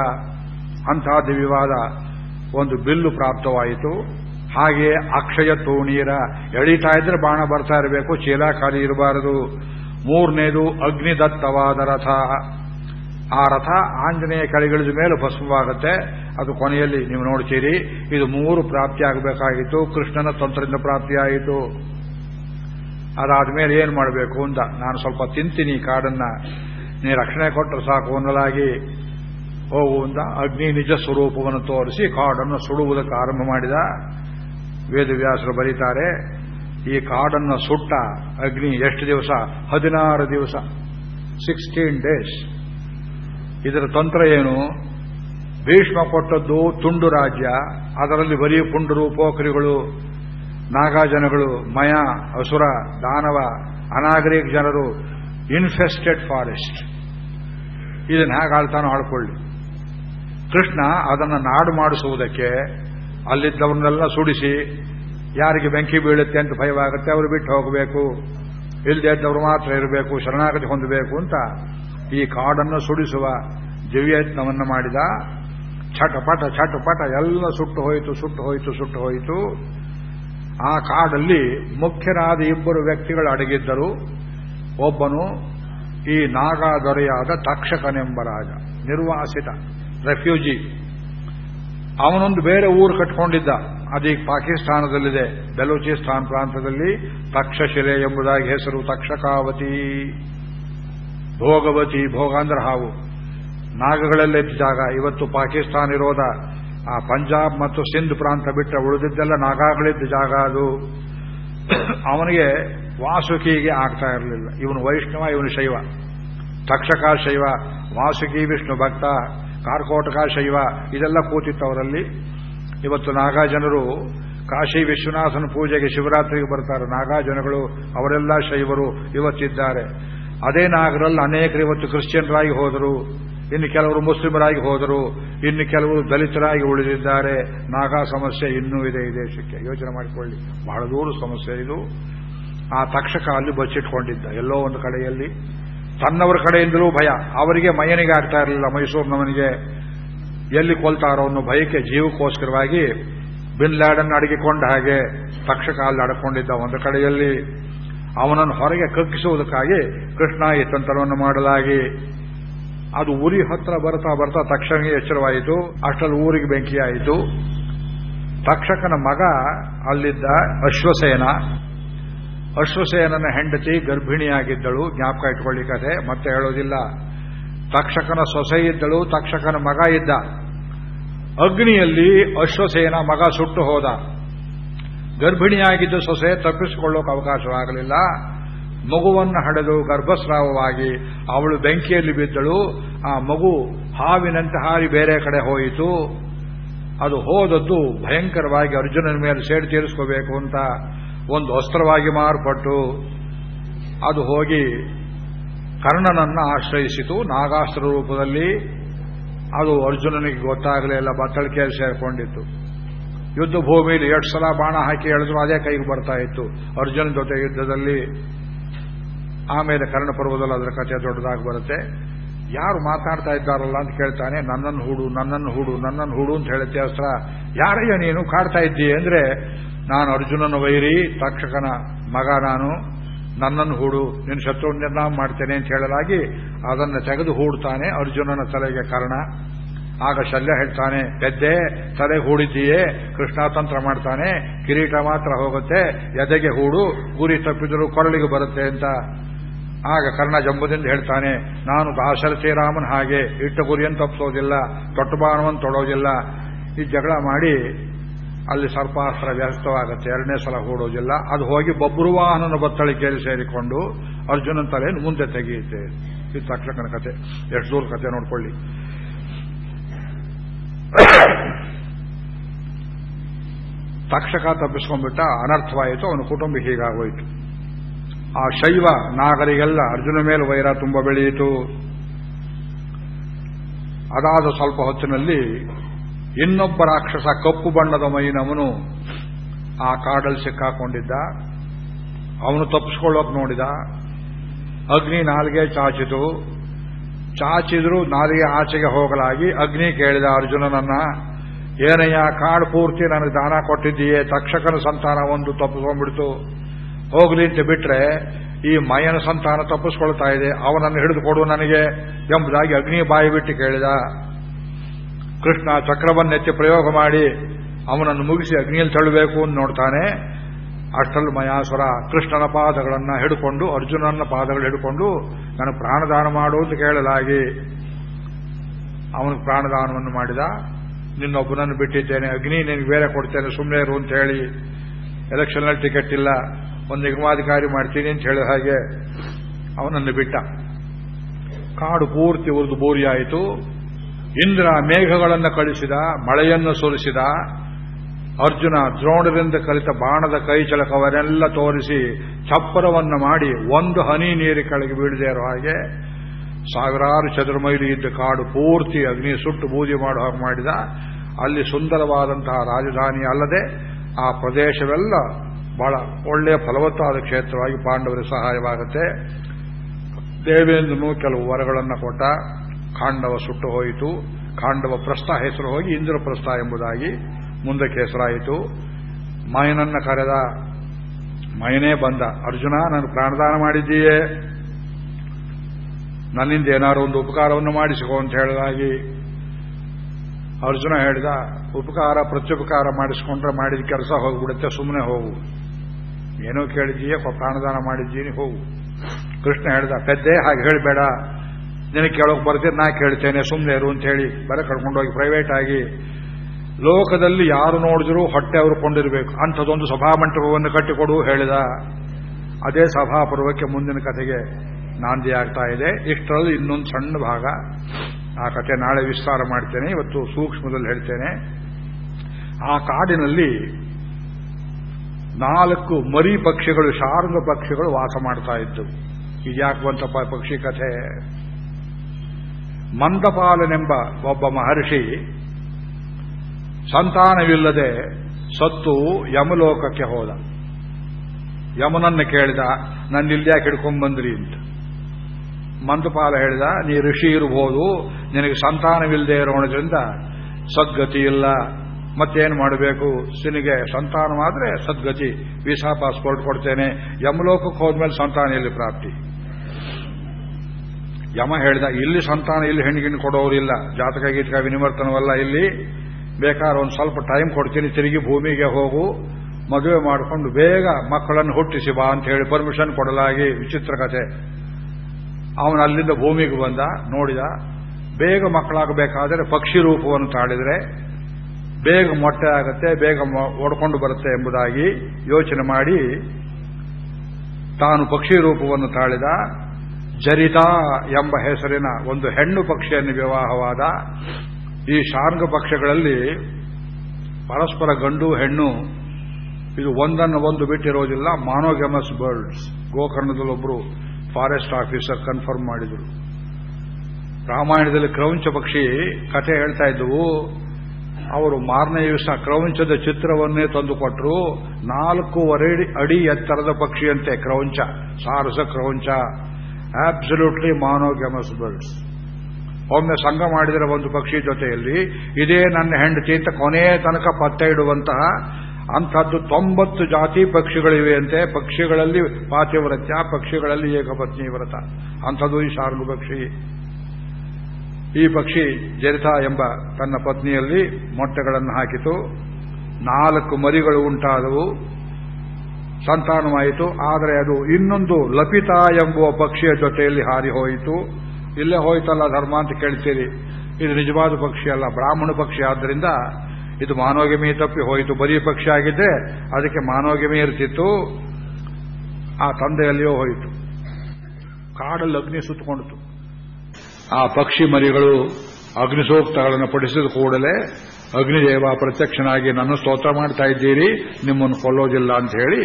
ಅಂತಹದ್ದು ವಿವಾದ ಒಂದು ಬಿಲ್ಲು ಪ್ರಾಪ್ತವಾಯಿತು. ಹಾಗೆ ಅಕ್ಷಯ ತೋಣೀರ ಎಳಿತಾ ಇದ್ರೆ ಬಾಣ ಬರ್ತಾ ಇರಬೇಕು, ಚೀಲ ಖಾಲಿ ಇರಬಾರದು. ಮೂರನೇದು ಅಗ್ನಿದತ್ತವಾದ ರಥ. ಆ ರಥ ಆಂಜನೇಯ ಕೆಳಗಿಳಿದ ಮೇಲೆ ಭಸ್ಮವಾಗುತ್ತೆ. ಅದು ಕೊನೆಯಲ್ಲಿ ನೀವು ನೋಡ್ತೀರಿ, ಇದು ಮೂರು ಪ್ರಾಪ್ತಿಯಾಗಬೇಕಾಗಿತ್ತು ಕೃಷ್ಣನ ತಂತ್ರದಿಂದ ಪ್ರಾಪ್ತಿಯಾಯಿತು ಅದಾದ ಮೇಲೆ ಏನು ಮಾಡಬೇಕು ಅಂತ ನಾನು ಸ್ವಲ್ಪ ತಿಂತೀನಿ ಕಾಡನ್ನ. ನೀ ರಕ್ಷಣೆ ಕೊಟ್ಟರೆ ಸಾಕು ಅನ್ನಲಾಗಿ. ಹೋಗುವಂತ ಅಗ್ನಿ ನಿಜ ಸ್ವರೂಪವನ್ನು ತೋರಿಸಿ ಕಾಡನ್ನು ಸುಡುವುದಕ್ಕೆ ಆರಂಭ ಮಾಡಿದ. ವೇದವ್ಯಾಸರು ಬರೀತಾರೆ, ಈ ಕಾಡನ್ನು ಸುಟ್ಟ ಅಗ್ನಿ ಎಷ್ಟು ದಿವಸ? ಹದಿನಾರು ದಿವಸ. ಸಿಕ್ಸ್ಟೀನ್ ಡೇಸ್ ಇದರ ತಂತ್ರ ಏನು? ಭೀಷ್ಮ ಕೊಟ್ಟದ್ದು ತುಂಡು ರಾಜ್ಯ, ಅದರಲ್ಲಿ ಬರೀ ಪುಂಡರು, ಪೋಖರಿಗಳು, ನಾಗಾಜನಗಳು, ಮಯ, ಅಸುರ, ದಾನವ, ಅನಾಗರಿಕ ಜನರು ಇನ್ಫೆಸ್ಟೆಡ್ ಫಾರೆಸ್ಟ್ ಇದನ್ನು ಹೇಗೆ ಆಳ್ತಾನೋ ಆಳ್ಕೊಳ್ಳಿ ಕೃಷ್ಣ ಅದನ್ನು ನಾಡು ಮಾಡಿಸುವುದಕ್ಕೆ ಅಲ್ಲಿದ್ದವನ್ನೆಲ್ಲ ಸುಡಿಸಿ, ಯಾರಿಗೆ ಬೆಂಕಿ ಬೀಳುತ್ತೆ ಅಂತ ಭಯವಾಗುತ್ತೆ, ಅವರು ಬಿಟ್ಟು ಹೋಗಬೇಕು. ಇಲ್ಲದೆ ಇದ್ದವರು ಮಾತ್ರ ಇರಬೇಕು, ಶರಣಾಗತಿ ಹೊಂದಬೇಕು ಅಂತ ಈ ಕಾಡನ್ನು ಸುಡಿಸುವ ದಿವ್ಯಯತ್ನವನ್ನು ಮಾಡಿದ ಚಟಪಟ ಚಟಪಟ ಎಲ್ಲ ಸುಟ್ಟು ಹೋಯಿತು ಸುಟ್ಟು ಹೋಯಿತು ಸುಟ್ಟು ಹೋಯಿತು. ಆ ಕಾಡಲ್ಲಿ ಮುಖ್ಯರಾದ ಇಬ್ಬರು ವ್ಯಕ್ತಿಗಳು ಅಡಗಿದ್ದರು. ಒಬ್ಬನು ಈ ನಾಗಾ ದೊರೆಯಾದ ತಕ್ಷಕನೆಂಬ ರಾಜ ನಿರ್ವಾಸಿತ, ರೆಫ್ಯೂಜಿ. ಅವನೊಂದು ಬೇರೆ ಊರು ಕಟ್ಕೊಂಡಿದ್ದ. ಅದೀಗ ಪಾಕಿಸ್ತಾನದಲ್ಲಿದೆ, ಬೆಲೂಚಿಸ್ತಾನ್ ಪ್ರಾಂತದಲ್ಲಿ ತಕ್ಷಶಿಲೆ ಎಂಬುದಾಗಿ ಹೆಸರು ತಕ್ಷಕಾವತಿ. ಭೋಗವತಿ ಭೋಗ ಅಂದ್ರೆ ಹಾವು ನಾಗಗಳಲ್ಲಿದ್ದ ಜಾಗ. ಇವತ್ತು ಪಾಕಿಸ್ತಾನ ಇರೋದ ಆ ಪಂಜಾಬ್ ಮತ್ತು ಸಿಂಧ್ ಪ್ರಾಂತ ಬಿಟ್ಟರೆ ಉಳಿದಿದ್ದೆಲ್ಲ ನಾಗಾಗಳಿದ್ದ ಜಾಗ ಅದು. ಅವನಿಗೆ ವಾಸುಕಿಗೆ ಆಗ್ತಾ ಇರಲಿಲ್ಲ. ಇವನು ವೈಷ್ಣವ, ಇವನು ಶೈವ. ತಕ್ಷಕ ಶೈವ, ವಾಸುಕಿ, ವಿಷ್ಣು ಭಕ್ತ, ಕಾರ್ಕೋಟಕ ಶೈವ, ಇದೆಲ್ಲ ಕೂತಿತ್ತು ಅವರಲ್ಲಿ. ಇವತ್ತು ನಾಗಾ ಜನರು ಕಾಶಿ ವಿಶ್ವನಾಥನ ಪೂಜೆಗೆ ಶಿವರಾತ್ರಿಗೆ ಬರ್ತಾರೆ. ನಾಗಾ ಜನಗಳು ಅವರೆಲ್ಲ ಶೈವರು ಇವತ್ತಿದ್ದಾರೆ. ಅದೇ ನಾಗರಲ್ಲಿ ಅನೇಕರು ಇವತ್ತು ಕ್ರಿಶ್ಚಿಯನ್ರಾಗಿ ಹೋದರು. ಇನ್ನು ಕೆಲವರು ಮುಸ್ಲಿಮರಾಗಿ ಹೋದರು. ಇನ್ನು ಕೆಲವರು ದಲಿತರಾಗಿ ಉಳಿದಿದ್ದಾರೆ. ನಾಗಾ ಸಮಸ್ಯೆ ಇನ್ನೂ ಇದೆ ಈ ದೇಶಕ್ಕೆ. ಯೋಚನೆ ಮಾಡಿಕೊಳ್ಳಿ. ಬಹಳ ದೂರ ಸಮಸ್ಯೆ ಇದು. ಆ ತಕ್ಷಕ ಅಲ್ಲಿ ಬಚ್ಚಿಟ್ಕೊಂಡಿದ್ದ. ಎಲ್ಲೋ ಒಂದು ಕಡೆಯಲ್ಲಿ. ತನ್ನವರ ಕಡೆಯಿಂದಲೂ ಭಯ. ಅವರಿಗೆ ಮಯನಿಗೆ ಆಗ್ತಾ ಇರಲಿಲ್ಲ. ಮೈಸೂರಿನವನಿಗೆ ಎಲ್ಲಿ ಕೊಲ್ತಾರೋ ಅನ್ನೋ ಭಯಕ್ಕೆ ಜೀವಕ್ಕೋಸ್ಕರವಾಗಿ ಬಿನ್ ಲ್ಯಾಡನ್ ಅಡಗಿಕೊಂಡ ಹಾಗೆ ತಕ್ಷಕ ಅಲ್ಲಿ ಅಡಕೊಂಡಿದ್ದ. ಒಂದು ಕಡೆಯಲ್ಲಿ ಅವನನ್ನು ಹೊರಗೆ ಕಕ್ಕಿಸುವುದಕ್ಕಾಗಿ ಕೃಷ್ಣ ಈ ತಂತ್ರವನ್ನು ಮಾಡಲಾಗಿ. ಅದು ಊರಿ ಹತ್ರ ಬರ್ತಾ ಬರ್ತಾ ತಕ್ಷಣ ಎಚ್ಚರವಾಯಿತು. ಅಷ್ಟರಲ್ಲಿ ಊರಿಗೆ ಬೆಂಕಿಯಾಯಿತು. ತಕ್ಷಕನ ಮಗ ಅಲ್ಲಿದ್ದ ಅಶ್ವಸೇನ. ಅಶ್ವಸೇನನ ಹೆಂಡತಿ ಗರ್ಭಿಣಿಯಾಗಿದ್ದಳು. ಜ್ಞಾಪಕ ಇಟ್ಕೊಳ್ಳಿ ಕಥೆ ಮತ್ತೆ ಹೇಳೋದಿಲ್ಲ. ತಕ್ಷಕನ ಸೊಸೆ ಇದ್ದಳು, ತಕ್ಷಕನ ಮಗ ಇದ್ದ. ಅಗ್ನಿಯಲ್ಲಿ ಅಶ್ವಸೇನ ಮಗ ಸುಟ್ಟು ಹೋದ. ಗರ್ಭಿಣಿಯಾಗಿದ್ದ ಸೊಸೆ ತಪ್ಪಿಸಿಕೊಳ್ಳೋಕೆ ಅವಕಾಶವಾಗಲಿಲ್ಲ. ಮಗುವನ್ನು ಹಡೆದು ಗರ್ಭಸ್ರಾವವಾಗಿ ಅವಳು ಬೆಂಕಿಯಲ್ಲಿ ಬಿದ್ದಳು. ಆ ಮಗು ಹಾವಿನಂತೆ ಹಾರಿ ಬೇರೆ ಕಡೆ ಹೋಯಿತು. ಅದು ಹೋದದ್ದು ಭಯಂಕರವಾಗಿ ಅರ್ಜುನನ ಮೇಲೆ ಸೇಡು ತೀರಿಸ್ಕೋಬೇಕು ಅಂತ ಒಂದು ಅಸ್ತ್ರವಾಗಿ ಮಾರ್ಪಟ್ಟು ಅದು ಹೋಗಿ ಕರ್ಣನನ್ನ ಆಶ್ರಯಿಸಿತು. ನಾಗಾಸ್ತ್ರ ರೂಪದಲ್ಲಿ ಅದು ಅರ್ಜುನನಿಗೆ ಗೊತ್ತಾಗಲಿಲ್ಲ ಬತ್ತಳಿಕೆಯಲ್ಲಿ ಸೇರಿಕೊಂಡಿತ್ತು. ಯುದ್ಧ ಭೂಮಿಯಲ್ಲಿ ಎರಡು ಸಲ ಬಾಣ ಹಾಕಿ ಎಳೆದ್ರು ಅದೇ ಕೈಗೆ ಬರ್ತಾ ಇತ್ತು. ಅರ್ಜುನ ಜೊತೆ ಯುದ್ಧದಲ್ಲಿ ಆಮೇಲೆ ಕರ್ಣ ಪರ್ವದಲ್ಲಿ ಅದರ ಕಥೆ ದೊಡ್ಡದಾಗಿ ಬರುತ್ತೆ. ಯಾರು ಮಾತಾಡ್ತಾ ಇದ್ದಾರಲ್ಲ ಅಂತ ಕೇಳ್ತಾನೆ, ನನ್ನನ್ನು ಹೂಡು ನನ್ನನ್ನು ಹೂಡು ನನ್ನನ್ನು ಹೂಡು ಅಂತ ಹೇಳುತ್ತೆ ಅಸ್ತ್ರ ಯಾರಯ್ಯ ನೀನು? ಕಾಡ್ತಾ ಇದ್ದೀಯ? ಅಂದ್ರೆ, ನಾನು ಅರ್ಜುನನ ವೈರಿ ತಕ್ಷಕನ ಮಗ ನಾನು. ನನ್ನನ್ನು ಹೂಡು, ನಿನ್ನ ಶತ್ರು ನಿರ್ನಾಮ ಮಾಡ್ತೇನೆ ಅಂತ ಹೇಳಲಾಗಿ ಅದನ್ನು ತೆಗೆದು ಹೂಡ್ತಾನೆ ಅರ್ಜುನನ ತಲೆಗೆ ಕಾರಣ. ಆಗ ಶಲ್ಯ ಹೇಳ್ತಾನೆ, ಎದ್ದೆ, ತಲೆ ಹೂಡಿದ್ದೀಯೇ? ಕೃಷ್ಣಾತಂತ್ರ ಮಾಡ್ತಾನೆ, ಕಿರೀಟ ಮಾತ್ರ ಹೋಗುತ್ತೆ, ಎದೆಗೆ ಹೂಡು, ಗುರಿ ತಪ್ಪಿದರೂ ಕೊರಳಿಗೆ ಬರುತ್ತೆ ಅಂತ. ಆಗ ಕರ್ಣ ಜಂಬುದಿಂದ ಹೇಳ್ತಾನೆ, ನಾನು ದಾಶರಥಿ ರಾಮನ್ ಹಾಗೆ ಇಟ್ಟ ಗುರಿಯನ್ನು ತಪ್ಪಿಸೋದಿಲ್ಲ ತೊಟ್ಟಬಾಣವನ್ನು ತೊಡೋದಿಲ್ಲ. ಈ ಜಗಳ ಮಾಡಿ ಅಲ್ಲಿ ಸರ್ಪಾಸ್ತ್ರ ವ್ಯಸ್ತವಾಗುತ್ತೆ ಎರಡನೇ ಸಲ ಹೂಡೋದಿಲ್ಲ. ಅದು ಹೋಗಿ ಬಬ್ರುವಾಹನನ ಬತ್ತಳಿಕೆಯಲ್ಲಿ ಸೇರಿಕೊಂಡು ಅರ್ಜುನನ ತಲೆಯನ್ನು ಮುಂದೆ ತೆಗೆಯುತ್ತೆ. ಇದು ತಕ್ಷಣ ಕತೆ ಎಷ್ಟು ದೂರ ಕತೆ ನೋಡ್ಕೊಳ್ಳಿ. ತಕ್ಷಕ ತಪ್ಪಿಸ್ಕೊಂಡ್ಬಿಟ್ಟ ಅನರ್ಥವಾಯಿತು, ಅವನ ಕುಟುಂಬ ಹೀಗಾಗೋಯಿತು. ಆ ಶೈವ ನಾಗರಿಗೆಲ್ಲ ಅರ್ಜುನ ಮೇಲೆ ವೈರ ತುಂಬ ಬೆಳೆಯಿತು. ಅದಾದ ಸ್ವಲ್ಪ ಹೊತ್ತಿನಲ್ಲಿ ಇನ್ನೊಬ್ಬ ರಾಕ್ಷಸ ಕಪ್ಪು ಬಣ್ಣದ ಮೈನವನು ಆ ಕಾಡಲ್ಲಿ ಸಿಕ್ಕಾಕೊಂಡಿದ್ದ. ಅವನು ತಪ್ಪಿಸ್ಕೊಳ್ಳೋಕೆ ನೋಡಿದ. ಅಗ್ನಿ ನಾಲ್ಗೆ ಚಾಚಿತು. ಚಾಚಿದ್ರು ನಾಲಿಗೆ ಆಚೆಗೆ ಹೋಗಲಾಗಿ ಅಗ್ನಿ ಕೇಳಿದ ಅರ್ಜುನನನ್ನ ಏನಯ್ಯ, ಕಾಡು ಪೂರ್ತಿ ನನಗೆ ದಾನ ಕೊಟ್ಟಿದ್ದೀಯೇ? ತಕ್ಷಕನ ಸಂತಾನ ಒಂದು ತಪ್ಪಿಸ್ಕೊಂಡ್ಬಿಡ್ತು. ಹೋಗ್ಲಿ ಅಂತ ಬಿಟ್ರೆ, ಈ ಮಯನ ಸಂತಾನ ತಪ್ಪಿಸ್ಕೊಳ್ತಾ ಇದೆ. ಅವನನ್ನು ಹಿಡಿದು ಕೊಡು ನನಗೆ ಎಂಬುದಾಗಿ ಅಗ್ನಿ ಬಾಯಿ ಬಿಟ್ಟು ಕೇಳಿದ. ಕೃಷ್ಣ ಚಕ್ರವನ್ನೆತ್ತಿ ಪ್ರಯೋಗ ಮಾಡಿ ಅವನನ್ನು ಮುಗಿಸಿ ಅಗ್ನಿಯಲ್ಲಿ ತಳ್ಳಬೇಕು ಅಂತ ನೋಡ್ತಾನೆ. ಅಷ್ಟರಲ್ಲಿ ಮಯಾಸುರ ಕೃಷ್ಣನ ಪಾದಗಳನ್ನ ಹಿಡ್ಕೊಂಡು, ಅರ್ಜುನನ ಪಾದಗಳು ಹಿಡ್ಕೊಂಡು, ನಾನು ಪ್ರಾಣದಾನ ಮಾಡು ಅಂತ ಕೇಳಲಾಗಿ ಅವನು ಪ್ರಾಣದಾನವನ್ನು ಮಾಡಿದ. ನಿನ್ನೊಬ್ಬನನ್ನು ಬಿಟ್ಟಿದ್ದೇನೆ, ಅಗ್ನಿ ನಿನಗೆ ಬೇರೆ ಕೊಡ್ತೇನೆ ಸುಮ್ಮನೆ ಇರು ಅಂತ ಹೇಳಿ ಎಲೆಕ್ಷನ್ನಲ್ಲಿ ಟಿಕೆಟ್ ಇಲ್ಲ, ಒಂದು ನಿಗಮಾಧಿಕಾರಿ ಮಾಡ್ತೀನಿ ಅಂತ ಹೇಳಿದ ಹಾಗೆ ಅವನನ್ನು ಬಿಟ್ಟ. ಕಾಡು ಪೂರ್ತಿ ಉರಿದು ಬೋರಿಯಾಯಿತು ಇಂದ್ರ ಮೇಘಗಳನ್ನು ಕಳಿಸಿದ, ಮಳೆಯನ್ನು ಸುರಿಸಿದ. ಅರ್ಜುನ ದ್ರೋಣರಿಂದ ಕಲಿತ ಬಾಣದ ಕೈಚಳಕವನ್ನೆಲ್ಲ ತೋರಿಸಿ ಚಪ್ಪರವನ್ನು ಮಾಡಿ ಒಂದು ಹನಿ ನೀರಿ ಕೆಳಗೆ ಬೀಳದೆ ಇರೋ ಹಾಗೆ ಸಾವಿರಾರು ಚದುರ ಮೈಲಿ ಇದ್ದ ಕಾಡು ಪೂರ್ತಿ ಅಗ್ನಿ ಸುಟ್ಟು ಬೂದಿ ಮಾಡೋ ಹಾಗೆ ಮಾಡಿದ. ಅಲ್ಲಿ ಸುಂದರವಾದಂತಹ ರಾಜಧಾನಿ ಅಲ್ಲದೆ ಆ ಪ್ರದೇಶವೆಲ್ಲ ಬಹಳ ಒಳ್ಳೆಯ ಫಲವತ್ತಾದ ಕ್ಷೇತ್ರವಾಗಿ ಪಾಂಡವರಿಗೆ ಸಹಾಯವಾಗುತ್ತೆ. ದೇವೇಂದ್ರನು ಕೆಲವು ವರಗಳನ್ನು ಕೊಟ್ಟ. ಖಾಂಡವ ಸುಟ್ಟು ಹೋಯಿತು. ಖಾಂಡವ ಪ್ರಸ್ಥ ಹೆಸರು ಹೋಗಿ ಇಂದ್ರಪ್ರಸ್ಥ ಎಂಬುದಾಗಿ. ಮುಂದಕ್ಕೆ ಹೆಸರಾಯಿತು ಮಾಯನನ್ನ ಕರೆದ, ಮಯನೇ ಬಂದ. ಅರ್ಜುನ, ನಾನು ಪ್ರಾಣದಾನ ಮಾಡಿದ್ದೀಯೇ? ನನ್ನಿಂದ ಏನಾರು ಒಂದು ಉಪಕಾರವನ್ನು ಮಾಡಿಸಿಕೋ ಅಂತ ಹೇಳಿದಾಗಿ ಅರ್ಜುನ ಹೇಳಿದ, ಉಪಕಾರ, ಪ್ರತ್ಯುಪಕಾರ ಮಾಡಿಸಿಕೊಂಡ್ರೆ ಮಾಡಿದ ಕೆಲಸ ಹೋಗ್ಬಿಡುತ್ತೆ ಸುಮ್ಮನೆ ಹೋಗು. ಏನೋ ಕೇಳಿದ್ದೀಯ ಪ್ರಾಣದಾನ ಮಾಡಿದ್ದೀನಿ, ಹೋಗು. ಕೃಷ್ಣ ಹೇಳಿದ ಪೆದ್ದೆ ಹಾಗೆ ಹೇಳಬೇಡ. ನಿನಗೆ ಕೇಳೋಕೆ ಬರ್ತೀನಿ ನಾ ಕೇಳ್ತೇನೆ ಸುಮ್ಮನೆ ಇರು ಅಂತ ಹೇಳಿ ಬರ ಕರ್ಕೊಂಡೋಗಿ ಪ್ರೈವೇಟ್ ಆಗಿ ಲೋಕದಲ್ಲಿ ಯಾರು ನೋಡಿದ್ರು ಹೊಟ್ಟೆ ಅವರು ಕೊಂಡಿರಬೇಕು ಅಂಥದ್ದೊಂದು ಸಭಾಮಂಟಪವನ್ನು ಕಟ್ಟಿಕೊಡು ಹೇಳಿದ. ಅದೇ ಸಭಾಪರ್ವಕ್ಕೆ ಮುಂದಿನ ಕಥೆಗೆ ನಾಂದಿ ಆಗ್ತಾ ಇದೆ. ಇಷ್ಟರಲ್ಲಿ ಇನ್ನೊಂದು ಸಣ್ಣ ಭಾಗ. ಆ ಕಥೆ ನಾಳೆ ವಿಸ್ತಾರ ಮಾಡ್ತೇನೆ. ಇವತ್ತು ಸೂಕ್ಷ್ಮದಲ್ಲಿ ಹೇಳ್ತೇನೆ. ಆ ಕಾಡಿನಲ್ಲಿ ನಾಲ್ಕು ಮರಿ ಪಕ್ಷಿಗಳು, ಶಾರ್ಂಗ ಪಕ್ಷಿಗಳು ವಾಸ ಮಾಡ್ತಾ ಇದ್ದವು. ಇದ್ಯಾಕುವಂತ ಪಕ್ಷಿ ಕಥೆ? ಮಂದಪಾಲನೆಂಬ ಒಬ್ಬ ಮಹರ್ಷಿ ಸಂತಾನವಿಲ್ಲದೆ ಸತ್ತು ಯಮಲೋಕಕ್ಕೆ ಹೋದ. ಯಮನನ್ನು ಕೇಳಿದ ನನ್ನ ಇಲ್ದ್ಯಾಕೆ ಹಿಡ್ಕೊಂಡ್ಬಂದ್ರಿ ಅಂತ. ಮಂದಪಾಲ ಹೇಳಿದ, ನೀ ಋಷಿ ಇರಬಹುದು ನಿನಗೆ ಸಂತಾನವಿಲ್ಲದೆ ಇರೋಣದ್ರಿಂದ ಸದ್ಗತಿ ಇಲ್ಲ. ಮತ್ತೇನು ಮಾಡಬೇಕು? ಸಿನಿಗೆ ಸಂತಾನವಾದರೆ ಸದ್ಗತಿ. ವೀಸಾ ಪಾಸ್ಪೋರ್ಟ್ ಕೊಡ್ತೇನೆ. ಯಮಲೋಕಕ್ಕೆ ಹೋದ್ಮೇಲೆ ಸಂತಾನ ಇಲ್ಲಿ ಪ್ರಾಪ್ತಿ? ಯಮ ಹೇಳಿದ, ಇಲ್ಲಿ ಸಂತಾನ, ಇಲ್ಲಿ ಹೆಣ್ಣಿಗಿಣ್ಣು ಕೊಡೋರಿಲ್ಲ. ಜಾತಕ ಗೀತಕ ವಿನಿವರ್ತನವಲ್ಲ ಇಲ್ಲಿ. ಬೇಕಾದ್ರೆ ಒಂದು ಸ್ವಲ್ಪ ಟೈಮ್ ಕೊಡ್ತೀನಿ, ತಿರುಗಿ ಭೂಮಿಗೆ ಹೋಗು, ಮದುವೆ ಮಾಡಿಕೊಂಡು ಬೇಗ ಮಕ್ಕಳನ್ನು ಹುಟ್ಟಿಸಿ ಬಾ ಅಂತ ಹೇಳಿ ಪರ್ಮಿಷನ್ ಕೊಡಲಾಗಿ ವಿಚಿತ್ರ ಕಥೆ ಅವನು ಅಲ್ಲಿಂದ ಭೂಮಿಗೆ ಬಂದ, ನೋಡಿದ, ಬೇಗ ಮಕ್ಕಳಾಗಬೇಕಾದರೆ ಪಕ್ಷಿ ರೂಪವನ್ನು ತಾಳಿದರೆ ಬೇಗ ಮೊಟ್ಟೆ ಆಗುತ್ತೆ, ಬೇಗ ಒಡ್ಕೊಂಡು ಬರುತ್ತೆ ಎಂಬುದಾಗಿ ಯೋಚನೆ ಮಾಡಿ ತಾನು ಪಕ್ಷಿ ರೂಪವನ್ನು ತಾಳಿದ. ಜರಿತಾ ಎಂಬ ಹೆಸರಿನ ಒಂದು ಹೆಣ್ಣು ಪಕ್ಷಿಯನ್ನು ವಿವಾಹವಾದ ಈ ಶಾರ್ಗ ಪಕ್ಷಗಳಲ್ಲಿ ಪರಸ್ಪರ ಗಂಡು, ಹೆಣ್ಣು, ಇದು ಒಂದನ್ನು ಒಂದು ಬಿಟ್ಟಿರೋದಿಲ್ಲ. ಮಾನೋಗೆಮಸ್ ಬರ್ಡ್ಸ್ ಗೋಕರ್ಣದಲ್ಲೊಬ್ಬರು ಫಾರೆಸ್ಟ್ ಆಫೀಸರ್ ಕನ್ಫರ್ಮ್ ಮಾಡಿದರು. ರಾಮಾಯಣದಲ್ಲಿ ಕ್ರೌಂಚ ಪಕ್ಷಿ ಕಥೆ ಹೇಳ್ತಾ ಇದ್ದವು. ಅವರು ಮಾರನೇ ದಿವಸ ಕ್ರೌಂಚದ ಚಿತ್ರವನ್ನೇ ತಂದುಕೊಟ್ಟರು ನಾಲ್ಕೂವರೆ ಅಡಿ ಎತ್ತರದ ಪಕ್ಷಿಯಂತೆ ಕ್ರೌಂಚ, ಸಾರಸ ಕ್ರೌಂಚ. ಆಬ್ಸಲ್ಯೂಟ್ಲಿ ಮಾನೋಗೆಮಸ್ ಬರ್ಡ್ಸ್ ಒಮ್ಮೆ ಸಂಘ ಮಾಡಿದರೆ ಒಂದು ಪಕ್ಷಿ ಜೊತೆಯಲ್ಲಿ, ಇದೇ ನನ್ನ ಹೆಂಡತಿ ಅಂತ ಕೊನೆಯ ತನಕ ಪತ್ತೆ ಇಡುವಂತಹ ಅಂಥದ್ದು ತೊಂಬತ್ತು ಜಾತಿ ಪಕ್ಷಿಗಳಿವೆ ಅಂತೆ, ಪಕ್ಷಿಗಳಲ್ಲಿ ಪಾತಿವ್ರತ್ಯ ಪಕ್ಷಿಗಳಲ್ಲಿ ಏಕಪತ್ನಿ ವ್ರತ. ಅಂಥದ್ದು ಈ ಶಾರ್ಗು ಪಕ್ಷಿ. ಈ ಪಕ್ಷಿ ಜರಿತ ಎಂಬ ತನ್ನ ಪತ್ನಿಯಲ್ಲಿ ಮೊಟ್ಟೆಗಳನ್ನು ಹಾಕಿತು. ನಾಲ್ಕು ಮರಿಗಳು ಉಂಟಾದವು. ಸಂತಾನವಾಯಿತು. ಆದರೆ ಅದು ಇನ್ನೊಂದು ಲಪಿತಾ ಎಂಬುವ ಪಕ್ಷಿಯ ಜೊತೆಯಲ್ಲಿ ಹಾರಿ ಹೋಯಿತು. ಇಲ್ಲೇ ಹೋಯ್ತಲ್ಲ ಧರ್ಮ ಅಂತ ಕೇಳ್ತೀರಿ. ಇದು ನಿಜವಾದ ಪಕ್ಷಿ ಅಲ್ಲ. ಬ್ರಾಹ್ಮಣ ಪಕ್ಷಿ ಆದ್ದರಿಂದ ಇದು ಮಾನೋಗಮಿ ತಪ್ಪಿ ಹೋಯಿತು. ಬರೀ ಪಕ್ಷಿ ಆಗಿದ್ದೆ ಅದಕ್ಕೆ ಮಾನೋಗಮಿ ಇರ್ತಿತ್ತು. ಆ ತಂದೆಯಲ್ಲಿಯೋ ಹೋಯಿತು. ಕಾಡಲ್ಲಿ ಅಗ್ನಿ ಸುತ್ತಕೊಂಡಿತು ಆ ಪಕ್ಷಿ ಮರಿಗಳು ಅಗ್ನಿಸೋಕ್ತಗಳನ್ನು ಪಡಿಸಿದ ಕೂಡಲೇ ಅಗ್ನಿದೇವ ಪ್ರತ್ಯಕ್ಷನಾಗಿ ನನ್ನ ಸ್ತೋತ್ರ ಮಾಡ್ತಾ ಇದ್ದೀರಿ, ನಿಮ್ಮನ್ನು ಕೊಲ್ಲೋದಿಲ್ಲ ಅಂತ ಹೇಳಿ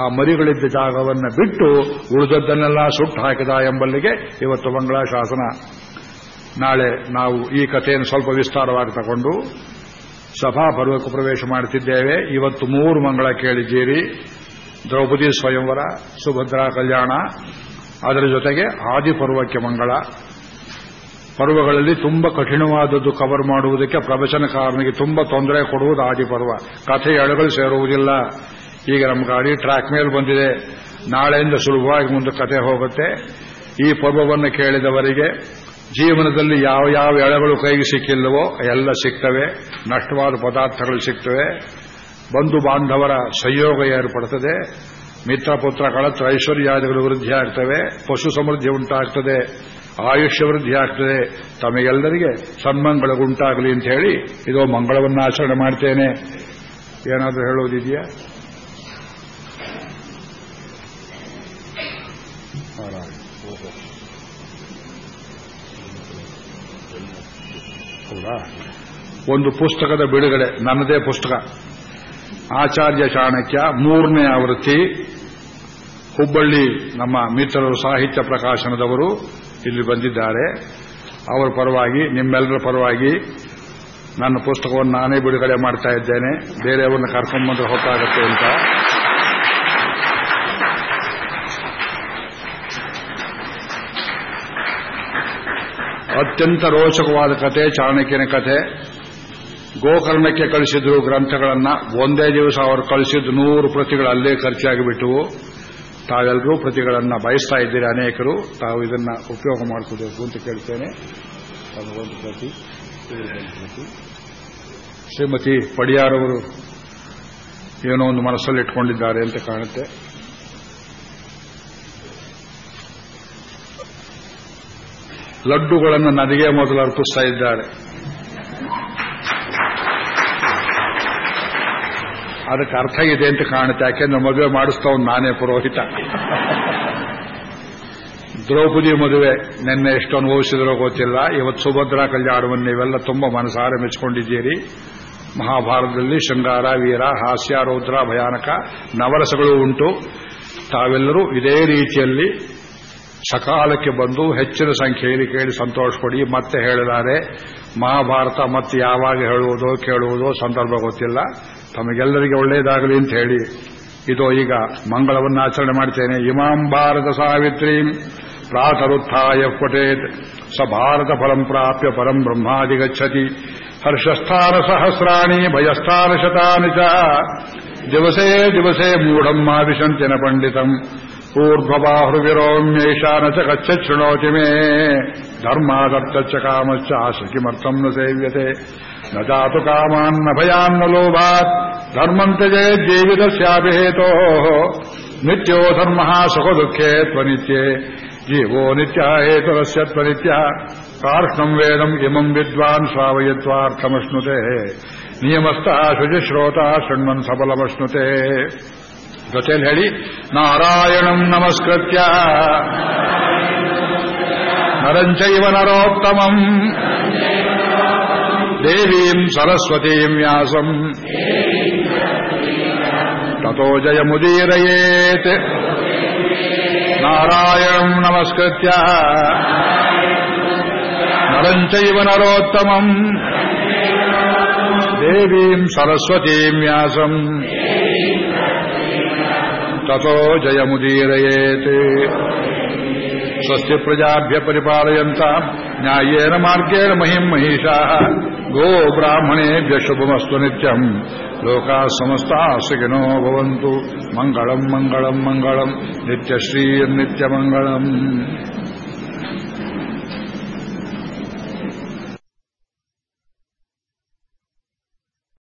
ಆ ಮರಿಗಳಿದ್ದ ಜಾಗವನ್ನು ಬಿಟ್ಟು ಉಳಿದದ್ದನ್ನೆಲ್ಲ ಸುಟ್ಟು ಹಾಕಿದ ಎಂಬಲ್ಲಿಗೆ ಇವತ್ತು ಮಂಗಳ ಶಾಸನ. ನಾಳೆ ನಾವು ಈ ಕಥೆಯನ್ನು ಸ್ವಲ್ಪ ವಿಸ್ತಾರವಾಗಿ ತಗೊಂಡು ಸಭಾಪರ್ವಕ್ಕೆ ಪ್ರವೇಶ ಮಾಡುತ್ತಿದ್ದೇವೆ ಇವತ್ತು ಮೂರು ಮಂಗಳ ಕೇಳಿದ್ದೀರಿ. ದ್ರೌಪದಿ ಸ್ವಯಂವರ, ಸುಭದ್ರಾ ಕಲ್ಯಾಣ, ಅದರ ಜೊತೆಗೆ ಆದಿಪರ್ವಕ್ಕೆ ಮಂಗಳ. ಪರ್ವಗಳಲ್ಲಿ ತುಂಬಾ ಕಠಿಣವಾದದ್ದು ಕವರ್ ಮಾಡುವುದಕ್ಕೆ ಪ್ರವಚನಕಾರನಿಗೆ ತುಂಬಾ ತೊಂದರೆ ಕೊಡುವುದು ಆದಿಪರ್ವ ಕಥೆ ಎಳೆಗಳು ಸೇರುವುದಿಲ್ಲ. ಈಗ ನಮ್ಮ ಗಾಡಿ ಟ್ರ್ಯಾಕ್ ಮೇಲೆ ಬಂದಿದೆ. ನಾಳೆಯಿಂದ ಸುಲಭವಾಗಿ ಮುಂದೆ ಕಥೆ ಹೋಗುತ್ತೆ. ಈ ಪರ್ವವನ್ನು ಕೇಳಿದವರಿಗೆ ಜೀವನದಲ್ಲಿ ಯಾವ ಯಾವ ಎಳೆಗಳು ಕೈಗೆ ಸಿಕ್ಕಿಲ್ಲವೋ ಎಲ್ಲ ಸಿಗ್ತವೆ. ನಷ್ಟವಾದ ಪದಾರ್ಥಗಳು ಸಿಗ್ತವೆ. ಬಂಧು ಬಾಂಧವರ ಸಂಯೋಗ ಏರ್ಪಡುತ್ತದೆ ಮಿತ್ರ ಪುತ್ರ ಕಳತ್ರ ಐಶ್ವರ್ಯಾದಿಗಳು ವೃದ್ಧಿಯಾಗ್ತವೆ. ಪಶು ಸಮೃದ್ಧಿ ಉಂಟಾಗ್ತದೆ. ಆಯುಷ್ಯ ವೃದ್ಧಿ ಆಗ್ತದೆ. ತಮಗೆಲ್ಲರಿಗೆ ಸನ್ಮಂಗಳಗುಂಟಾಗಲಿ ಅಂತ ಹೇಳಿ ಇದೋ ಮಂಗಳವನ್ನು ಆಚರಣೆ ಮಾಡ್ತೇನೆ. ಏನಾದರೂ ಹೇಳೋದಿದೆಯಾ? ಹೌದಾ ಒಂದು ಪುಸ್ತಕದ ಬಿಡುಗಡೆ, ನನ್ನದೇ ಪುಸ್ತಕ. ಆಚಾರ್ಯ ಚಾಣಕ್ಯ ಮೂರನೇ ಆವೃತ್ತಿ, ಹುಬ್ಬಳ್ಳಿ ನಮ್ಮ ಮಿತ್ರರು ಸಾಹಿತ್ಯ ಪ್ರಕಾಶನದವರು. ಇಲ್ಲಿ ಬಂದಿದ್ದಾರೆ. ಅವರ ಪರವಾಗಿ, ನಿಮ್ಮೆಲ್ಲರ ಪರವಾಗಿ ನನ್ನ ಪುಸ್ತಕವನ್ನು ನಾನೇ ಬಿಡುಗಡೆ ಮಾಡ್ತಾ ಇದ್ದೇನೆ. ಬೇರೆಯವ್ರನ್ನ ಕರ್ಕೊಂಡ್ಬಂದ್ರೆ ಹೊತ್ತಾಗುತ್ತೆ ಅಂತ. ಅತ್ಯಂತ ರೋಚಕವಾದ ಕತೆ ಚಾಣಕ್ಯನ ಕತೆ ಗೋಕರ್ಣಕ್ಕೆ ಕಳಿಸಿದ್ರು ಗ್ರಂಥಗಳನ್ನ. ಒಂದೇ ದಿವಸ ಅವರು ಕಳಿಸಿದ್ದು ನೂರು ಪ್ರತಿಗಳು ಅಲ್ಲೇ ಖರ್ಚಾಗಿಬಿಟ್ಟವು. ತಾವೆಲ್ಲರೂ ಪ್ರತಿಗಳನ್ನ ಬಯಸ್ತಾ ಇದ್ದೀರಿ ಅನೇಕರು. ತಾವು ಇದನ್ನ ಉಪಯೋಗ ಮಾಡ್ಕೋಬೇಕು ಅಂತ ಕೇಳ್ತೇನೆ. ಒಂದು ಪ್ರತಿ ಶ್ರೀಮತಿ ಪಡಿಯಾರವರು ಏನೋ ಒಂದು ಮನಸ್ಸಲ್ಲಿ ಇಟ್ಕೊಂಡಿದ್ದಾರೆ ಅಂತ ಕಾಣುತ್ತೆ. ಲಡ್ಡುಗಳನ್ನು ನದಿಗೆ ಮೊದಲು ಅರ್ಪಿಸ್ತಾ ಇದ್ದಾರೆ. ಅದಕ್ಕೆ ಅರ್ಥ ಇದೆ ಅಂತ ಕಾಣುತ್ತೆ. ಯಾಕೆಂದ್ರೆ ಮದುವೆ ಮಾಡಿಸ್ತವ್ ನಾನೇ ಪುರೋಹಿತ. ದ್ರೌಪದಿ ಮದುವೆ ನಿನ್ನೆ ಎಷ್ಟು ಅನುಭವಿಸಿದ್ರೋ ಗೊತ್ತಿಲ್ಲ. ಇವತ್ತು ಸುಭದ್ರಾ ಕಲ್ಯಾಣವನ್ನು ನೀವೆಲ್ಲ ತುಂಬಾ ಮನಸಾರೆ ಮೆಚ್ಚಿಕೊಂಡಿದ್ದೀರಿ ಮಹಾಭಾರತದಲ್ಲಿ ಶೃಂಗಾರ, ವೀರ, ಹಾಸ್ಯ, ರೌದ್ರ, ಭಯಾನಕ ನವರಸಗಳು ಉಂಟು. ತಾವೆಲ್ಲರೂ ಇದೇ ರೀತಿಯಲ್ಲಿ ಸಕಾಲಕ್ಕೆ ಬಂದು ಹೆಚ್ಚಿನ ಸಂಖ್ಯೆಯಲ್ಲಿ ಕೇಳಿ ಸಂತೋಷ ಸಂತೋಷಪಡಿ ಮತ್ತೆ ಹೇಳಿದ್ದಾರೆ ಮಹಾಭಾರತ ಮತ್ತೆ ಯಾವಾಗ ಹೇಳುವುದೋ, ಕೇಳುವುದೋ ಸಂದರ್ಭ ಗೊತ್ತಿಲ್ಲ. ತಮಗೆಲ್ಲರಿಗೆ ಒಳ್ಳೆಯದಾಗಲಿ ಅಂತ ಹೇಳಿ ಇದು ಈಗ ಮಂಗಳವನ್ನು ಆಚರಣೆ ಮಾಡ್ತೇನೆ ಇಮಾಂ ಭಾರತ ಸಾವಿತ್ರಿ ಪ್ರಾತರುತ್ಥಾಯ ಪಟೇತ್ ಸ ಭಾರತ ಫಲಂ ಪ್ರಾಪ್ಯ ಪರಂ ಬ್ರಹ್ಮಾದಿಗಚ್ಚತಿ ಹರ್ಷಸ್ಥಾನ ಸಹಸ್ರಾಣಿ ಭಯಸ್ಥಾನ ಶತಾನಿ ಚ ದಿವಸೇ ದಿವಸೇ ಮೂಢಂ ಮಾವಿಶಂತಿನ ಪಂಡಿತಂ ऊर्ध्वबाहुर्विरोम्यैषा न च कच्चित् शृणोति मे धर्मादर्थश्च कामश्च आश किमर्थम् न सेव्यते न जातु कामान्न भयान्न लोभात् धर्मम् त्यजेज्जीवितस्यापि हेतोः नित्यो धर्मः सुखदुःखे त्वनित्ये जीवो नित्यः हेतुरस्य त्वनित्यः कार्ष्णम् वेदम् इमम् विद्वान् श्रावयित्वार्थमश्नुते ನಿಯಮಸ್ಥಃ ಶುಚಿಶ್ರೋತ ಶೃಣ್ವನ್ ಸಫಲಮಶ್ನುತೆ ಜೊತೆಯಲ್ಲಿ ಹೇಳಿ ನಾರಾಯಣಂ ನಮಸ್ಕೃತ್ಯ ನರಂಚೈವ ನರೋತ್ತಮಂ ದೇವೀಂ ಸರಸ್ವತೀಂ ವ್ಯಾಸಂ ತಥೋ ಜಯಮುದೀರಯೇತ್ ನಾರಾಯಣಂ ನಮಸ್ಕೃತ್ಯ ನರಂಚೈವ ನರೋತ್ತಮಂ ದೇವೀಂ ಸರಸ್ವತೀಂ ವ್ಯಾಸಂ ತಥೋ ಜಯಮುದೀರಯೇತ್ ಸ್ವಸ್ತಿ ಪ್ರಜಾಭ್ಯ ಪರಿಪಾಲಯಂತ ನ್ಯಾಯೇನ ಮಾರ್ಗೇಣ ಮಹಿಂ ಮಹಿಷಾ ಗೋ ಬ್ರಾಹ್ಮಣೇಭ್ಯ ಶುಭಮಸ್ತು ನಿತ್ಯಂ ಲೋಕಾ ಸಮಸ್ತಾ ಸುಖಿನೋ ಭವಂತು ಮಂಗಳಂ ಮಂಗಳಂ ಮಂಗಳಂ ನಿತ್ಯಶ್ರೀರ್ನಿತ್ಯಮಂಗಳಂ